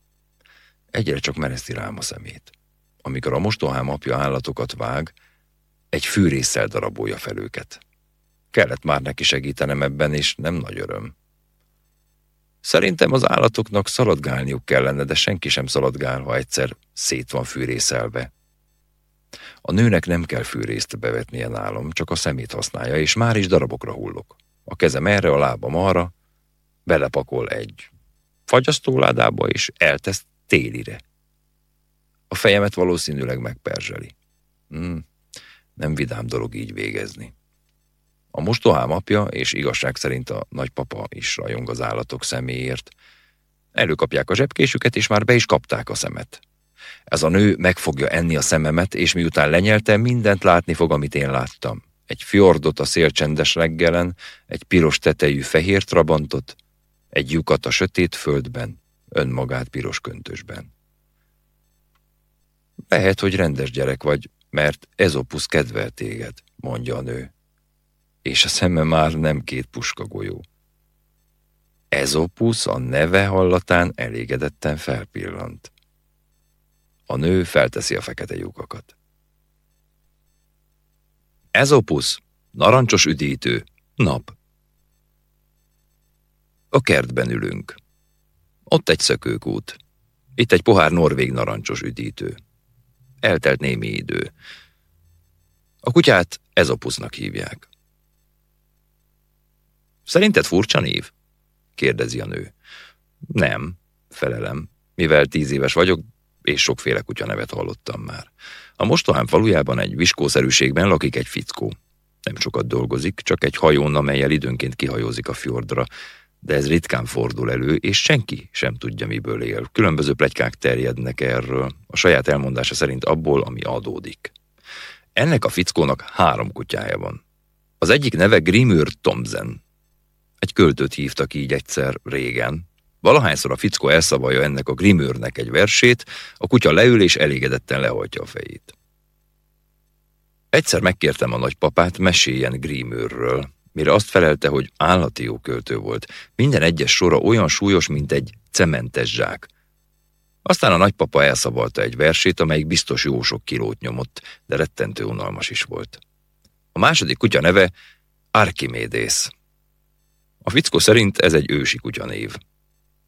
Egyre csak mereszti rám a szemét. Amikor a mostohám apja állatokat vág, egy fűrészsel darabolja fel őket. Kellett már neki segítenem ebben, és nem nagy öröm. Szerintem az állatoknak szaladgálniuk kellene, de senki sem szaladgál, ha egyszer szét van fűrészelve. A nőnek nem kell fűrészt bevetnie nálam, csak a szemét használja, és már is darabokra hullok. A kezem erre, a lábam arra, belepakol egy fagyasztóládába, és eltesz télire. A fejemet valószínűleg megperzseli. Hmm, nem vidám dolog így végezni. A mostohám apja, és igazság szerint a nagypapa is rajong az állatok személyért. Előkapják a zsebkésüket, és már be is kapták a szemet. Ez a nő meg fogja enni a szememet, és miután lenyelte, mindent látni fog, amit én láttam. Egy fjordot a szélcsendes reggelen, egy piros tetejű fehér trabantot, egy lyukat a sötét földben, önmagát piros köntösben. Lehet, hogy rendes gyerek vagy, mert Ezopusz kedvel téged, mondja a nő. És a szeme már nem két puska golyó. Ezopusz a neve hallatán elégedetten felpillant. A nő felteszi a fekete lyukakat. Ezopusz, narancsos üdítő, nap. A kertben ülünk. Ott egy szökőkút. Itt egy pohár norvég narancsos üdítő. Eltelt némi idő. A kutyát Ezopusznak hívják. Szerinted furcsa név? kérdezi a nő. Nem, felelem. Mivel tíz éves vagyok, és sokféle kutya nevet hallottam már. A mostohám falujában egy viskószerűségben lakik egy fickó. Nem sokat dolgozik, csak egy hajón, amelyel időnként kihajózik a fjordra, de ez ritkán fordul elő, és senki sem tudja, miből él. Különböző plegykák terjednek erről, a saját elmondása szerint abból, ami adódik. Ennek a fickónak három kutyája van. Az egyik neve Grimür Tomzen. Egy költőt hívtak így egyszer régen, Valahányszor a fickó elszavalja ennek a grimőrnek egy versét, a kutya leül és elégedetten lehajtja a fejét. Egyszer megkértem a nagypapát, meséljen Grimőrről, mire azt felelte, hogy állati jó költő volt. Minden egyes sora olyan súlyos, mint egy cementes zsák. Aztán a nagypapa elszavalta egy versét, amelyik biztos jó sok kilót nyomott, de rettentő unalmas is volt. A második kutya neve Archimedes. A fickó szerint ez egy ősi kutyanév.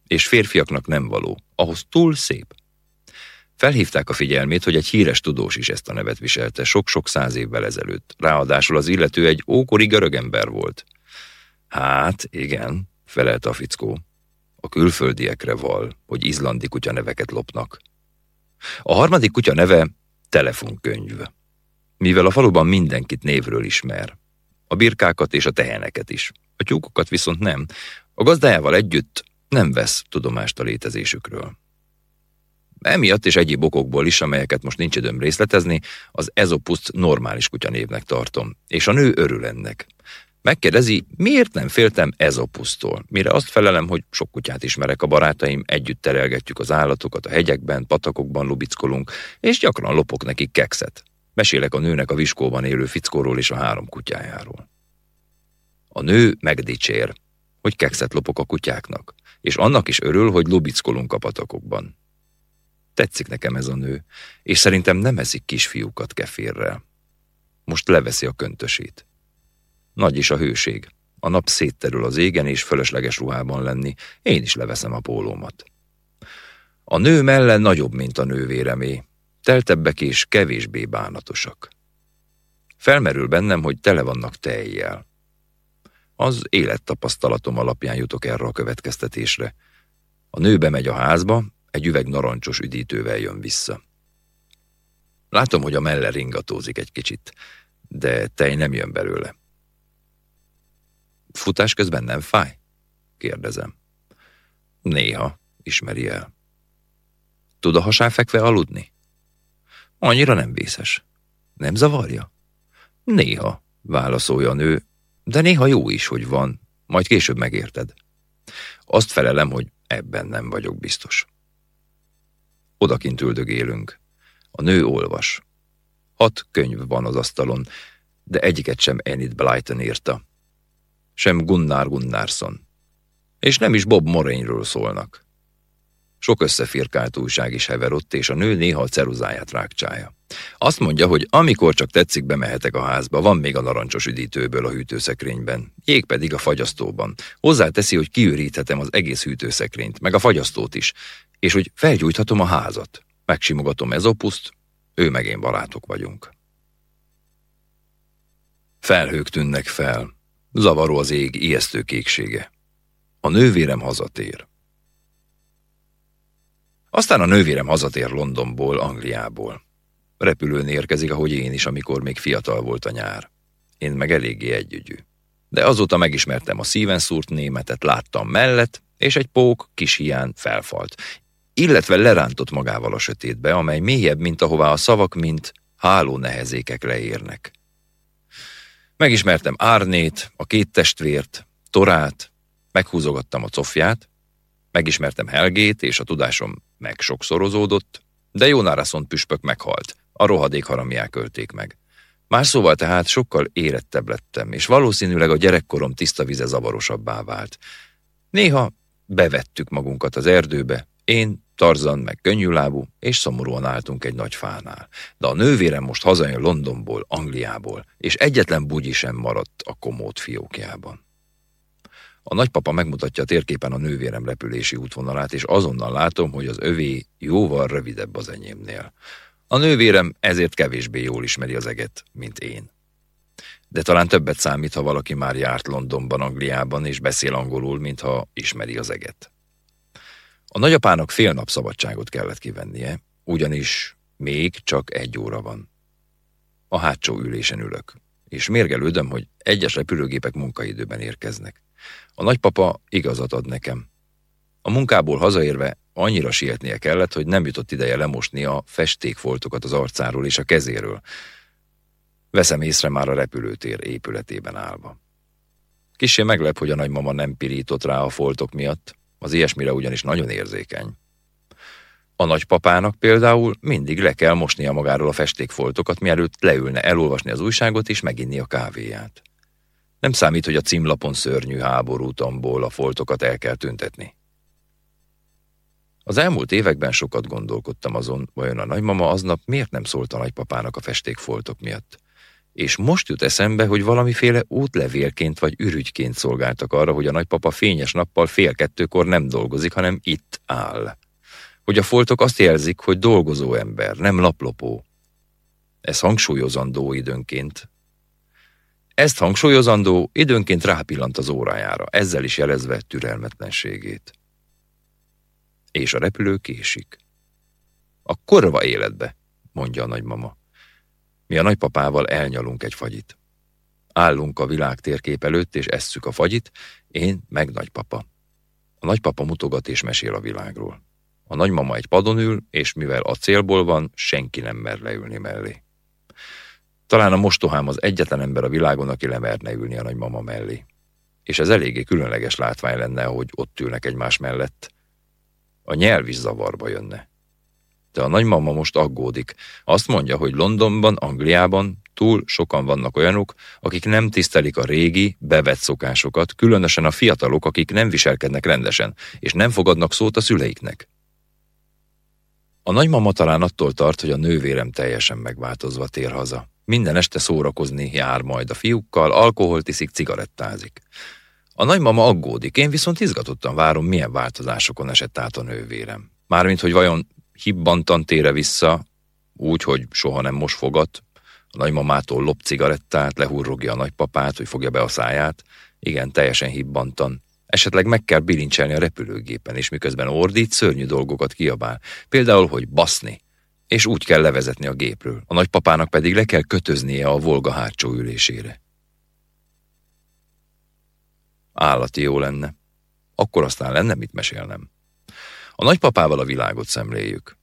És férfiaknak nem való, ahhoz túl szép. Felhívták a figyelmét, hogy egy híres tudós is ezt a nevet viselte sok-sok száz évvel ezelőtt. Ráadásul az illető egy ókori görög ember volt. Hát, igen, felelte a fickó. A külföldiekre val, hogy izlandi kutya neveket lopnak. A harmadik kutya neve telefonkönyv. Mivel a faluban mindenkit névről ismer. A birkákat és a teheneket is. A tyúkokat viszont nem. A gazdájával együtt nem vesz tudomást a létezésükről. Emiatt és egyéb okokból is, amelyeket most nincs időm részletezni, az ezopuszt normális kutyanévnek tartom, és a nő örül ennek. Megkérdezi, miért nem féltem ezopusztól, mire azt felelem, hogy sok kutyát ismerek a barátaim, együtt terelgetjük az állatokat a hegyekben, patakokban lubickolunk, és gyakran lopok nekik kekszet. Mesélek a nőnek a viskóban élő fickóról és a három kutyájáról. A nő megdicsér, hogy kekszet lopok a kutyáknak, és annak is örül, hogy lubickolunk a patakokban. Tetszik nekem ez a nő, és szerintem nem eszik kisfiúkat keférrel. Most leveszi a köntösét. Nagy is a hőség. A nap szétterül az égen, és fölösleges ruhában lenni. Én is leveszem a pólómat. A nő mellen nagyobb, mint a nővéremé. Teltebbek és kevésbé bánatosak. Felmerül bennem, hogy tele vannak tejjel. Az élettapasztalatom alapján jutok erre a következtetésre. A nő bemegy a házba, egy üveg narancsos üdítővel jön vissza. Látom, hogy a melle ringatózik egy kicsit, de tej nem jön belőle. Futás közben nem fáj? kérdezem. Néha, ismeri el. Tud a hasán fekve aludni? Annyira nem vészes. Nem zavarja? Néha, válaszolja a nő, de néha jó is, hogy van, majd később megérted. Azt felelem, hogy ebben nem vagyok biztos. Odakint üldögélünk. A nő olvas. Hat könyv van az asztalon, de egyiket sem Enid Blyton írta. Sem Gunnar Gunnarsson. És nem is Bob Moraineről szólnak. Sok összefirkált újság is hever ott, és a nő néha a ceruzáját rákcsája. Azt mondja, hogy amikor csak tetszik, bemehetek a házba, van még a narancsos üdítőből a hűtőszekrényben, jég pedig a fagyasztóban. Hozzáteszi, hogy kiüríthetem az egész hűtőszekrényt, meg a fagyasztót is, és hogy felgyújthatom a házat. Megsimogatom ezopuszt, ő meg én barátok vagyunk. Felhők tűnnek fel. Zavaró az ég ijesztő kéksége. A nővérem hazatér. Aztán a nővérem hazatér Londonból, Angliából. Repülőn érkezik, ahogy én is, amikor még fiatal volt a nyár. Én meg eléggé együgyű. De azóta megismertem a szíven szúrt németet, láttam mellett, és egy pók kis hián felfalt illetve lerántott magával a sötétbe, amely mélyebb, mint ahová a szavak, mint háló nehezékek leérnek. Megismertem Árnét, a két testvért, Torát, meghúzogattam a cofját, megismertem Helgét, és a tudásom meg sokszorozódott, de Jónáraszont püspök meghalt, a rohadék haramják ölték meg. Más szóval tehát sokkal érettebb lettem, és valószínűleg a gyerekkorom tiszta vize zavarosabbá vált. Néha bevettük magunkat az erdőbe, én, Tarzan meg könnyűlábú, és szomorúan álltunk egy nagy fánál. De a nővérem most hazajön Londonból, Angliából, és egyetlen bugyi sem maradt a komód fiókjában. A nagypapa megmutatja a térképen a nővérem repülési útvonalát, és azonnal látom, hogy az övé jóval rövidebb az enyémnél. A nővérem ezért kevésbé jól ismeri az eget, mint én. De talán többet számít, ha valaki már járt Londonban, Angliában, és beszél angolul, mintha ismeri az eget. A nagyapának fél nap szabadságot kellett kivennie, ugyanis még csak egy óra van. A hátsó ülésen ülök, és mérgelődöm, hogy egyes repülőgépek munkaidőben érkeznek. A nagypapa igazat ad nekem. A munkából hazaérve annyira sietnie kellett, hogy nem jutott ideje lemosni a festékfoltokat az arcáról és a kezéről. Veszem észre már a repülőtér épületében állva. Kissé meglep, hogy a nagymama nem pirított rá a foltok miatt, Az ilyesmire ugyanis nagyon érzékeny. A nagypapának például mindig le kell mosnia magáról a festékfoltokat, mielőtt leülne elolvasni az újságot és meginni a kávéját. Nem számít, hogy a címlapon szörnyű háborútomból a foltokat el kell tüntetni. Az elmúlt években sokat gondolkodtam azon, vajon a nagymama aznap miért nem szólt a nagypapának a festékfoltok miatt. És most jut eszembe, hogy valamiféle útlevélként vagy ürügyként szolgáltak arra, hogy a nagypapa fényes nappal fél kettőkor nem dolgozik, hanem itt áll. Hogy a foltok azt jelzik, hogy dolgozó ember, nem laplopó. Ez hangsúlyozandó időnként. Ezt hangsúlyozandó időnként rápillant az órájára, ezzel is jelezve türelmetlenségét és a repülő késik. A korva életbe, mondja a nagymama. Mi a nagypapával elnyalunk egy fagyit. Állunk a világ térkép előtt, és esszük a fagyit, én meg nagypapa. A nagypapa mutogat és mesél a világról. A nagymama egy padon ül, és mivel a célból van, senki nem mer leülni mellé. Talán a mostohám az egyetlen ember a világon, aki lemerne ülni a nagymama mellé. És ez eléggé különleges látvány lenne, hogy ott ülnek egymás mellett a nyelv is zavarba jönne. De a nagymama most aggódik. Azt mondja, hogy Londonban, Angliában túl sokan vannak olyanok, akik nem tisztelik a régi, bevett szokásokat, különösen a fiatalok, akik nem viselkednek rendesen, és nem fogadnak szót a szüleiknek. A nagymama talán attól tart, hogy a nővérem teljesen megváltozva tér haza. Minden este szórakozni jár majd a fiúkkal, alkoholt iszik, cigarettázik. A nagymama aggódik, én viszont izgatottan várom, milyen változásokon esett át a nővérem. Mármint, hogy vajon hibbantan tére vissza, úgy, hogy soha nem mos fogat, a nagymamától lop cigarettát, lehurrogja a nagypapát, hogy fogja be a száját. Igen, teljesen hibbantan. Esetleg meg kell bilincselni a repülőgépen, és miközben ordít, szörnyű dolgokat kiabál. Például, hogy baszni. És úgy kell levezetni a gépről. A nagypapának pedig le kell kötöznie a Volga hátsó ülésére. Állati jó lenne. Akkor aztán lenne mit mesélnem. A nagypapával a világot szemléljük.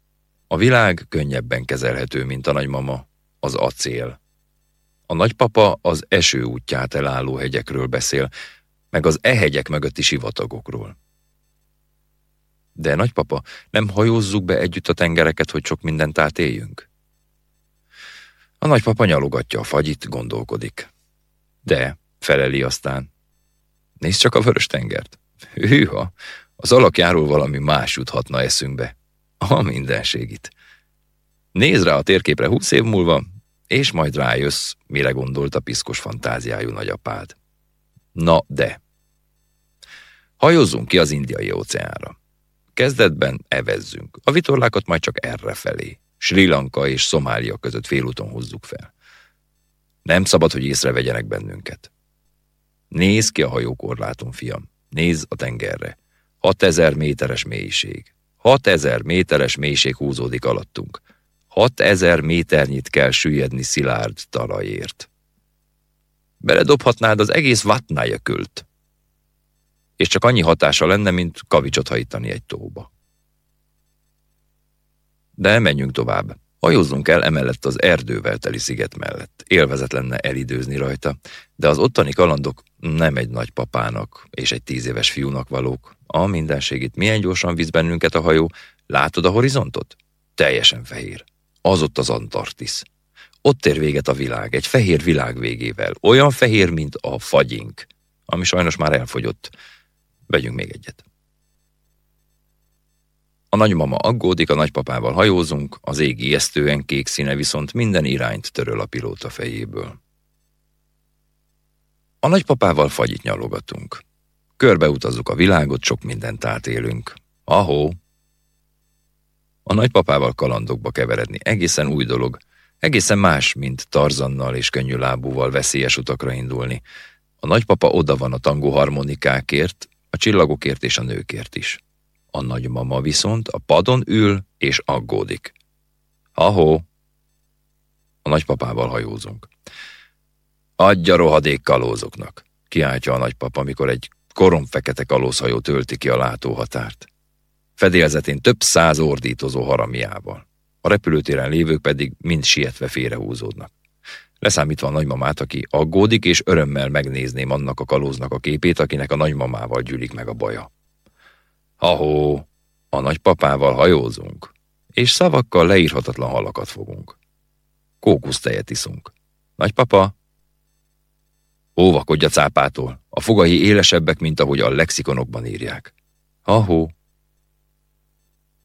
A világ könnyebben kezelhető, mint a nagymama, az acél. A nagypapa az eső útját elálló hegyekről beszél, meg az e-hegyek mögötti sivatagokról. De nagypapa, nem hajózzuk be együtt a tengereket, hogy sok mindent átéljünk? A nagypapa nyalogatja a fagyit, gondolkodik. De, feleli aztán, Nézd csak a vörös tengert. Hűha, az alakjáról valami más juthatna eszünkbe. A mindenségit. Nézd rá a térképre húsz év múlva, és majd rájössz, mire gondolt a piszkos fantáziájú nagyapád. Na de. Hajózzunk ki az indiai óceánra. Kezdetben evezzünk. A vitorlákat majd csak erre felé. Sri Lanka és Szomália között félúton hozzuk fel. Nem szabad, hogy észrevegyenek bennünket. Nézd ki a hajókorláton, fiam. Nézd a tengerre. 6000 méteres mélység. 6000 méteres mélység húzódik alattunk. 6000 méternyit kell süllyedni szilárd talajért. Beledobhatnád az egész vatnája költ. És csak annyi hatása lenne, mint kavicsot hajítani egy tóba. De menjünk tovább. Hajózzunk el emellett az erdővel teli sziget mellett. Élvezet lenne elidőzni rajta, de az ottani kalandok nem egy nagypapának és egy tíz éves fiúnak valók. A mindenségét milyen gyorsan visz bennünket a hajó. Látod a horizontot? Teljesen fehér. Az ott az Antarktisz. Ott ér véget a világ, egy fehér világ végével. Olyan fehér, mint a fagyink, ami sajnos már elfogyott. Vegyünk még egyet. A nagymama aggódik, a nagypapával hajózunk, az ég ijesztően kék színe viszont minden irányt töröl a pilóta fejéből. A nagypapával fagyit nyalogatunk. Körbeutazzuk a világot, sok mindent átélünk. Ahó! A nagypapával kalandokba keveredni egészen új dolog, egészen más, mint Tarzannal és könnyű lábúval veszélyes utakra indulni. A nagypapa oda van a tangó harmonikákért, a csillagokért és a nőkért is. A nagymama viszont a padon ül és aggódik. Ahó! A nagypapával hajózunk. Adja rohadék kalózoknak, kiáltja a nagypapa, amikor egy koromfekete kalózhajó tölti ki a látóhatárt. Fedélzetén több száz ordítozó haramiával. A repülőtéren lévők pedig mind sietve félrehúzódnak. Leszámítva a nagymamát, aki aggódik, és örömmel megnézném annak a kalóznak a képét, akinek a nagymamával gyűlik meg a baja. Ahó, a nagypapával hajózunk, és szavakkal leírhatatlan halakat fogunk. Kókusztejet iszunk. Nagypapa? Óvakodj a cápától, a fogai élesebbek, mint ahogy a lexikonokban írják. Ahó.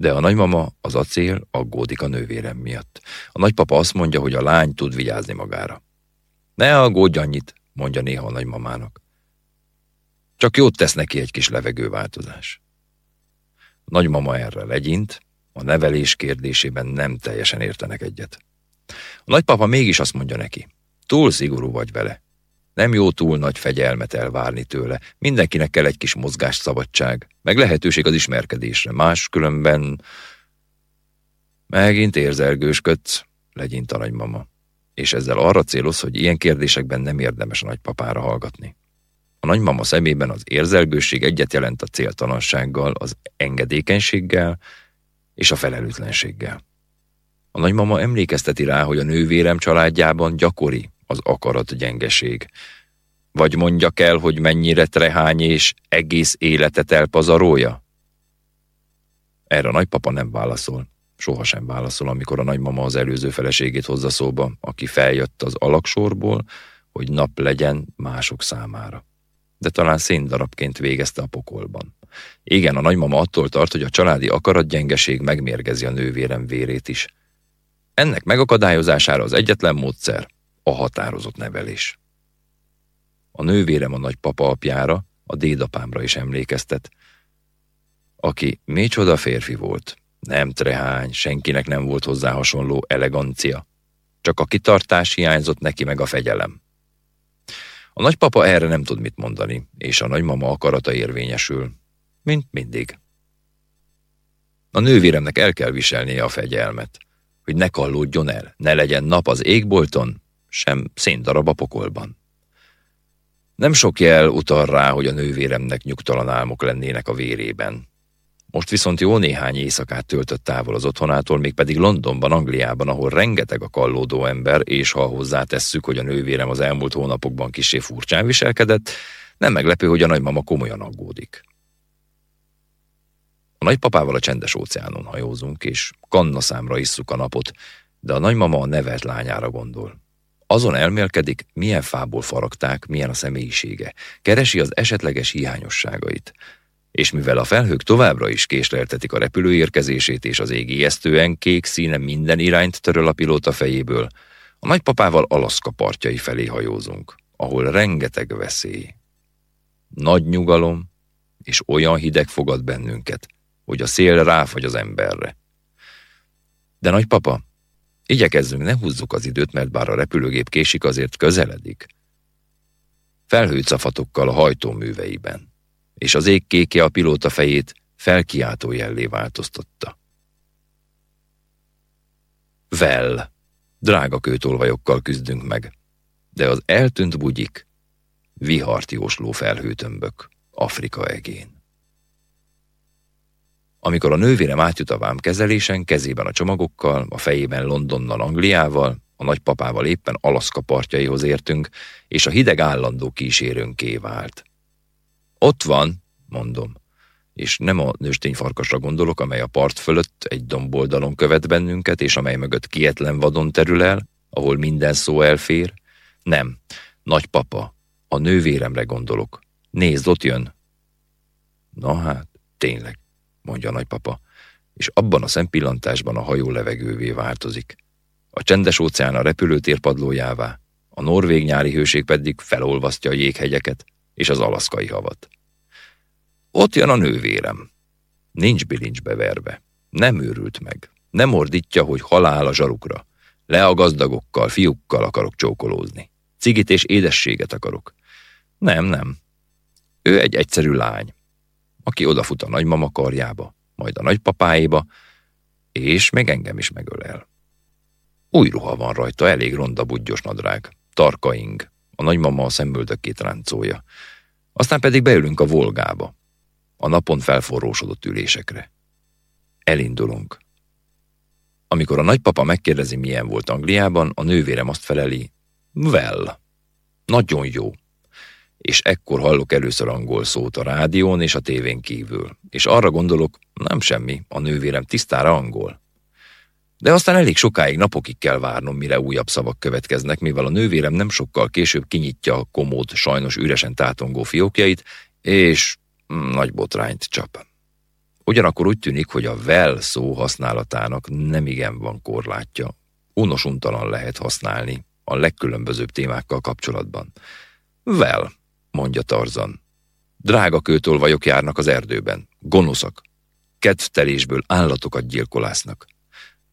De a nagymama, az acél aggódik a nővérem miatt. A nagypapa azt mondja, hogy a lány tud vigyázni magára. Ne aggódj annyit, mondja néha a nagymamának. Csak jót tesz neki egy kis levegőváltozás. A nagymama erre legyint, a nevelés kérdésében nem teljesen értenek egyet. A nagypapa mégis azt mondja neki, túl szigorú vagy vele. Nem jó túl nagy fegyelmet elvárni tőle. Mindenkinek kell egy kis mozgásszabadság, meg lehetőség az ismerkedésre. Más különben... Megint érzelgősködsz, legyint a nagymama. És ezzel arra céloz, hogy ilyen kérdésekben nem érdemes a nagypapára hallgatni. A nagymama szemében az érzelgőség egyet jelent a céltalansággal, az engedékenységgel és a felelőtlenséggel. A nagymama emlékezteti rá, hogy a nővérem családjában gyakori az akarat gyengeség. Vagy mondjak el, hogy mennyire trehány és egész életet elpazarolja? Erre a nagypapa nem válaszol. Sohasem válaszol, amikor a nagymama az előző feleségét hozza szóba, aki feljött az alaksorból, hogy nap legyen mások számára. De talán széndarabként végezte a pokolban. Igen, a nagymama attól tart, hogy a családi akaratgyengeség megmérgezi a nővérem vérét is. Ennek megakadályozására az egyetlen módszer a határozott nevelés. A nővérem a nagypapa apjára, a dédapámra is emlékeztet, aki micsoda férfi volt, nem trehány, senkinek nem volt hozzá hasonló elegancia, csak a kitartás hiányzott neki meg a fegyelem. A nagypapa erre nem tud mit mondani, és a nagymama akarata érvényesül, mint mindig. A nővéremnek el kell viselnie a fegyelmet, hogy ne kallódjon el, ne legyen nap az égbolton, sem széndarab a pokolban. Nem sok jel utal rá, hogy a nővéremnek nyugtalan álmok lennének a vérében. Most viszont jó néhány éjszakát töltött távol az otthonától, mégpedig Londonban, Angliában, ahol rengeteg a kallódó ember, és ha hozzátesszük, hogy a nővérem az elmúlt hónapokban kisé furcsán viselkedett, nem meglepő, hogy a nagymama komolyan aggódik. A nagypapával a csendes óceánon hajózunk, és kanna számra isszuk a napot, de a nagymama a nevelt lányára gondol. Azon elmélkedik, milyen fából faragták, milyen a személyisége. Keresi az esetleges hiányosságait. És mivel a felhők továbbra is késleltetik a repülő érkezését, és az ég ijesztően kék színe minden irányt töröl a pilóta fejéből, a nagypapával Alaszka partjai felé hajózunk, ahol rengeteg veszély. Nagy nyugalom, és olyan hideg fogad bennünket, hogy a szél ráfagy az emberre. De nagypapa, Igyekezzünk, ne húzzuk az időt, mert bár a repülőgép késik, azért közeledik. Felhőcafatokkal a hajtóműveiben, és az ég kéke a pilóta fejét felkiáltó jellé változtatta. Vel, drága kőtolvajokkal küzdünk meg, de az eltűnt bugyik, vihart jósló felhőtömbök Afrika egén. Amikor a nővérem átjut a vámkezelésen, kezében a csomagokkal, a fejében Londonnal, Angliával, a nagypapával éppen Alaszka partjaihoz értünk, és a hideg állandó kísérőnké vált. Ott van, mondom, és nem a nőstényfarkasra gondolok, amely a part fölött egy domboldalon követ bennünket, és amely mögött kietlen vadon terül el, ahol minden szó elfér. Nem, nagypapa, a nővéremre gondolok. Nézd, ott jön. Na hát, tényleg mondja a nagypapa, és abban a szempillantásban a hajó levegővé változik. A csendes óceán a repülőtér padlójává, a norvég nyári hőség pedig felolvasztja a jéghegyeket és az alaszkai havat. Ott jön a nővérem. Nincs bilincs beverve. Nem őrült meg. Nem ordítja, hogy halál a zsarukra. Le a gazdagokkal, fiúkkal akarok csókolózni. Cigit és édességet akarok. Nem, nem. Ő egy egyszerű lány aki odafut a nagymama karjába, majd a nagypapáéba, és még engem is megölel. Új ruha van rajta, elég ronda budgyos nadrág, tarkaing, a nagymama a szemböldökét ráncolja. Aztán pedig beülünk a volgába, a napon felforrósodott ülésekre. Elindulunk. Amikor a nagypapa megkérdezi, milyen volt Angliában, a nővérem azt feleli, well, nagyon jó. És ekkor hallok először angol szót a rádión és a tévén kívül, és arra gondolok, nem semmi, a nővérem tisztára angol. De aztán elég sokáig, napokig kell várnom, mire újabb szavak következnek, mivel a nővérem nem sokkal később kinyitja a komód sajnos üresen tátongó fiókjait, és nagy botrányt csap. Ugyanakkor úgy tűnik, hogy a vel szó használatának nem igen van korlátja. Unosuntalan lehet használni a legkülönbözőbb témákkal kapcsolatban. Vel, mondja Tarzan. Drága kőtolvajok járnak az erdőben, gonoszak. Kedvtelésből állatokat gyilkolásznak.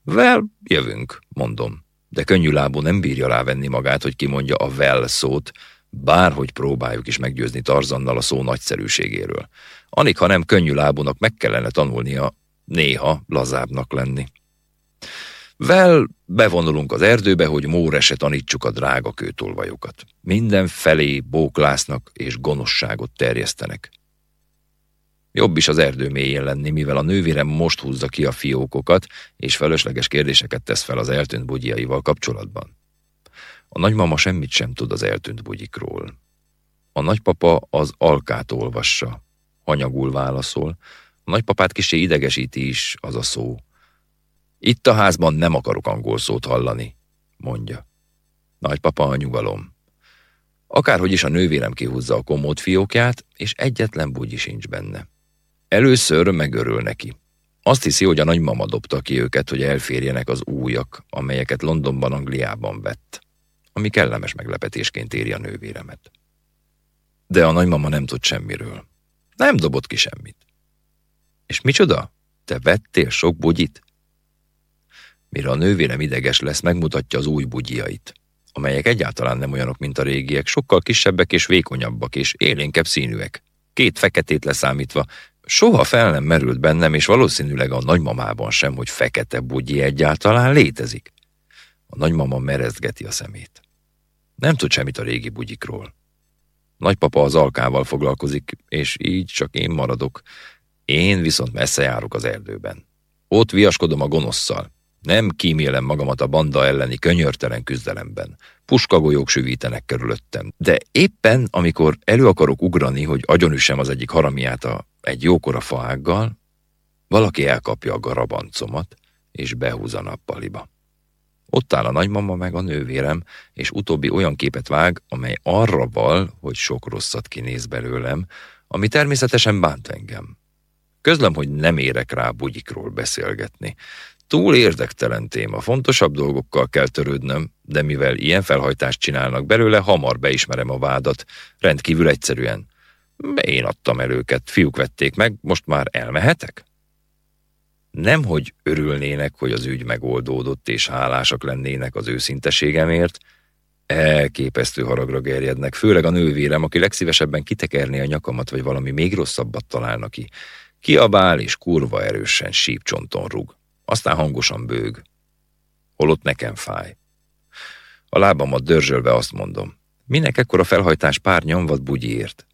Vel, jövünk, mondom, de könnyű lábú nem bírja rávenni magát, hogy kimondja a vel szót, bárhogy próbáljuk is meggyőzni Tarzannal a szó nagyszerűségéről. Anik, ha nem könnyű lábúnak meg kellene tanulnia néha lazábbnak lenni. Vel, bevonulunk az erdőbe, hogy Mórese tanítsuk a drága kőtolvajokat. Minden felé bóklásznak és gonoszságot terjesztenek. Jobb is az erdő mélyén lenni, mivel a nővérem most húzza ki a fiókokat, és felesleges kérdéseket tesz fel az eltűnt bugyjaival kapcsolatban. A nagymama semmit sem tud az eltűnt bugyikról. A nagypapa az alkát olvassa, hanyagul válaszol, a nagypapát kisé idegesíti is az a szó. Itt a házban nem akarok angol szót hallani, mondja. Nagypapa a nyugalom. Akárhogy is a nővérem kihúzza a komód fiókját, és egyetlen bugyi sincs benne. Először megörül neki. Azt hiszi, hogy a nagymama dobta ki őket, hogy elférjenek az újak, amelyeket Londonban, Angliában vett, ami kellemes meglepetésként éri a nővéremet. De a nagymama nem tud semmiről. Nem dobott ki semmit. És micsoda? Te vettél sok bugyit? Mire a nővérem ideges lesz, megmutatja az új bugyjait, amelyek egyáltalán nem olyanok, mint a régiek, sokkal kisebbek és vékonyabbak és élénkebb színűek. Két feketét leszámítva, soha fel nem merült bennem, és valószínűleg a nagymamában sem, hogy fekete bugyi egyáltalán létezik. A nagymama merezgeti a szemét. Nem tud semmit a régi bugyikról. Nagypapa az alkával foglalkozik, és így csak én maradok. Én viszont messze járok az erdőben. Ott viaskodom a gonoszszal. Nem kímélem magamat a banda elleni könyörtelen küzdelemben. Puskagolyók süvítenek körülöttem. De éppen, amikor elő akarok ugrani, hogy agyonüssem az egyik haramiát a, egy jókora faággal, valaki elkapja a garabancomat, és behúz a nappaliba. Ott áll a nagymama meg a nővérem, és utóbbi olyan képet vág, amely arra val, hogy sok rosszat kinéz belőlem, ami természetesen bánt engem. Közlöm, hogy nem érek rá bugyikról beszélgetni. Túl érdektelen téma, fontosabb dolgokkal kell törődnöm, de mivel ilyen felhajtást csinálnak belőle, hamar beismerem a vádat, rendkívül egyszerűen. Én adtam el őket, fiúk vették meg, most már elmehetek? Nem, hogy örülnének, hogy az ügy megoldódott, és hálásak lennének az őszinteségemért, elképesztő haragra gerjednek, főleg a nővérem, aki legszívesebben kitekerné a nyakamat, vagy valami még rosszabbat találna ki. Kiabál és kurva erősen sípcsonton rúg. Aztán hangosan bőg. Holott nekem fáj. A lábamat dörzsölve azt mondom, minek ekkora felhajtás pár nyomvat bugyiért?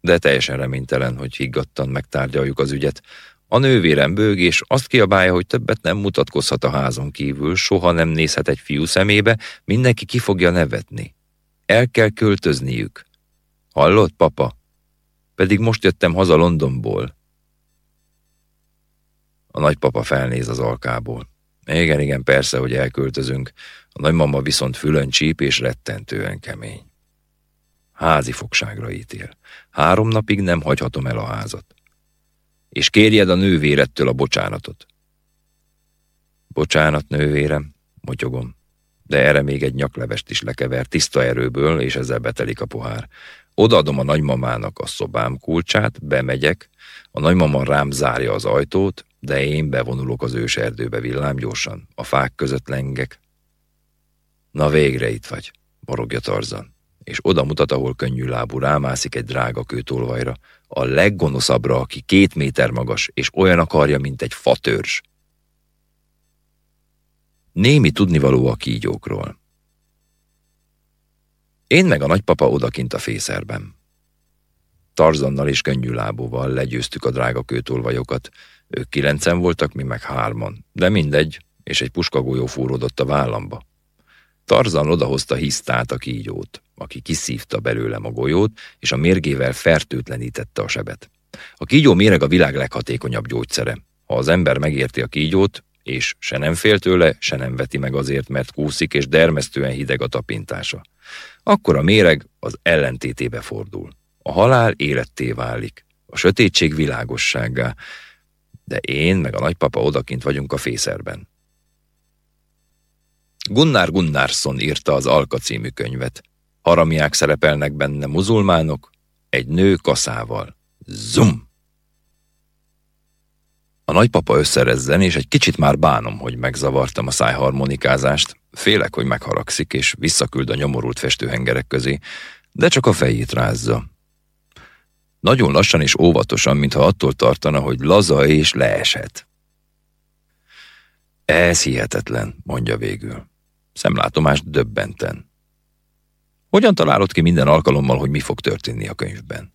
De teljesen reménytelen, hogy higgadtan megtárgyaljuk az ügyet. A nővérem bőg, és azt kiabálja, hogy többet nem mutatkozhat a házon kívül, soha nem nézhet egy fiú szemébe, mindenki ki fogja nevetni. El kell költözniük. Hallott, papa? Pedig most jöttem haza Londonból. A nagypapa felnéz az alkából. Igen, igen, persze, hogy elköltözünk. A nagymama viszont fülön csíp és rettentően kemény. Házi fogságra ítél. Három napig nem hagyhatom el a házat. És kérjed a nővérettől a bocsánatot. Bocsánat, nővérem, motyogom. De erre még egy nyaklevest is lekever tiszta erőből, és ezzel betelik a pohár. Odaadom a nagymamának a szobám kulcsát, bemegyek, a nagymama rám zárja az ajtót, de én bevonulok az ős erdőbe villámgyorsan, a fák között lengek. Na végre itt vagy, morogja Tarzan, és oda mutat, ahol könnyű lábú rámászik egy drága kőtolvajra, a leggonoszabbra, aki két méter magas, és olyan akarja, mint egy fatörzs. Némi tudnivaló a kígyókról. Én meg a nagypapa odakint a fészerben. Tarzannal és könnyű lábúval legyőztük a drága kőtolvajokat, ők kilencen voltak, mi meg hárman. De mindegy, és egy puskagolyó fúródott a vállamba. Tarzan odahozta hisztát a kígyót, aki kiszívta belőle a golyót, és a mérgével fertőtlenítette a sebet. A kígyó méreg a világ leghatékonyabb gyógyszere. Ha az ember megérti a kígyót, és se nem fél tőle, se nem veti meg azért, mert kúszik, és dermesztően hideg a tapintása. Akkor a méreg az ellentétébe fordul. A halál életté válik, a sötétség világossággá, de én meg a nagypapa odakint vagyunk a fészerben. Gunnar Gunnarsson írta az Alka című könyvet. Haramiák szerepelnek benne muzulmánok, egy nő kaszával. Zum! A nagypapa összerezzen, és egy kicsit már bánom, hogy megzavartam a szájharmonikázást. Félek, hogy megharagszik, és visszaküld a nyomorult festőhengerek közé, de csak a fejét rázza. Nagyon lassan és óvatosan, mintha attól tartana, hogy laza és leeshet. Ez hihetetlen, mondja végül. Szemlátomást döbbenten. Hogyan találod ki minden alkalommal, hogy mi fog történni a könyvben?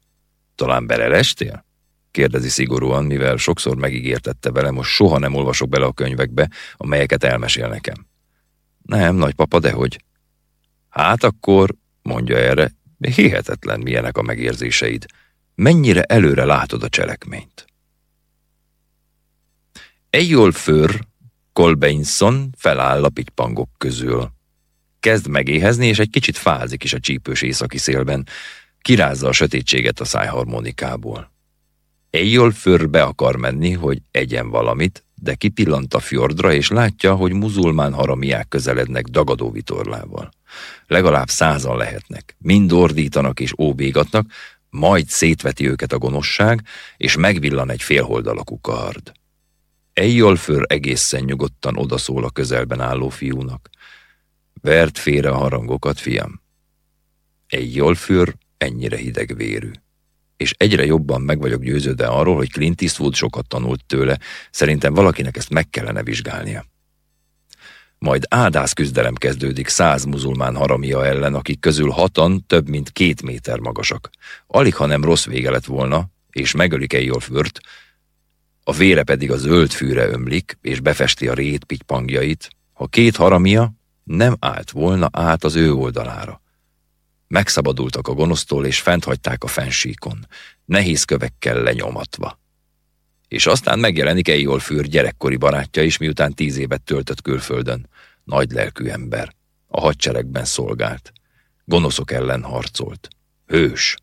Talán belelestél? kérdezi szigorúan, mivel sokszor megígértette velem, most soha nem olvasok bele a könyvekbe, amelyeket elmesél nekem. Nem, nagypapa, dehogy. Hát akkor, mondja erre, hihetetlen milyenek a megérzéseid. Mennyire előre látod a cselekményt. Ejjól för, Kolbeinson feláll a pitypangok közül. Kezd megéhezni, és egy kicsit fázik is a csípős északi szélben. Kirázza a sötétséget a szájharmonikából. Ejjól för be akar menni, hogy egyen valamit, de kipillant a fjordra, és látja, hogy muzulmán haramiák közelednek dagadó vitorlával. Legalább százan lehetnek, mind ordítanak és óbégatnak, majd szétveti őket a gonoszság, és megvillan egy félholdalakú kard. Ejjolför egészen nyugodtan odaszól a közelben álló fiúnak. Vert félre a harangokat, fiam. Ejjolför ennyire hidegvérű. És egyre jobban meg vagyok győződve arról, hogy Clint Eastwood sokat tanult tőle, szerintem valakinek ezt meg kellene vizsgálnia. Majd áldász küzdelem kezdődik száz muzulmán haramia ellen, akik közül hatan több mint két méter magasak. Alig, ha nem rossz vége lett volna, és megölik Ejjolfört, a vére pedig a zöld fűre ömlik, és befesti a rét pitypangjait, ha két haramia nem állt volna át az ő oldalára. Megszabadultak a gonosztól, és fent hagyták a fensíkon, nehéz kövekkel lenyomatva. És aztán megjelenik Ejjolfűr gyerekkori barátja is, miután tíz évet töltött külföldön. Nagy lelkű ember. A hadseregben szolgált. Gonoszok ellen harcolt. Hős.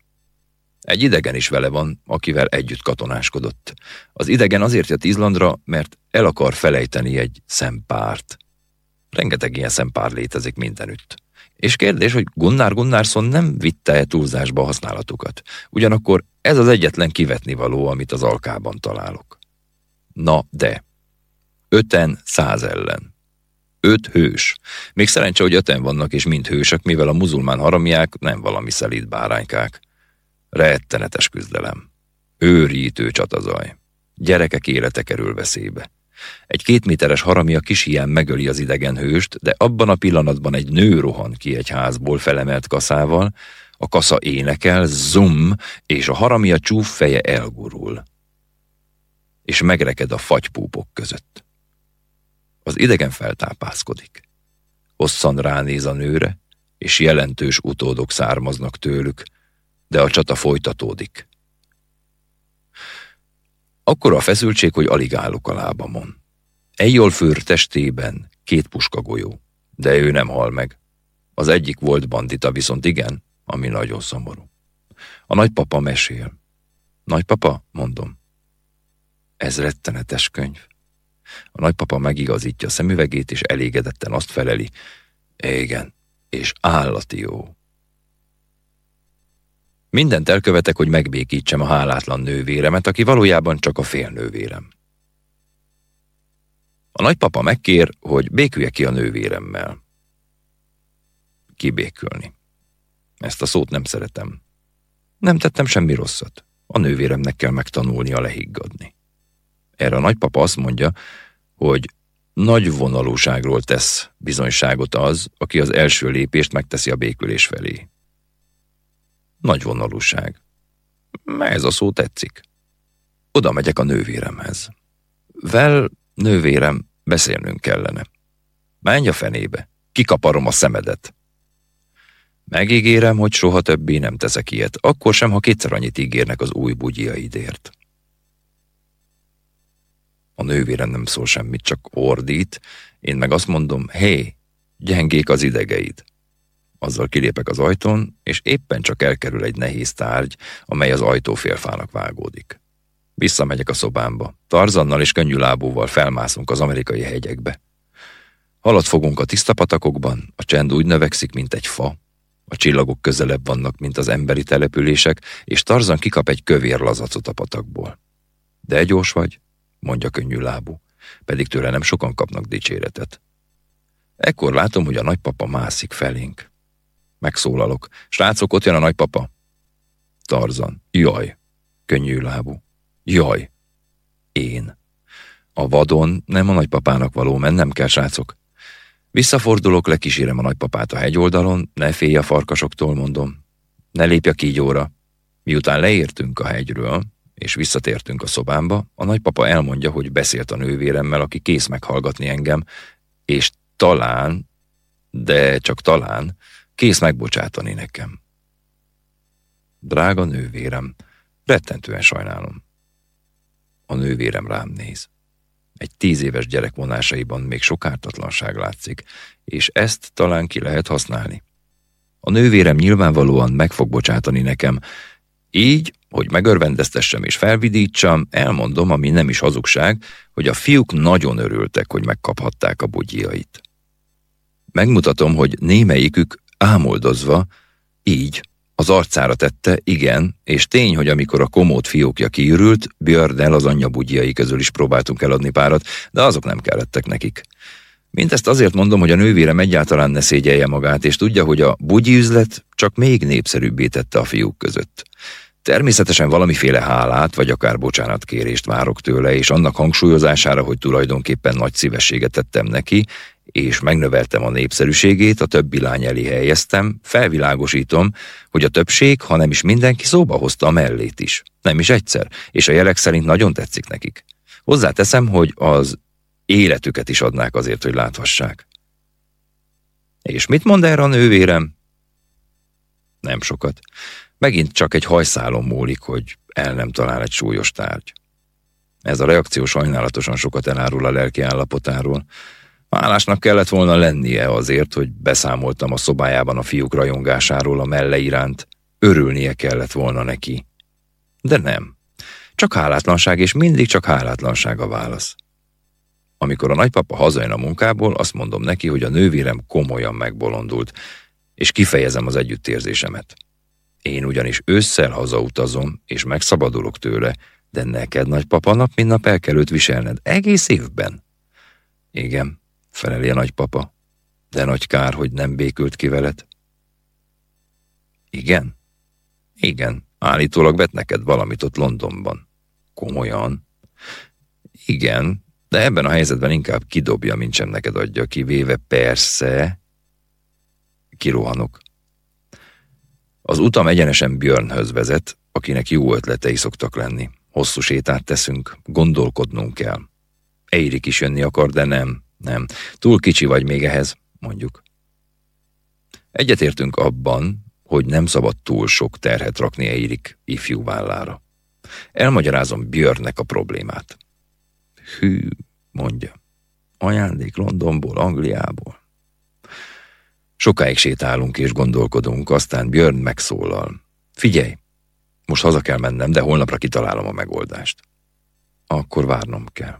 Egy idegen is vele van, akivel együtt katonáskodott. Az idegen azért jött Izlandra, mert el akar felejteni egy szempárt. Rengeteg ilyen szempár létezik mindenütt. És kérdés, hogy Gunnar Gunnarsson nem vitte-e túlzásba használatukat. Ugyanakkor ez az egyetlen kivetni való, amit az alkában találok. Na de, öten száz ellen. Öt hős. Még szerencse, hogy öten vannak, és mind hősök, mivel a muzulmán haramiák nem valami szelíd báránykák. Rettenetes küzdelem. Őrítő csatazaj. Gyerekek élete kerül veszélybe. Egy kétméteres haramia kis hián megöli az idegen hőst, de abban a pillanatban egy nő rohan ki egy házból felemelt kaszával, a kasza énekel, zum, és a haramia csúf feje elgurul. És megreked a fagypúpok között. Az idegen feltápászkodik. Hosszan ránéz a nőre, és jelentős utódok származnak tőlük, de a csata folytatódik. Akkor a feszültség, hogy alig állok a lábamon. Ejjolfőr testében két puskagolyó, de ő nem hal meg. Az egyik volt bandita, viszont igen, ami nagyon szomorú. A nagypapa mesél. Nagypapa, mondom. Ez rettenetes könyv. A nagypapa megigazítja a szemüvegét, és elégedetten azt feleli. Igen, és állati jó. Mindent elkövetek, hogy megbékítsem a hálátlan nővéremet, aki valójában csak a félnővérem. A nagypapa megkér, hogy békülje ki a nővéremmel. Kibékülni. Ezt a szót nem szeretem. Nem tettem semmi rosszat. A nővéremnek kell megtanulnia lehiggadni. Erre a nagypapa azt mondja, hogy nagy vonalúságról tesz bizonyságot az, aki az első lépést megteszi a békülés felé. Nagy vonalúság. Ez a szó tetszik. Oda megyek a nővéremhez. Vel, nővérem, beszélnünk kellene. Menj a fenébe. kikaparom a szemedet. Megígérem, hogy soha többé nem teszek ilyet, akkor sem, ha kétszer annyit ígérnek az új bugyjaidért. A nővérem nem szól semmit, csak ordít, én meg azt mondom, hé, gyengék az idegeid. Azzal kilépek az ajtón, és éppen csak elkerül egy nehéz tárgy, amely az ajtófélfának vágódik. Visszamegyek a szobámba. Tarzannal és könnyű lábúval felmászunk az amerikai hegyekbe. Halat fogunk a tiszta patakokban, a csend úgy növekszik, mint egy fa, a csillagok közelebb vannak, mint az emberi települések, és Tarzan kikap egy kövér lazacot a patakból. De gyors vagy, mondja könnyű lábú, pedig tőle nem sokan kapnak dicséretet. Ekkor látom, hogy a nagypapa mászik felénk. Megszólalok. Srácok, ott jön a nagypapa. Tarzan. Jaj. Könnyű lábú. Jaj. Én. A vadon nem a nagypapának való mennem kell, srácok. Visszafordulok, lekísérem a nagypapát a hegyoldalon, ne félj a farkasoktól, mondom. Ne lépj a kígyóra. Miután leértünk a hegyről, és visszatértünk a szobámba, a nagypapa elmondja, hogy beszélt a nővéremmel, aki kész meghallgatni engem, és talán, de csak talán, kész megbocsátani nekem. Drága nővérem, rettentően sajnálom. A nővérem rám néz. Egy tíz éves gyerek vonásaiban még sok ártatlanság látszik, és ezt talán ki lehet használni. A nővérem nyilvánvalóan meg fog bocsátani nekem, így, hogy megörvendeztessem és felvidítsam, elmondom, ami nem is hazugság, hogy a fiúk nagyon örültek, hogy megkaphatták a bugyjait. Megmutatom, hogy némelyikük ámoldozva, így, az arcára tette, igen, és tény, hogy amikor a komód fiókja kiürült, Björnel az anyja bugyjai közül is próbáltunk eladni párat, de azok nem kellettek nekik. Mindezt azért mondom, hogy a nővérem egyáltalán ne szégyelje magát, és tudja, hogy a bugyi üzlet csak még népszerűbbé tette a fiúk között. Természetesen valamiféle hálát, vagy akár bocsánatkérést várok tőle, és annak hangsúlyozására, hogy tulajdonképpen nagy szívességet tettem neki, és megnöveltem a népszerűségét, a többi lány elé helyeztem, felvilágosítom, hogy a többség, ha nem is mindenki szóba hozta a mellét is. Nem is egyszer, és a jelek szerint nagyon tetszik nekik. Hozzáteszem, hogy az életüket is adnák azért, hogy láthassák. És mit mond erre a nővérem? Nem sokat. Megint csak egy hajszálon múlik, hogy el nem talál egy súlyos tárgy. Ez a reakció sajnálatosan sokat elárul a lelki állapotáról, Hálásnak kellett volna lennie azért, hogy beszámoltam a szobájában a fiúk rajongásáról a melle iránt. Örülnie kellett volna neki. De nem. Csak hálátlanság, és mindig csak hálátlanság a válasz. Amikor a nagypapa hazajön a munkából, azt mondom neki, hogy a nővérem komolyan megbolondult, és kifejezem az együttérzésemet. Én ugyanis ősszel hazautazom, és megszabadulok tőle, de neked, nagypapa, nap mint nap el kell őt viselned. Egész évben. Igen, feleli a nagypapa. De nagy kár, hogy nem békült ki veled. Igen? Igen, állítólag vet neked valamit ott Londonban. Komolyan? Igen, de ebben a helyzetben inkább kidobja, mint sem neked adja, kivéve persze. Kirohanok. Az utam egyenesen Björnhöz vezet, akinek jó ötletei szoktak lenni. Hosszú sétát teszünk, gondolkodnunk kell. Eirik is jönni akar, de nem. Nem, túl kicsi vagy még ehhez, mondjuk. Egyetértünk abban, hogy nem szabad túl sok terhet rakni Eirik ifjú vállára. Elmagyarázom Björnnek a problémát. Hű, mondja. Ajándék Londonból, Angliából. Sokáig sétálunk és gondolkodunk, aztán Björn megszólal. Figyelj, most haza kell mennem, de holnapra kitalálom a megoldást. Akkor várnom kell.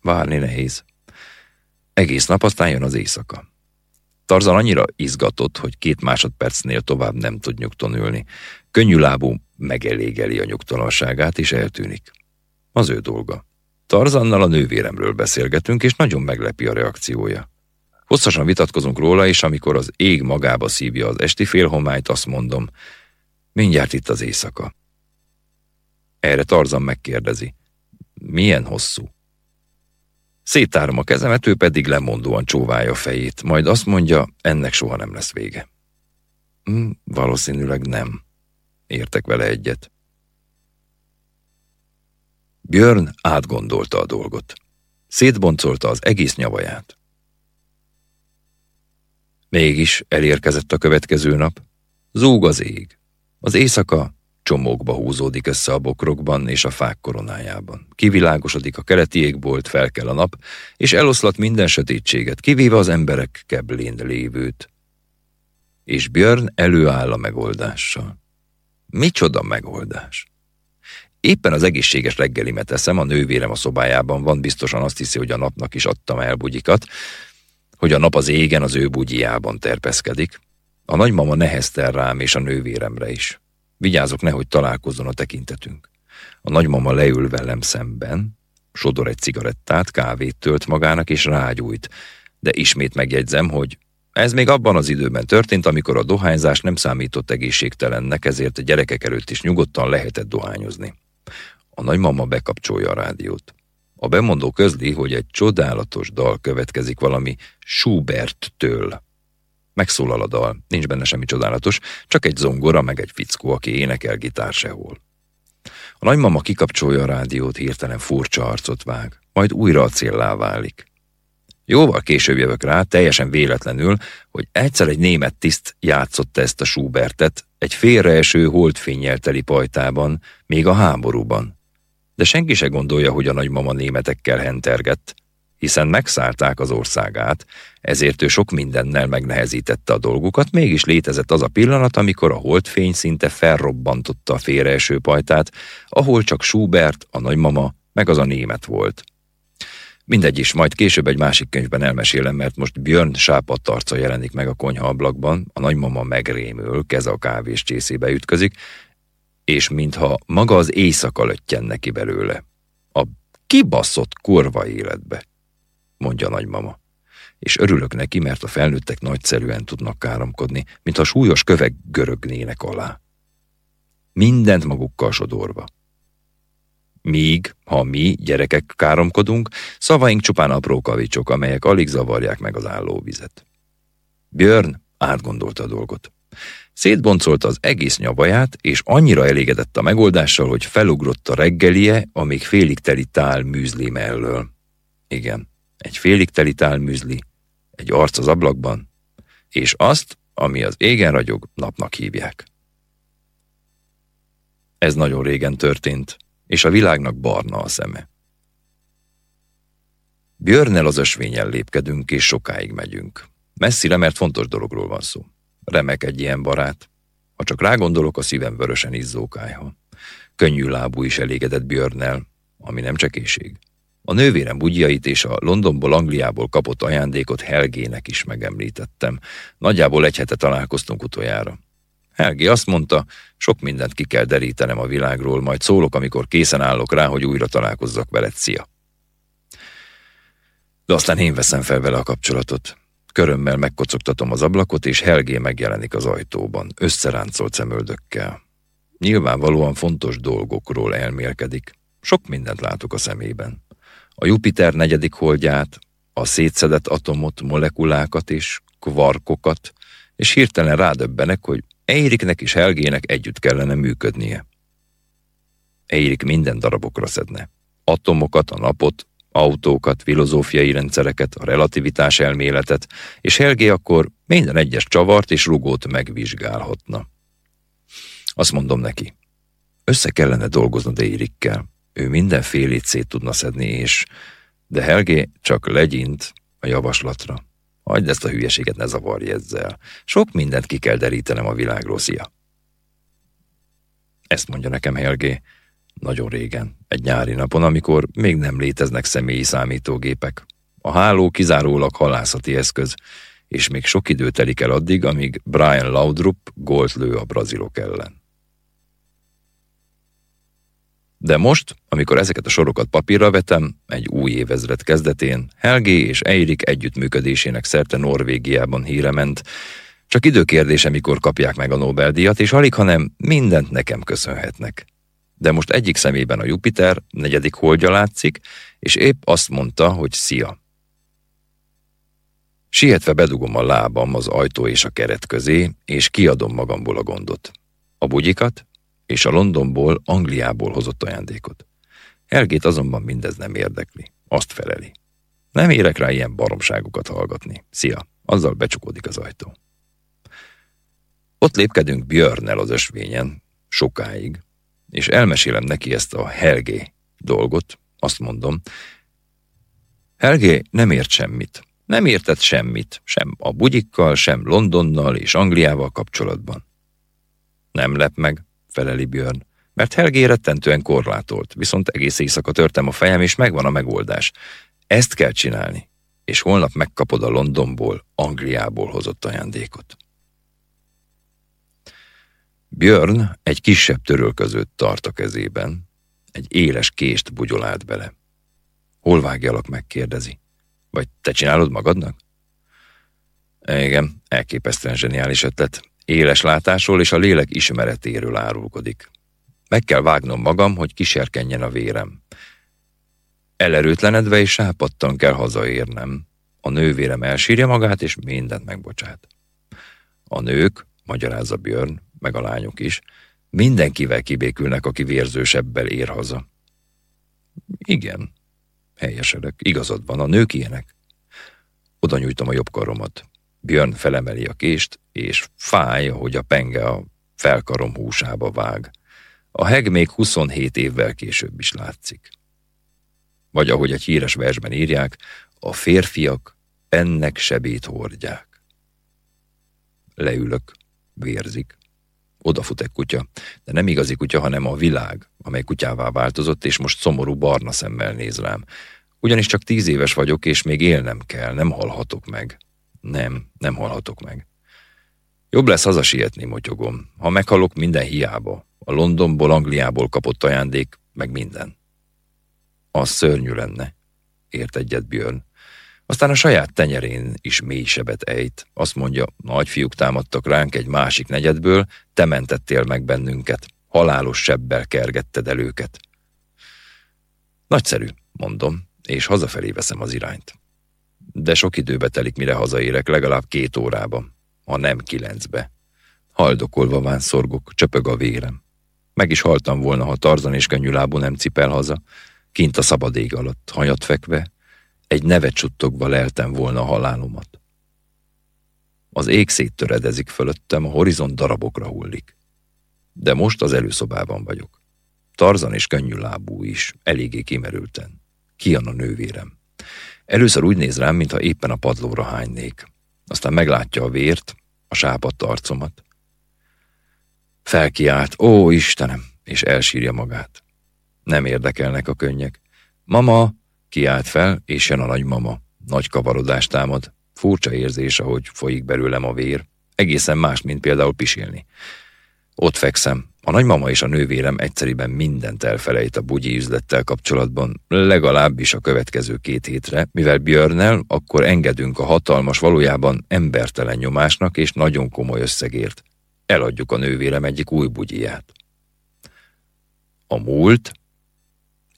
Várni nehéz. Egész nap aztán jön az éjszaka. Tarzan annyira izgatott, hogy két másodpercnél tovább nem tud nyugton ülni. Könnyű lábú megelégeli a nyugtalanságát, és eltűnik. Az ő dolga. Tarzannal a nővéremről beszélgetünk, és nagyon meglepi a reakciója. Hosszasan vitatkozunk róla, és amikor az ég magába szívja az esti félhomályt, azt mondom, mindjárt itt az éjszaka. Erre Tarzan megkérdezi, milyen hosszú? Szétárom a kezemet, ő pedig lemondóan csóválja a fejét, majd azt mondja, ennek soha nem lesz vége. Hm, valószínűleg nem. Értek vele egyet. Björn átgondolta a dolgot. Szétboncolta az egész nyavaját. Mégis elérkezett a következő nap. Zúg az ég. Az éjszaka csomókba húzódik össze a bokrokban és a fák koronájában. Kivilágosodik a keleti égbolt, fel kell a nap, és eloszlat minden sötétséget, kivéve az emberek keblén lévőt. És Björn előáll a megoldással. Micsoda megoldás? Éppen az egészséges reggelimet eszem, a nővérem a szobájában van, biztosan azt hiszi, hogy a napnak is adtam el bugyikat, hogy a nap az égen az ő bugyjában terpeszkedik. A nagymama neheztel rám és a nővéremre is. Vigyázok, nehogy találkozzon a tekintetünk. A nagymama leül velem szemben, sodor egy cigarettát, kávét tölt magának és rágyújt, de ismét megjegyzem, hogy ez még abban az időben történt, amikor a dohányzás nem számított egészségtelennek, ezért a gyerekek előtt is nyugodtan lehetett dohányozni. A nagymama bekapcsolja a rádiót. A bemondó közli, hogy egy csodálatos dal következik valami Schubert-től. Megszólal a dal, nincs benne semmi csodálatos, csak egy zongora, meg egy fickó, aki énekel gitár sehol. A nagymama kikapcsolja a rádiót, hirtelen furcsa arcot vág, majd újra a céllá válik. Jóval később jövök rá, teljesen véletlenül, hogy egyszer egy német tiszt játszotta ezt a Schubertet egy félreeső holdfényjel teli pajtában, még a háborúban. De senki se gondolja, hogy a nagymama németekkel hentergett, hiszen megszállták az országát, ezért ő sok mindennel megnehezítette a dolgukat, mégis létezett az a pillanat, amikor a holdfény szinte felrobbantotta a félreeső pajtát, ahol csak Schubert, a nagymama, meg az a német volt. Mindegy is, majd később egy másik könyvben elmesélem, mert most Björn sápadt arca jelenik meg a konyha ablakban, a nagymama megrémül, keze a kávés csészébe ütközik, és mintha maga az éjszaka löttyen neki belőle. A kibaszott kurva életbe, mondja nagymama. És örülök neki, mert a felnőttek nagyszerűen tudnak káromkodni, mintha súlyos kövek görögnének alá. Mindent magukkal sodorva. Míg, ha mi, gyerekek káromkodunk, szavaink csupán apró kavicsok, amelyek alig zavarják meg az állóvizet. Björn átgondolta a dolgot. Szétboncolta az egész nyavaját, és annyira elégedett a megoldással, hogy felugrott a reggelie, amíg félig teli tál műzli mellől. Igen, egy félig teli tál műzli, egy arc az ablakban, és azt, ami az égen ragyog, napnak hívják. Ez nagyon régen történt, és a világnak barna a szeme. Björnel az ösvényen lépkedünk, és sokáig megyünk. Messzire, mert fontos dologról van szó. Remek egy ilyen barát. Ha csak rágondolok, a szívem vörösen izzókájha. Könnyű lábú is elégedett Björnel, ami nem csekéség. A nővérem bugyjait és a Londonból, Angliából kapott ajándékot Helgének is megemlítettem. Nagyjából egy hete találkoztunk utoljára. Helgi azt mondta, sok mindent ki kell derítenem a világról, majd szólok, amikor készen állok rá, hogy újra találkozzak veled, szia. De aztán én veszem fel vele a kapcsolatot. Körömmel megkocogtatom az ablakot, és Helgé megjelenik az ajtóban, összeráncolt szemöldökkel. Nyilvánvalóan fontos dolgokról elmélkedik. Sok mindent látok a szemében. A Jupiter negyedik holdját, a szétszedett atomot, molekulákat és kvarkokat, és hirtelen rádöbbenek, hogy Eiriknek és Helgének együtt kellene működnie. Eirik minden darabokra szedne. Atomokat, a napot, autókat, filozófiai rendszereket, a relativitás elméletet, és Helgé akkor minden egyes csavart és rugót megvizsgálhatna. Azt mondom neki, össze kellene dolgoznod Eirikkel, ő mindenfélét szét tudna szedni, és... De Helgé csak legyint a javaslatra. Hagyd ezt a hülyeséget, ne zavarj ezzel. Sok mindent ki kell derítenem a világról, szia. Ezt mondja nekem Helgé. Nagyon régen, egy nyári napon, amikor még nem léteznek személyi számítógépek. A háló kizárólag halászati eszköz, és még sok idő telik el addig, amíg Brian Laudrup gólt lő a brazilok ellen. De most, amikor ezeket a sorokat papírra vetem, egy új évezred kezdetén, Helgé és Eirik együttműködésének szerte Norvégiában híre ment, csak időkérdése, mikor kapják meg a Nobel-díjat, és alig, hanem mindent nekem köszönhetnek. De most egyik szemében a Jupiter, negyedik holdja látszik, és épp azt mondta, hogy szia. Sietve bedugom a lábam az ajtó és a keret közé, és kiadom magamból a gondot. A bugyikat, és a Londonból, Angliából hozott ajándékot. Helgét azonban mindez nem érdekli. Azt feleli. Nem érek rá ilyen baromságokat hallgatni. Szia, Azzal becsukódik az ajtó. Ott lépkedünk Björnel az ösvényen, sokáig, és elmesélem neki ezt a Helgé dolgot, azt mondom, Helgé nem ért semmit. Nem értett semmit, sem a bugyikkal, sem Londonnal és Angliával kapcsolatban. Nem lep meg, feleli Björn, mert Helgé rettentően korlátolt, viszont egész éjszaka törtem a fejem, és megvan a megoldás. Ezt kell csinálni, és holnap megkapod a Londonból, Angliából hozott ajándékot. Björn egy kisebb törölközőt tart a kezében, egy éles kést bugyolált bele. Hol vágjalak, megkérdezi. Vagy te csinálod magadnak? Igen, elképesztően zseniális ötlet. Éles látásról és a lélek ismeretéről árulkodik. Meg kell vágnom magam, hogy kiserkenjen a vérem. Elerőtlenedve és sápadtan kell hazaérnem. A nővérem elsírja magát, és mindent megbocsát. A nők, magyarázza Björn, meg a lányok is, mindenkivel kibékülnek, aki vérzősebbel ér haza. Igen, helyesedek, igazad van, a nők ilyenek. Oda nyújtom a jobb karomat. Björn felemeli a kést, és fáj, hogy a penge a felkarom húsába vág. A heg még 27 évvel később is látszik. Vagy ahogy egy híres versben írják, a férfiak ennek sebét hordják. Leülök, vérzik. Odafut egy kutya, de nem igazi kutya, hanem a világ, amely kutyává változott, és most szomorú barna szemmel néz rám. Ugyanis csak tíz éves vagyok, és még élnem kell, nem halhatok meg. Nem, nem halhatok meg. Jobb lesz hazasietni, motyogom. Ha meghalok, minden hiába. A Londonból, Angliából kapott ajándék, meg minden. Az szörnyű lenne, ért egyet Björn. Aztán a saját tenyerén is mély sebet ejt. Azt mondja, nagyfiúk támadtak ránk egy másik negyedből, te mentettél meg bennünket. Halálos sebbel kergetted el őket. Nagyszerű, mondom, és hazafelé veszem az irányt. De sok időbe telik, mire hazaérek, legalább két órában, ha nem kilencbe. Haldokolva ván szorgok, csöpög a vérem. Meg is haltam volna, ha Tarzan és könnyűlábú nem cipel haza, kint a szabad ég alatt, hanyat fekve, egy nevet csuttogva leltem volna a halálomat. Az ég széttöredezik fölöttem, a horizont darabokra hullik. De most az előszobában vagyok. Tarzan és könnyű lábú is, eléggé kimerülten. Kian a nővérem. Először úgy néz rám, mintha éppen a padlóra hánynék. Aztán meglátja a vért, a sápadt arcomat. Felkiált, ó Istenem, és elsírja magát. Nem érdekelnek a könnyek. Mama, kiált fel, és jön a nagymama. Nagy kavarodást támad. Furcsa érzés, ahogy folyik belőlem a vér. Egészen más, mint például pisilni. Ott fekszem. A nagymama és a nővérem egyszeriben mindent elfelejt a bugyi üzlettel kapcsolatban, legalábbis a következő két hétre, mivel Björnel akkor engedünk a hatalmas, valójában embertelen nyomásnak és nagyon komoly összegért. Eladjuk a nővérem egyik új bugyiját. A múlt,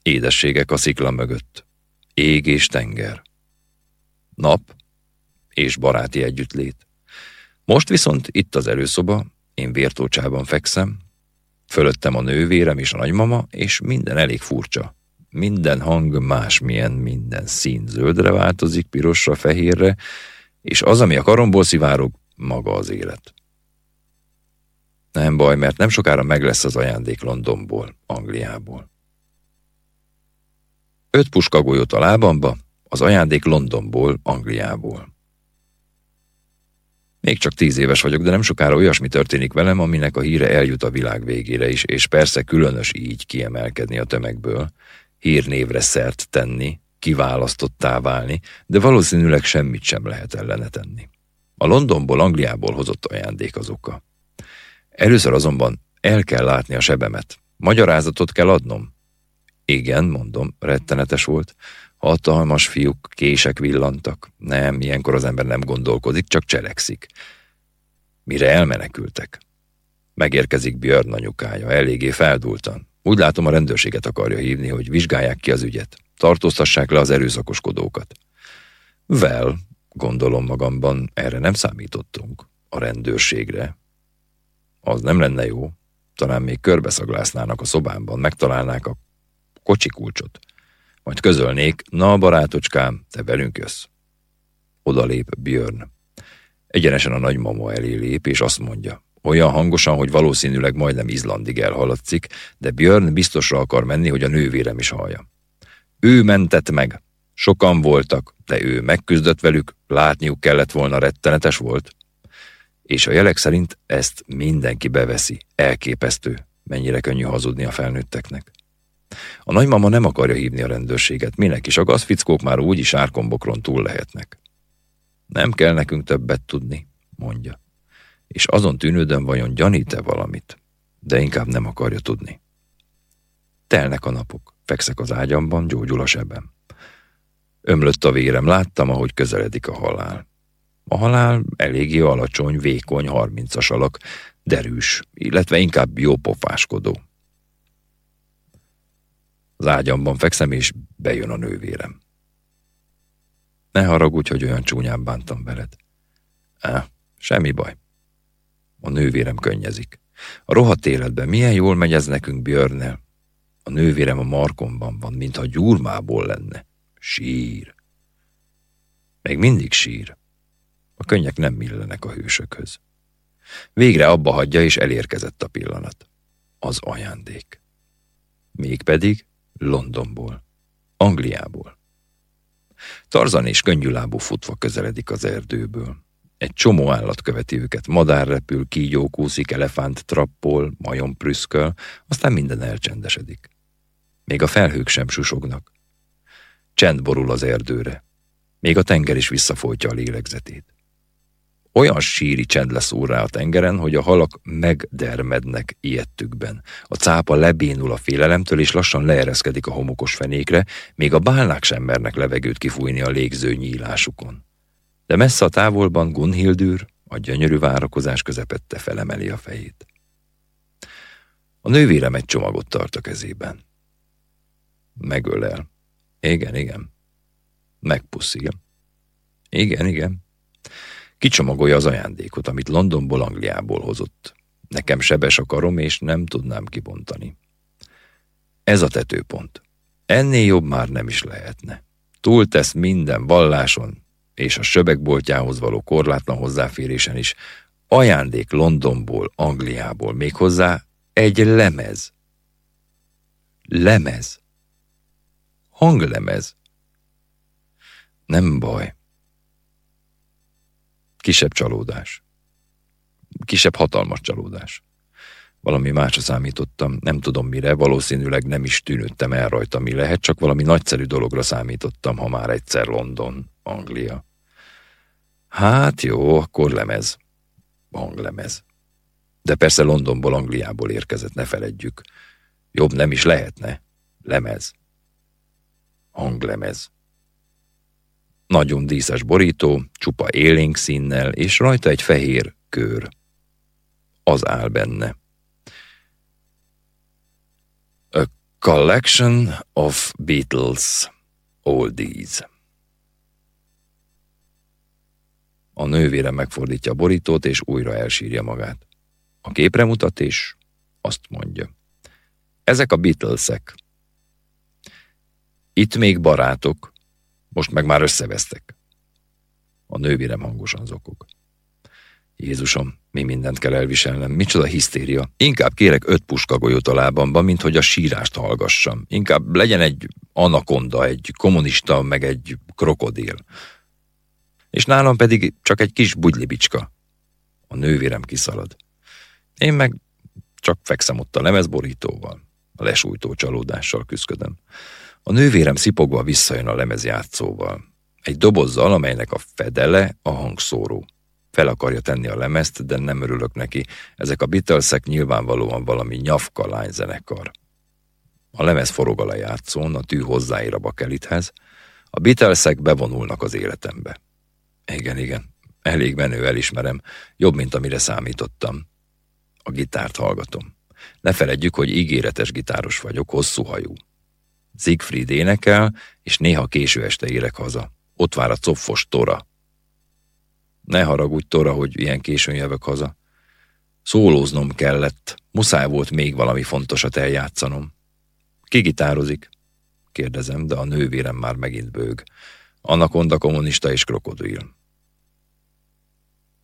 édességek a szikla mögött, ég és tenger, nap és baráti együttlét. Most viszont itt az előszoba, én vértócsában fekszem, fölöttem a nővérem és a nagymama, és minden elég furcsa. Minden hang másmilyen, minden szín zöldre változik, pirosra, fehérre, és az, ami a karomból szivárog, maga az élet. Nem baj, mert nem sokára meg lesz az ajándék Londonból, Angliából. Öt puskagolyót a lábamba, az ajándék Londonból, Angliából. Még csak tíz éves vagyok, de nem sokára olyasmi történik velem, aminek a híre eljut a világ végére is, és persze különös így kiemelkedni a tömegből, hírnévre szert tenni, kiválasztottá válni, de valószínűleg semmit sem lehet ellene tenni. A Londonból, Angliából hozott ajándék az oka. Először azonban el kell látni a sebemet. Magyarázatot kell adnom. Igen, mondom, rettenetes volt. Hatalmas fiúk, kések villantak. Nem, ilyenkor az ember nem gondolkodik, csak cselekszik. Mire elmenekültek? Megérkezik Björn anyukája, eléggé feldultan. Úgy látom, a rendőrséget akarja hívni, hogy vizsgálják ki az ügyet. Tartóztassák le az erőszakoskodókat. Vel, gondolom magamban, erre nem számítottunk. A rendőrségre. Az nem lenne jó. Talán még körbeszaglásznának a szobámban, megtalálnák a kocsi kulcsot. Majd közölnék, na barátocskám, te velünk jössz. Oda lép Björn. Egyenesen a nagymama elé lép, és azt mondja, olyan hangosan, hogy valószínűleg majdnem Izlandig elhaladszik, de Björn biztosra akar menni, hogy a nővérem is hallja. Ő mentett meg. Sokan voltak, de ő megküzdött velük, látniuk kellett volna, rettenetes volt. És a jelek szerint ezt mindenki beveszi. Elképesztő, mennyire könnyű hazudni a felnőtteknek. A nagymama nem akarja hívni a rendőrséget, minek is a gazfickók már úgy is árkombokron túl lehetnek. Nem kell nekünk többet tudni, mondja. És azon tűnődöm, vajon gyanít-e valamit, de inkább nem akarja tudni. Telnek a napok, fekszek az ágyamban, gyógyul a sebem. Ömlött a vérem, láttam, ahogy közeledik a halál. A halál eléggé alacsony, vékony, harmincas alak, derűs, illetve inkább jópofáskodó. Az ágyamban fekszem, és bejön a nővérem. Ne haragudj, hogy olyan csúnyán bántam veled. Á, semmi baj. A nővérem könnyezik. A rohadt életben milyen jól megy ez nekünk Björnnel. A nővérem a markomban van, mintha gyurmából lenne. Sír. Még mindig sír. A könnyek nem millenek a hősökhöz. Végre abba hagyja, és elérkezett a pillanat. Az ajándék. Mégpedig Londonból, Angliából. Tarzan és könnyűlábú futva közeledik az erdőből. Egy csomó állat követi őket, madár repül, kígyó kúszik, elefánt trappol, majom prüszköl, aztán minden elcsendesedik. Még a felhők sem susognak. Csend borul az erdőre. Még a tenger is visszafolytja a lélegzetét. Olyan síri csend lesz rá a tengeren, hogy a halak megdermednek ilyettükben. A cápa lebénul a félelemtől, és lassan leereszkedik a homokos fenékre, még a bálnák sem mernek levegőt kifújni a légző nyílásukon. De messze a távolban Gunhildür, a gyönyörű várakozás közepette felemeli a fejét. A nővérem egy csomagot tart a kezében. Megölel. Igen, igen. Megpuszil. Igen, igen. Kicsomagolja az ajándékot, amit Londonból, Angliából hozott. Nekem sebes a karom, és nem tudnám kibontani. Ez a tetőpont. Ennél jobb már nem is lehetne. Túltesz minden valláson, és a söbekboltjához való korlátlan hozzáférésen is. Ajándék Londonból, Angliából, méghozzá egy lemez. Lemez. Hanglemez. Nem baj. Kisebb csalódás. Kisebb hatalmas csalódás. Valami másra számítottam, nem tudom mire, valószínűleg nem is tűnődtem el rajta, mi lehet, csak valami nagyszerű dologra számítottam, ha már egyszer London, Anglia. Hát jó, akkor lemez. Hanglemez. De persze Londonból, Angliából érkezett, ne feledjük. Jobb nem is lehetne. Lemez. Hanglemez. Nagyon díszes borító, csupa élénk színnel, és rajta egy fehér kör. Az áll benne. A collection of Beatles oldies. A nővére megfordítja a borítót, és újra elsírja magát. A képre mutat, és azt mondja. Ezek a Beatlesek. Itt még barátok, most meg már összevesztek. A nővérem hangosan zokog. Jézusom, mi mindent kell elviselnem, micsoda hisztéria. Inkább kérek öt puskagolyót a lábamban, mint hogy a sírást hallgassam. Inkább legyen egy anakonda, egy kommunista, meg egy krokodil. És nálam pedig csak egy kis bugylibicska. A nővérem kiszalad. Én meg csak fekszem ott a lemezborítóval, a lesújtó csalódással küzdködöm. A nővérem szipogva visszajön a lemezjátszóval. Egy dobozzal, amelynek a fedele a hangszóró. Fel akarja tenni a lemezt, de nem örülök neki. Ezek a Beatlesek nyilvánvalóan valami nyafka lányzenekar. A lemez forog a játszón, a tű hozzáér a bakelithez. A Beatlesek bevonulnak az életembe. Igen, igen, elég menő, elismerem. Jobb, mint amire számítottam. A gitárt hallgatom. Ne feledjük, hogy ígéretes gitáros vagyok, hosszú hajú. Siegfried énekel, és néha késő este érek haza. Ott vár a copfos Tora. Ne haragudj, Tora, hogy ilyen későn jövök haza. Szólóznom kellett, muszáj volt még valami fontosat eljátszanom. Ki gitározik? Kérdezem, de a nővérem már megint bőg. Anakonda kommunista és krokodil.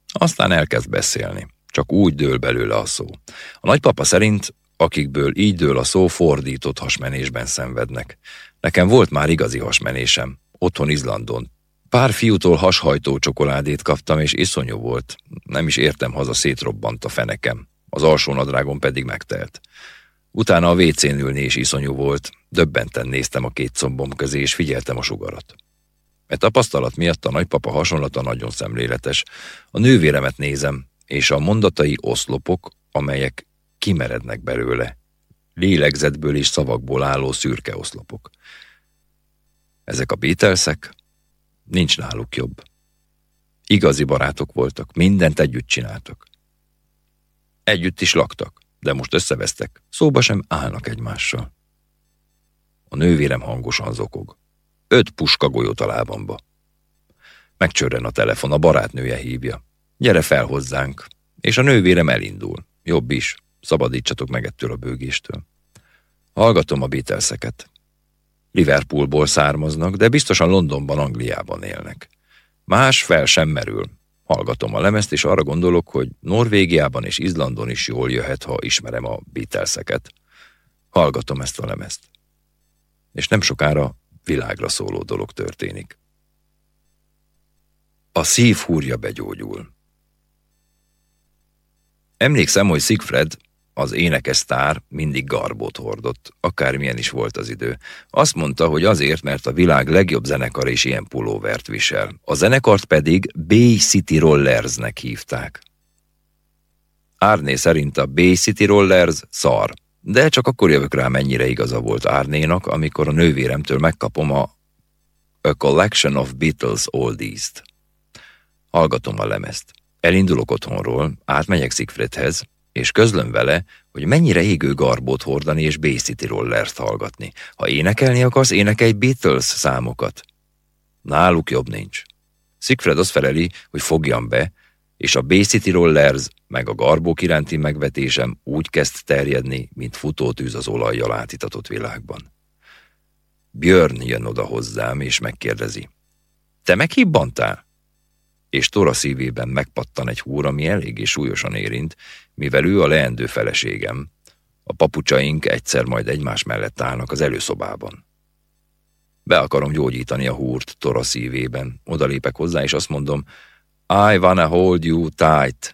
Aztán elkezd beszélni. Csak úgy dől belőle a szó. A nagypapa szerint, akikből így dől a szó, fordított hasmenésben szenvednek. Nekem volt már igazi hasmenésem, otthon Izlandon. Pár fiútól hashajtó csokoládét kaptam, és iszonyú volt. Nem is értem haza, szétrobbant a fenekem. Az alsó nadrágon pedig megtelt. Utána a vécén ülni is iszonyú volt, döbbenten néztem a két combom közé, és figyeltem a sugarat. E tapasztalat miatt a nagypapa hasonlata nagyon szemléletes. A nővéremet nézem, és a mondatai oszlopok, amelyek kimerednek belőle, lélegzetből és szavakból álló szürke oszlopok. Ezek a Beatlesek? Nincs náluk jobb. Igazi barátok voltak, mindent együtt csináltak. Együtt is laktak, de most összevesztek, szóba sem állnak egymással. A nővérem hangosan zokog. Öt puska golyót a lábamba. Megcsörren a telefon, a barátnője hívja. Gyere fel hozzánk. És a nővérem elindul. Jobb is. Szabadítsatok meg ettől a bőgéstől. Hallgatom a Beatleseket. Liverpoolból származnak, de biztosan Londonban, Angliában élnek. Más fel sem merül. Hallgatom a lemezt, és arra gondolok, hogy Norvégiában és Izlandon is jól jöhet, ha ismerem a Beatleseket. Hallgatom ezt a lemezt. És nem sokára világra szóló dolog történik. A szív húrja begyógyul. Emlékszem, hogy Siegfried, az énekes sztár, mindig garbót hordott, akármilyen is volt az idő. Azt mondta, hogy azért, mert a világ legjobb zenekar is ilyen pulóvert visel. A zenekart pedig Bay City Rollersnek hívták. Árné szerint a Bay City Rollers szar, de csak akkor jövök rá, mennyire igaza volt Árnénak, amikor a nővéremtől megkapom a A Collection of Beatles Oldies-t. Hallgatom a lemezt. Elindulok otthonról, átmegyek Siegfriedhez, és közlöm vele, hogy mennyire égő garbót hordani és Bay Rollert hallgatni. Ha énekelni akarsz, énekelj Beatles számokat. Náluk jobb nincs. Siegfried azt feleli, hogy fogjam be, és a Bay Rollers meg a garbók iránti megvetésem úgy kezd terjedni, mint futótűz az olajjal átitatott világban. Björn jön oda hozzám, és megkérdezi. Te meghibbantál? És Tora szívében megpattan egy húr, ami eléggé súlyosan érint, mivel ő a leendő feleségem. A papucsaink egyszer majd egymás mellett állnak az előszobában. Be akarom gyógyítani a húrt Tora szívében. Odalépek hozzá, és azt mondom, I wanna hold you tight.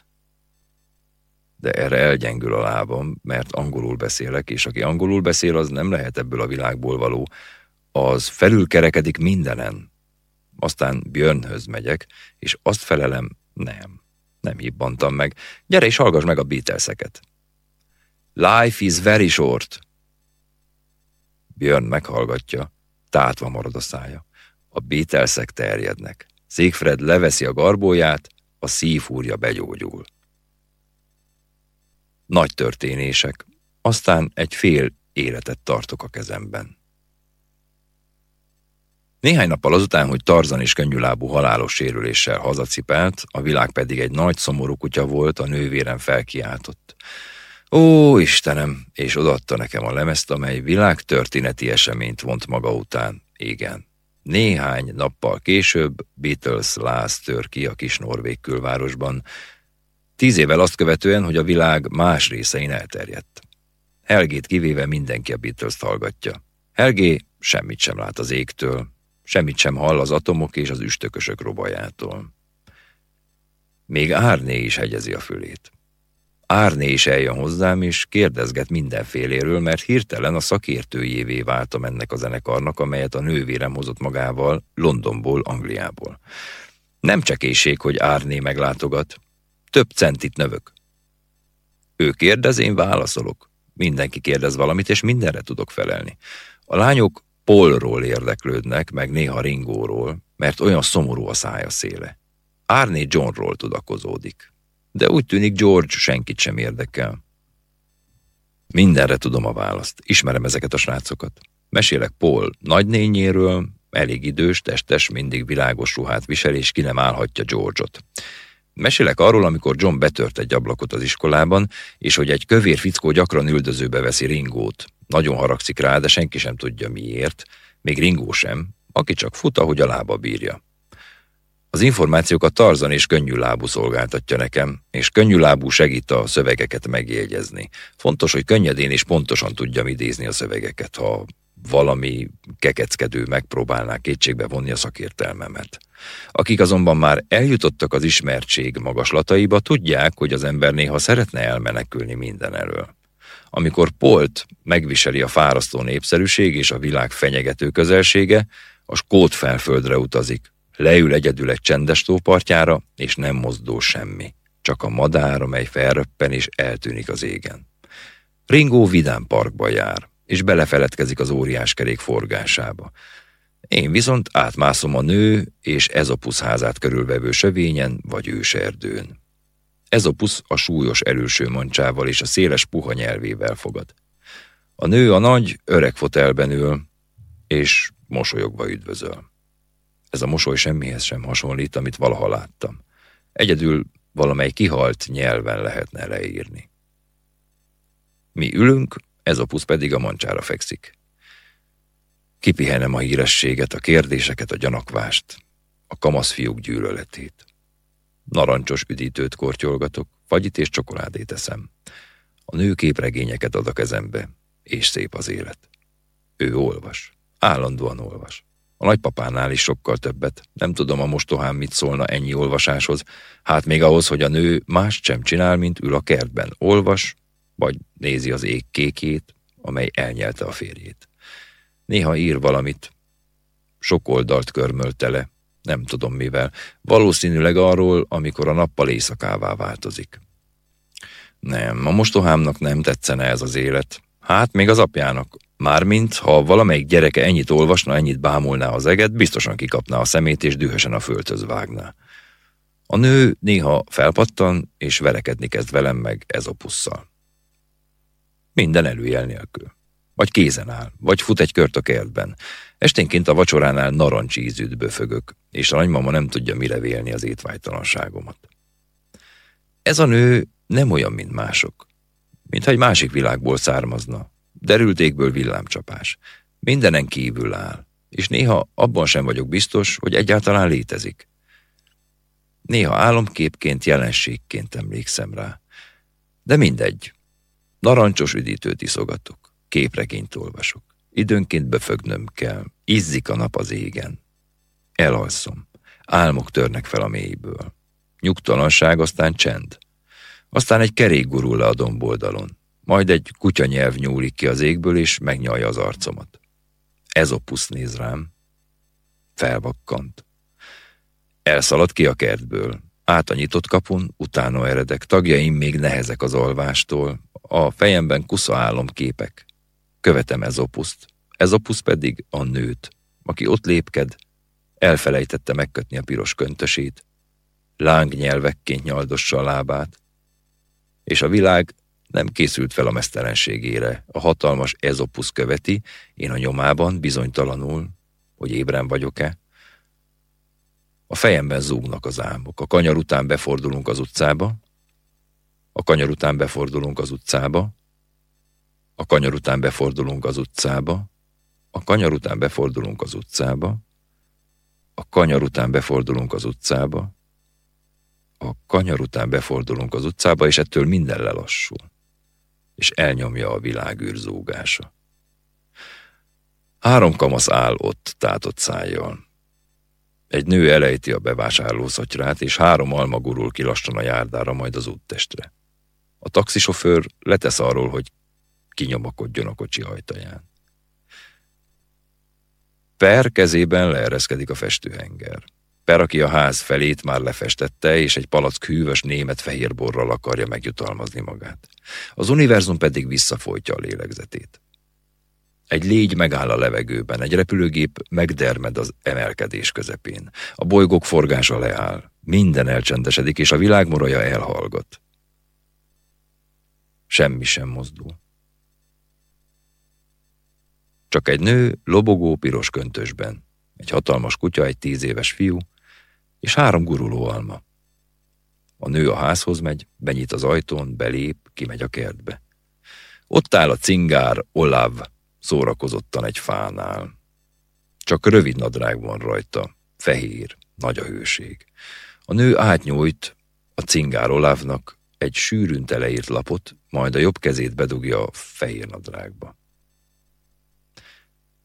De erre elgyengül a lábam, mert angolul beszélek, és aki angolul beszél, az nem lehet ebből a világból való. Az felülkerekedik mindenen. Aztán Björnhöz megyek, és azt felelem, nem, nem hibbantam meg. Gyere és hallgass meg a Beatleseket. Life is very short. Björn meghallgatja, tátva marad a szája. A Beatlesek terjednek. Siegfried leveszi a garbóját, a szívúrja begyógyul. Nagy történések, aztán egy fél életet tartok a kezemben. Néhány nappal azután, hogy Tarzan is könnyűlábú halálos sérüléssel hazacipelt, a világ pedig egy nagy szomorú kutya volt, a nővérem felkiáltott. Ó, Istenem, és odaadta nekem a lemezt, amely világtörténeti eseményt vont maga után. Igen, néhány nappal később Beatles láz tör ki a kis norvég külvárosban, tíz évvel azt követően, hogy a világ más részein elterjedt. Helgét kivéve mindenki a Beatles-t hallgatja. Helgé semmit sem lát az égtől, semmit sem hall az atomok és az üstökösök robajától. Még Árné is hegyezi a fülét. Árné is eljön hozzám, és kérdezget mindenféléről, mert hirtelen a szakértőjévé váltam ennek a zenekarnak, amelyet a nővérem hozott magával Londonból, Angliából. Nem csekéség, hogy Árné meglátogat. Több centit növök. Ő kérdez, én válaszolok. Mindenki kérdez valamit, és mindenre tudok felelni. A lányok Polról érdeklődnek, meg néha Ringóról, mert olyan szomorú a szája széle. Árné Johnról tudakozódik de úgy tűnik George senkit sem érdekel. Mindenre tudom a választ, ismerem ezeket a srácokat. Mesélek Paul nagynényéről, elég idős, testes, mindig világos ruhát visel, és ki nem állhatja George-ot. Mesélek arról, amikor John betört egy ablakot az iskolában, és hogy egy kövér fickó gyakran üldözőbe veszi Ringót. Nagyon haragszik rá, de senki sem tudja miért, még Ringó sem, aki csak fut, ahogy a lába bírja. Az információkat Tarzan és könnyűlábú szolgáltatja nekem, és könnyűlábú segít a szövegeket megjegyezni. Fontos, hogy könnyedén és pontosan tudjam idézni a szövegeket, ha valami kekeckedő megpróbálná kétségbe vonni a szakértelmemet. Akik azonban már eljutottak az ismertség magaslataiba, tudják, hogy az ember néha szeretne elmenekülni minden elől. Amikor Polt megviseli a fárasztó népszerűség és a világ fenyegető közelsége, a skót felföldre utazik, leül egyedül egy csendes tópartjára, és nem mozdul semmi, csak a madár, amely felröppen és eltűnik az égen. Ringo vidám parkba jár, és belefeledkezik az óriáskerék forgásába. Én viszont átmászom a nő és Ezopusz házát körülvevő sövényen vagy őserdőn. Ezopusz a súlyos erőső mancsával és a széles puha nyelvével fogad. A nő a nagy, öreg fotelben ül, és mosolyogva üdvözöl. Ez a mosoly semmihez sem hasonlít, amit valaha láttam. Egyedül valamely kihalt nyelven lehetne leírni. Mi ülünk, Ezopusz pedig a mancsára fekszik. Kipihenem a hírességet, a kérdéseket, a gyanakvást, a kamaszfiúk gyűlöletét. Narancsos üdítőt kortyolgatok, fagyit és csokoládét eszem. A nő képregényeket ad a kezembe, és szép az élet. Ő olvas, állandóan olvas. A nagypapánál is sokkal többet. Nem tudom a mostohán mit szólna ennyi olvasáshoz. Hát még ahhoz, hogy a nő más sem csinál, mint ül a kertben. Olvas, vagy nézi az ég kékét, amely elnyelte a férjét. Néha ír valamit, sok oldalt körmölte le, nem tudom mivel, valószínűleg arról, amikor a nappal éjszakává változik. Nem, a mostohámnak nem tetszene ez az élet. Hát még az apjának. Mármint, ha valamelyik gyereke ennyit olvasna, ennyit bámulná az eget, biztosan kikapná a szemét és dühösen a földhöz vágná. A nő néha felpattan és verekedni kezd velem meg ezopusszal. Minden előjel nélkül. Vagy kézen áll, vagy fut egy kört a kertben. Esténként a vacsoránál narancsízűt böfögök, és a nagymama nem tudja mire vélni az étvágytalanságomat. Ez a nő nem olyan, mint mások. Mintha egy másik világból származna. Derültékből villámcsapás. Mindenen kívül áll, és néha abban sem vagyok biztos, hogy egyáltalán létezik. Néha álomképként, jelenségként emlékszem rá. De mindegy, Narancsos üdítőt iszogatok, képregényt olvasok. Időnként befögnöm kell, izzik a nap az égen. Elalszom, álmok törnek fel a mélyből. Nyugtalanság, aztán csend. Aztán egy kerék gurul le a domboldalon. Majd egy kutyanyelv nyúlik ki az égből, és megnyalja az arcomat. Ezopusz néz rám. Felvakkant. Elszalad ki a kertből. Át a nyitott kapun, utána eredek. Tagjaim még nehezek az alvástól, a fejemben kusza képek. Követem Ezopuszt, Ezopusz pedig a nőt, aki ott lépked, elfelejtette megkötni a piros köntösét, lángnyelvekként nyaldossa a lábát, és a világ nem készült fel a mesztelenségére. A hatalmas Ezopusz követi, én a nyomában bizonytalanul, hogy ébren vagyok-e. A fejemben zúgnak az álmok. A kanyar után befordulunk az utcába, a kanyar után befordulunk az utcába. A kanyar után befordulunk az utcába. A kanyar után befordulunk az utcába. A kanyar után befordulunk az utcába. A kanyar után befordulunk az utcába, és ettől minden lelassul. És elnyomja a világűr zúgása. Három kamasz áll ott tátott szájjal. Egy nő elejti a bevásárló szatyrát, és három alma gurul ki lassan a járdára, majd az úttestre. A taxisofőr letesz arról, hogy kinyomakodjon a kocsi ajtaján. Per kezében leereszkedik a festőhenger. Per, aki a ház felét már lefestette, és egy palack hűvös német fehérborral akarja megjutalmazni magát. Az univerzum pedig visszafolytja a lélegzetét. Egy légy megáll a levegőben, egy repülőgép megdermed az emelkedés közepén. A bolygók forgása leáll, minden elcsendesedik, és a világ moraja elhallgat. Semmi sem mozdul. Csak egy nő lobogó piros köntösben, egy hatalmas kutya, egy tíz éves fiú, és három guruló alma. A nő a házhoz megy, benyit az ajtón, belép, kimegy a kertbe. Ott áll a cingár, Olav, szórakozottan egy fánál. Csak rövid nadrág van rajta, fehér, Nagy a hőség. A nő átnyújt a cingár Olávnak egy sűrűn teleírt lapot, majd a jobb kezét bedugja a fehér nadrágba.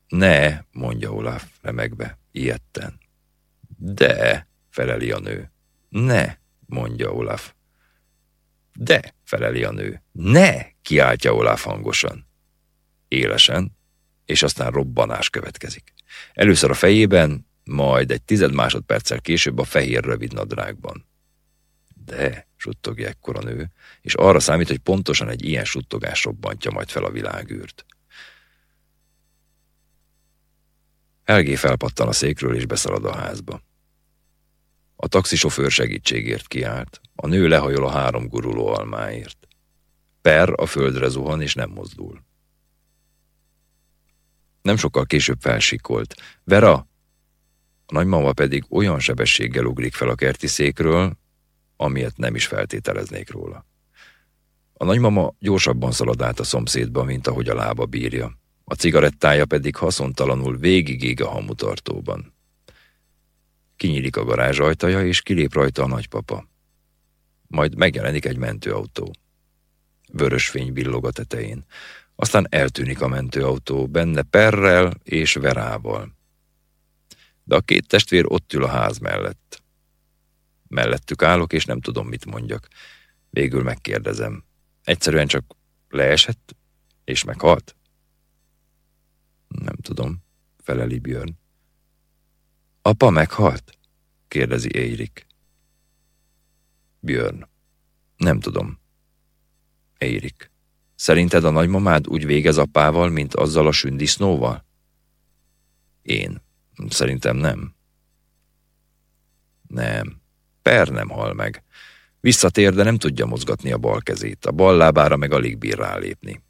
Ne, mondja Olaf remegve, ilyetten. De, feleli a nő. Ne, mondja Olaf. De, feleli a nő. Ne, kiáltja Olaf hangosan. Élesen, és aztán robbanás következik. Először a fejében, majd egy tized másodperccel később a fehér rövid nadrágban. De, suttogja ekkor a nő, és arra számít, hogy pontosan egy ilyen suttogás robbantja majd fel a világűrt. Elgé felpattan a székről és beszalad a házba. A taxisofőr segítségért kiállt. A nő lehajol a három guruló almáért. Per a földre zuhan és nem mozdul. Nem sokkal később felsikolt. Vera! A nagymama pedig olyan sebességgel ugrik fel a kerti székről, amilyet nem is feltételeznék róla. A nagymama gyorsabban szalad át a szomszédba, mint ahogy a lába bírja. A cigarettája pedig haszontalanul végigég a hamutartóban. Kinyílik a garázs ajtaja, és kilép rajta a nagypapa. Majd megjelenik egy mentőautó. Vörös fény villog a tetején. Aztán eltűnik a mentőautó, benne Perrel és Verával. De a két testvér ott ül a ház mellett. Mellettük állok, és nem tudom, mit mondjak. Végül megkérdezem. Egyszerűen csak leesett, és meghalt? Nem tudom, feleli Björn. Apa meghalt? kérdezi Eirik. Björn. Nem tudom. Eirik. Szerinted a nagymamád úgy végez apával, mint azzal a sündisznóval? Én. Szerintem nem. Nem. Per nem hal meg. Visszatér, de nem tudja mozgatni a bal kezét. A bal lábára meg alig bír rálépni.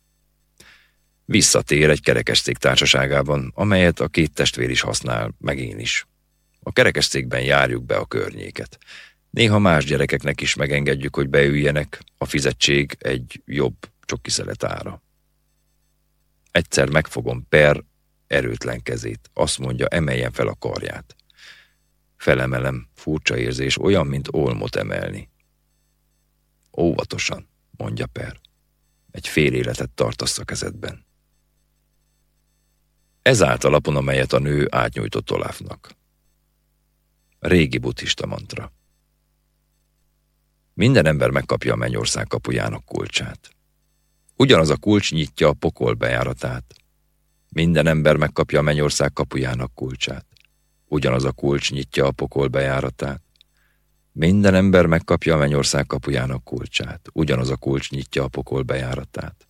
Visszatér egy kerekeszték társaságában, amelyet a két testvér is használ, meg én is. A kerekesztékben járjuk be a környéket. Néha más gyerekeknek is megengedjük, hogy beüljenek, a fizetség egy jobb csokiszelet ára. Egyszer megfogom Per erőtlen kezét, azt mondja, emeljen fel a karját. Felemelem, furcsa érzés, olyan, mint olmot emelni. Óvatosan, mondja Per. Egy fél életet tartasz a kezedben. Ez a lapon, amelyet a nő átnyújtott Olafnak. Régi buddhista mantra. Minden ember megkapja a mennyország kapujának kulcsát. Ugyanaz a kulcs nyitja a pokol bejáratát. Minden ember megkapja a mennyország kapujának kulcsát. Ugyanaz a kulcs nyitja a pokol bejáratát. Minden ember megkapja a mennyország kapujának kulcsát. Ugyanaz a kulcs nyitja a pokol bejáratát.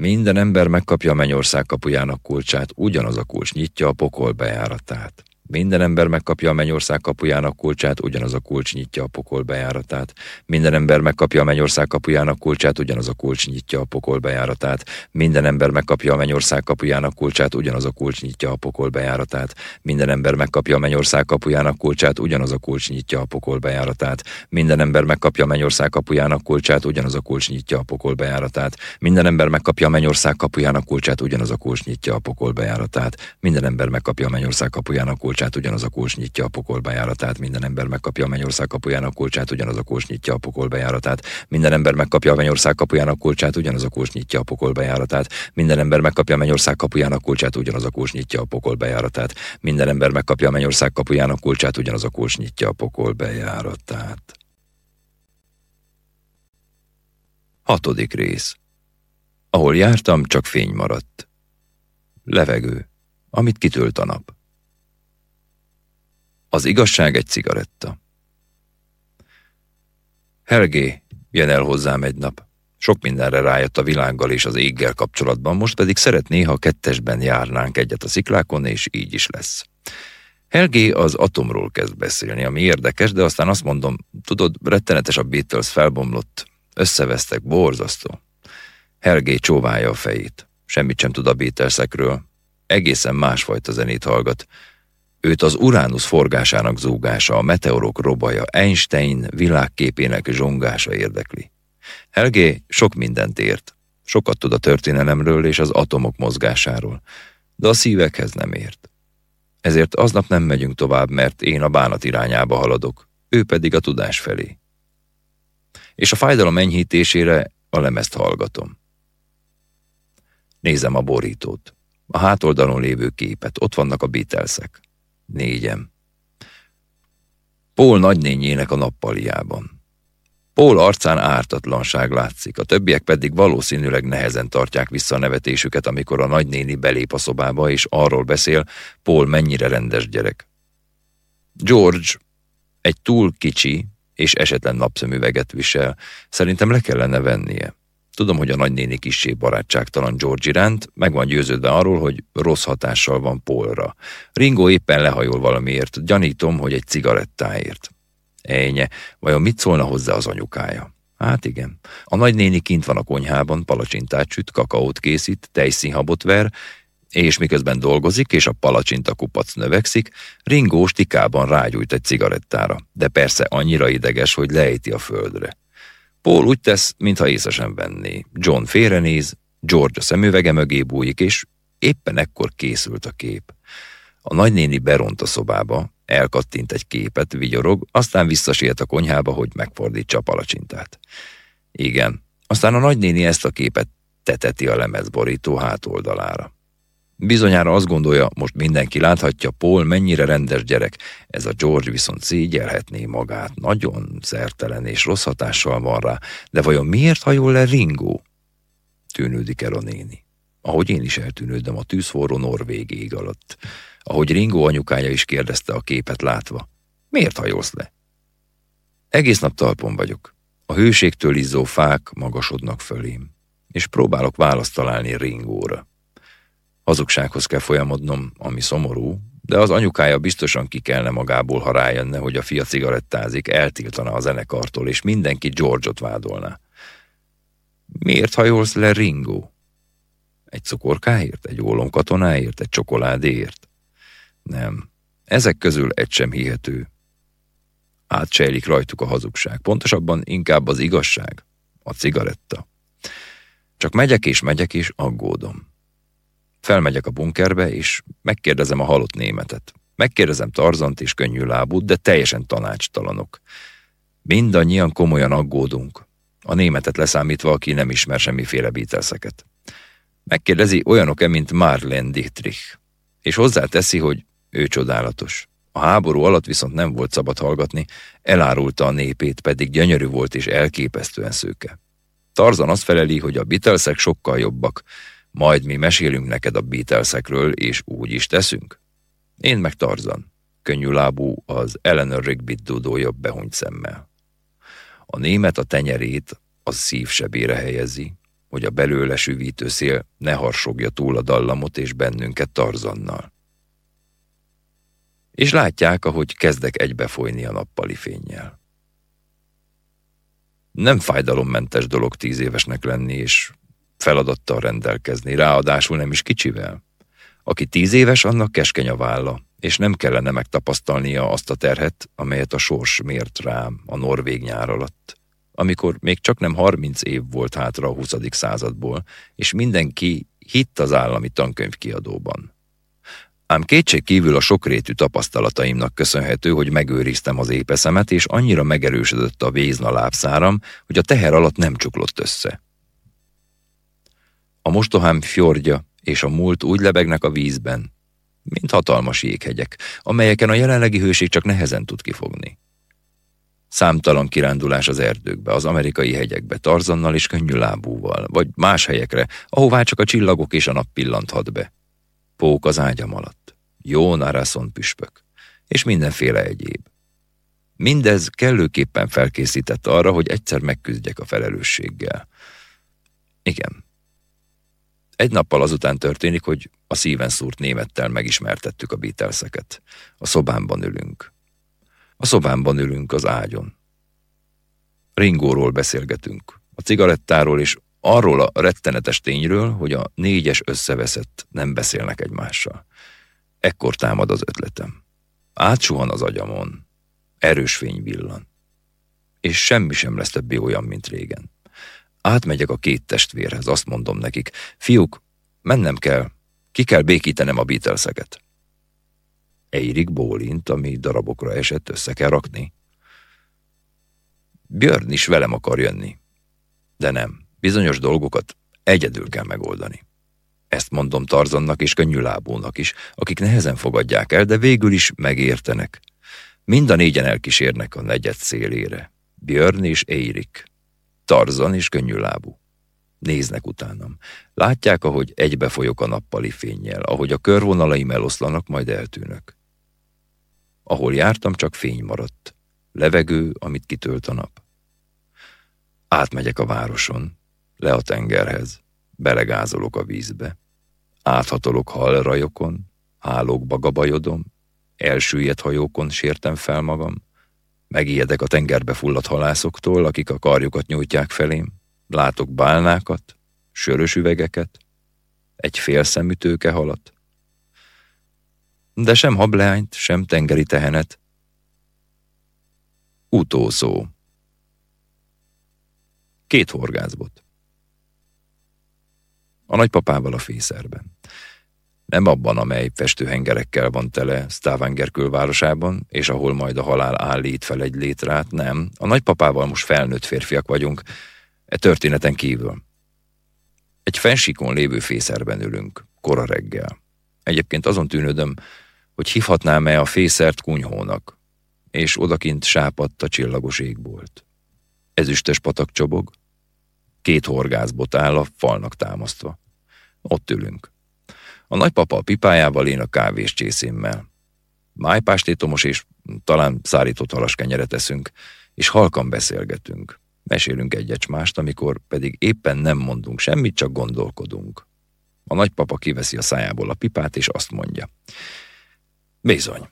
Minden ember megkapja a mennyország kapujának kulcsát, ugyanaz a kulcs nyitja a pokol bejáratát. Minden ember megkapja a mennyország kapujának kulcsát, ugyanaz a kulcs nyitja a pokol bejáratát. Minden ember megkapja a mennyország kapujának kulcsát, ugyanaz a kulcs nyitja a pokol bejáratát. Minden ember megkapja a mennyország kapujának kulcsát, ugyanaz a kulcs nyitja a pokol bejáratát. Minden ember megkapja a mennyország kapujának kulcsát, ugyanaz a kulcs nyitja a pokol bejáratát. Minden ember megkapja a mennyország kapujának kulcsát, ugyanaz a kulcs nyitja a pokol bejáratát. Minden ember megkapja a mennyország kapujának kulcsát, ugyanaz a kulcs nyitja a pokol bejáratát. Minden ember megkapja a mennyország kapujának kulcsát, kulcsát, ugyanaz a kulcs nyitja a pokol minden ember megkapja a mennyország kapujának kulcsát, ugyanaz a kulcs nyitja a pokol minden ember megkapja a mennyország kapujának kulcsát, ugyanaz a kulcs nyitja a pokol minden ember megkapja a mennyország kapujának kulcsát, ugyanaz a kulcs nyitja a pokol minden ember megkapja a mennyország kapujának kulcsát, ugyanaz a kulcs nyitja a pokol bejáratát. Hatodik rész. Ahol jártam, csak fény maradt. Levegő, amit kitölt a nap. Az igazság egy cigaretta. Helgé, jön el hozzám egy nap. Sok mindenre rájött a világgal és az éggel kapcsolatban, most pedig szeretné, ha kettesben járnánk egyet a sziklákon, és így is lesz. Helgé az atomról kezd beszélni, ami érdekes, de aztán azt mondom, tudod, rettenetes a Beatles felbomlott, összevesztek, borzasztó. Helgé csóválja a fejét. Semmit sem tud a Beatlesekről. Egészen másfajta zenét hallgat. Őt az Uránusz forgásának zúgása, a meteorok robaja, Einstein világképének zsongása érdekli. Helgé sok mindent ért. Sokat tud a történelemről és az atomok mozgásáról, de a szívekhez nem ért. Ezért aznap nem megyünk tovább, mert én a bánat irányába haladok, ő pedig a tudás felé. És a fájdalom enyhítésére a lemezt hallgatom. Nézem a borítót. A hátoldalon lévő képet. Ott vannak a Beatlesek. Négyem. Paul nagynényének a nappaliában. Paul arcán ártatlanság látszik, a többiek pedig valószínűleg nehezen tartják vissza a nevetésüket, amikor a nagynéni belép a szobába, és arról beszél, Paul mennyire rendes gyerek. George egy túl kicsi és esetlen napszemüveget visel, szerintem le kellene vennie. Tudom, hogy a nagynéni kissé barátságtalan George iránt, meg van győződve arról, hogy rossz hatással van Paulra. Ringo éppen lehajol valamiért, gyanítom, hogy egy cigarettáért. Ejnye, vajon mit szólna hozzá az anyukája? Hát igen. A nagynéni kint van a konyhában, palacsintát süt, kakaót készít, tejszínhabot ver, és miközben dolgozik, és a palacsinta kupac növekszik, Ringo stikában rágyújt egy cigarettára, de persze annyira ideges, hogy lejti a földre. Paul úgy tesz, mintha észre sem venné. John félrenéz, George a szemüvege mögé bújik, és éppen ekkor készült a kép. A nagynéni beront a szobába, elkattint egy képet, vigyorog, aztán visszasiet a konyhába, hogy megfordítsa a palacsintát. Igen, aztán a nagynéni ezt a képet teteti a lemezborító hátoldalára. Bizonyára azt gondolja, most mindenki láthatja, Paul mennyire rendes gyerek, ez a George viszont szégyelhetné magát, nagyon szertelen és rossz hatással van rá, de vajon miért hajol le Ringo? Tűnődik el a néni. Ahogy én is eltűnődöm a tűzforró norvég ég alatt. Ahogy Ringo anyukája is kérdezte a képet látva. Miért hajolsz le? Egész nap talpon vagyok. A hőségtől izzó fák magasodnak fölém, és próbálok választ találni Ringóra. Hazugsághoz kell folyamodnom, ami szomorú, de az anyukája biztosan ki kellene magából, ha rájönne, hogy a fia cigarettázik, eltiltana a zenekartól, és mindenki George-ot vádolná. Miért hajolsz le Ringo? Egy cukorkáért, egy ólomkatonáért, egy csokoládéért? Nem. Ezek közül egy sem hihető. Átsejlik rajtuk a hazugság. Pontosabban inkább az igazság. A cigaretta. Csak megyek és megyek és aggódom. Felmegyek a bunkerbe, és megkérdezem a halott németet. Megkérdezem Tarzant és könnyű lábút, de teljesen tanácstalanok. Mindannyian komolyan aggódunk. A németet leszámítva, aki nem ismer semmiféle Beatleseket. Megkérdezi, olyanok-e, mint Marlene Dietrich. És hozzáteszi, hogy ő csodálatos. A háború alatt viszont nem volt szabad hallgatni, elárulta a népét, pedig gyönyörű volt és elképesztően szőke. Tarzan azt feleli, hogy a Beatlesek sokkal jobbak, majd mi mesélünk neked a Beatlesekről, és úgy is teszünk. Én meg Tarzan, könnyű lábú, az Eleanor Rigby dudója behunyt szemmel. A német a tenyerét a szív sebére helyezi, hogy a belőle süvítő szél ne harsogja túl a dallamot és bennünket Tarzannal. És látják, ahogy kezdek egybefolyni a nappali fényjel. Nem fájdalommentes dolog tíz évesnek lenni, és feladattal rendelkezni, ráadásul nem is kicsivel. Aki tíz éves, annak keskeny a válla, és nem kellene megtapasztalnia azt a terhet, amelyet a sors mért rám a norvég nyár alatt, amikor még csak nem harminc év volt hátra a 20. századból, és mindenki hitt az állami tankönyvkiadóban. Ám kétség kívül a sokrétű tapasztalataimnak köszönhető, hogy megőriztem az épeszemet, és annyira megerősödött a vézna lábszáram, hogy a teher alatt nem csuklott össze. A mostohám fjordja és a múlt úgy lebegnek a vízben, mint hatalmas jéghegyek, amelyeken a jelenlegi hőség csak nehezen tud kifogni. Számtalan kirándulás az erdőkbe, az amerikai hegyekbe, Tarzannal és könnyű lábúval, vagy más helyekre, ahová csak a csillagok és a nap pillanthat be. Pók az ágyam alatt, jó naraszon püspök, és mindenféle egyéb. Mindez kellőképpen felkészített arra, hogy egyszer megküzdjek a felelősséggel. Igen, egy nappal azután történik, hogy a szíven szúrt némettel megismertettük a Beatleseket. A szobámban ülünk. A szobámban ülünk az ágyon. Ringóról beszélgetünk, a cigarettáról és arról a rettenetes tényről, hogy a négyes összeveszett nem beszélnek egymással. Ekkor támad az ötletem. Átsuhan az agyamon. Erős fény villan. És semmi sem lesz többé olyan, mint régen. Átmegyek a két testvérhez, azt mondom nekik, fiúk, mennem kell, ki kell békítenem a Beatleseket. Eirik bólint, ami darabokra esett, össze kell rakni. Björn is velem akar jönni. De nem, bizonyos dolgokat egyedül kell megoldani. Ezt mondom Tarzannak és könnyűlábúnak is, akik nehezen fogadják el, de végül is megértenek. Mind a négyen elkísérnek a negyed szélére. Björn és Eirik. Tarzan és könnyűlábú. Néznek utánam. Látják, ahogy egybe folyok a nappali fényjel, ahogy a körvonalaim eloszlanak, majd eltűnök. Ahol jártam, csak fény maradt. Levegő, amit kitölt a nap. Átmegyek a városon, le a tengerhez, belegázolok a vízbe. Áthatolok halrajokon, hálókba gabajodom, elsüllyedt hajókon sértem fel magam, megijedek a tengerbe fulladt halászoktól, akik a karjukat nyújtják felém, látok bálnákat, sörös üvegeket, egy fél szemű halat, de sem hableányt, sem tengeri tehenet. Utószó. Két horgászbot. A nagypapával a fészerben. Nem abban, amely festőhengerekkel van tele Stavanger külvárosában, és ahol majd a halál állít fel egy létrát, nem. A nagypapával most felnőtt férfiak vagyunk, e történeten kívül. Egy fensíkon lévő fészerben ülünk, kora reggel. Egyébként azon tűnődöm, hogy hívhatnám-e a fészert kunyhónak, és odakint sápadt a csillagos égbolt. Ezüstes patak csobog, két horgászbot áll a falnak támasztva. Ott ülünk. A nagypapa a pipájával, én a kávés csészémmel. Májpástétomos és talán szárított halaskenyeret eszünk, és halkan beszélgetünk. Mesélünk egyet mást, amikor pedig éppen nem mondunk semmit, csak gondolkodunk. A nagypapa kiveszi a szájából a pipát, és azt mondja. Bizony.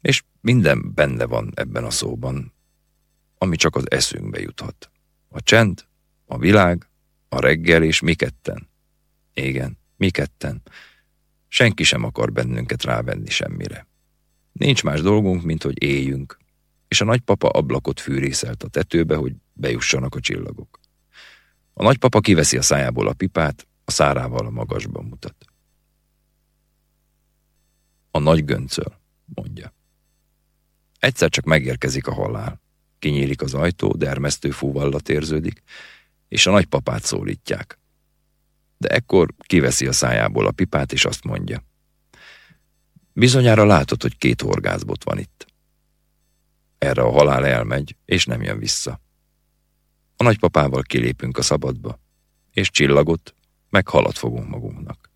És minden benne van ebben a szóban, ami csak az eszünkbe juthat. A csend, a világ, a reggel és mi ketten. Igen, mi ketten. Senki sem akar bennünket rávenni semmire. Nincs más dolgunk, mint hogy éljünk, és a nagypapa ablakot fűrészelt a tetőbe, hogy bejussanak a csillagok. A nagypapa kiveszi a szájából a pipát, a szárával a magasban mutat. A nagy göncöl, mondja. Egyszer csak megérkezik a halál. Kinyílik az ajtó, dermesztő fúvallat érződik, és a nagypapát szólítják. De ekkor kiveszi a szájából a pipát, és azt mondja. Bizonyára látod, hogy két horgászbot van itt. Erre a halál elmegy, és nem jön vissza. A nagypapával kilépünk a szabadba, és csillagot, meg halat fogunk magunknak.